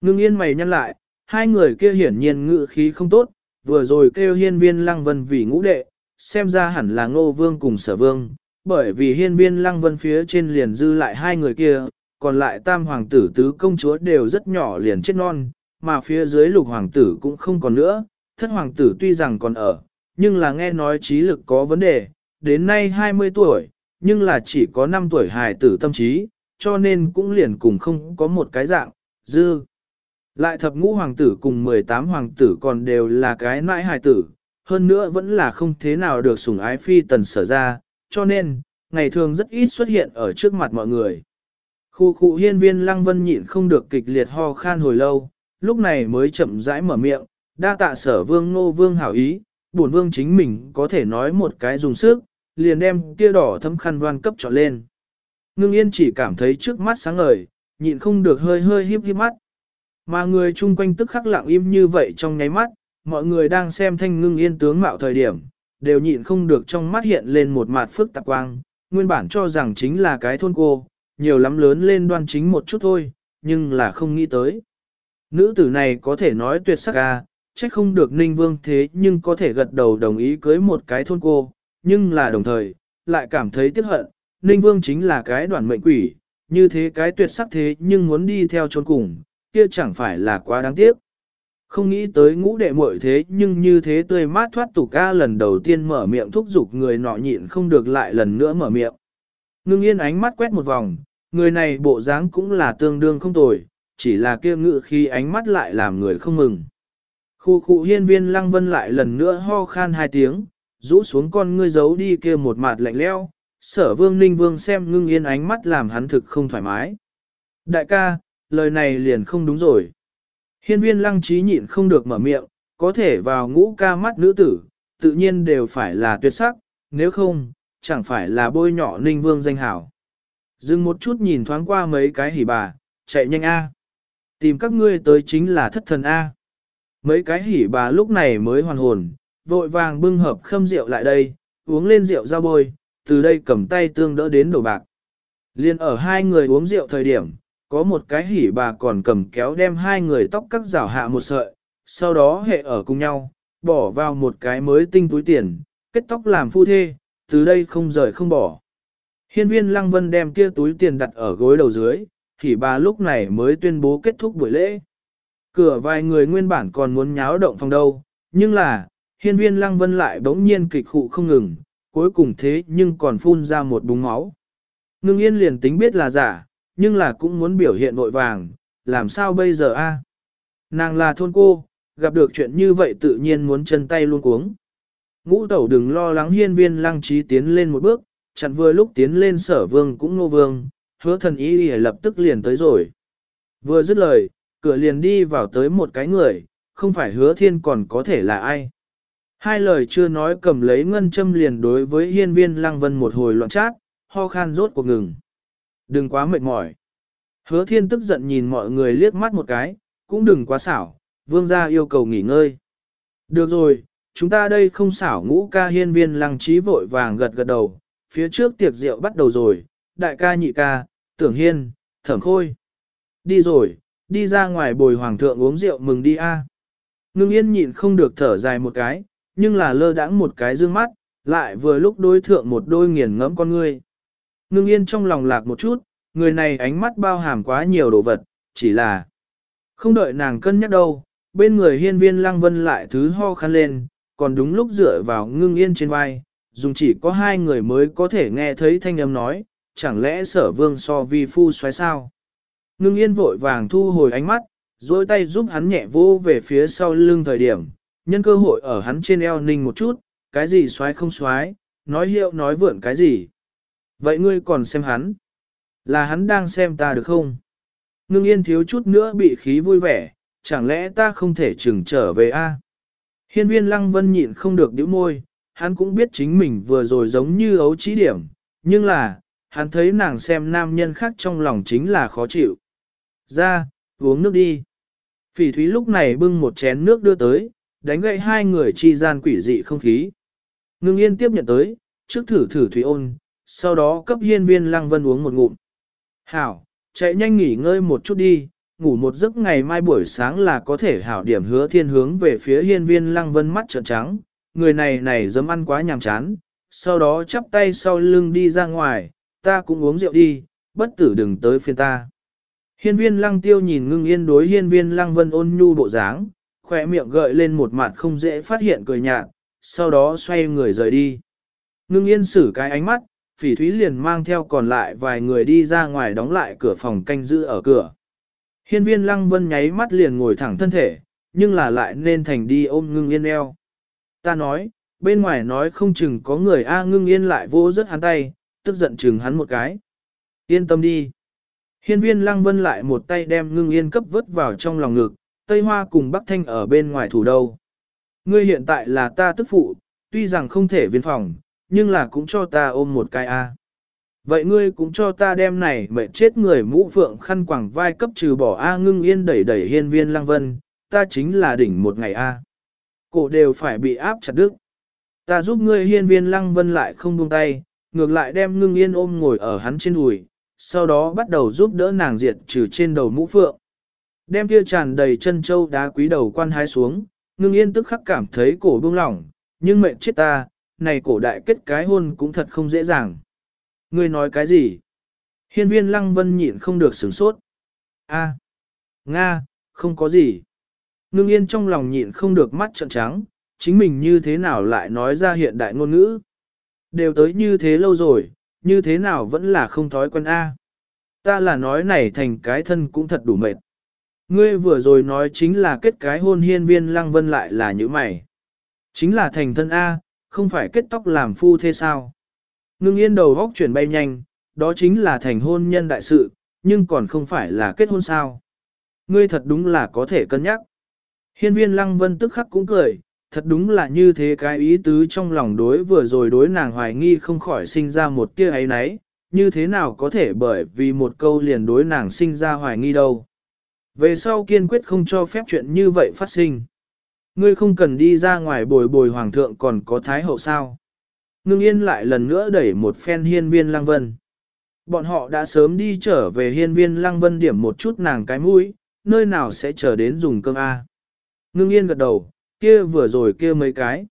Ngưng yên mày nhăn lại, hai người kia hiển nhiên ngự khí không tốt, vừa rồi kêu hiên viên lăng vân vì ngũ đệ, xem ra hẳn là ngô vương cùng sở vương, bởi vì hiên viên lăng vân phía trên liền dư lại hai người kia, còn lại tam hoàng tử tứ công chúa đều rất nhỏ liền chết non, mà phía dưới lục hoàng tử cũng không còn nữa, thất hoàng tử tuy rằng còn ở, nhưng là nghe nói trí lực có vấn đề, đến nay 20 tuổi, nhưng là chỉ có 5 tuổi hài tử tâm trí, cho nên cũng liền cùng không có một cái dạng, dư. Lại thập ngũ hoàng tử cùng 18 hoàng tử còn đều là cái nãi hài tử, hơn nữa vẫn là không thế nào được sủng ái phi tần sở ra, cho nên, ngày thường rất ít xuất hiện ở trước mặt mọi người. Khu khu hiên viên lăng vân nhịn không được kịch liệt ho khan hồi lâu, lúc này mới chậm rãi mở miệng, đa tạ sở vương nô vương hảo ý, bổn vương chính mình có thể nói một cái dùng sức, liền đem kia đỏ thấm khăn đoan cấp trọn lên. Ngưng yên chỉ cảm thấy trước mắt sáng ngời, nhịn không được hơi hơi híp híp mắt. Mà người chung quanh tức khắc lặng im như vậy trong nháy mắt, mọi người đang xem thanh ngưng yên tướng mạo thời điểm, đều nhịn không được trong mắt hiện lên một mặt phức tạp quang, nguyên bản cho rằng chính là cái thôn cô, nhiều lắm lớn lên đoan chính một chút thôi, nhưng là không nghĩ tới. Nữ tử này có thể nói tuyệt sắc à, ca, trách không được ninh vương thế nhưng có thể gật đầu đồng ý cưới một cái thôn cô, nhưng là đồng thời, lại cảm thấy tiếc hận, ninh vương chính là cái đoàn mệnh quỷ, như thế cái tuyệt sắc thế nhưng muốn đi theo trốn cùng, kia chẳng phải là quá đáng tiếc. Không nghĩ tới ngũ đệ muội thế nhưng như thế tươi mát thoát tục ca lần đầu tiên mở miệng thúc giục người nọ nhịn không được lại lần nữa mở miệng. Ngưng yên ánh mắt quét một vòng, người này bộ dáng cũng là tương đương không tồi, chỉ là kia ngự khi ánh mắt lại làm người không mừng. Khu khu hiên viên lăng vân lại lần nữa ho khan hai tiếng, rũ xuống con ngươi giấu đi kia một mặt lạnh leo, sở vương ninh vương xem ngưng yên ánh mắt làm hắn thực không thoải mái. Đại ca, lời này liền không đúng rồi. Hiên viên lăng trí nhịn không được mở miệng, có thể vào ngũ ca mắt nữ tử, tự nhiên đều phải là tuyệt sắc, nếu không, chẳng phải là bôi nhỏ ninh vương danh hảo. Dừng một chút nhìn thoáng qua mấy cái hỉ bà, chạy nhanh A. Tìm các ngươi tới chính là thất thần A. Mấy cái hỉ bà lúc này mới hoàn hồn, vội vàng bưng hợp khâm rượu lại đây, uống lên rượu ra bôi, từ đây cầm tay tương đỡ đến đổ bạc. Liên ở hai người uống rượu thời điểm, có một cái hỉ bà còn cầm kéo đem hai người tóc cắt rào hạ một sợi, sau đó hệ ở cùng nhau, bỏ vào một cái mới tinh túi tiền, kết tóc làm phu thê, từ đây không rời không bỏ. Hiên viên lăng vân đem kia túi tiền đặt ở gối đầu dưới, hỉ bà lúc này mới tuyên bố kết thúc buổi lễ. Cửa vài người nguyên bản còn muốn nháo động phòng đâu, nhưng là, hiên viên lăng vân lại bỗng nhiên kịch khụ không ngừng, cuối cùng thế nhưng còn phun ra một búng máu. Ngưng yên liền tính biết là giả, nhưng là cũng muốn biểu hiện vội vàng, làm sao bây giờ a? Nàng là thôn cô, gặp được chuyện như vậy tự nhiên muốn chân tay luôn cuống. Ngũ tẩu đừng lo lắng hiên viên lăng trí tiến lên một bước, chặn vừa lúc tiến lên sở vương cũng nô vương, hứa thần ý ý lập tức liền tới rồi. Vừa dứt lời, cửa liền đi vào tới một cái người, không phải hứa thiên còn có thể là ai. Hai lời chưa nói cầm lấy ngân châm liền đối với hiên viên lăng vân một hồi loạn chát, ho khan rốt cuộc ngừng. Đừng quá mệt mỏi. Hứa thiên tức giận nhìn mọi người liếc mắt một cái, cũng đừng quá xảo, vương gia yêu cầu nghỉ ngơi. Được rồi, chúng ta đây không xảo ngũ ca hiên viên lăng trí vội vàng gật gật đầu, phía trước tiệc rượu bắt đầu rồi, đại ca nhị ca, tưởng hiên, thẩm khôi. Đi rồi, đi ra ngoài bồi hoàng thượng uống rượu mừng đi a. Ngưng yên nhịn không được thở dài một cái, nhưng là lơ đãng một cái dương mắt, lại vừa lúc đối thượng một đôi nghiền ngẫm con ngươi. Ngưng yên trong lòng lạc một chút, người này ánh mắt bao hàm quá nhiều đồ vật, chỉ là không đợi nàng cân nhắc đâu, bên người hiên viên lăng vân lại thứ ho khăn lên, còn đúng lúc dựa vào ngưng yên trên vai, dùng chỉ có hai người mới có thể nghe thấy thanh âm nói, chẳng lẽ sở vương so vi phu xoáy sao. Ngưng yên vội vàng thu hồi ánh mắt, dôi tay giúp hắn nhẹ vô về phía sau lưng thời điểm, nhân cơ hội ở hắn trên eo ninh một chút, cái gì xoái không xoái nói hiệu nói vượn cái gì. Vậy ngươi còn xem hắn, là hắn đang xem ta được không? Ngưng yên thiếu chút nữa bị khí vui vẻ, chẳng lẽ ta không thể chừng trở về a? Hiên viên lăng vân nhịn không được đĩu môi, hắn cũng biết chính mình vừa rồi giống như ấu trí điểm, nhưng là, hắn thấy nàng xem nam nhân khác trong lòng chính là khó chịu. Ra, uống nước đi. Phỉ thúy lúc này bưng một chén nước đưa tới, đánh gậy hai người chi gian quỷ dị không khí. Ngưng yên tiếp nhận tới, trước thử thử thủy ôn, sau đó cấp hiên viên lăng vân uống một ngụm. Hảo, chạy nhanh nghỉ ngơi một chút đi, ngủ một giấc ngày mai buổi sáng là có thể hảo điểm hứa thiên hướng về phía hiên viên lăng vân mắt trợn trắng, người này này dám ăn quá nhàm chán, sau đó chắp tay sau lưng đi ra ngoài, ta cũng uống rượu đi, bất tử đừng tới phiên ta. Hiên viên lăng tiêu nhìn ngưng yên đối hiên viên lăng vân ôn nhu bộ dáng, khỏe miệng gợi lên một mặt không dễ phát hiện cười nhạt, sau đó xoay người rời đi. Ngưng yên xử cái ánh mắt, phỉ thúy liền mang theo còn lại vài người đi ra ngoài đóng lại cửa phòng canh giữ ở cửa. Hiên viên lăng vân nháy mắt liền ngồi thẳng thân thể, nhưng là lại nên thành đi ôm ngưng yên eo. Ta nói, bên ngoài nói không chừng có người A ngưng yên lại vô rất hắn tay, tức giận chừng hắn một cái. Yên tâm đi. Hiên viên lăng vân lại một tay đem ngưng yên cấp vứt vào trong lòng ngực, Tây Hoa cùng Bắc Thanh ở bên ngoài thủ đô. Ngươi hiện tại là ta tức phụ, tuy rằng không thể viên phòng, nhưng là cũng cho ta ôm một cái A. Vậy ngươi cũng cho ta đem này mệt chết người mũ phượng khăn quảng vai cấp trừ bỏ A ngưng yên đẩy đẩy hiên viên lăng vân, ta chính là đỉnh một ngày A. Cổ đều phải bị áp chặt đứt. Ta giúp ngươi hiên viên lăng vân lại không buông tay, ngược lại đem ngưng yên ôm ngồi ở hắn trên đùi, sau đó bắt đầu giúp đỡ nàng diệt trừ trên đầu mũ phượng. Đem kia tràn đầy chân châu đá quý đầu quan hái xuống, ngưng yên tức khắc cảm thấy cổ buông lỏng, nhưng mệnh chết ta, này cổ đại kết cái hôn cũng thật không dễ dàng. Ngươi nói cái gì? Hiên viên lăng vân nhịn không được sửng sốt. A, Nga, không có gì. Ngưng yên trong lòng nhịn không được mắt trợn trắng, chính mình như thế nào lại nói ra hiện đại ngôn ngữ. Đều tới như thế lâu rồi, như thế nào vẫn là không thói quen A. Ta là nói này thành cái thân cũng thật đủ mệt. Ngươi vừa rồi nói chính là kết cái hôn hiên viên lăng vân lại là như mày. Chính là thành thân A, không phải kết tóc làm phu thế sao. Ngưng yên đầu góc chuyển bay nhanh, đó chính là thành hôn nhân đại sự, nhưng còn không phải là kết hôn sao. Ngươi thật đúng là có thể cân nhắc. Hiên viên lăng vân tức khắc cũng cười, thật đúng là như thế cái ý tứ trong lòng đối vừa rồi đối nàng hoài nghi không khỏi sinh ra một tia ấy nấy, như thế nào có thể bởi vì một câu liền đối nàng sinh ra hoài nghi đâu. Về sau kiên quyết không cho phép chuyện như vậy phát sinh. Ngươi không cần đi ra ngoài bồi bồi hoàng thượng còn có thái hậu sao. Ngưng yên lại lần nữa đẩy một phen hiên viên lăng vân. Bọn họ đã sớm đi trở về hiên viên lăng vân điểm một chút nàng cái mũi, nơi nào sẽ chờ đến dùng cơm A. Ngưng yên gật đầu, kia vừa rồi kia mấy cái.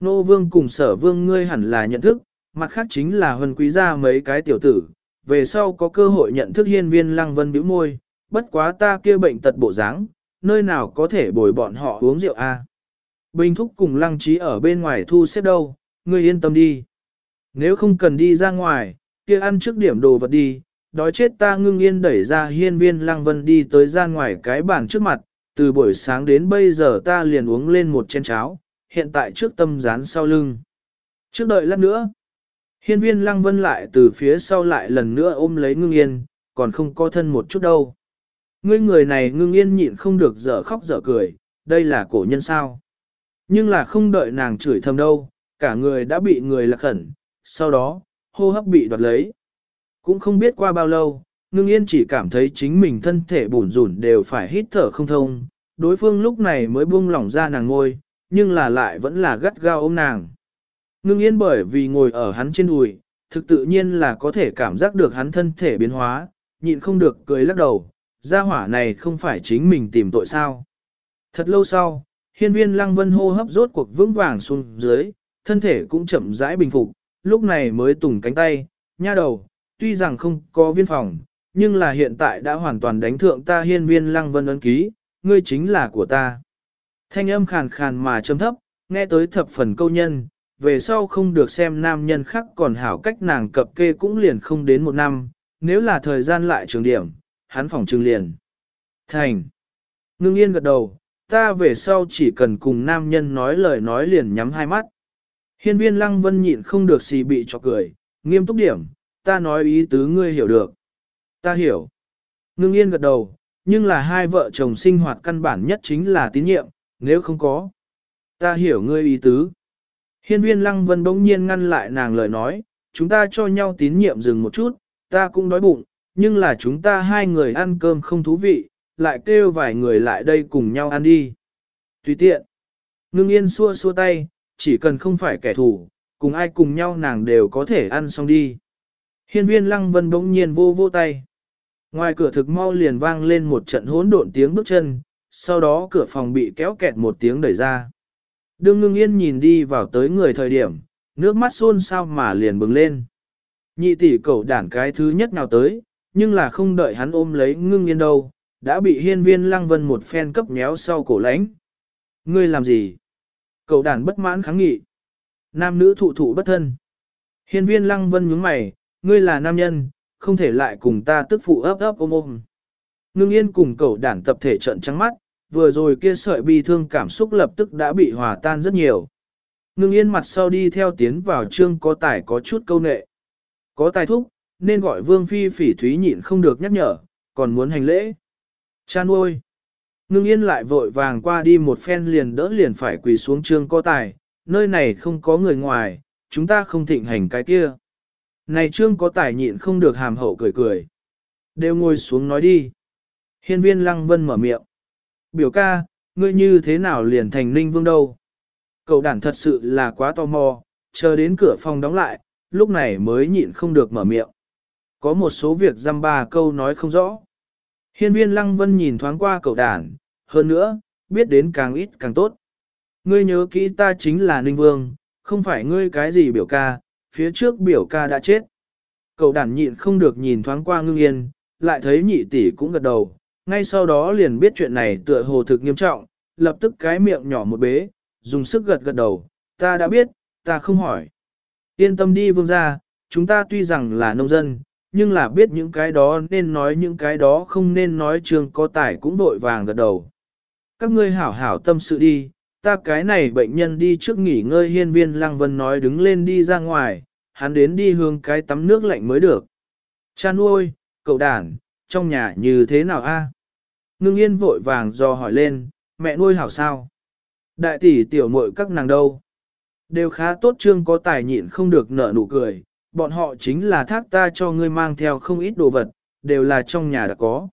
Nô vương cùng sở vương ngươi hẳn là nhận thức, mặt khác chính là huân quý gia mấy cái tiểu tử, về sau có cơ hội nhận thức hiên viên lăng vân bĩu môi, bất quá ta kia bệnh tật bộ dáng, nơi nào có thể bồi bọn họ uống rượu a? Bình thúc cùng lăng trí ở bên ngoài thu xếp đâu, ngươi yên tâm đi. Nếu không cần đi ra ngoài, kia ăn trước điểm đồ vật đi, đói chết ta ngưng yên đẩy ra hiên viên lăng vân đi tới gian ngoài cái bàn trước mặt, từ buổi sáng đến bây giờ ta liền uống lên một chén cháo, hiện tại trước tâm rán sau lưng. Trước đợi lát nữa, Hiên viên lăng vân lại từ phía sau lại lần nữa ôm lấy ngưng yên, còn không có thân một chút đâu. Ngươi người này ngưng yên nhịn không được dở khóc dở cười, đây là cổ nhân sao. Nhưng là không đợi nàng chửi thầm đâu, cả người đã bị người lạc khẩn, sau đó, hô hấp bị đoạt lấy. Cũng không biết qua bao lâu, ngưng yên chỉ cảm thấy chính mình thân thể bủn rủn đều phải hít thở không thông, đối phương lúc này mới buông lỏng ra nàng ngôi, nhưng là lại vẫn là gắt gao ôm nàng. Ngưng yên bởi vì ngồi ở hắn trên đùi, thực tự nhiên là có thể cảm giác được hắn thân thể biến hóa, nhịn không được cười lắc đầu, gia hỏa này không phải chính mình tìm tội sao. Thật lâu sau, hiên viên lăng vân hô hấp rốt cuộc vững vàng xuống dưới, thân thể cũng chậm rãi bình phục, lúc này mới tùng cánh tay, nha đầu, tuy rằng không có viên phòng, nhưng là hiện tại đã hoàn toàn đánh thượng ta hiên viên lăng vân ấn ký, ngươi chính là của ta. Thanh âm khàn khàn mà chấm thấp, nghe tới thập phần câu nhân, về sau không được xem nam nhân khác còn hảo cách nàng cập kê cũng liền không đến một năm, nếu là thời gian lại trường điểm, hắn phòng trừng liền. Thành. Ngưng yên gật đầu, ta về sau chỉ cần cùng nam nhân nói lời nói liền nhắm hai mắt. Hiên viên lăng vân nhịn không được xì bị cho cười, nghiêm túc điểm, ta nói ý tứ ngươi hiểu được. Ta hiểu. Ngưng yên gật đầu, nhưng là hai vợ chồng sinh hoạt căn bản nhất chính là tín nhiệm, nếu không có. Ta hiểu ngươi ý tứ. Hiên viên lăng vân bỗng nhiên ngăn lại nàng lời nói, chúng ta cho nhau tín nhiệm dừng một chút, ta cũng đói bụng, nhưng là chúng ta hai người ăn cơm không thú vị, lại kêu vài người lại đây cùng nhau ăn đi. Tùy tiện. Ngưng yên xua xua tay, chỉ cần không phải kẻ thù, cùng ai cùng nhau nàng đều có thể ăn xong đi. Hiên viên lăng vân bỗng nhiên vô vô tay. Ngoài cửa thực mau liền vang lên một trận hỗn độn tiếng bước chân, sau đó cửa phòng bị kéo kẹt một tiếng đẩy ra. Đương ngưng yên nhìn đi vào tới người thời điểm, nước mắt xôn sao mà liền bừng lên. Nhị tỷ cậu đản cái thứ nhất nào tới, nhưng là không đợi hắn ôm lấy ngưng yên đâu, đã bị hiên viên lăng vân một phen cấp nhéo sau cổ lánh. Ngươi làm gì? Cậu đản bất mãn kháng nghị. Nam nữ thụ thụ bất thân. Hiên viên lăng vân nhướng mày, ngươi là nam nhân, không thể lại cùng ta tức phụ ấp ấp ôm ôm. Ngưng yên cùng cậu đản tập thể trận trắng mắt, vừa rồi kia sợi bi thương cảm xúc lập tức đã bị hòa tan rất nhiều. Ngưng yên mặt sau đi theo tiến vào trương có tài có chút câu nệ. Có tài thúc, nên gọi vương phi phỉ thúy nhịn không được nhắc nhở, còn muốn hành lễ. Cha nuôi. Ngưng yên lại vội vàng qua đi một phen liền đỡ liền phải quỳ xuống trương có tài, nơi này không có người ngoài, chúng ta không thịnh hành cái kia. Này trương có tài nhịn không được hàm hậu cười cười. Đều ngồi xuống nói đi. Hiên viên lăng vân mở miệng. Biểu ca, ngươi như thế nào liền thành ninh vương đâu? Cậu đản thật sự là quá tò mò, chờ đến cửa phòng đóng lại, lúc này mới nhịn không được mở miệng. Có một số việc dăm ba câu nói không rõ. Hiên viên lăng vân nhìn thoáng qua cậu đản, hơn nữa, biết đến càng ít càng tốt. Ngươi nhớ kỹ ta chính là Ninh Vương, không phải ngươi cái gì biểu ca, phía trước biểu ca đã chết. Cậu đản nhịn không được nhìn thoáng qua ngưng yên, lại thấy nhị tỷ cũng gật đầu, ngay sau đó liền biết chuyện này tựa hồ thực nghiêm trọng, lập tức cái miệng nhỏ một bế, dùng sức gật gật đầu, ta đã biết, ta không hỏi. Yên tâm đi vương gia, chúng ta tuy rằng là nông dân, nhưng là biết những cái đó nên nói những cái đó không nên nói trường có tài cũng vội vàng gật đầu. Các ngươi hảo hảo tâm sự đi, ta cái này bệnh nhân đi trước nghỉ ngơi hiên viên lăng vân nói đứng lên đi ra ngoài, hắn đến đi hướng cái tắm nước lạnh mới được. Cha nuôi, cậu đàn, trong nhà như thế nào a? Ngưng yên vội vàng do hỏi lên, mẹ nuôi hảo sao? Đại tỷ tiểu muội các nàng đâu? Đều khá tốt trương có tài nhịn không được nở nụ cười, bọn họ chính là thác ta cho ngươi mang theo không ít đồ vật, đều là trong nhà đã có.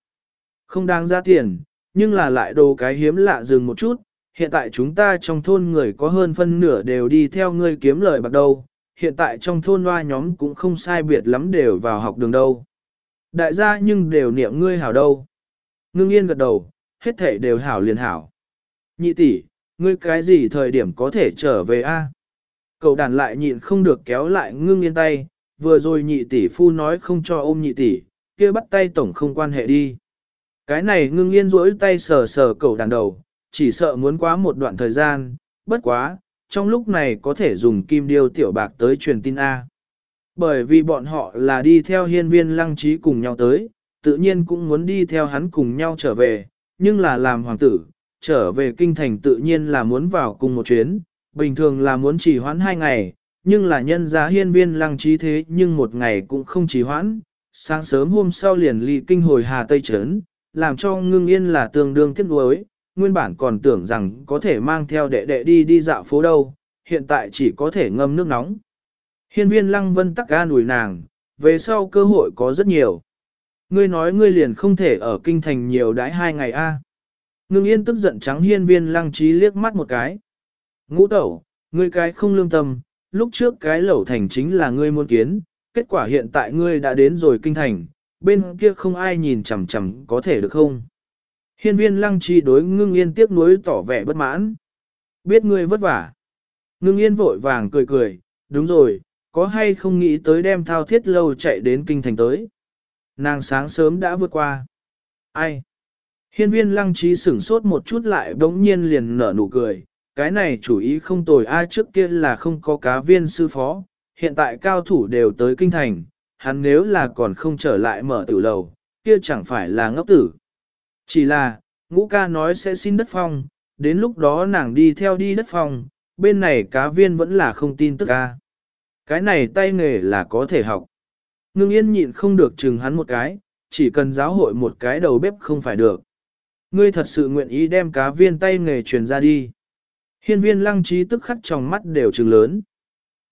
Không đáng ra tiền, nhưng là lại đồ cái hiếm lạ dừng một chút, hiện tại chúng ta trong thôn người có hơn phân nửa đều đi theo ngươi kiếm lời bạc đâu, hiện tại trong thôn loa nhóm cũng không sai biệt lắm đều vào học đường đâu. Đại gia nhưng đều niệm ngươi hảo đâu. Ngưng yên gật đầu, hết thể đều hảo liền hảo. Nhị tỷ, ngươi cái gì thời điểm có thể trở về a? Cậu đàn lại nhịn không được kéo lại ngưng yên tay, vừa rồi nhị tỷ phu nói không cho ôm nhị tỷ, kia bắt tay tổng không quan hệ đi. Cái này ngưng yên rỗi tay sờ sờ cậu đàn đầu, chỉ sợ muốn quá một đoạn thời gian, bất quá, trong lúc này có thể dùng kim điêu tiểu bạc tới truyền tin A. Bởi vì bọn họ là đi theo hiên viên lăng trí cùng nhau tới, tự nhiên cũng muốn đi theo hắn cùng nhau trở về, nhưng là làm hoàng tử, trở về kinh thành tự nhiên là muốn vào cùng một chuyến, bình thường là muốn chỉ hoãn hai ngày, nhưng là nhân giá hiên viên lăng trí thế nhưng một ngày cũng không trì hoãn, sáng sớm hôm sau liền ly kinh hồi Hà Tây Trấn, làm cho ngưng yên là tương đương tiếc nuối, nguyên bản còn tưởng rằng có thể mang theo đệ đệ đi đi dạo phố đâu, hiện tại chỉ có thể ngâm nước nóng. Hiên viên lăng vân tắc ga nùi nàng, về sau cơ hội có rất nhiều. Ngươi nói ngươi liền không thể ở kinh thành nhiều đãi hai ngày a. Ngưng yên tức giận trắng hiên viên lăng trí liếc mắt một cái. Ngũ tẩu, ngươi cái không lương tâm, lúc trước cái lẩu thành chính là ngươi muốn kiến, kết quả hiện tại ngươi đã đến rồi kinh thành, bên kia không ai nhìn chằm chằm có thể được không? Hiên viên lăng Chi đối ngưng yên tiếc nuối tỏ vẻ bất mãn. Biết ngươi vất vả. Ngưng yên vội vàng cười cười, đúng rồi, có hay không nghĩ tới đem thao thiết lâu chạy đến kinh thành tới. Nàng sáng sớm đã vượt qua. Ai? Hiên viên lăng trí sửng sốt một chút lại đống nhiên liền nở nụ cười. Cái này chủ ý không tồi ai trước kia là không có cá viên sư phó, hiện tại cao thủ đều tới kinh thành, hắn nếu là còn không trở lại mở tử lầu, kia chẳng phải là ngốc tử. Chỉ là, ngũ ca nói sẽ xin đất phong, đến lúc đó nàng đi theo đi đất phong, bên này cá viên vẫn là không tin tức ca. Cái này tay nghề là có thể học. Ngưng yên nhịn không được chừng hắn một cái, chỉ cần giáo hội một cái đầu bếp không phải được. Ngươi thật sự nguyện ý đem cá viên tay nghề truyền ra đi. Hiên viên lăng trí tức khắc trong mắt đều trừng lớn.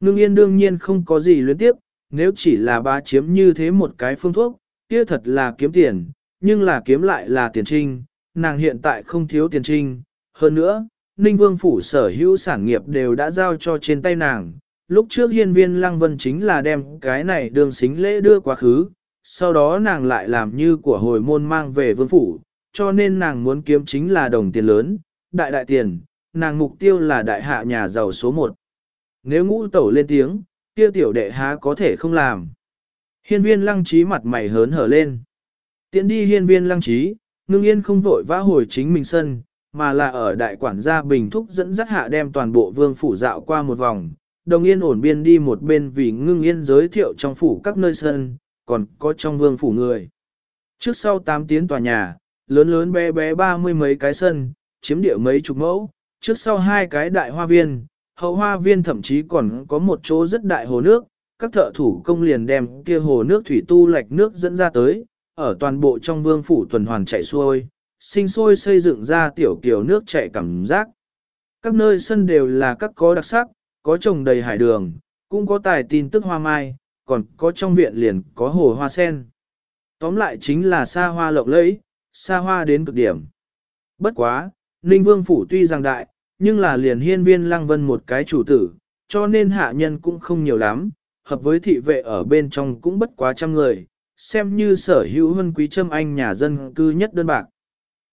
Ngưng yên đương nhiên không có gì luyến tiếp, nếu chỉ là bá chiếm như thế một cái phương thuốc, kia thật là kiếm tiền, nhưng là kiếm lại là tiền trinh, nàng hiện tại không thiếu tiền trinh. Hơn nữa, Ninh Vương Phủ sở hữu sản nghiệp đều đã giao cho trên tay nàng, lúc trước hiên viên lăng vân chính là đem cái này đường xính lễ đưa quá khứ, sau đó nàng lại làm như của hồi môn mang về vương phủ, cho nên nàng muốn kiếm chính là đồng tiền lớn, đại đại tiền, nàng mục tiêu là đại hạ nhà giàu số một. Nếu ngũ tẩu lên tiếng, kia tiểu đệ há có thể không làm. Hiên viên lăng trí mặt mày hớn hở lên. Tiến đi hiên viên lăng trí, ngưng yên không vội vã hồi chính mình sân, mà là ở đại quản gia Bình Thúc dẫn dắt hạ đem toàn bộ vương phủ dạo qua một vòng, đồng yên ổn biên đi một bên vì ngưng yên giới thiệu trong phủ các nơi sân, còn có trong vương phủ người. Trước sau 8 tiếng tòa nhà, lớn lớn bé bé ba mươi mấy cái sân, chiếm địa mấy chục mẫu, trước sau hai cái đại hoa viên, hậu hoa viên thậm chí còn có một chỗ rất đại hồ nước, các thợ thủ công liền đem kia hồ nước thủy tu lạch nước dẫn ra tới, ở toàn bộ trong vương phủ tuần hoàn chạy xuôi, sinh sôi xây dựng ra tiểu kiểu nước chạy cảm giác. Các nơi sân đều là các có đặc sắc, có trồng đầy hải đường, cũng có tài tin tức hoa mai, còn có trong viện liền có hồ hoa sen. Tóm lại chính là xa hoa lộng lẫy, xa hoa đến cực điểm. Bất quá, Ninh Vương Phủ tuy rằng đại, nhưng là liền hiên viên lăng vân một cái chủ tử, cho nên hạ nhân cũng không nhiều lắm, hợp với thị vệ ở bên trong cũng bất quá trăm người, xem như sở hữu hân quý châm anh nhà dân cư nhất đơn bạc.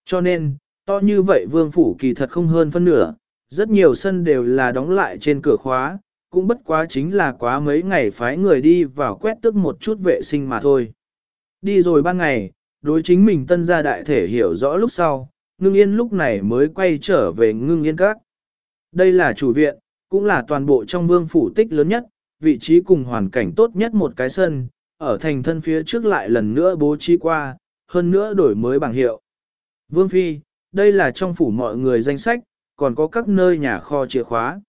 Cho nên, to như vậy Vương Phủ kỳ thật không hơn phân nửa, rất nhiều sân đều là đóng lại trên cửa khóa, cũng bất quá chính là quá mấy ngày phái người đi vào quét tước một chút vệ sinh mà thôi. Đi rồi ban ngày, đối chính mình tân gia đại thể hiểu rõ lúc sau, ngưng yên lúc này mới quay trở về ngưng yên các. Đây là chủ viện, cũng là toàn bộ trong vương phủ tích lớn nhất, vị trí cùng hoàn cảnh tốt nhất một cái sân, ở thành thân phía trước lại lần nữa bố trí qua, hơn nữa đổi mới bảng hiệu. Vương Phi, đây là trong phủ mọi người danh sách, còn có các nơi nhà kho chìa khóa.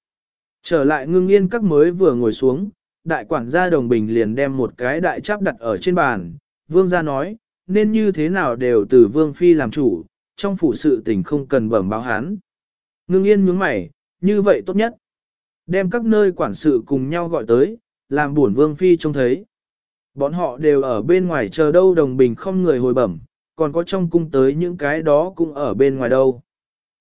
Trở lại ngưng yên các mới vừa ngồi xuống, đại quản gia đồng bình liền đem một cái đại cháp đặt ở trên bàn. Vương gia nói, nên như thế nào đều từ vương phi làm chủ, trong phủ sự tình không cần bẩm báo hắn. Ngưng yên nhướng mày, như vậy tốt nhất. Đem các nơi quản sự cùng nhau gọi tới, làm buồn vương phi trông thấy. Bọn họ đều ở bên ngoài chờ đâu đồng bình không người hồi bẩm, còn có trong cung tới những cái đó cũng ở bên ngoài đâu.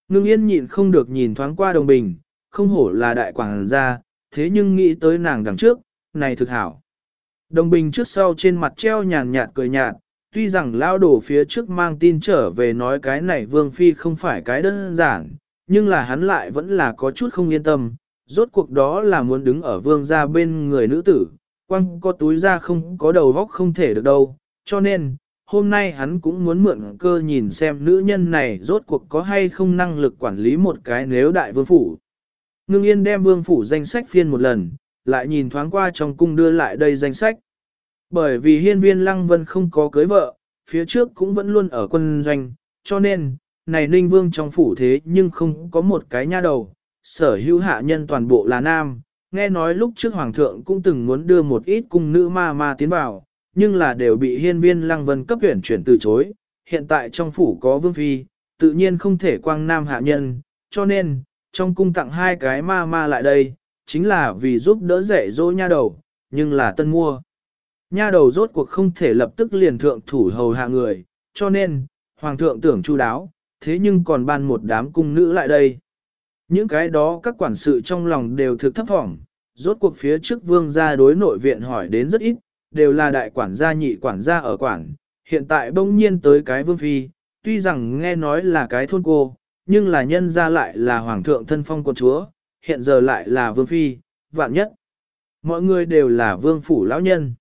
Ngưng yên nhịn không được nhìn thoáng qua đồng bình, không hổ là đại quảng gia, thế nhưng nghĩ tới nàng đằng trước, này thực hảo. Đồng bình trước sau trên mặt treo nhàn nhạt cười nhạt, tuy rằng lao đổ phía trước mang tin trở về nói cái này vương phi không phải cái đơn giản, nhưng là hắn lại vẫn là có chút không yên tâm, rốt cuộc đó là muốn đứng ở vương gia bên người nữ tử, quăng có túi ra không có đầu vóc không thể được đâu, cho nên, hôm nay hắn cũng muốn mượn cơ nhìn xem nữ nhân này rốt cuộc có hay không năng lực quản lý một cái nếu đại vương phủ. Ngưng yên đem vương phủ danh sách phiên một lần, lại nhìn thoáng qua trong cung đưa lại đây danh sách. Bởi vì hiên viên lăng vân không có cưới vợ, phía trước cũng vẫn luôn ở quân doanh, cho nên, này ninh vương trong phủ thế nhưng không có một cái nha đầu, sở hữu hạ nhân toàn bộ là nam, nghe nói lúc trước hoàng thượng cũng từng muốn đưa một ít cung nữ ma ma tiến vào, nhưng là đều bị hiên viên lăng vân cấp tuyển chuyển từ chối. Hiện tại trong phủ có vương phi, tự nhiên không thể quang nam hạ nhân, cho nên, trong cung tặng hai cái ma ma lại đây, chính là vì giúp đỡ rẻ dỗ nha đầu, nhưng là tân mua. Nha đầu rốt cuộc không thể lập tức liền thượng thủ hầu hạ người, cho nên, hoàng thượng tưởng chu đáo, thế nhưng còn ban một đám cung nữ lại đây. Những cái đó các quản sự trong lòng đều thực thấp thỏm, rốt cuộc phía trước vương gia đối nội viện hỏi đến rất ít, đều là đại quản gia nhị quản gia ở quản, hiện tại bỗng nhiên tới cái vương phi, tuy rằng nghe nói là cái thôn cô, nhưng là nhân ra lại là hoàng thượng thân phong quân chúa, hiện giờ lại là vương phi, vạn nhất. Mọi người đều là vương phủ lão nhân.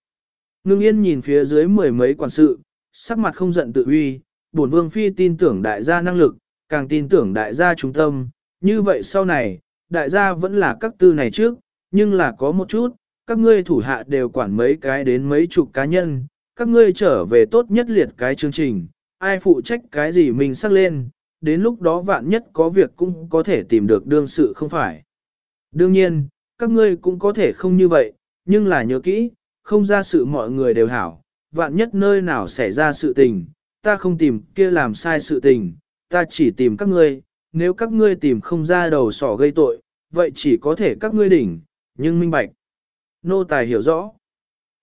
Ngưng yên nhìn phía dưới mười mấy quản sự, sắc mặt không giận tự uy, bổn vương phi tin tưởng đại gia năng lực, càng tin tưởng đại gia trung tâm, như vậy sau này, đại gia vẫn là các tư này trước, nhưng là có một chút, các ngươi thủ hạ đều quản mấy cái đến mấy chục cá nhân, các ngươi trở về tốt nhất liệt cái chương trình, ai phụ trách cái gì mình sắc lên, đến lúc đó vạn nhất có việc cũng có thể tìm được đương sự không phải. Đương nhiên, các ngươi cũng có thể không như vậy, nhưng là nhớ kỹ, không ra sự mọi người đều hảo, vạn nhất nơi nào xảy ra sự tình, ta không tìm kia làm sai sự tình, ta chỉ tìm các ngươi, nếu các ngươi tìm không ra đầu sỏ gây tội, vậy chỉ có thể các ngươi đỉnh, nhưng minh bạch. Nô tài hiểu rõ.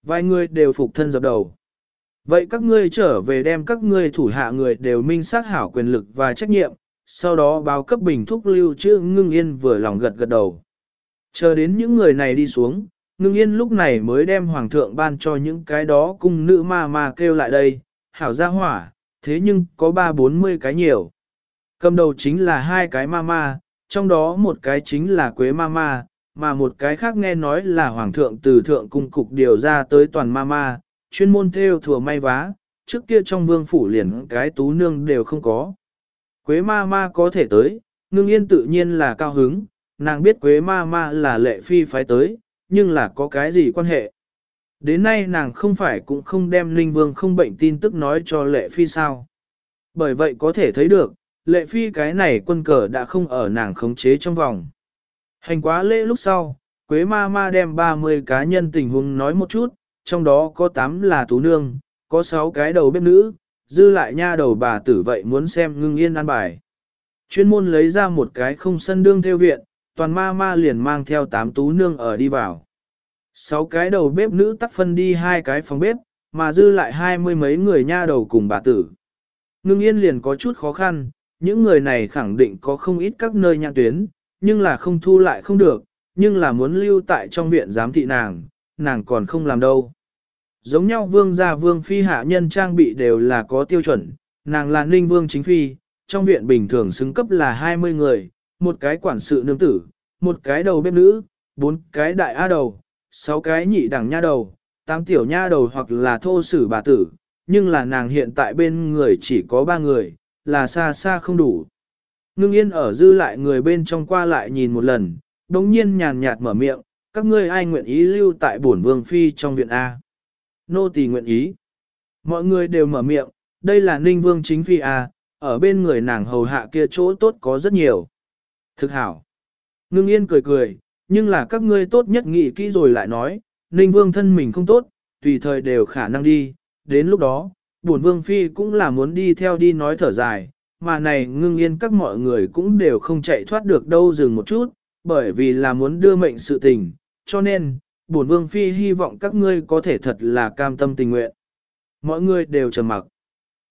Vài người đều phục thân dập đầu. Vậy các ngươi trở về đem các ngươi thủ hạ người đều minh xác hảo quyền lực và trách nhiệm, sau đó báo cấp bình thúc lưu chữ ngưng yên vừa lòng gật gật đầu. Chờ đến những người này đi xuống, ngưng yên lúc này mới đem hoàng thượng ban cho những cái đó cung nữ ma ma kêu lại đây, hảo ra hỏa, thế nhưng có ba bốn mươi cái nhiều. Cầm đầu chính là hai cái ma ma, trong đó một cái chính là quế ma ma, mà một cái khác nghe nói là hoàng thượng từ thượng cung cục điều ra tới toàn ma ma, chuyên môn theo thừa may vá, trước kia trong vương phủ liền cái tú nương đều không có. Quế ma ma có thể tới, ngưng yên tự nhiên là cao hứng, nàng biết quế ma ma là lệ phi phái tới, nhưng là có cái gì quan hệ. Đến nay nàng không phải cũng không đem linh vương không bệnh tin tức nói cho lệ phi sao. Bởi vậy có thể thấy được, lệ phi cái này quân cờ đã không ở nàng khống chế trong vòng. Hành quá lễ lúc sau, Quế ma ma đem 30 cá nhân tình huống nói một chút, trong đó có 8 là tú nương, có 6 cái đầu bếp nữ, dư lại nha đầu bà tử vậy muốn xem ngưng yên ăn bài. Chuyên môn lấy ra một cái không sân đương theo viện, toàn ma ma liền mang theo tám tú nương ở đi vào. Sáu cái đầu bếp nữ tắt phân đi hai cái phòng bếp, mà dư lại hai mươi mấy người nha đầu cùng bà tử. Ngưng yên liền có chút khó khăn, những người này khẳng định có không ít các nơi nhãn tuyến, nhưng là không thu lại không được, nhưng là muốn lưu tại trong viện giám thị nàng, nàng còn không làm đâu. Giống nhau vương gia vương phi hạ nhân trang bị đều là có tiêu chuẩn, nàng là ninh vương chính phi, trong viện bình thường xứng cấp là 20 người, một cái quản sự nương tử, một cái đầu bếp nữ, bốn cái đại a đầu, sáu cái nhị đẳng nha đầu, tám tiểu nha đầu hoặc là thô sử bà tử, nhưng là nàng hiện tại bên người chỉ có ba người, là xa xa không đủ. Ngưng yên ở dư lại người bên trong qua lại nhìn một lần, đồng nhiên nhàn nhạt mở miệng, các ngươi ai nguyện ý lưu tại bổn vương phi trong viện A. Nô tỳ nguyện ý. Mọi người đều mở miệng, đây là ninh vương chính phi A, ở bên người nàng hầu hạ kia chỗ tốt có rất nhiều. Thực hảo. Ngưng yên cười cười, nhưng là các ngươi tốt nhất nghĩ kỹ rồi lại nói, ninh vương thân mình không tốt, tùy thời đều khả năng đi, đến lúc đó, bổn vương phi cũng là muốn đi theo đi nói thở dài, mà này ngưng yên các mọi người cũng đều không chạy thoát được đâu dừng một chút, bởi vì là muốn đưa mệnh sự tình, cho nên, bổn vương phi hy vọng các ngươi có thể thật là cam tâm tình nguyện. Mọi người đều trầm mặc.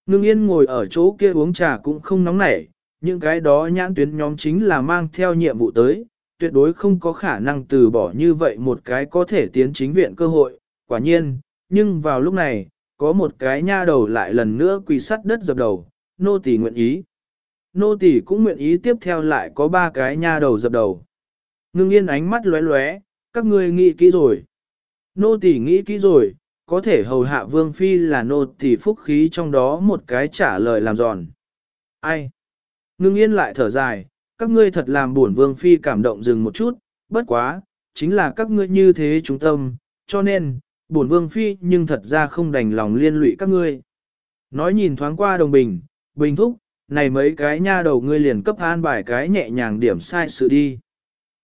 Ngưng yên ngồi ở chỗ kia uống trà cũng không nóng nảy, những cái đó nhãn tuyến nhóm chính là mang theo nhiệm vụ tới, tuyệt đối không có khả năng từ bỏ như vậy một cái có thể tiến chính viện cơ hội, quả nhiên, nhưng vào lúc này, có một cái nha đầu lại lần nữa quỳ sắt đất dập đầu, nô tỳ nguyện ý. Nô tỳ cũng nguyện ý tiếp theo lại có ba cái nha đầu dập đầu. Ngưng yên ánh mắt lóe lóe, các ngươi nghĩ kỹ rồi. Nô tỳ nghĩ kỹ rồi, có thể hầu hạ vương phi là nô tỳ phúc khí trong đó một cái trả lời làm giòn. Ai? Ngưng yên lại thở dài, các ngươi thật làm buồn vương phi cảm động dừng một chút, bất quá, chính là các ngươi như thế trung tâm, cho nên, buồn vương phi nhưng thật ra không đành lòng liên lụy các ngươi. Nói nhìn thoáng qua đồng bình, bình thúc, này mấy cái nha đầu ngươi liền cấp an bài cái nhẹ nhàng điểm sai sự đi.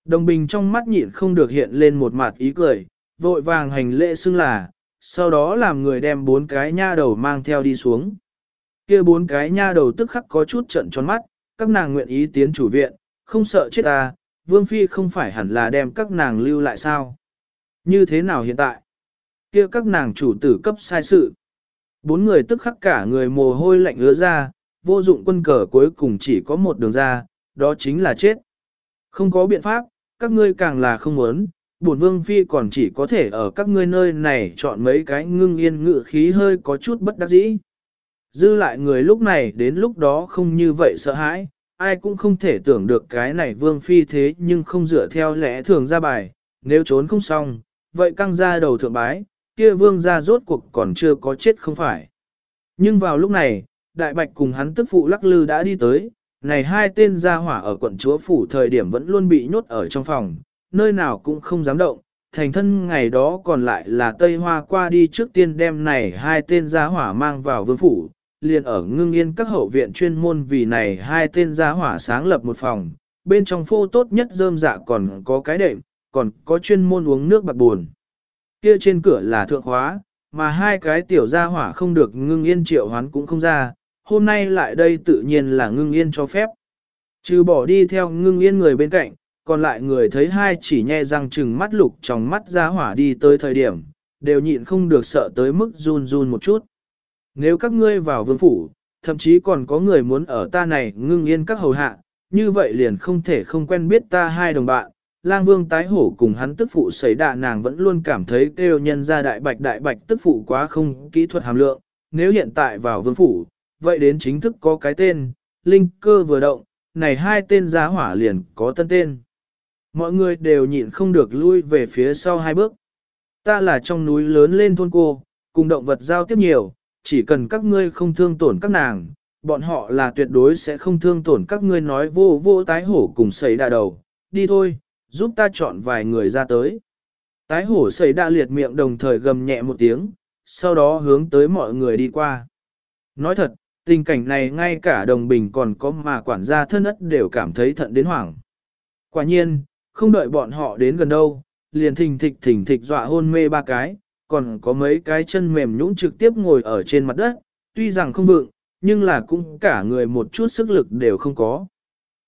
Đồng bình trong mắt nhịn không được hiện lên một mặt ý cười, vội vàng hành lễ xưng là, sau đó làm người đem bốn cái nha đầu mang theo đi xuống. kia bốn cái nha đầu tức khắc có chút trận tròn mắt, các nàng nguyện ý tiến chủ viện, không sợ chết ta, Vương Phi không phải hẳn là đem các nàng lưu lại sao? Như thế nào hiện tại? kia các nàng chủ tử cấp sai sự. Bốn người tức khắc cả người mồ hôi lạnh ứa ra, vô dụng quân cờ cuối cùng chỉ có một đường ra, đó chính là chết. Không có biện pháp, các ngươi càng là không muốn, bổn vương phi còn chỉ có thể ở các ngươi nơi này chọn mấy cái ngưng yên ngự khí hơi có chút bất đắc dĩ. Dư lại người lúc này đến lúc đó không như vậy sợ hãi, ai cũng không thể tưởng được cái này vương phi thế nhưng không dựa theo lẽ thường ra bài, nếu trốn không xong, vậy căng ra đầu thượng bái, kia vương ra rốt cuộc còn chưa có chết không phải. Nhưng vào lúc này, đại bạch cùng hắn tức phụ lắc lư đã đi tới, này hai tên gia hỏa ở quận chúa phủ thời điểm vẫn luôn bị nhốt ở trong phòng, nơi nào cũng không dám động, thành thân ngày đó còn lại là Tây Hoa qua đi trước tiên đem này hai tên gia hỏa mang vào vương phủ, liền ở ngưng yên các hậu viện chuyên môn vì này hai tên gia hỏa sáng lập một phòng, bên trong phô tốt nhất rơm dạ còn có cái đệm, còn có chuyên môn uống nước bạc buồn. Kia trên cửa là thượng khóa, mà hai cái tiểu gia hỏa không được ngưng yên triệu hoán cũng không ra, hôm nay lại đây tự nhiên là ngưng yên cho phép. Trừ bỏ đi theo ngưng yên người bên cạnh, còn lại người thấy hai chỉ nhe răng trừng mắt lục trong mắt gia hỏa đi tới thời điểm, đều nhịn không được sợ tới mức run run một chút. Nếu các ngươi vào vương phủ, thậm chí còn có người muốn ở ta này ngưng yên các hầu hạ, như vậy liền không thể không quen biết ta hai đồng bạn. Lang vương tái hổ cùng hắn tức phụ xảy đạ nàng vẫn luôn cảm thấy kêu nhân ra đại bạch đại bạch tức phụ quá không kỹ thuật hàm lượng, nếu hiện tại vào vương phủ, vậy đến chính thức có cái tên, linh cơ vừa động, này hai tên giá hỏa liền có tân tên. Mọi người đều nhịn không được lui về phía sau hai bước. Ta là trong núi lớn lên thôn cô, cùng động vật giao tiếp nhiều, chỉ cần các ngươi không thương tổn các nàng, bọn họ là tuyệt đối sẽ không thương tổn các ngươi nói vô vô tái hổ cùng sấy đà đầu. Đi thôi, giúp ta chọn vài người ra tới. Tái hổ sấy đà liệt miệng đồng thời gầm nhẹ một tiếng, sau đó hướng tới mọi người đi qua. Nói thật, tình cảnh này ngay cả đồng bình còn có mà quản gia thân ất đều cảm thấy thận đến hoảng. Quả nhiên, không đợi bọn họ đến gần đâu, liền thình thịch thình thịch dọa hôn mê ba cái, còn có mấy cái chân mềm nhũn trực tiếp ngồi ở trên mặt đất, tuy rằng không vượng, nhưng là cũng cả người một chút sức lực đều không có.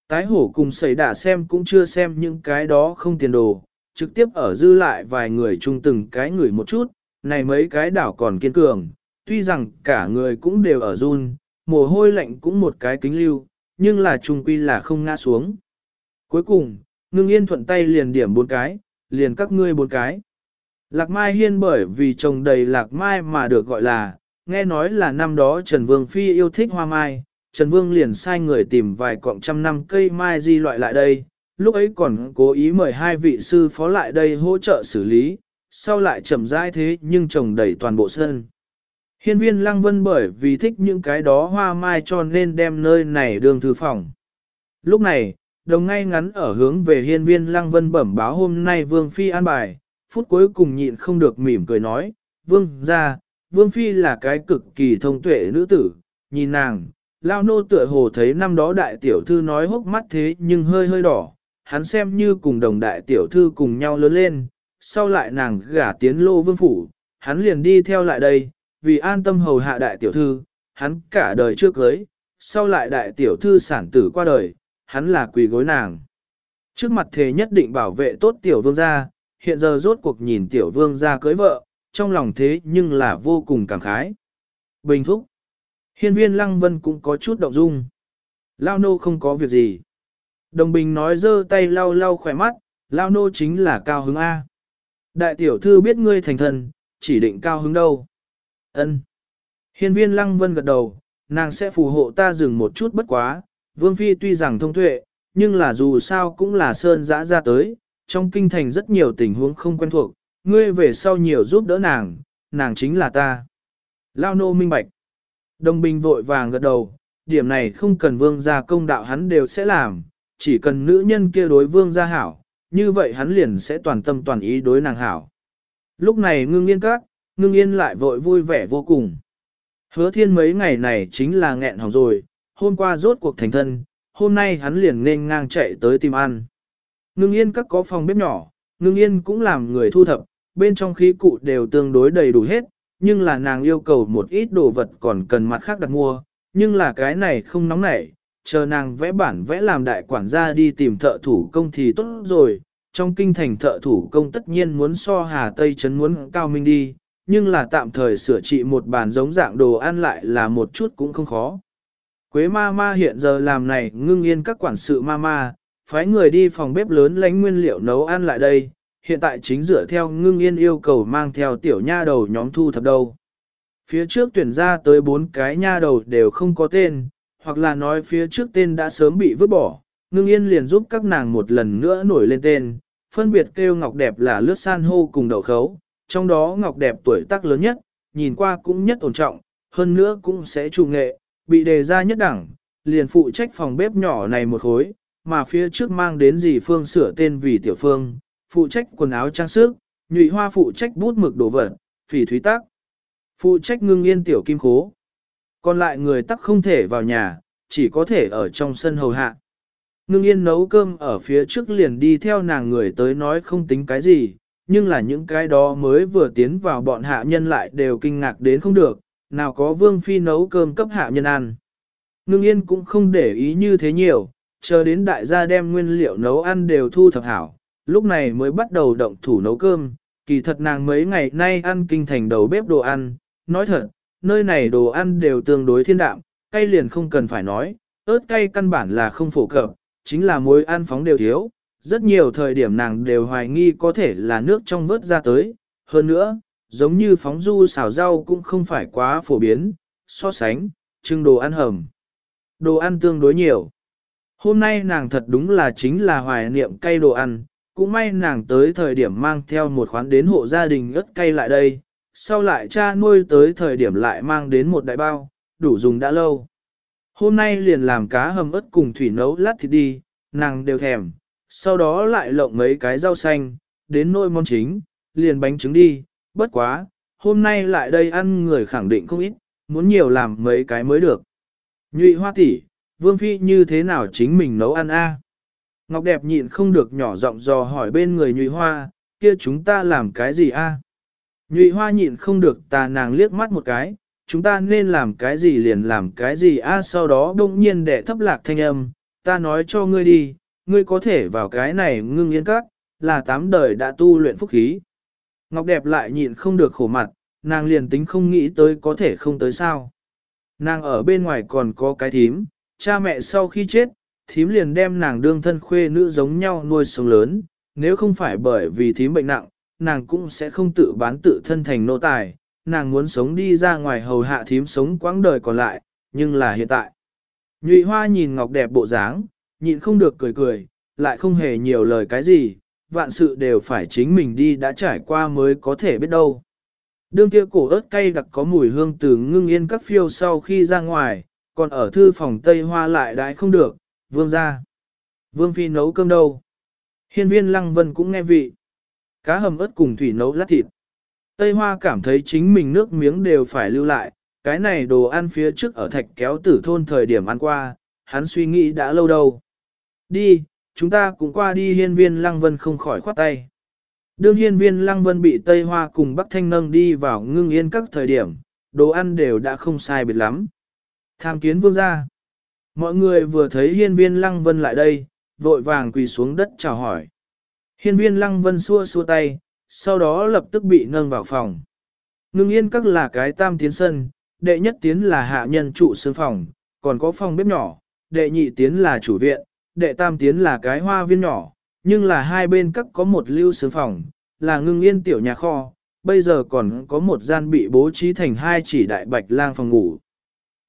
Tái hổ cùng xảy đả xem cũng chưa xem những cái đó không tiền đồ, trực tiếp ở dư lại vài người chung từng cái người một chút, này mấy cái đảo còn kiên cường, tuy rằng cả người cũng đều ở run, mồ hôi lạnh cũng một cái kính lưu, nhưng là chung quy là không ngã xuống. Cuối cùng, ngưng yên thuận tay liền điểm bốn cái, liền các ngươi bốn cái. Lạc Mai Hiên bởi vì trồng đầy Lạc Mai mà được gọi là, nghe nói là năm đó Trần Vương Phi yêu thích hoa mai, Trần Vương liền sai người tìm vài cọng trăm năm cây mai di loại lại đây, lúc ấy còn cố ý mời hai vị sư phó lại đây hỗ trợ xử lý, sau lại chậm rãi thế nhưng trồng đầy toàn bộ sân. Hiên viên Lăng Vân bởi vì thích những cái đó hoa mai cho nên đem nơi này đường thư phòng. Lúc này, đồng ngay ngắn ở hướng về hiên viên Lăng Vân bẩm báo hôm nay Vương Phi an bài, phút cuối cùng nhịn không được mỉm cười nói, Vương ra, Vương Phi là cái cực kỳ thông tuệ nữ tử, nhìn nàng, lao nô tựa hồ thấy năm đó đại tiểu thư nói hốc mắt thế nhưng hơi hơi đỏ, hắn xem như cùng đồng đại tiểu thư cùng nhau lớn lên, sau lại nàng gả tiến lô vương phủ, hắn liền đi theo lại đây, vì an tâm hầu hạ đại tiểu thư, hắn cả đời trước cưới, sau lại đại tiểu thư sản tử qua đời, hắn là quỳ gối nàng. Trước mặt thế nhất định bảo vệ tốt tiểu vương gia, hiện giờ rốt cuộc nhìn tiểu vương ra cưới vợ, trong lòng thế nhưng là vô cùng cảm khái. Bình thúc. Hiên viên lăng vân cũng có chút động dung. Lao nô không có việc gì. Đồng bình nói dơ tay lau lau khỏe mắt, lao nô chính là cao hứng A. Đại tiểu thư biết ngươi thành thần, chỉ định cao hứng đâu. Ân. Hiên viên lăng vân gật đầu, nàng sẽ phù hộ ta dừng một chút bất quá, vương phi tuy rằng thông tuệ, nhưng là dù sao cũng là sơn dã ra tới, trong kinh thành rất nhiều tình huống không quen thuộc, ngươi về sau nhiều giúp đỡ nàng, nàng chính là ta. Lao nô minh bạch. Đồng bình vội vàng gật đầu, điểm này không cần vương gia công đạo hắn đều sẽ làm, chỉ cần nữ nhân kia đối vương gia hảo, như vậy hắn liền sẽ toàn tâm toàn ý đối nàng hảo. Lúc này ngưng yên các, ngưng yên lại vội vui vẻ vô cùng. Hứa thiên mấy ngày này chính là nghẹn hỏng rồi, hôm qua rốt cuộc thành thân, hôm nay hắn liền nên ngang chạy tới tìm ăn. Ngưng yên các có phòng bếp nhỏ, ngưng yên cũng làm người thu thập, bên trong khí cụ đều tương đối đầy đủ hết, nhưng là nàng yêu cầu một ít đồ vật còn cần mặt khác đặt mua, nhưng là cái này không nóng nảy, chờ nàng vẽ bản vẽ làm đại quản gia đi tìm thợ thủ công thì tốt rồi, trong kinh thành thợ thủ công tất nhiên muốn so Hà Tây Trấn muốn cao minh đi, nhưng là tạm thời sửa trị một bàn giống dạng đồ ăn lại là một chút cũng không khó. Quế ma ma hiện giờ làm này ngưng yên các quản sự ma ma, phái người đi phòng bếp lớn lánh nguyên liệu nấu ăn lại đây, hiện tại chính dựa theo ngưng yên yêu cầu mang theo tiểu nha đầu nhóm thu thập đâu. Phía trước tuyển ra tới bốn cái nha đầu đều không có tên, hoặc là nói phía trước tên đã sớm bị vứt bỏ, ngưng yên liền giúp các nàng một lần nữa nổi lên tên, phân biệt kêu ngọc đẹp là lướt san hô cùng đậu khấu, trong đó ngọc đẹp tuổi tác lớn nhất, nhìn qua cũng nhất ổn trọng, hơn nữa cũng sẽ trù nghệ, bị đề ra nhất đẳng, liền phụ trách phòng bếp nhỏ này một khối, mà phía trước mang đến dì Phương sửa tên vì tiểu phương, phụ trách quần áo trang sức, nhụy hoa phụ trách bút mực đồ vật, phỉ thúy tắc, phụ trách ngưng yên tiểu kim khố. Còn lại người tắc không thể vào nhà, chỉ có thể ở trong sân hầu hạ. Ngưng yên nấu cơm ở phía trước liền đi theo nàng người tới nói không tính cái gì, nhưng là những cái đó mới vừa tiến vào bọn hạ nhân lại đều kinh ngạc đến không được, nào có vương phi nấu cơm cấp hạ nhân ăn. Ngưng yên cũng không để ý như thế nhiều, chờ đến đại gia đem nguyên liệu nấu ăn đều thu thập hảo, lúc này mới bắt đầu động thủ nấu cơm, kỳ thật nàng mấy ngày nay ăn kinh thành đầu bếp đồ ăn, nói thật, nơi này đồ ăn đều tương đối thiên đạm, cay liền không cần phải nói, ớt cay căn bản là không phổ cập, chính là muối ăn phóng đều thiếu, rất nhiều thời điểm nàng đều hoài nghi có thể là nước trong vớt ra tới, hơn nữa, giống như phóng du xào rau cũng không phải quá phổ biến, so sánh, trưng đồ ăn hầm. Đồ ăn tương đối nhiều. Hôm nay nàng thật đúng là chính là hoài niệm cay đồ ăn, cũng may nàng tới thời điểm mang theo một khoán đến hộ gia đình ớt cay lại đây, sau lại cha nuôi tới thời điểm lại mang đến một đại bao, đủ dùng đã lâu. Hôm nay liền làm cá hầm ớt cùng thủy nấu lát thịt đi, nàng đều thèm, sau đó lại lộng mấy cái rau xanh, đến nôi món chính, liền bánh trứng đi, bất quá, hôm nay lại đây ăn người khẳng định không ít, muốn nhiều làm mấy cái mới được. Nhụy hoa tỷ, vương phi như thế nào chính mình nấu ăn a? Ngọc đẹp nhịn không được nhỏ giọng dò hỏi bên người nhụy hoa, kia chúng ta làm cái gì a? Nhụy hoa nhịn không được tà nàng liếc mắt một cái, chúng ta nên làm cái gì liền làm cái gì a sau đó đông nhiên để thấp lạc thanh âm, ta nói cho ngươi đi, ngươi có thể vào cái này ngưng yên các, là tám đời đã tu luyện phúc khí. Ngọc đẹp lại nhịn không được khổ mặt, nàng liền tính không nghĩ tới có thể không tới sao. Nàng ở bên ngoài còn có cái thím, cha mẹ sau khi chết, thím liền đem nàng đương thân khuê nữ giống nhau nuôi sống lớn, nếu không phải bởi vì thím bệnh nặng, nàng cũng sẽ không tự bán tự thân thành nô tài, nàng muốn sống đi ra ngoài hầu hạ thím sống quãng đời còn lại, nhưng là hiện tại. Nhụy hoa nhìn ngọc đẹp bộ dáng, nhịn không được cười cười, lại không hề nhiều lời cái gì, vạn sự đều phải chính mình đi đã trải qua mới có thể biết đâu. Đương kia cổ ớt cay đặc có mùi hương từ ngưng yên các phiêu sau khi ra ngoài, còn ở thư phòng Tây Hoa lại đãi không được, vương ra. Vương phi nấu cơm đâu? Hiên viên lăng vân cũng nghe vị. Cá hầm ớt cùng thủy nấu lát thịt. Tây Hoa cảm thấy chính mình nước miếng đều phải lưu lại, cái này đồ ăn phía trước ở thạch kéo tử thôn thời điểm ăn qua, hắn suy nghĩ đã lâu đâu. Đi, chúng ta cũng qua đi hiên viên lăng vân không khỏi khoát tay. Đương hiên viên lăng vân bị Tây Hoa cùng Bắc Thanh nâng đi vào ngưng yên các thời điểm, đồ ăn đều đã không sai biệt lắm. Tham kiến vương gia. Mọi người vừa thấy hiên viên lăng vân lại đây, vội vàng quỳ xuống đất chào hỏi. Hiên viên lăng vân xua xua tay, sau đó lập tức bị nâng vào phòng. Ngưng yên các là cái tam tiến sân, đệ nhất tiến là hạ nhân trụ xương phòng, còn có phòng bếp nhỏ, đệ nhị tiến là chủ viện, đệ tam tiến là cái hoa viên nhỏ, nhưng là hai bên các có một lưu sướng phòng, là ngưng yên tiểu nhà kho, bây giờ còn có một gian bị bố trí thành hai chỉ đại bạch lang phòng ngủ.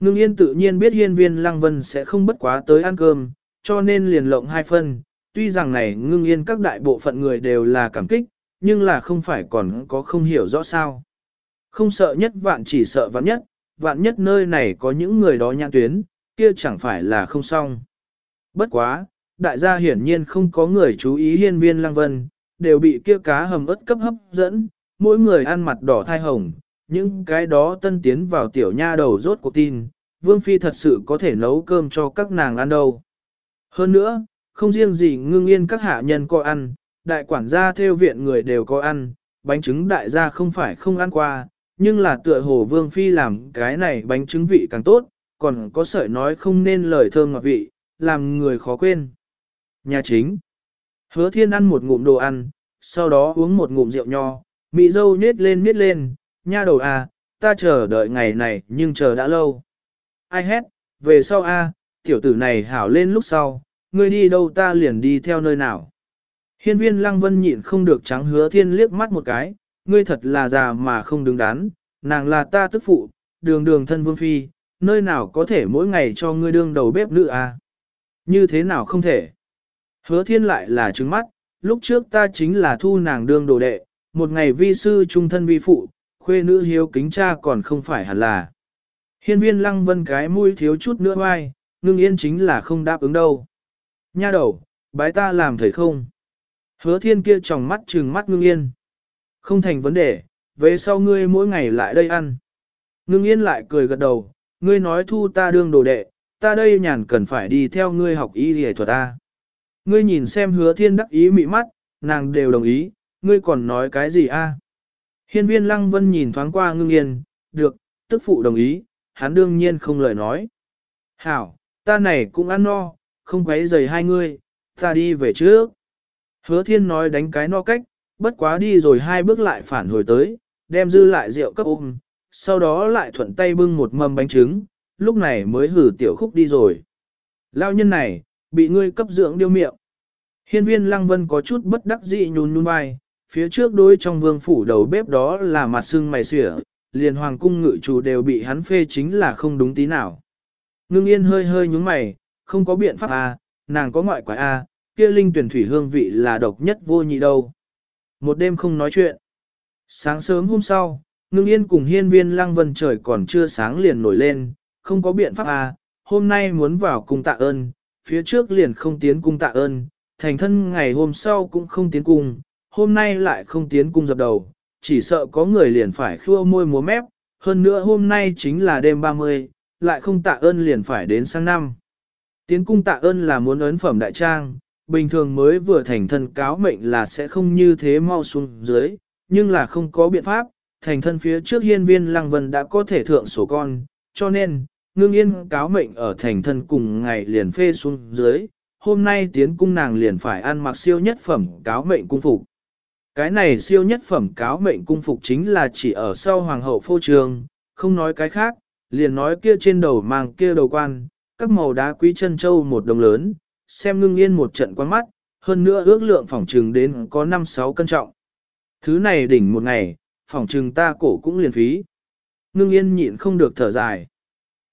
Ngưng yên tự nhiên biết hiên viên lăng vân sẽ không bất quá tới ăn cơm, cho nên liền lộng hai phân, tuy rằng này ngưng yên các đại bộ phận người đều là cảm kích, nhưng là không phải còn có không hiểu rõ sao. Không sợ nhất vạn chỉ sợ vạn nhất, vạn nhất nơi này có những người đó nhãn tuyến, kia chẳng phải là không xong. Bất quá, đại gia hiển nhiên không có người chú ý hiên viên lăng vân, đều bị kia cá hầm ớt cấp hấp dẫn, mỗi người ăn mặt đỏ thai hồng, những cái đó tân tiến vào tiểu nha đầu rốt cuộc tin, Vương Phi thật sự có thể nấu cơm cho các nàng ăn đâu. Hơn nữa, không riêng gì ngưng yên các hạ nhân có ăn, đại quản gia theo viện người đều có ăn, bánh trứng đại gia không phải không ăn qua, nhưng là tựa hồ vương phi làm cái này bánh trứng vị càng tốt, còn có sợi nói không nên lời thơm ngọt vị, làm người khó quên. Nhà chính Hứa thiên ăn một ngụm đồ ăn, sau đó uống một ngụm rượu nho, mị dâu nết lên nết lên, nha đầu à, ta chờ đợi ngày này nhưng chờ đã lâu. Ai hét, về sau a, tiểu tử này hảo lên lúc sau, ngươi đi đâu ta liền đi theo nơi nào. Hiên viên lăng vân nhịn không được trắng hứa thiên liếc mắt một cái, ngươi thật là già mà không đứng đắn, nàng là ta tức phụ, đường đường thân vương phi, nơi nào có thể mỗi ngày cho ngươi đương đầu bếp nữ à? Như thế nào không thể? Hứa thiên lại là trứng mắt, lúc trước ta chính là thu nàng đương đồ đệ, một ngày vi sư trung thân vi phụ, khuê nữ hiếu kính cha còn không phải hẳn là. Hiên viên lăng vân cái mũi thiếu chút nữa oai, ngưng yên chính là không đáp ứng đâu. Nha đầu, bái ta làm thầy không? Hứa thiên kia tròng mắt trừng mắt ngưng yên. Không thành vấn đề, về sau ngươi mỗi ngày lại đây ăn. Ngưng yên lại cười gật đầu, ngươi nói thu ta đương đồ đệ, ta đây nhàn cần phải đi theo ngươi học y hề thuật ta. Ngươi nhìn xem hứa thiên đắc ý mị mắt, nàng đều đồng ý, ngươi còn nói cái gì a? Hiên viên lăng vân nhìn thoáng qua ngưng yên, được, tức phụ đồng ý, hắn đương nhiên không lời nói. Hảo, ta này cũng ăn no, không quấy rầy hai ngươi, ta đi về trước. Hứa thiên nói đánh cái no cách, bất quá đi rồi hai bước lại phản hồi tới, đem dư lại rượu cấp ôm, sau đó lại thuận tay bưng một mâm bánh trứng, lúc này mới hử tiểu khúc đi rồi. Lao nhân này, bị ngươi cấp dưỡng điêu miệng. Hiên viên lăng vân có chút bất đắc dĩ nhún nhún vai, phía trước đối trong vương phủ đầu bếp đó là mặt sưng mày xỉa, liền hoàng cung ngự chủ đều bị hắn phê chính là không đúng tí nào. Ngưng yên hơi hơi nhúng mày, không có biện pháp à, nàng có ngoại quái à, kia linh tuyển thủy hương vị là độc nhất vô nhị đâu. Một đêm không nói chuyện. Sáng sớm hôm sau, ngưng yên cùng hiên viên lăng vân trời còn chưa sáng liền nổi lên, không có biện pháp à, hôm nay muốn vào cung tạ ơn, phía trước liền không tiến cung tạ ơn, thành thân ngày hôm sau cũng không tiến cung, hôm nay lại không tiến cung dập đầu, chỉ sợ có người liền phải khua môi múa mép, hơn nữa hôm nay chính là đêm 30, lại không tạ ơn liền phải đến sang năm. Tiến cung tạ ơn là muốn ấn phẩm đại trang, bình thường mới vừa thành thân cáo mệnh là sẽ không như thế mau xuống dưới, nhưng là không có biện pháp, thành thân phía trước hiên viên lăng vân đã có thể thượng sổ con, cho nên, ngưng yên cáo mệnh ở thành thân cùng ngày liền phê xuống dưới, hôm nay tiến cung nàng liền phải ăn mặc siêu nhất phẩm cáo mệnh cung phục. Cái này siêu nhất phẩm cáo mệnh cung phục chính là chỉ ở sau hoàng hậu phô trường, không nói cái khác, liền nói kia trên đầu mang kia đầu quan, các màu đá quý chân châu một đồng lớn, xem ngưng yên một trận quan mắt, hơn nữa ước lượng phỏng trừng đến có 5-6 cân trọng. Thứ này đỉnh một ngày, phỏng trừng ta cổ cũng liền phí. Ngưng yên nhịn không được thở dài.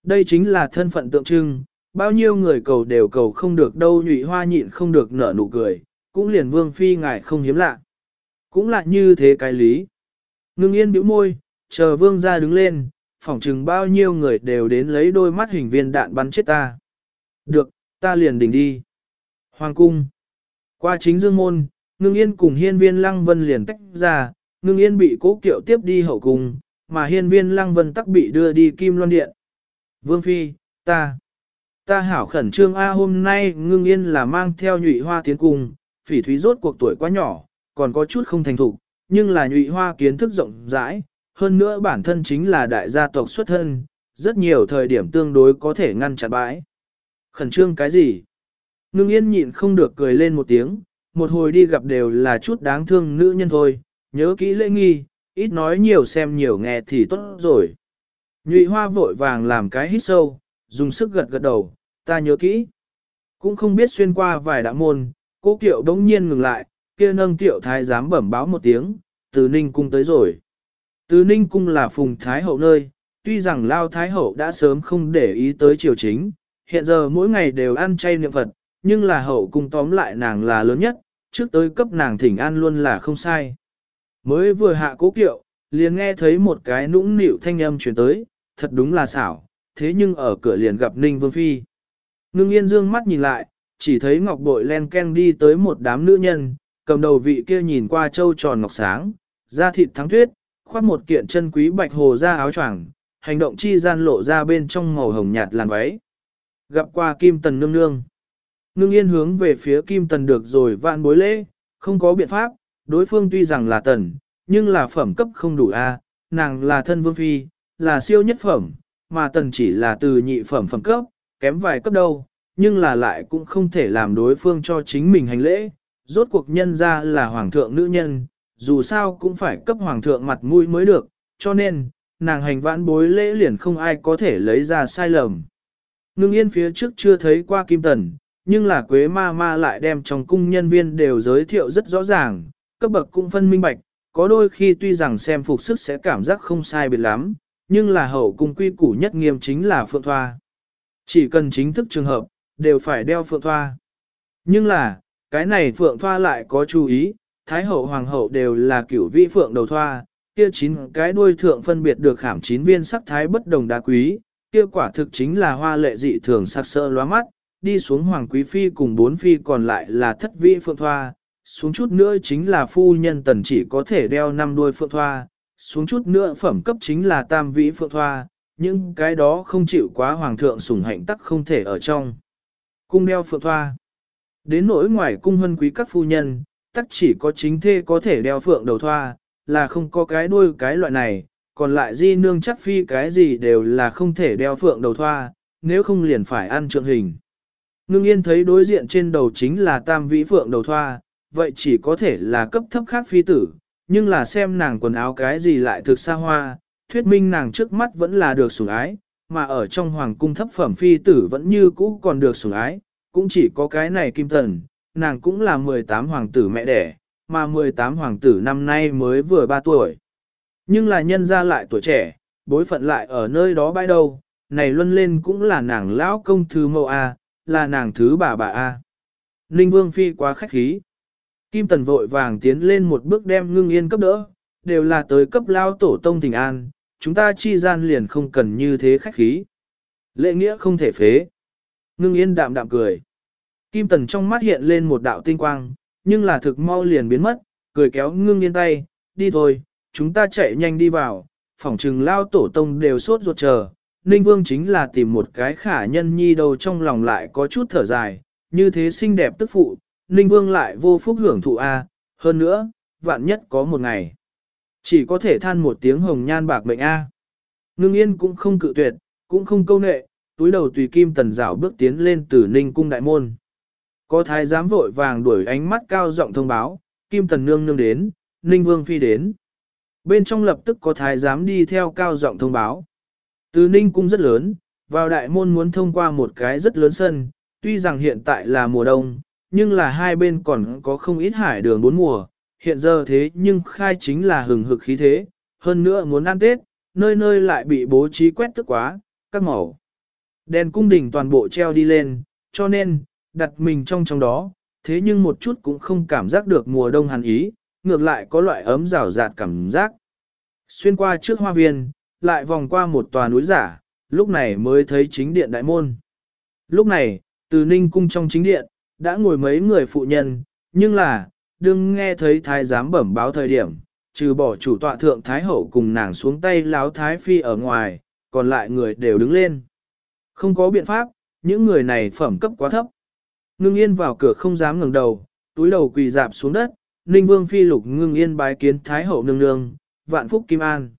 Đây chính là thân phận tượng trưng, bao nhiêu người cầu đều cầu không được đâu nhụy hoa nhịn không được nở nụ cười, cũng liền vương phi ngài không hiếm lạ. Cũng là như thế cái lý. Ngưng yên bĩu môi, chờ vương ra đứng lên, phỏng chừng bao nhiêu người đều đến lấy đôi mắt hình viên đạn bắn chết ta. Được, ta liền đỉnh đi. Hoàng cung. Qua chính dương môn, ngưng yên cùng hiên viên lăng vân liền tách ra, ngưng yên bị cố kiệu tiếp đi hậu cung, mà hiên viên lăng vân tắc bị đưa đi kim loan điện. Vương Phi, ta, ta hảo khẩn trương A hôm nay ngưng yên là mang theo nhụy hoa tiến cung, phỉ thúy rốt cuộc tuổi quá nhỏ, còn có chút không thành thục, nhưng là nhụy hoa kiến thức rộng rãi, hơn nữa bản thân chính là đại gia tộc xuất thân, rất nhiều thời điểm tương đối có thể ngăn chặn bãi. Khẩn trương cái gì? Ngưng yên nhịn không được cười lên một tiếng, một hồi đi gặp đều là chút đáng thương nữ nhân thôi, nhớ kỹ lễ nghi, ít nói nhiều xem nhiều nghe thì tốt rồi. Nhụy hoa vội vàng làm cái hít sâu, dùng sức gật gật đầu, ta nhớ kỹ. Cũng không biết xuyên qua vài đạo môn, cố kiệu đống nhiên ngừng lại, kia nâng tiệu thái giám bẩm báo một tiếng, từ ninh cung tới rồi. Từ ninh cung là phùng thái hậu nơi, tuy rằng lao thái hậu đã sớm không để ý tới triều chính, hiện giờ mỗi ngày đều ăn chay niệm Phật, nhưng là hậu cung tóm lại nàng là lớn nhất, trước tới cấp nàng thỉnh an luôn là không sai. Mới vừa hạ cố kiệu, liền nghe thấy một cái nũng nịu thanh âm chuyển tới, thật đúng là xảo, thế nhưng ở cửa liền gặp Ninh Vương Phi. Ngưng yên dương mắt nhìn lại, chỉ thấy ngọc bội len ken đi tới một đám nữ nhân, cầm đầu vị kia nhìn qua châu tròn ngọc sáng, da thịt thắng tuyết, khoác một kiện chân quý bạch hồ da áo choàng, hành động chi gian lộ ra bên trong màu hồng nhạt làn váy. Gặp qua kim tần nương nương. nương yên hướng về phía kim tần được rồi vạn bối lễ, không có biện pháp, đối phương tuy rằng là tần, nhưng là phẩm cấp không đủ a, nàng là thân vương phi, là siêu nhất phẩm, mà tần chỉ là từ nhị phẩm phẩm cấp, kém vài cấp đâu, nhưng là lại cũng không thể làm đối phương cho chính mình hành lễ, rốt cuộc nhân ra là hoàng thượng nữ nhân, dù sao cũng phải cấp hoàng thượng mặt mũi mới được, cho nên, nàng hành vãn bối lễ liền không ai có thể lấy ra sai lầm. Ngưng yên phía trước chưa thấy qua kim tần, nhưng là quế ma ma lại đem trong cung nhân viên đều giới thiệu rất rõ ràng, cấp bậc cũng phân minh bạch, có đôi khi tuy rằng xem phục sức sẽ cảm giác không sai biệt lắm, nhưng là hậu cung quy củ nhất nghiêm chính là phượng thoa. Chỉ cần chính thức trường hợp, đều phải đeo phượng thoa. Nhưng là, cái này phượng thoa lại có chú ý, thái hậu hoàng hậu đều là cửu vị phượng đầu thoa, kia chín cái đuôi thượng phân biệt được khảm chín viên sắc thái bất đồng đá quý, kia quả thực chính là hoa lệ dị thường sắc sỡ lóa mắt, đi xuống hoàng quý phi cùng bốn phi còn lại là thất vị phượng thoa, xuống chút nữa chính là phu nhân tần chỉ có thể đeo năm đuôi phượng thoa, xuống chút nữa phẩm cấp chính là tam vĩ phượng thoa, nhưng cái đó không chịu quá hoàng thượng sủng hạnh tắc không thể ở trong. Cung đeo phượng thoa. Đến nỗi ngoài cung hân quý các phu nhân, tắc chỉ có chính thê có thể đeo phượng đầu thoa, là không có cái đuôi cái loại này, còn lại di nương chắc phi cái gì đều là không thể đeo phượng đầu thoa, nếu không liền phải ăn trượng hình. Ngưng yên thấy đối diện trên đầu chính là tam vĩ phượng đầu thoa, vậy chỉ có thể là cấp thấp khác phi tử, nhưng là xem nàng quần áo cái gì lại thực xa hoa, thuyết minh nàng trước mắt vẫn là được sủng ái, mà ở trong hoàng cung thấp phẩm phi tử vẫn như cũ còn được sủng ái, cũng chỉ có cái này kim tần, nàng cũng là 18 hoàng tử mẹ đẻ, mà 18 hoàng tử năm nay mới vừa 3 tuổi. Nhưng là nhân ra lại tuổi trẻ, bối phận lại ở nơi đó bãi đâu, này luân lên cũng là nàng lão công thứ mẫu A, là nàng thứ bà bà A. Ninh Vương Phi quá khách khí. Kim Tần vội vàng tiến lên một bước đem ngưng yên cấp đỡ, đều là tới cấp lao tổ tông tình an, chúng ta chi gian liền không cần như thế khách khí. Lệ nghĩa không thể phế. Ngưng yên đạm đạm cười. Kim Tần trong mắt hiện lên một đạo tinh quang, nhưng là thực mau liền biến mất, cười kéo ngưng yên tay, đi thôi, chúng ta chạy nhanh đi vào, phỏng trừng lao tổ tông đều sốt ruột chờ. Ninh Vương chính là tìm một cái khả nhân nhi đầu trong lòng lại có chút thở dài, như thế xinh đẹp tức phụ, Ninh Vương lại vô phúc hưởng thụ A, hơn nữa, vạn nhất có một ngày. Chỉ có thể than một tiếng hồng nhan bạc mệnh A. Ngưng yên cũng không cự tuyệt, cũng không câu nệ, túi đầu tùy kim tần rảo bước tiến lên từ Ninh cung đại môn. Có thái giám vội vàng đuổi ánh mắt cao giọng thông báo, kim tần nương nương đến, Ninh Vương phi đến. Bên trong lập tức có thái giám đi theo cao giọng thông báo. Từ Ninh cung rất lớn, vào đại môn muốn thông qua một cái rất lớn sân, tuy rằng hiện tại là mùa đông, nhưng là hai bên còn có không ít hải đường bốn mùa, hiện giờ thế nhưng khai chính là hừng hực khí thế, hơn nữa muốn ăn Tết, nơi nơi lại bị bố trí quét tức quá, các màu. Đèn cung đình toàn bộ treo đi lên, cho nên, đặt mình trong trong đó, thế nhưng một chút cũng không cảm giác được mùa đông hàn ý, ngược lại có loại ấm rào rạt cảm giác. Xuyên qua trước hoa viên, lại vòng qua một tòa núi giả, lúc này mới thấy chính điện đại môn. Lúc này, từ ninh cung trong chính điện, đã ngồi mấy người phụ nhân, nhưng là, đừng nghe thấy thái giám bẩm báo thời điểm, trừ bỏ chủ tọa thượng thái hậu cùng nàng xuống tay láo thái phi ở ngoài, còn lại người đều đứng lên. Không có biện pháp, những người này phẩm cấp quá thấp. Ngưng yên vào cửa không dám ngẩng đầu, túi đầu quỳ dạp xuống đất, ninh vương phi lục ngưng yên bái kiến thái hậu nương nương, vạn phúc kim an.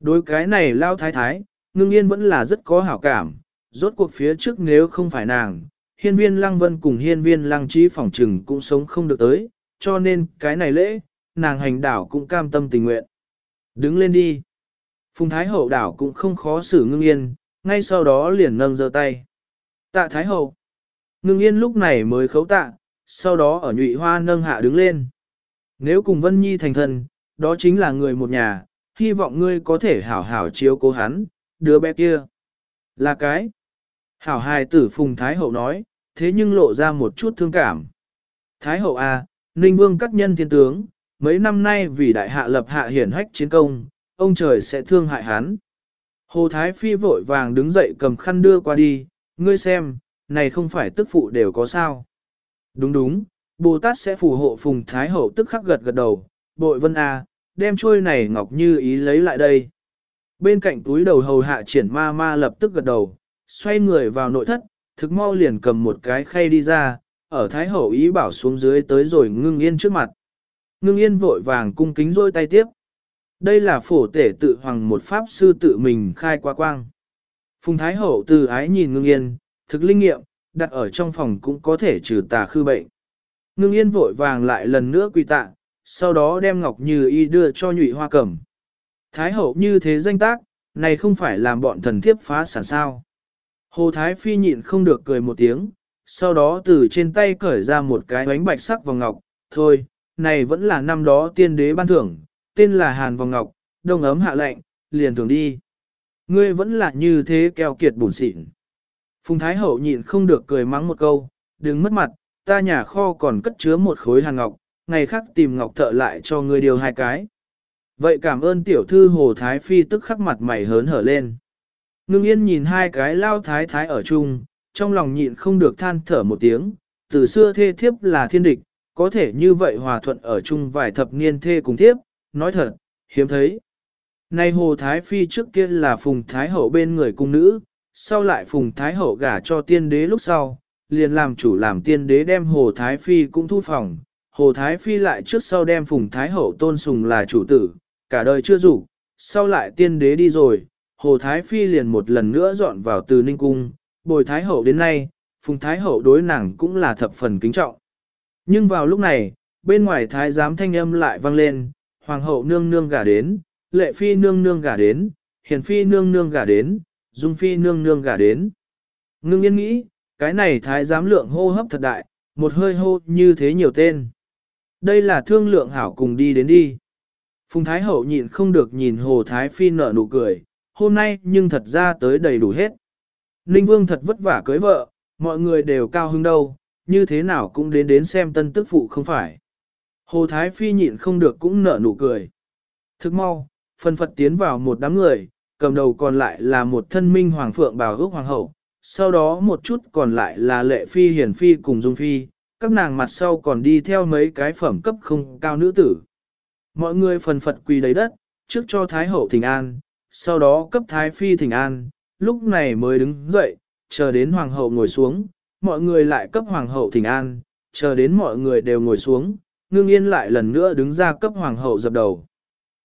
Đối cái này lao thái thái, ngưng yên vẫn là rất có hảo cảm, rốt cuộc phía trước nếu không phải nàng, hiên viên lăng vân cùng hiên viên lăng trí phỏng trừng cũng sống không được tới, cho nên cái này lễ, nàng hành đảo cũng cam tâm tình nguyện. Đứng lên đi. Phùng Thái Hậu đảo cũng không khó xử ngưng yên, ngay sau đó liền nâng giơ tay. Tạ Thái Hậu. Ngưng yên lúc này mới khấu tạ, sau đó ở nhụy hoa nâng hạ đứng lên. Nếu cùng Vân Nhi thành thân, đó chính là người một nhà, hy vọng ngươi có thể hảo hảo chiếu cố hắn, đứa bé kia. Là cái. Hảo hài tử Phùng Thái Hậu nói, thế nhưng lộ ra một chút thương cảm. Thái hậu à, Ninh Vương cắt nhân thiên tướng, mấy năm nay vì đại hạ lập hạ hiển hách chiến công, ông trời sẽ thương hại hắn. Hồ Thái Phi vội vàng đứng dậy cầm khăn đưa qua đi, ngươi xem, này không phải tức phụ đều có sao. Đúng đúng, Bồ Tát sẽ phù hộ Phùng Thái Hậu tức khắc gật gật đầu, bội vân A, đem trôi này ngọc như ý lấy lại đây. Bên cạnh túi đầu hầu hạ triển ma ma lập tức gật đầu, xoay người vào nội thất, thực mau liền cầm một cái khay đi ra, ở Thái Hậu ý bảo xuống dưới tới rồi ngưng yên trước mặt. Ngưng yên vội vàng cung kính rôi tay tiếp. Đây là phổ tể tự hoàng một pháp sư tự mình khai qua quang. Phùng Thái Hậu từ ái nhìn ngưng yên, thực linh nghiệm, đặt ở trong phòng cũng có thể trừ tà khư bệnh. Ngưng yên vội vàng lại lần nữa quy tạ, sau đó đem Ngọc Như Y đưa cho nhụy hoa cẩm. Thái Hậu như thế danh tác, này không phải làm bọn thần thiếp phá sản sao. Hồ Thái Phi nhịn không được cười một tiếng, sau đó từ trên tay cởi ra một cái bánh bạch sắc vòng ngọc, thôi, này vẫn là năm đó tiên đế ban thưởng, tên là Hàn vòng ngọc, đông ấm hạ lạnh, liền thường đi. Ngươi vẫn là như thế keo kiệt bùn xịn. Phùng Thái Hậu nhịn không được cười mắng một câu, đừng mất mặt, ta nhà kho còn cất chứa một khối hàn ngọc, ngày khác tìm ngọc thợ lại cho ngươi điều hai cái. Vậy cảm ơn tiểu thư Hồ Thái Phi tức khắc mặt mày hớn hở lên. Ngưng yên nhìn hai cái lao thái thái ở chung, trong lòng nhịn không được than thở một tiếng, từ xưa thê thiếp là thiên địch, có thể như vậy hòa thuận ở chung vài thập niên thê cùng thiếp, nói thật, hiếm thấy. Nay Hồ Thái Phi trước kia là Phùng Thái Hậu bên người cung nữ, sau lại Phùng Thái Hậu gả cho tiên đế lúc sau, liền làm chủ làm tiên đế đem Hồ Thái Phi cũng thu phòng. Hồ Thái Phi lại trước sau đem Phùng Thái Hậu tôn sùng là chủ tử, cả đời chưa rủ, sau lại tiên đế đi rồi, Hồ Thái Phi liền một lần nữa dọn vào từ Ninh Cung, bồi Thái Hậu đến nay, Phùng Thái Hậu đối nàng cũng là thập phần kính trọng. Nhưng vào lúc này, bên ngoài Thái giám thanh âm lại vang lên, Hoàng hậu nương nương gả đến, Lệ Phi nương nương gả đến, Hiền Phi nương nương gả đến, Dung Phi nương nương gả đến. Ngưng yên nghĩ, cái này Thái giám lượng hô hấp thật đại, một hơi hô như thế nhiều tên. Đây là thương lượng hảo cùng đi đến đi. Phùng Thái Hậu nhịn không được nhìn Hồ Thái Phi nở nụ cười, hôm nay nhưng thật ra tới đầy đủ hết. Ninh Vương thật vất vả cưới vợ, mọi người đều cao hứng đâu, như thế nào cũng đến đến xem tân tức phụ không phải. Hồ Thái Phi nhịn không được cũng nở nụ cười. Thức mau, phân phật tiến vào một đám người, cầm đầu còn lại là một thân minh hoàng phượng bào ước hoàng hậu, sau đó một chút còn lại là lệ phi hiển phi cùng dung phi, các nàng mặt sau còn đi theo mấy cái phẩm cấp không cao nữ tử. Mọi người phần phật quỳ đầy đất, trước cho Thái hậu thỉnh an, sau đó cấp Thái phi thỉnh an, lúc này mới đứng dậy, chờ đến hoàng hậu ngồi xuống, mọi người lại cấp hoàng hậu thỉnh an, chờ đến mọi người đều ngồi xuống, ngưng yên lại lần nữa đứng ra cấp hoàng hậu dập đầu.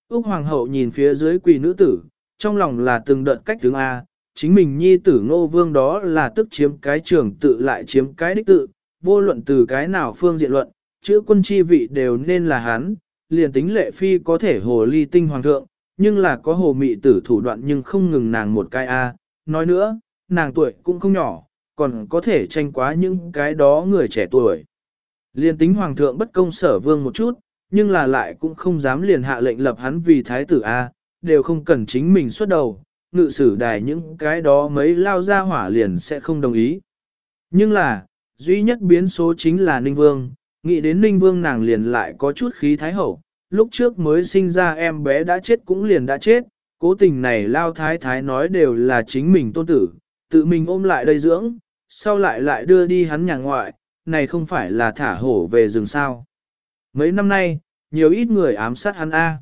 Úc hoàng hậu nhìn phía dưới quỳ nữ tử, trong lòng là từng đợt cách tướng A, chính mình nhi tử ngô vương đó là tức chiếm cái trường tự lại chiếm cái đích tự, vô luận từ cái nào phương diện luận, chữ quân chi vị đều nên là hắn, liền tính lệ phi có thể hồ ly tinh hoàng thượng, nhưng là có hồ mị tử thủ đoạn nhưng không ngừng nàng một cái A, nói nữa, nàng tuổi cũng không nhỏ, còn có thể tranh quá những cái đó người trẻ tuổi. Liên tính hoàng thượng bất công sở vương một chút, nhưng là lại cũng không dám liền hạ lệnh lập hắn vì thái tử A, đều không cần chính mình xuất đầu, ngự sử đài những cái đó mấy lao ra hỏa liền sẽ không đồng ý. Nhưng là, duy nhất biến số chính là Ninh Vương, nghĩ đến Ninh Vương nàng liền lại có chút khí thái hậu, lúc trước mới sinh ra em bé đã chết cũng liền đã chết, cố tình này lao thái thái nói đều là chính mình tôn tử, tự mình ôm lại đây dưỡng, sau lại lại đưa đi hắn nhà ngoại, này không phải là thả hổ về rừng sao. Mấy năm nay, nhiều ít người ám sát hắn A.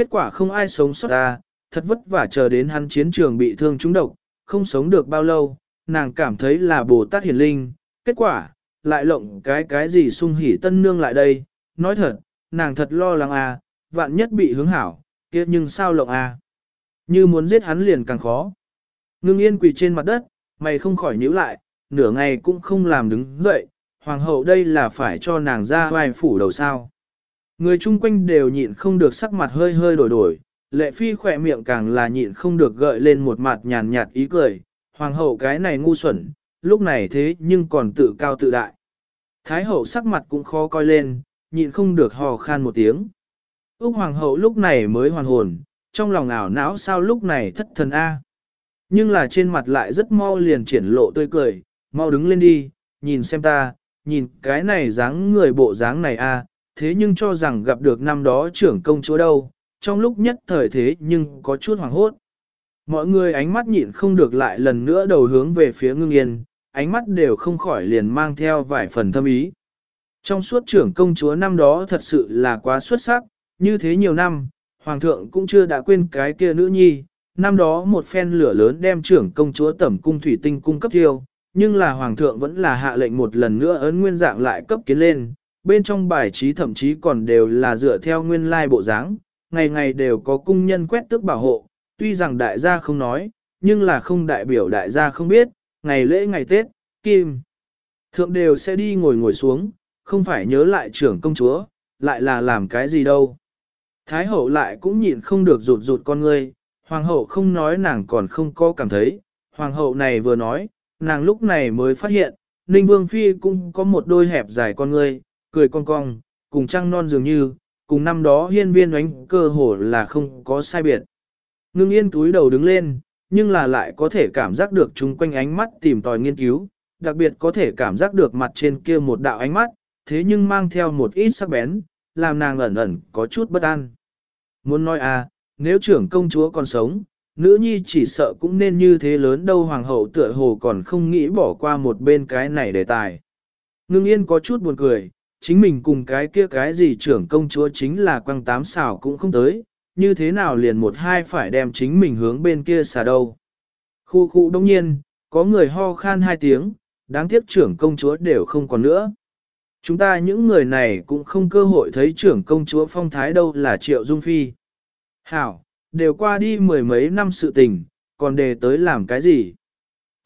Kết quả không ai sống sót ra, thật vất vả chờ đến hắn chiến trường bị thương trúng độc, không sống được bao lâu, nàng cảm thấy là Bồ Tát Hiển Linh. Kết quả, lại lộng cái cái gì sung hỉ tân nương lại đây, nói thật, nàng thật lo lắng à, vạn nhất bị hướng hảo, kia nhưng sao lộng à, Như muốn giết hắn liền càng khó. Ngưng yên quỳ trên mặt đất, mày không khỏi nhíu lại, nửa ngày cũng không làm đứng dậy, hoàng hậu đây là phải cho nàng ra vai phủ đầu sao. Người chung quanh đều nhịn không được sắc mặt hơi hơi đổi đổi, lệ phi khỏe miệng càng là nhịn không được gợi lên một mặt nhàn nhạt ý cười, hoàng hậu cái này ngu xuẩn, lúc này thế nhưng còn tự cao tự đại. Thái hậu sắc mặt cũng khó coi lên, nhịn không được hò khan một tiếng. Úc hoàng hậu lúc này mới hoàn hồn, trong lòng ảo não sao lúc này thất thần A. Nhưng là trên mặt lại rất mau liền triển lộ tươi cười, mau đứng lên đi, nhìn xem ta, nhìn cái này dáng người bộ dáng này a, thế nhưng cho rằng gặp được năm đó trưởng công chúa đâu, trong lúc nhất thời thế nhưng có chút hoảng hốt. Mọi người ánh mắt nhịn không được lại lần nữa đầu hướng về phía ngưng yên, ánh mắt đều không khỏi liền mang theo vài phần thâm ý. Trong suốt trưởng công chúa năm đó thật sự là quá xuất sắc, như thế nhiều năm, hoàng thượng cũng chưa đã quên cái kia nữ nhi, năm đó một phen lửa lớn đem trưởng công chúa tẩm cung thủy tinh cung cấp thiêu, nhưng là hoàng thượng vẫn là hạ lệnh một lần nữa ấn nguyên dạng lại cấp kiến lên, bên trong bài trí thậm chí còn đều là dựa theo nguyên lai bộ dáng, ngày ngày đều có cung nhân quét tước bảo hộ, tuy rằng đại gia không nói, nhưng là không đại biểu đại gia không biết, ngày lễ ngày Tết, Kim. Thượng đều sẽ đi ngồi ngồi xuống, không phải nhớ lại trưởng công chúa, lại là làm cái gì đâu. Thái hậu lại cũng nhịn không được rụt rụt con ngươi, hoàng hậu không nói nàng còn không có cảm thấy, hoàng hậu này vừa nói, nàng lúc này mới phát hiện, Ninh Vương Phi cũng có một đôi hẹp dài con ngươi, cười cong cong, cùng trăng non dường như, cùng năm đó hiên viên ánh cơ hồ là không có sai biệt. Ngưng yên túi đầu đứng lên, nhưng là lại có thể cảm giác được chung quanh ánh mắt tìm tòi nghiên cứu, đặc biệt có thể cảm giác được mặt trên kia một đạo ánh mắt, thế nhưng mang theo một ít sắc bén, làm nàng ẩn ẩn có chút bất an. Muốn nói à, nếu trưởng công chúa còn sống, nữ nhi chỉ sợ cũng nên như thế lớn đâu hoàng hậu tựa hồ còn không nghĩ bỏ qua một bên cái này đề tài. Ngưng yên có chút buồn cười, chính mình cùng cái kia cái gì trưởng công chúa chính là quăng tám xào cũng không tới, như thế nào liền một hai phải đem chính mình hướng bên kia xà đâu. Khu khu đông nhiên, có người ho khan hai tiếng, đáng tiếc trưởng công chúa đều không còn nữa. Chúng ta những người này cũng không cơ hội thấy trưởng công chúa phong thái đâu là triệu dung phi. Hảo, đều qua đi mười mấy năm sự tình, còn đề tới làm cái gì?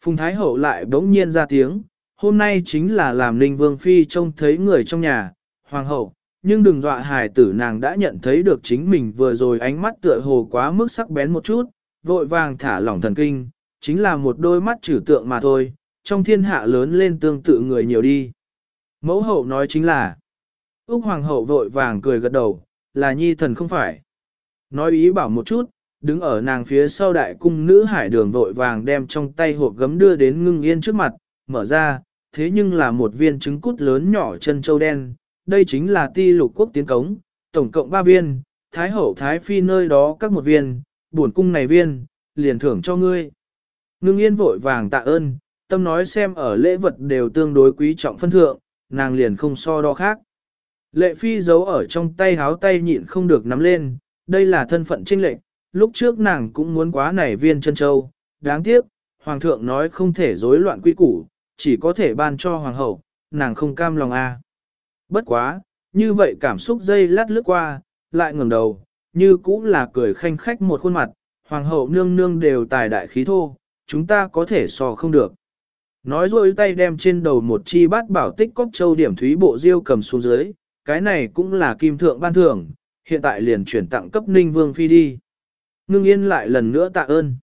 Phùng Thái Hậu lại bỗng nhiên ra tiếng, hôm nay chính là làm Ninh Vương Phi trông thấy người trong nhà, Hoàng Hậu, nhưng đừng dọa hài tử nàng đã nhận thấy được chính mình vừa rồi ánh mắt tựa hồ quá mức sắc bén một chút, vội vàng thả lỏng thần kinh, chính là một đôi mắt trừ tượng mà thôi, trong thiên hạ lớn lên tương tự người nhiều đi. Mẫu hậu nói chính là, Úc Hoàng hậu vội vàng cười gật đầu, là nhi thần không phải. Nói ý bảo một chút, đứng ở nàng phía sau đại cung nữ hải đường vội vàng đem trong tay hộp gấm đưa đến ngưng yên trước mặt, mở ra, thế nhưng là một viên trứng cút lớn nhỏ chân châu đen, đây chính là ti lục quốc tiến cống, tổng cộng 3 viên, thái hậu thái phi nơi đó các một viên, buồn cung này viên, liền thưởng cho ngươi. Ngưng yên vội vàng tạ ơn, tâm nói xem ở lễ vật đều tương đối quý trọng phân thượng, nàng liền không so đo khác. Lệ phi giấu ở trong tay háo tay nhịn không được nắm lên, đây là thân phận trinh lệnh, lúc trước nàng cũng muốn quá nảy viên chân châu, đáng tiếc, hoàng thượng nói không thể rối loạn quy củ, chỉ có thể ban cho hoàng hậu, nàng không cam lòng a. Bất quá, như vậy cảm xúc dây lát lướt qua, lại ngẩng đầu, như cũng là cười khanh khách một khuôn mặt, hoàng hậu nương nương đều tài đại khí thô, chúng ta có thể so không được. Nói rồi tay đem trên đầu một chi bát bảo tích cốc châu điểm thúy bộ diêu cầm xuống dưới, cái này cũng là kim thượng ban thưởng, hiện tại liền chuyển tặng cấp ninh vương phi đi. Ngưng yên lại lần nữa tạ ơn.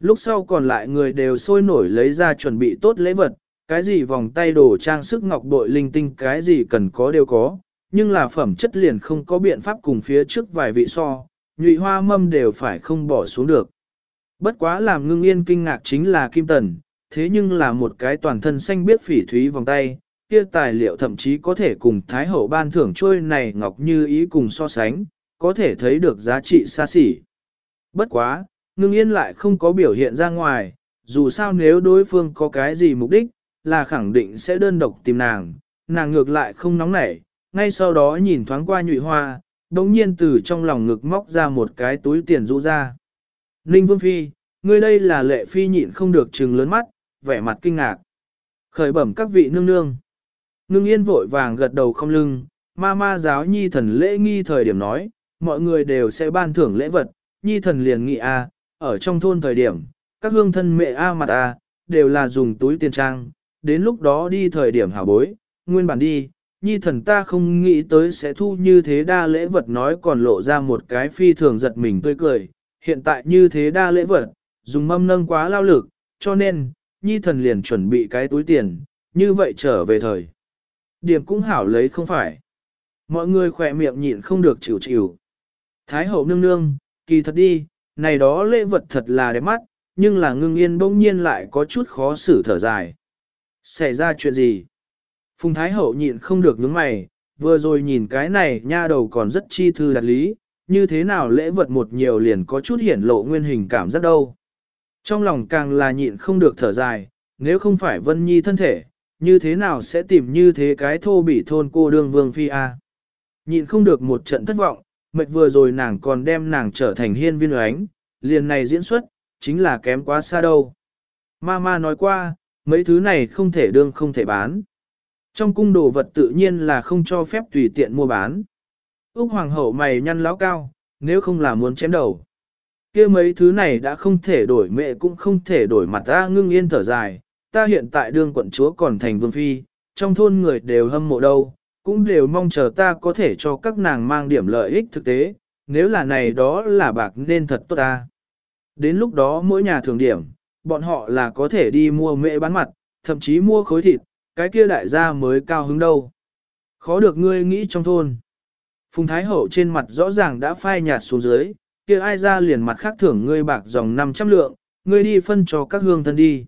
Lúc sau còn lại người đều sôi nổi lấy ra chuẩn bị tốt lễ vật, cái gì vòng tay đồ trang sức ngọc bội linh tinh cái gì cần có đều có, nhưng là phẩm chất liền không có biện pháp cùng phía trước vài vị so, nhụy hoa mâm đều phải không bỏ xuống được. Bất quá làm ngưng yên kinh ngạc chính là kim tần, thế nhưng là một cái toàn thân xanh biết phỉ thúy vòng tay, kia tài liệu thậm chí có thể cùng Thái Hậu ban thưởng trôi này ngọc như ý cùng so sánh, có thể thấy được giá trị xa xỉ. Bất quá, ngưng yên lại không có biểu hiện ra ngoài, dù sao nếu đối phương có cái gì mục đích, là khẳng định sẽ đơn độc tìm nàng, nàng ngược lại không nóng nảy, ngay sau đó nhìn thoáng qua nhụy hoa, đồng nhiên từ trong lòng ngực móc ra một cái túi tiền rũ ra. Ninh Vương Phi, ngươi đây là lệ phi nhịn không được trừng lớn mắt, vẻ mặt kinh ngạc. Khởi bẩm các vị nương nương. Nương yên vội vàng gật đầu không lưng, ma ma giáo nhi thần lễ nghi thời điểm nói, mọi người đều sẽ ban thưởng lễ vật, nhi thần liền nghị a, ở trong thôn thời điểm, các hương thân mẹ a mặt a, đều là dùng túi tiền trang, đến lúc đó đi thời điểm hảo bối, nguyên bản đi, nhi thần ta không nghĩ tới sẽ thu như thế đa lễ vật nói còn lộ ra một cái phi thường giật mình tươi cười, hiện tại như thế đa lễ vật, dùng mâm nâng quá lao lực, cho nên, nhi thần liền chuẩn bị cái túi tiền, như vậy trở về thời. Điểm cũng hảo lấy không phải. Mọi người khỏe miệng nhịn không được chịu chịu. Thái hậu nương nương, kỳ thật đi, này đó lễ vật thật là đẹp mắt, nhưng là ngưng yên bỗng nhiên lại có chút khó xử thở dài. Xảy ra chuyện gì? Phùng Thái hậu nhịn không được nhướng mày, vừa rồi nhìn cái này nha đầu còn rất chi thư đặt lý, như thế nào lễ vật một nhiều liền có chút hiển lộ nguyên hình cảm giác đâu. Trong lòng càng là nhịn không được thở dài, nếu không phải Vân Nhi thân thể, như thế nào sẽ tìm như thế cái thô bị thôn cô đương vương phi a? Nhịn không được một trận thất vọng, mệt vừa rồi nàng còn đem nàng trở thành hiên viên oánh, liền này diễn xuất, chính là kém quá xa đâu. Mama nói qua, Mấy thứ này không thể đương không thể bán. Trong cung đồ vật tự nhiên là không cho phép tùy tiện mua bán. Úc Hoàng hậu mày nhăn láo cao, nếu không là muốn chém đầu. kia mấy thứ này đã không thể đổi mẹ cũng không thể đổi mặt ta ngưng yên thở dài, ta hiện tại đương quận chúa còn thành vương phi, trong thôn người đều hâm mộ đâu, cũng đều mong chờ ta có thể cho các nàng mang điểm lợi ích thực tế, nếu là này đó là bạc nên thật tốt ta. Đến lúc đó mỗi nhà thường điểm, bọn họ là có thể đi mua mễ bán mặt, thậm chí mua khối thịt, cái kia đại gia mới cao hứng đâu. Khó được ngươi nghĩ trong thôn. Phùng Thái Hậu trên mặt rõ ràng đã phai nhạt xuống dưới, kia ai ra liền mặt khác thưởng ngươi bạc dòng 500 lượng, ngươi đi phân cho các hương thân đi.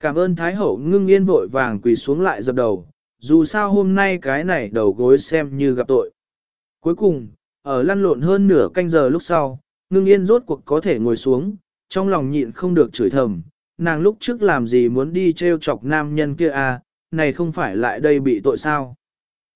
Cảm ơn Thái Hậu ngưng yên vội vàng quỳ xuống lại dập đầu, dù sao hôm nay cái này đầu gối xem như gặp tội. Cuối cùng, ở lăn lộn hơn nửa canh giờ lúc sau, ngưng yên rốt cuộc có thể ngồi xuống, trong lòng nhịn không được chửi thầm, nàng lúc trước làm gì muốn đi treo chọc nam nhân kia à, này không phải lại đây bị tội sao.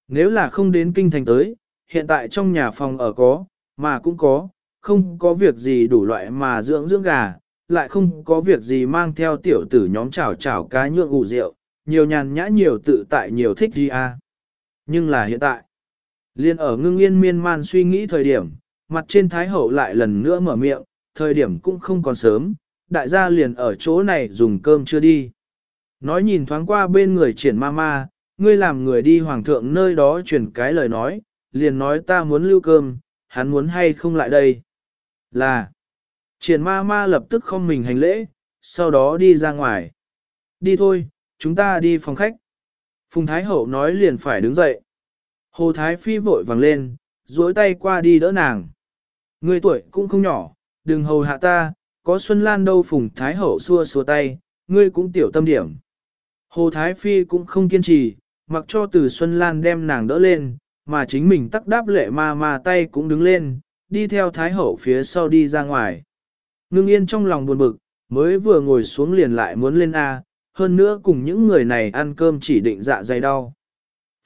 Nếu là không đến kinh thành tới, hiện tại trong nhà phòng ở có, mà cũng có, không có việc gì đủ loại mà dưỡng dưỡng gà, lại không có việc gì mang theo tiểu tử nhóm chảo chảo cá nhượng ủ rượu, nhiều nhàn nhã nhiều tự tại nhiều thích gì à. Nhưng là hiện tại, liên ở ngưng yên miên man suy nghĩ thời điểm, mặt trên thái hậu lại lần nữa mở miệng, thời điểm cũng không còn sớm, đại gia liền ở chỗ này dùng cơm chưa đi. Nói nhìn thoáng qua bên người triển ma ma, ngươi làm người đi hoàng thượng nơi đó truyền cái lời nói, liền nói ta muốn lưu cơm, hắn muốn hay không lại đây. Là, triển ma ma lập tức không mình hành lễ, sau đó đi ra ngoài. Đi thôi, chúng ta đi phòng khách. Phùng Thái Hậu nói liền phải đứng dậy. Hồ Thái Phi vội vàng lên, duỗi tay qua đi đỡ nàng. Người tuổi cũng không nhỏ, đừng hầu hạ ta, có Xuân Lan đâu Phùng Thái Hậu xua xua tay, ngươi cũng tiểu tâm điểm. Hồ Thái Phi cũng không kiên trì, mặc cho từ Xuân Lan đem nàng đỡ lên, mà chính mình tắc đáp lệ ma ma tay cũng đứng lên, đi theo Thái Hậu phía sau đi ra ngoài. Ngưng yên trong lòng buồn bực, mới vừa ngồi xuống liền lại muốn lên A, hơn nữa cùng những người này ăn cơm chỉ định dạ dày đau.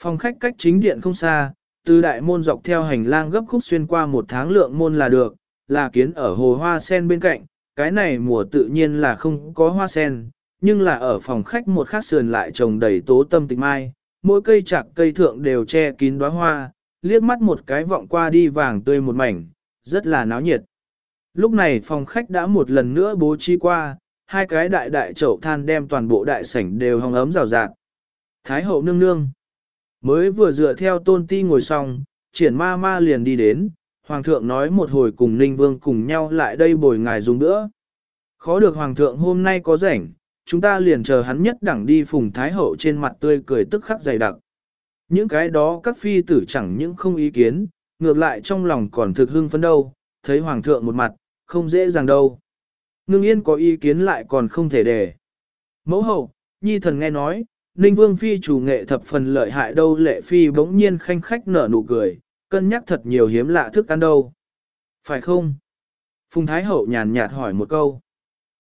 Phòng khách cách chính điện không xa, từ đại môn dọc theo hành lang gấp khúc xuyên qua một tháng lượng môn là được, là kiến ở hồ hoa sen bên cạnh, cái này mùa tự nhiên là không có hoa sen, nhưng là ở phòng khách một khác sườn lại trồng đầy tố tâm tịch mai, mỗi cây chạc cây thượng đều che kín đóa hoa, liếc mắt một cái vọng qua đi vàng tươi một mảnh, rất là náo nhiệt. Lúc này phòng khách đã một lần nữa bố trí qua, hai cái đại đại chậu than đem toàn bộ đại sảnh đều hong ấm rào rạt. Thái hậu nương nương, mới vừa dựa theo tôn ti ngồi xong, triển ma ma liền đi đến, hoàng thượng nói một hồi cùng ninh vương cùng nhau lại đây bồi ngài dùng nữa. Khó được hoàng thượng hôm nay có rảnh, chúng ta liền chờ hắn nhất đẳng đi phùng thái hậu trên mặt tươi cười tức khắc dày đặc. Những cái đó các phi tử chẳng những không ý kiến, ngược lại trong lòng còn thực hưng phấn đâu, thấy hoàng thượng một mặt, không dễ dàng đâu. Ngưng yên có ý kiến lại còn không thể để. Mẫu hậu, nhi thần nghe nói, Ninh Vương Phi chủ nghệ thập phần lợi hại đâu lệ Phi bỗng nhiên khanh khách nở nụ cười, cân nhắc thật nhiều hiếm lạ thức ăn đâu. Phải không? Phùng Thái Hậu nhàn nhạt hỏi một câu.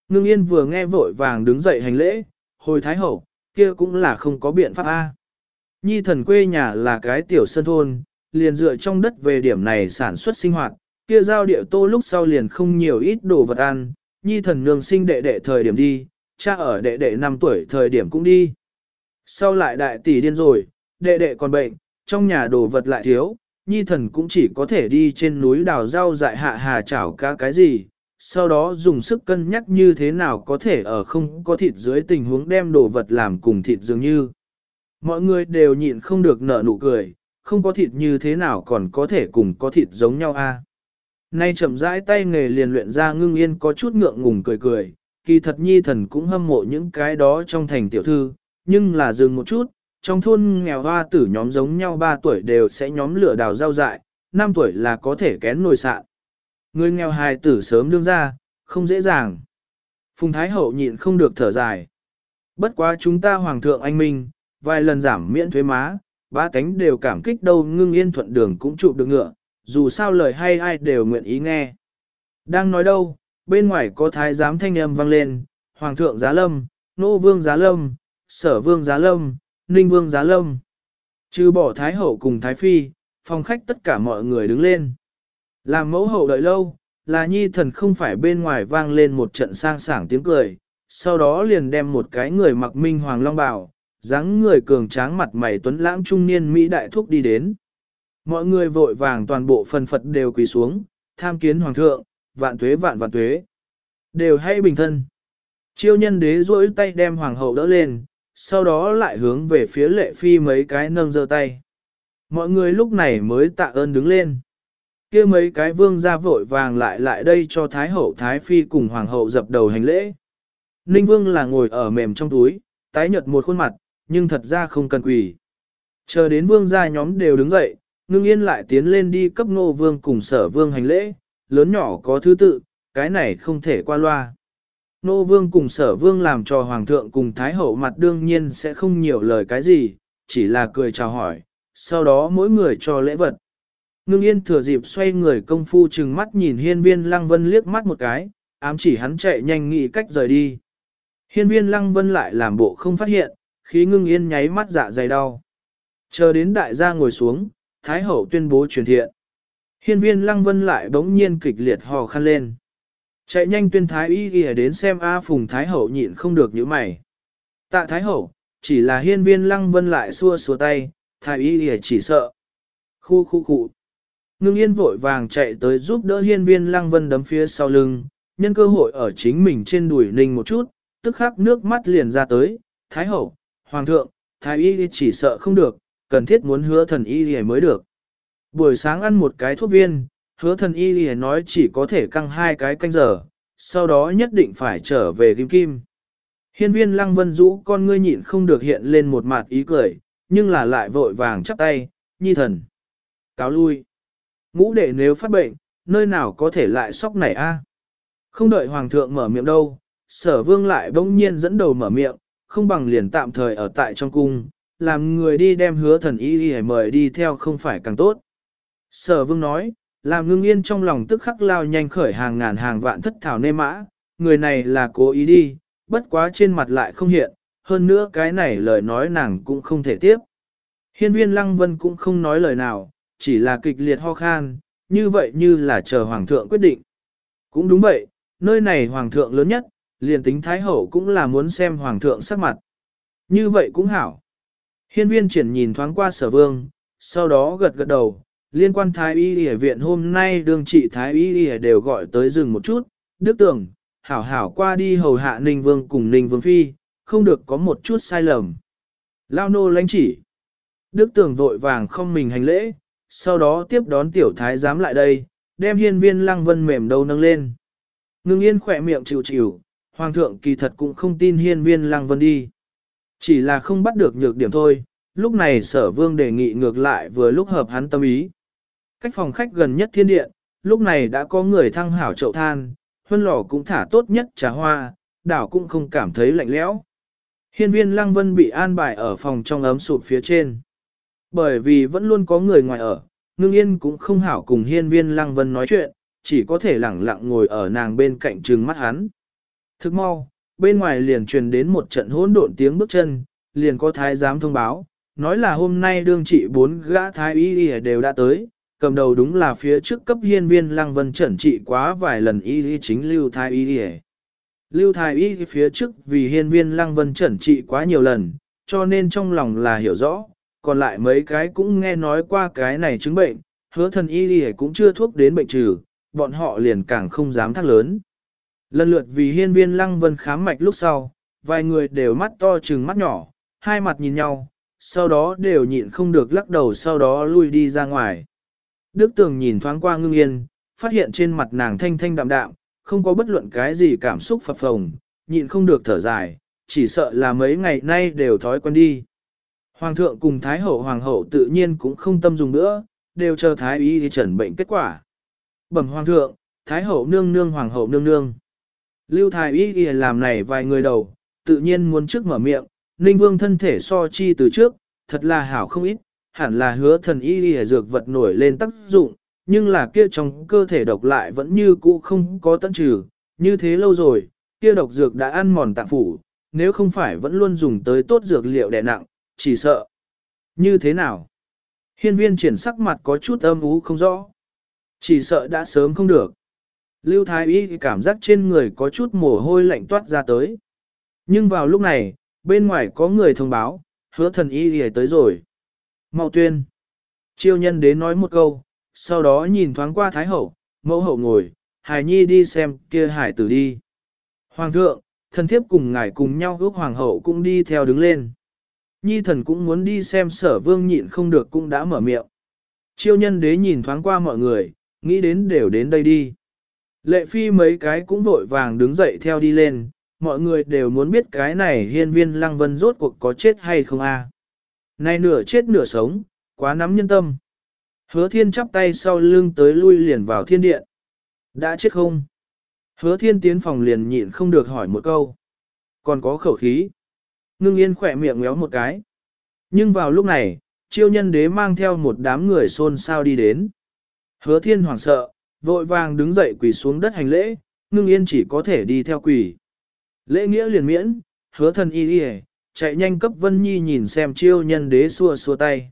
Ngưng yên vừa nghe vội vàng đứng dậy hành lễ, hồi Thái Hậu, kia cũng là không có biện pháp A. Nhi thần quê nhà là cái tiểu sân thôn, liền dựa trong đất về điểm này sản xuất sinh hoạt, kia giao địa tô lúc sau liền không nhiều ít đồ vật ăn, nhi thần nương sinh đệ đệ thời điểm đi, cha ở đệ đệ 5 tuổi thời điểm cũng đi. Sau lại đại tỷ điên rồi, đệ đệ còn bệnh, trong nhà đồ vật lại thiếu, nhi thần cũng chỉ có thể đi trên núi đào rau dại hạ hà chảo cá cái gì, sau đó dùng sức cân nhắc như thế nào có thể ở không có thịt dưới tình huống đem đồ vật làm cùng thịt dường như. Mọi người đều nhịn không được nở nụ cười, không có thịt như thế nào còn có thể cùng có thịt giống nhau a. Nay chậm rãi tay nghề liền luyện ra ngưng yên có chút ngượng ngùng cười cười, kỳ thật nhi thần cũng hâm mộ những cái đó trong thành tiểu thư, nhưng là dừng một chút, trong thôn nghèo hoa tử nhóm giống nhau 3 tuổi đều sẽ nhóm lửa đào rau dại, 5 tuổi là có thể kén nồi sạn. Người nghèo hài tử sớm đương ra, không dễ dàng. Phùng Thái Hậu nhịn không được thở dài. Bất quá chúng ta Hoàng thượng anh Minh, vài lần giảm miễn thuế má, ba cánh đều cảm kích đâu ngưng yên thuận đường cũng chụp được ngựa, dù sao lời hay ai đều nguyện ý nghe. Đang nói đâu, bên ngoài có thái giám thanh âm vang lên, Hoàng thượng giá lâm, nô vương giá lâm, sở vương giá lâm, ninh vương giá lâm. Trừ bỏ thái hậu cùng thái phi, phòng khách tất cả mọi người đứng lên. Làm mẫu hậu đợi lâu, là nhi thần không phải bên ngoài vang lên một trận sang sảng tiếng cười, sau đó liền đem một cái người mặc minh hoàng long bào, dáng người cường tráng mặt mày tuấn lãng trung niên Mỹ đại thúc đi đến. Mọi người vội vàng toàn bộ phần phật đều quỳ xuống, tham kiến hoàng thượng, vạn tuế vạn vạn tuế. Đều hay bình thân. Chiêu nhân đế duỗi tay đem hoàng hậu đỡ lên, sau đó lại hướng về phía lệ phi mấy cái nâng giơ tay. Mọi người lúc này mới tạ ơn đứng lên. kia mấy cái vương ra vội vàng lại lại đây cho Thái hậu Thái phi cùng hoàng hậu dập đầu hành lễ. Ninh vương là ngồi ở mềm trong túi, tái nhợt một khuôn mặt, nhưng thật ra không cần quỳ. Chờ đến vương gia nhóm đều đứng dậy, ngưng yên lại tiến lên đi cấp nô vương cùng sở vương hành lễ, lớn nhỏ có thứ tự, cái này không thể qua loa. Nô vương cùng sở vương làm cho hoàng thượng cùng thái hậu mặt đương nhiên sẽ không nhiều lời cái gì, chỉ là cười chào hỏi, sau đó mỗi người cho lễ vật. Ngưng yên thừa dịp xoay người công phu chừng mắt nhìn hiên viên lăng vân liếc mắt một cái, ám chỉ hắn chạy nhanh nghĩ cách rời đi. Hiên viên lăng vân lại làm bộ không phát hiện, khí ngưng yên nháy mắt dạ dày đau. Chờ đến đại gia ngồi xuống, Thái hậu tuyên bố truyền thiện. Hiên viên lăng vân lại bỗng nhiên kịch liệt hò khăn lên. Chạy nhanh tuyên thái y ghi đến xem A Phùng Thái Hậu nhịn không được những mày. Tạ Thái Hậu, chỉ là hiên viên lăng vân lại xua xua tay, thái y ghi chỉ sợ. Khu khu khu. Ngưng yên vội vàng chạy tới giúp đỡ hiên viên lăng vân đấm phía sau lưng, nhân cơ hội ở chính mình trên đùi ninh một chút, tức khắc nước mắt liền ra tới. Thái Hậu, Hoàng thượng, Thái y chỉ sợ không được, cần thiết muốn hứa thần y lìa mới được. Buổi sáng ăn một cái thuốc viên, hứa thần y lìa nói chỉ có thể căng hai cái canh giờ, sau đó nhất định phải trở về kim kim. Hiên viên lăng vân rũ con ngươi nhịn không được hiện lên một mặt ý cười, nhưng là lại vội vàng chắp tay, nhi thần. Cáo lui. Ngũ đệ nếu phát bệnh, nơi nào có thể lại sóc này a? Không đợi hoàng thượng mở miệng đâu, sở vương lại bỗng nhiên dẫn đầu mở miệng, không bằng liền tạm thời ở tại trong cung, làm người đi đem hứa thần y y mời đi theo không phải càng tốt. Sở vương nói, làm ngưng yên trong lòng tức khắc lao nhanh khởi hàng ngàn hàng vạn thất thảo nê mã, người này là cố ý đi, bất quá trên mặt lại không hiện, hơn nữa cái này lời nói nàng cũng không thể tiếp. Hiên viên lăng vân cũng không nói lời nào, chỉ là kịch liệt ho khan, như vậy như là chờ hoàng thượng quyết định. Cũng đúng vậy, nơi này hoàng thượng lớn nhất, liền tính thái hậu cũng là muốn xem hoàng thượng sắc mặt. Như vậy cũng hảo. Hiên viên triển nhìn thoáng qua sở vương, sau đó gật gật đầu, liên quan Thái Y Y viện hôm nay đương trị Thái Y Y đều gọi tới rừng một chút, đức tưởng, hảo hảo qua đi hầu hạ Ninh Vương cùng Ninh Vương Phi, không được có một chút sai lầm. Lao nô lãnh chỉ. Đức tưởng vội vàng không mình hành lễ, sau đó tiếp đón tiểu thái giám lại đây, đem hiên viên lăng vân mềm đầu nâng lên. Ngưng yên khỏe miệng chịu chịu, hoàng thượng kỳ thật cũng không tin hiên viên lăng vân đi. Chỉ là không bắt được nhược điểm thôi, lúc này sở vương đề nghị ngược lại vừa lúc hợp hắn tâm ý. Cách phòng khách gần nhất thiên điện, lúc này đã có người thăng hảo chậu than, huân lò cũng thả tốt nhất trà hoa, đảo cũng không cảm thấy lạnh lẽo. Hiên viên lăng vân bị an bài ở phòng trong ấm sụp phía trên. Bởi vì vẫn luôn có người ngoài ở, ngưng yên cũng không hảo cùng hiên viên lăng vân nói chuyện, chỉ có thể lẳng lặng ngồi ở nàng bên cạnh trừng mắt hắn. Thức mau, bên ngoài liền truyền đến một trận hỗn độn tiếng bước chân, liền có thái giám thông báo, nói là hôm nay đương trị bốn gã thái y đều đã tới, cầm đầu đúng là phía trước cấp hiên viên lăng vân trẩn trị quá vài lần y chính lưu thái y. Lưu thái y phía trước vì hiên viên lăng vân trẩn trị quá nhiều lần, cho nên trong lòng là hiểu rõ, còn lại mấy cái cũng nghe nói qua cái này chứng bệnh, hứa thần y y cũng chưa thuốc đến bệnh trừ, bọn họ liền càng không dám thắc lớn. Lần lượt vì hiên viên lăng vân khám mạch lúc sau, vài người đều mắt to trừng mắt nhỏ, hai mặt nhìn nhau, sau đó đều nhịn không được lắc đầu sau đó lui đi ra ngoài. Đức Tường nhìn thoáng qua ngưng yên, phát hiện trên mặt nàng thanh thanh đạm đạm, không có bất luận cái gì cảm xúc phập phồng, nhịn không được thở dài, chỉ sợ là mấy ngày nay đều thói quen đi. Hoàng thượng cùng Thái hậu Hoàng hậu tự nhiên cũng không tâm dùng nữa, đều chờ Thái y đi trần bệnh kết quả. Bẩm Hoàng thượng, Thái hậu nương nương Hoàng hậu nương nương. Lưu Thái y đi làm này vài người đầu, tự nhiên muốn trước mở miệng, Ninh Vương thân thể so chi từ trước, thật là hảo không ít, hẳn là hứa thần y lìa dược vật nổi lên tác dụng, nhưng là kia trong cơ thể độc lại vẫn như cũ không có tận trừ, như thế lâu rồi, kia độc dược đã ăn mòn tạng phủ, nếu không phải vẫn luôn dùng tới tốt dược liệu đè nặng, chỉ sợ. Như thế nào? Hiên viên triển sắc mặt có chút âm ú không rõ. Chỉ sợ đã sớm không được. Lưu Thái Y cảm giác trên người có chút mồ hôi lạnh toát ra tới. Nhưng vào lúc này, bên ngoài có người thông báo, hứa thần y thì tới rồi. Mau tuyên. Chiêu nhân đến nói một câu, sau đó nhìn thoáng qua Thái Hậu, mẫu hậu ngồi, Hải Nhi đi xem kia hải tử đi. Hoàng thượng, thần thiếp cùng ngài cùng nhau ước hoàng hậu cũng đi theo đứng lên. Nhi thần cũng muốn đi xem sở vương nhịn không được cũng đã mở miệng. Chiêu nhân đế nhìn thoáng qua mọi người, nghĩ đến đều đến đây đi. Lệ phi mấy cái cũng vội vàng đứng dậy theo đi lên, mọi người đều muốn biết cái này hiên viên lăng vân rốt cuộc có chết hay không a. À. Này nửa chết nửa sống, quá nắm nhân tâm. Hứa thiên chắp tay sau lưng tới lui liền vào thiên điện. Đã chết không? Hứa thiên tiến phòng liền nhịn không được hỏi một câu. Còn có khẩu khí. Ngưng yên khỏe miệng ngéo một cái. Nhưng vào lúc này, chiêu nhân đế mang theo một đám người xôn xao đi đến. Hứa thiên hoảng sợ, vội vàng đứng dậy quỳ xuống đất hành lễ, ngưng yên chỉ có thể đi theo quỳ. Lễ nghĩa liền miễn, hứa thần y đi chạy nhanh cấp Vân Nhi nhìn xem chiêu nhân đế xua xua tay.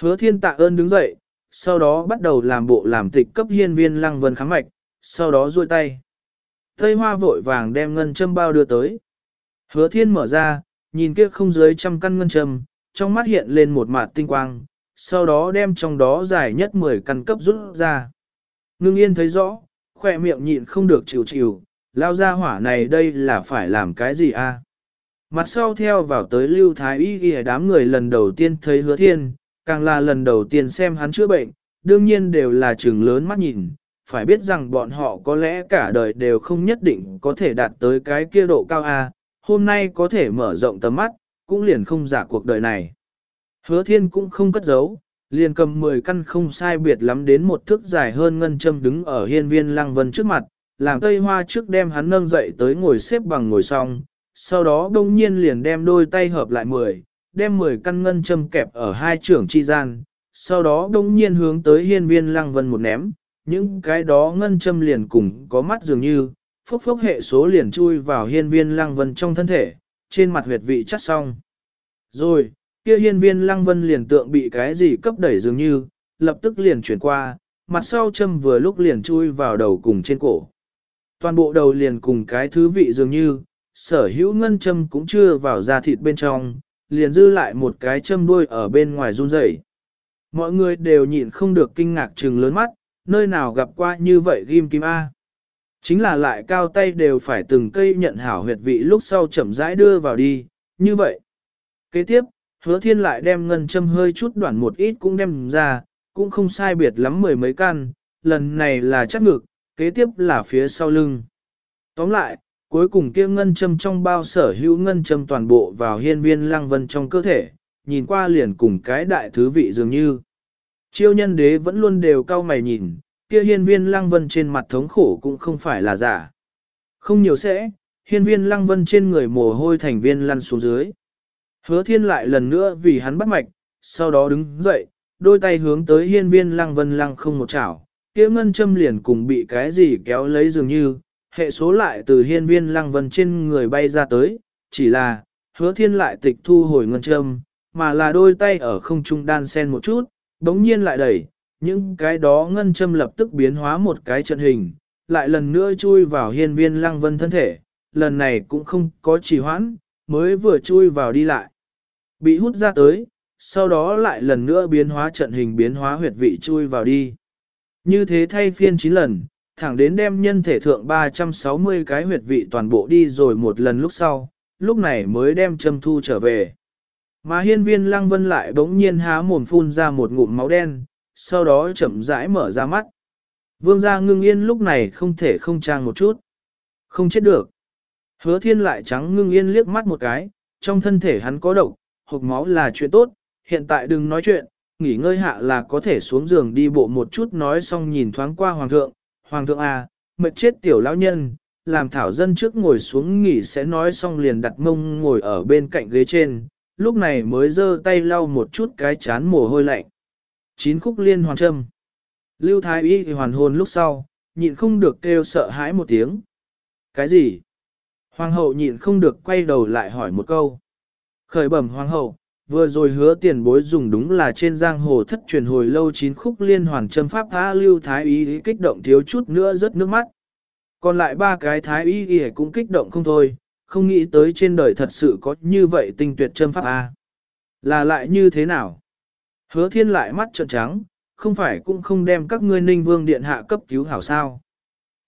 Hứa thiên tạ ơn đứng dậy, sau đó bắt đầu làm bộ làm tịch cấp hiên viên lăng vân kháng mạch, sau đó duỗi tay. Tây hoa vội vàng đem ngân châm bao đưa tới. Hứa thiên mở ra, nhìn kia không dưới trăm căn ngân châm, trong mắt hiện lên một mạt tinh quang, sau đó đem trong đó dài nhất 10 căn cấp rút ra. Ngưng yên thấy rõ, khỏe miệng nhịn không được chịu chịu, lao ra hỏa này đây là phải làm cái gì a? Mặt sau theo vào tới lưu thái y ghi đám người lần đầu tiên thấy hứa thiên, càng là lần đầu tiên xem hắn chữa bệnh, đương nhiên đều là trường lớn mắt nhìn, phải biết rằng bọn họ có lẽ cả đời đều không nhất định có thể đạt tới cái kia độ cao A, hôm nay có thể mở rộng tầm mắt, cũng liền không giả cuộc đời này. Hứa thiên cũng không cất giấu, liền cầm 10 căn không sai biệt lắm đến một thước dài hơn ngân châm đứng ở hiên viên lăng vân trước mặt, làm tây hoa trước đem hắn nâng dậy tới ngồi xếp bằng ngồi xong, sau đó đông nhiên liền đem đôi tay hợp lại 10, đem 10 căn ngân châm kẹp ở hai trưởng chi gian, sau đó đông nhiên hướng tới hiên viên lăng vân một ném, những cái đó ngân châm liền cùng có mắt dường như, phốc phốc hệ số liền chui vào hiên viên lăng vân trong thân thể, trên mặt huyệt vị chắc xong. Rồi, kia hiên viên lăng vân liền tượng bị cái gì cấp đẩy dường như, lập tức liền chuyển qua, mặt sau châm vừa lúc liền chui vào đầu cùng trên cổ. Toàn bộ đầu liền cùng cái thứ vị dường như, sở hữu ngân châm cũng chưa vào da thịt bên trong, liền dư lại một cái châm đuôi ở bên ngoài run rẩy. Mọi người đều nhịn không được kinh ngạc trừng lớn mắt, nơi nào gặp qua như vậy ghim kim A. Chính là lại cao tay đều phải từng cây nhận hảo huyệt vị lúc sau chậm rãi đưa vào đi, như vậy. Kế tiếp, hứa thiên lại đem ngân châm hơi chút đoạn một ít cũng đem ra, cũng không sai biệt lắm mười mấy căn, lần này là chắc ngực, kế tiếp là phía sau lưng. Tóm lại, cuối cùng kia ngân châm trong bao sở hữu ngân châm toàn bộ vào hiên viên lăng vân trong cơ thể, nhìn qua liền cùng cái đại thứ vị dường như. Chiêu nhân đế vẫn luôn đều cao mày nhìn, kia hiên viên lăng vân trên mặt thống khổ cũng không phải là giả. Không nhiều sẽ, hiên viên lăng vân trên người mồ hôi thành viên lăn xuống dưới. Hứa thiên lại lần nữa vì hắn bắt mạch, sau đó đứng dậy, đôi tay hướng tới hiên viên lăng vân lăng không một chảo, kia ngân châm liền cùng bị cái gì kéo lấy dường như, hệ số lại từ hiên viên lăng vân trên người bay ra tới, chỉ là, hứa thiên lại tịch thu hồi ngân châm, mà là đôi tay ở không trung đan sen một chút, bỗng nhiên lại đẩy, những cái đó ngân châm lập tức biến hóa một cái trận hình, lại lần nữa chui vào hiên viên lăng vân thân thể, lần này cũng không có trì hoãn, mới vừa chui vào đi lại. Bị hút ra tới, sau đó lại lần nữa biến hóa trận hình biến hóa huyệt vị chui vào đi. Như thế thay phiên 9 lần, thẳng đến đem nhân thể thượng 360 cái huyệt vị toàn bộ đi rồi một lần lúc sau, lúc này mới đem châm thu trở về. Mà hiên viên lăng vân lại bỗng nhiên há mồm phun ra một ngụm máu đen, sau đó chậm rãi mở ra mắt. Vương gia ngưng yên lúc này không thể không trang một chút. Không chết được. Hứa thiên lại trắng ngưng yên liếc mắt một cái, trong thân thể hắn có độc, hộp máu là chuyện tốt, hiện tại đừng nói chuyện, nghỉ ngơi hạ là có thể xuống giường đi bộ một chút nói xong nhìn thoáng qua hoàng thượng. Hoàng thượng à, mệt chết tiểu lão nhân, làm thảo dân trước ngồi xuống nghỉ sẽ nói xong liền đặt mông ngồi ở bên cạnh ghế trên, lúc này mới giơ tay lau một chút cái chán mồ hôi lạnh. Chín khúc liên hoàn châm. Lưu Thái Y thì hoàn hồn lúc sau, nhịn không được kêu sợ hãi một tiếng. Cái gì? Hoàng hậu nhịn không được quay đầu lại hỏi một câu. Khởi bẩm hoàng hậu, vừa rồi hứa tiền bối dùng đúng là trên giang hồ thất truyền hồi lâu chín khúc liên hoàn châm pháp tha lưu thái y kích động thiếu chút nữa rớt nước mắt. Còn lại ba cái thái y y cũng kích động không thôi, không nghĩ tới trên đời thật sự có như vậy tinh tuyệt châm pháp A. Là lại như thế nào? Hứa thiên lại mắt trợn trắng, không phải cũng không đem các ngươi ninh vương điện hạ cấp cứu hảo sao.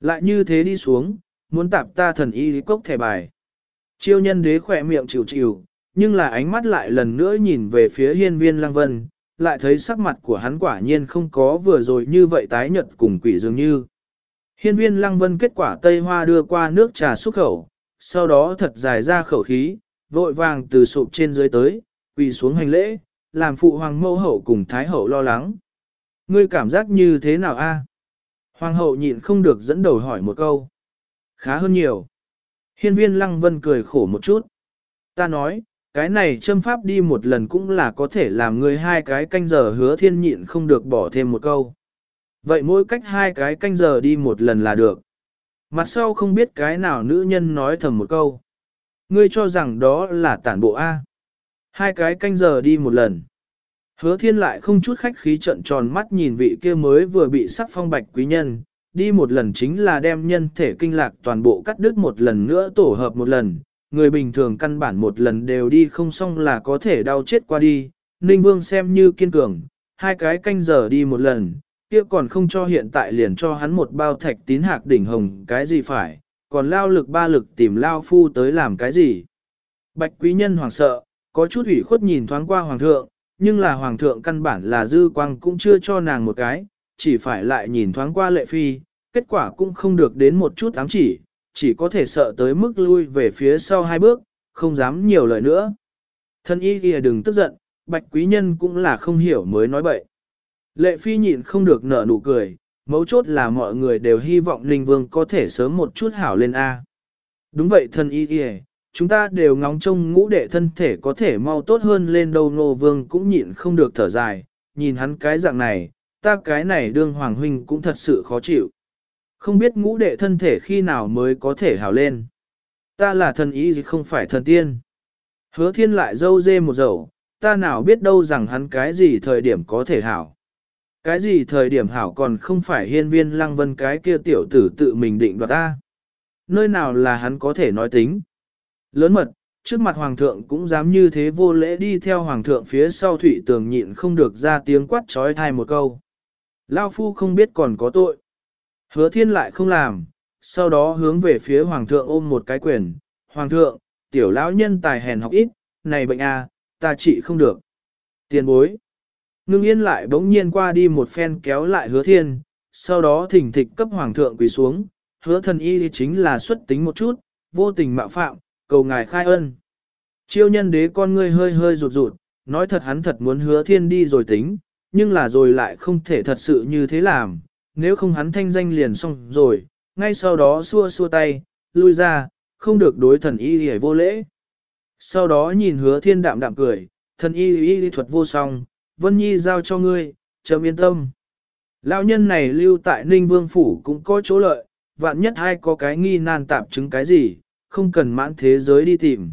Lại như thế đi xuống, muốn tạp ta thần y cốc thẻ bài. Chiêu nhân đế khỏe miệng chịu chịu, nhưng là ánh mắt lại lần nữa nhìn về phía hiên viên lăng vân, lại thấy sắc mặt của hắn quả nhiên không có vừa rồi như vậy tái nhật cùng quỷ dường như. Hiên viên lăng vân kết quả Tây Hoa đưa qua nước trà xuất khẩu, sau đó thật dài ra khẩu khí, vội vàng từ sụp trên dưới tới, quỳ xuống hành lễ, làm phụ hoàng mẫu hậu cùng thái hậu lo lắng. Ngươi cảm giác như thế nào a? Hoàng hậu nhịn không được dẫn đầu hỏi một câu. Khá hơn nhiều. Hiên viên lăng vân cười khổ một chút. Ta nói, cái này châm pháp đi một lần cũng là có thể làm người hai cái canh giờ hứa thiên nhịn không được bỏ thêm một câu. Vậy mỗi cách hai cái canh giờ đi một lần là được. Mặt sau không biết cái nào nữ nhân nói thầm một câu. Ngươi cho rằng đó là tản bộ A. Hai cái canh giờ đi một lần. Hứa thiên lại không chút khách khí trận tròn mắt nhìn vị kia mới vừa bị sắc phong bạch quý nhân, đi một lần chính là đem nhân thể kinh lạc toàn bộ cắt đứt một lần nữa tổ hợp một lần, người bình thường căn bản một lần đều đi không xong là có thể đau chết qua đi, Ninh Vương xem như kiên cường, hai cái canh giờ đi một lần, kia còn không cho hiện tại liền cho hắn một bao thạch tín hạc đỉnh hồng cái gì phải, còn lao lực ba lực tìm lao phu tới làm cái gì. Bạch quý nhân hoàng sợ, có chút ủy khuất nhìn thoáng qua hoàng thượng, nhưng là hoàng thượng căn bản là dư quang cũng chưa cho nàng một cái, chỉ phải lại nhìn thoáng qua lệ phi, kết quả cũng không được đến một chút ám chỉ, chỉ có thể sợ tới mức lui về phía sau hai bước, không dám nhiều lời nữa. Thân y kia đừng tức giận, bạch quý nhân cũng là không hiểu mới nói bậy. Lệ phi nhịn không được nở nụ cười, mấu chốt là mọi người đều hy vọng Linh Vương có thể sớm một chút hảo lên A. Đúng vậy thân y kia, chúng ta đều ngóng trông ngũ đệ thân thể có thể mau tốt hơn lên đâu nô vương cũng nhịn không được thở dài, nhìn hắn cái dạng này, ta cái này đương hoàng huynh cũng thật sự khó chịu. Không biết ngũ đệ thân thể khi nào mới có thể hảo lên. Ta là thần ý gì không phải thần tiên. Hứa thiên lại dâu dê một dầu, ta nào biết đâu rằng hắn cái gì thời điểm có thể hảo. Cái gì thời điểm hảo còn không phải hiên viên lăng vân cái kia tiểu tử tự mình định đoạt ta. Nơi nào là hắn có thể nói tính. Lớn mật, trước mặt hoàng thượng cũng dám như thế vô lễ đi theo hoàng thượng phía sau thủy tường nhịn không được ra tiếng quát trói thai một câu. Lao phu không biết còn có tội. Hứa thiên lại không làm, sau đó hướng về phía hoàng thượng ôm một cái quyền. Hoàng thượng, tiểu lão nhân tài hèn học ít, này bệnh a, ta trị không được. Tiền bối. Ngưng yên lại bỗng nhiên qua đi một phen kéo lại hứa thiên, sau đó thỉnh thịch cấp hoàng thượng quỳ xuống. Hứa thần y chính là xuất tính một chút, vô tình mạo phạm, cầu ngài khai ân. Chiêu nhân đế con ngươi hơi hơi rụt rụt, nói thật hắn thật muốn hứa thiên đi rồi tính, nhưng là rồi lại không thể thật sự như thế làm, nếu không hắn thanh danh liền xong rồi, ngay sau đó xua xua tay, lui ra, không được đối thần y hề vô lễ. Sau đó nhìn hứa thiên đạm đạm cười, thần y y thuật vô song, vân nhi giao cho ngươi, chấm yên tâm. Lão nhân này lưu tại Ninh Vương Phủ cũng có chỗ lợi, vạn nhất hai có cái nghi nan tạp chứng cái gì, không cần mãn thế giới đi tìm.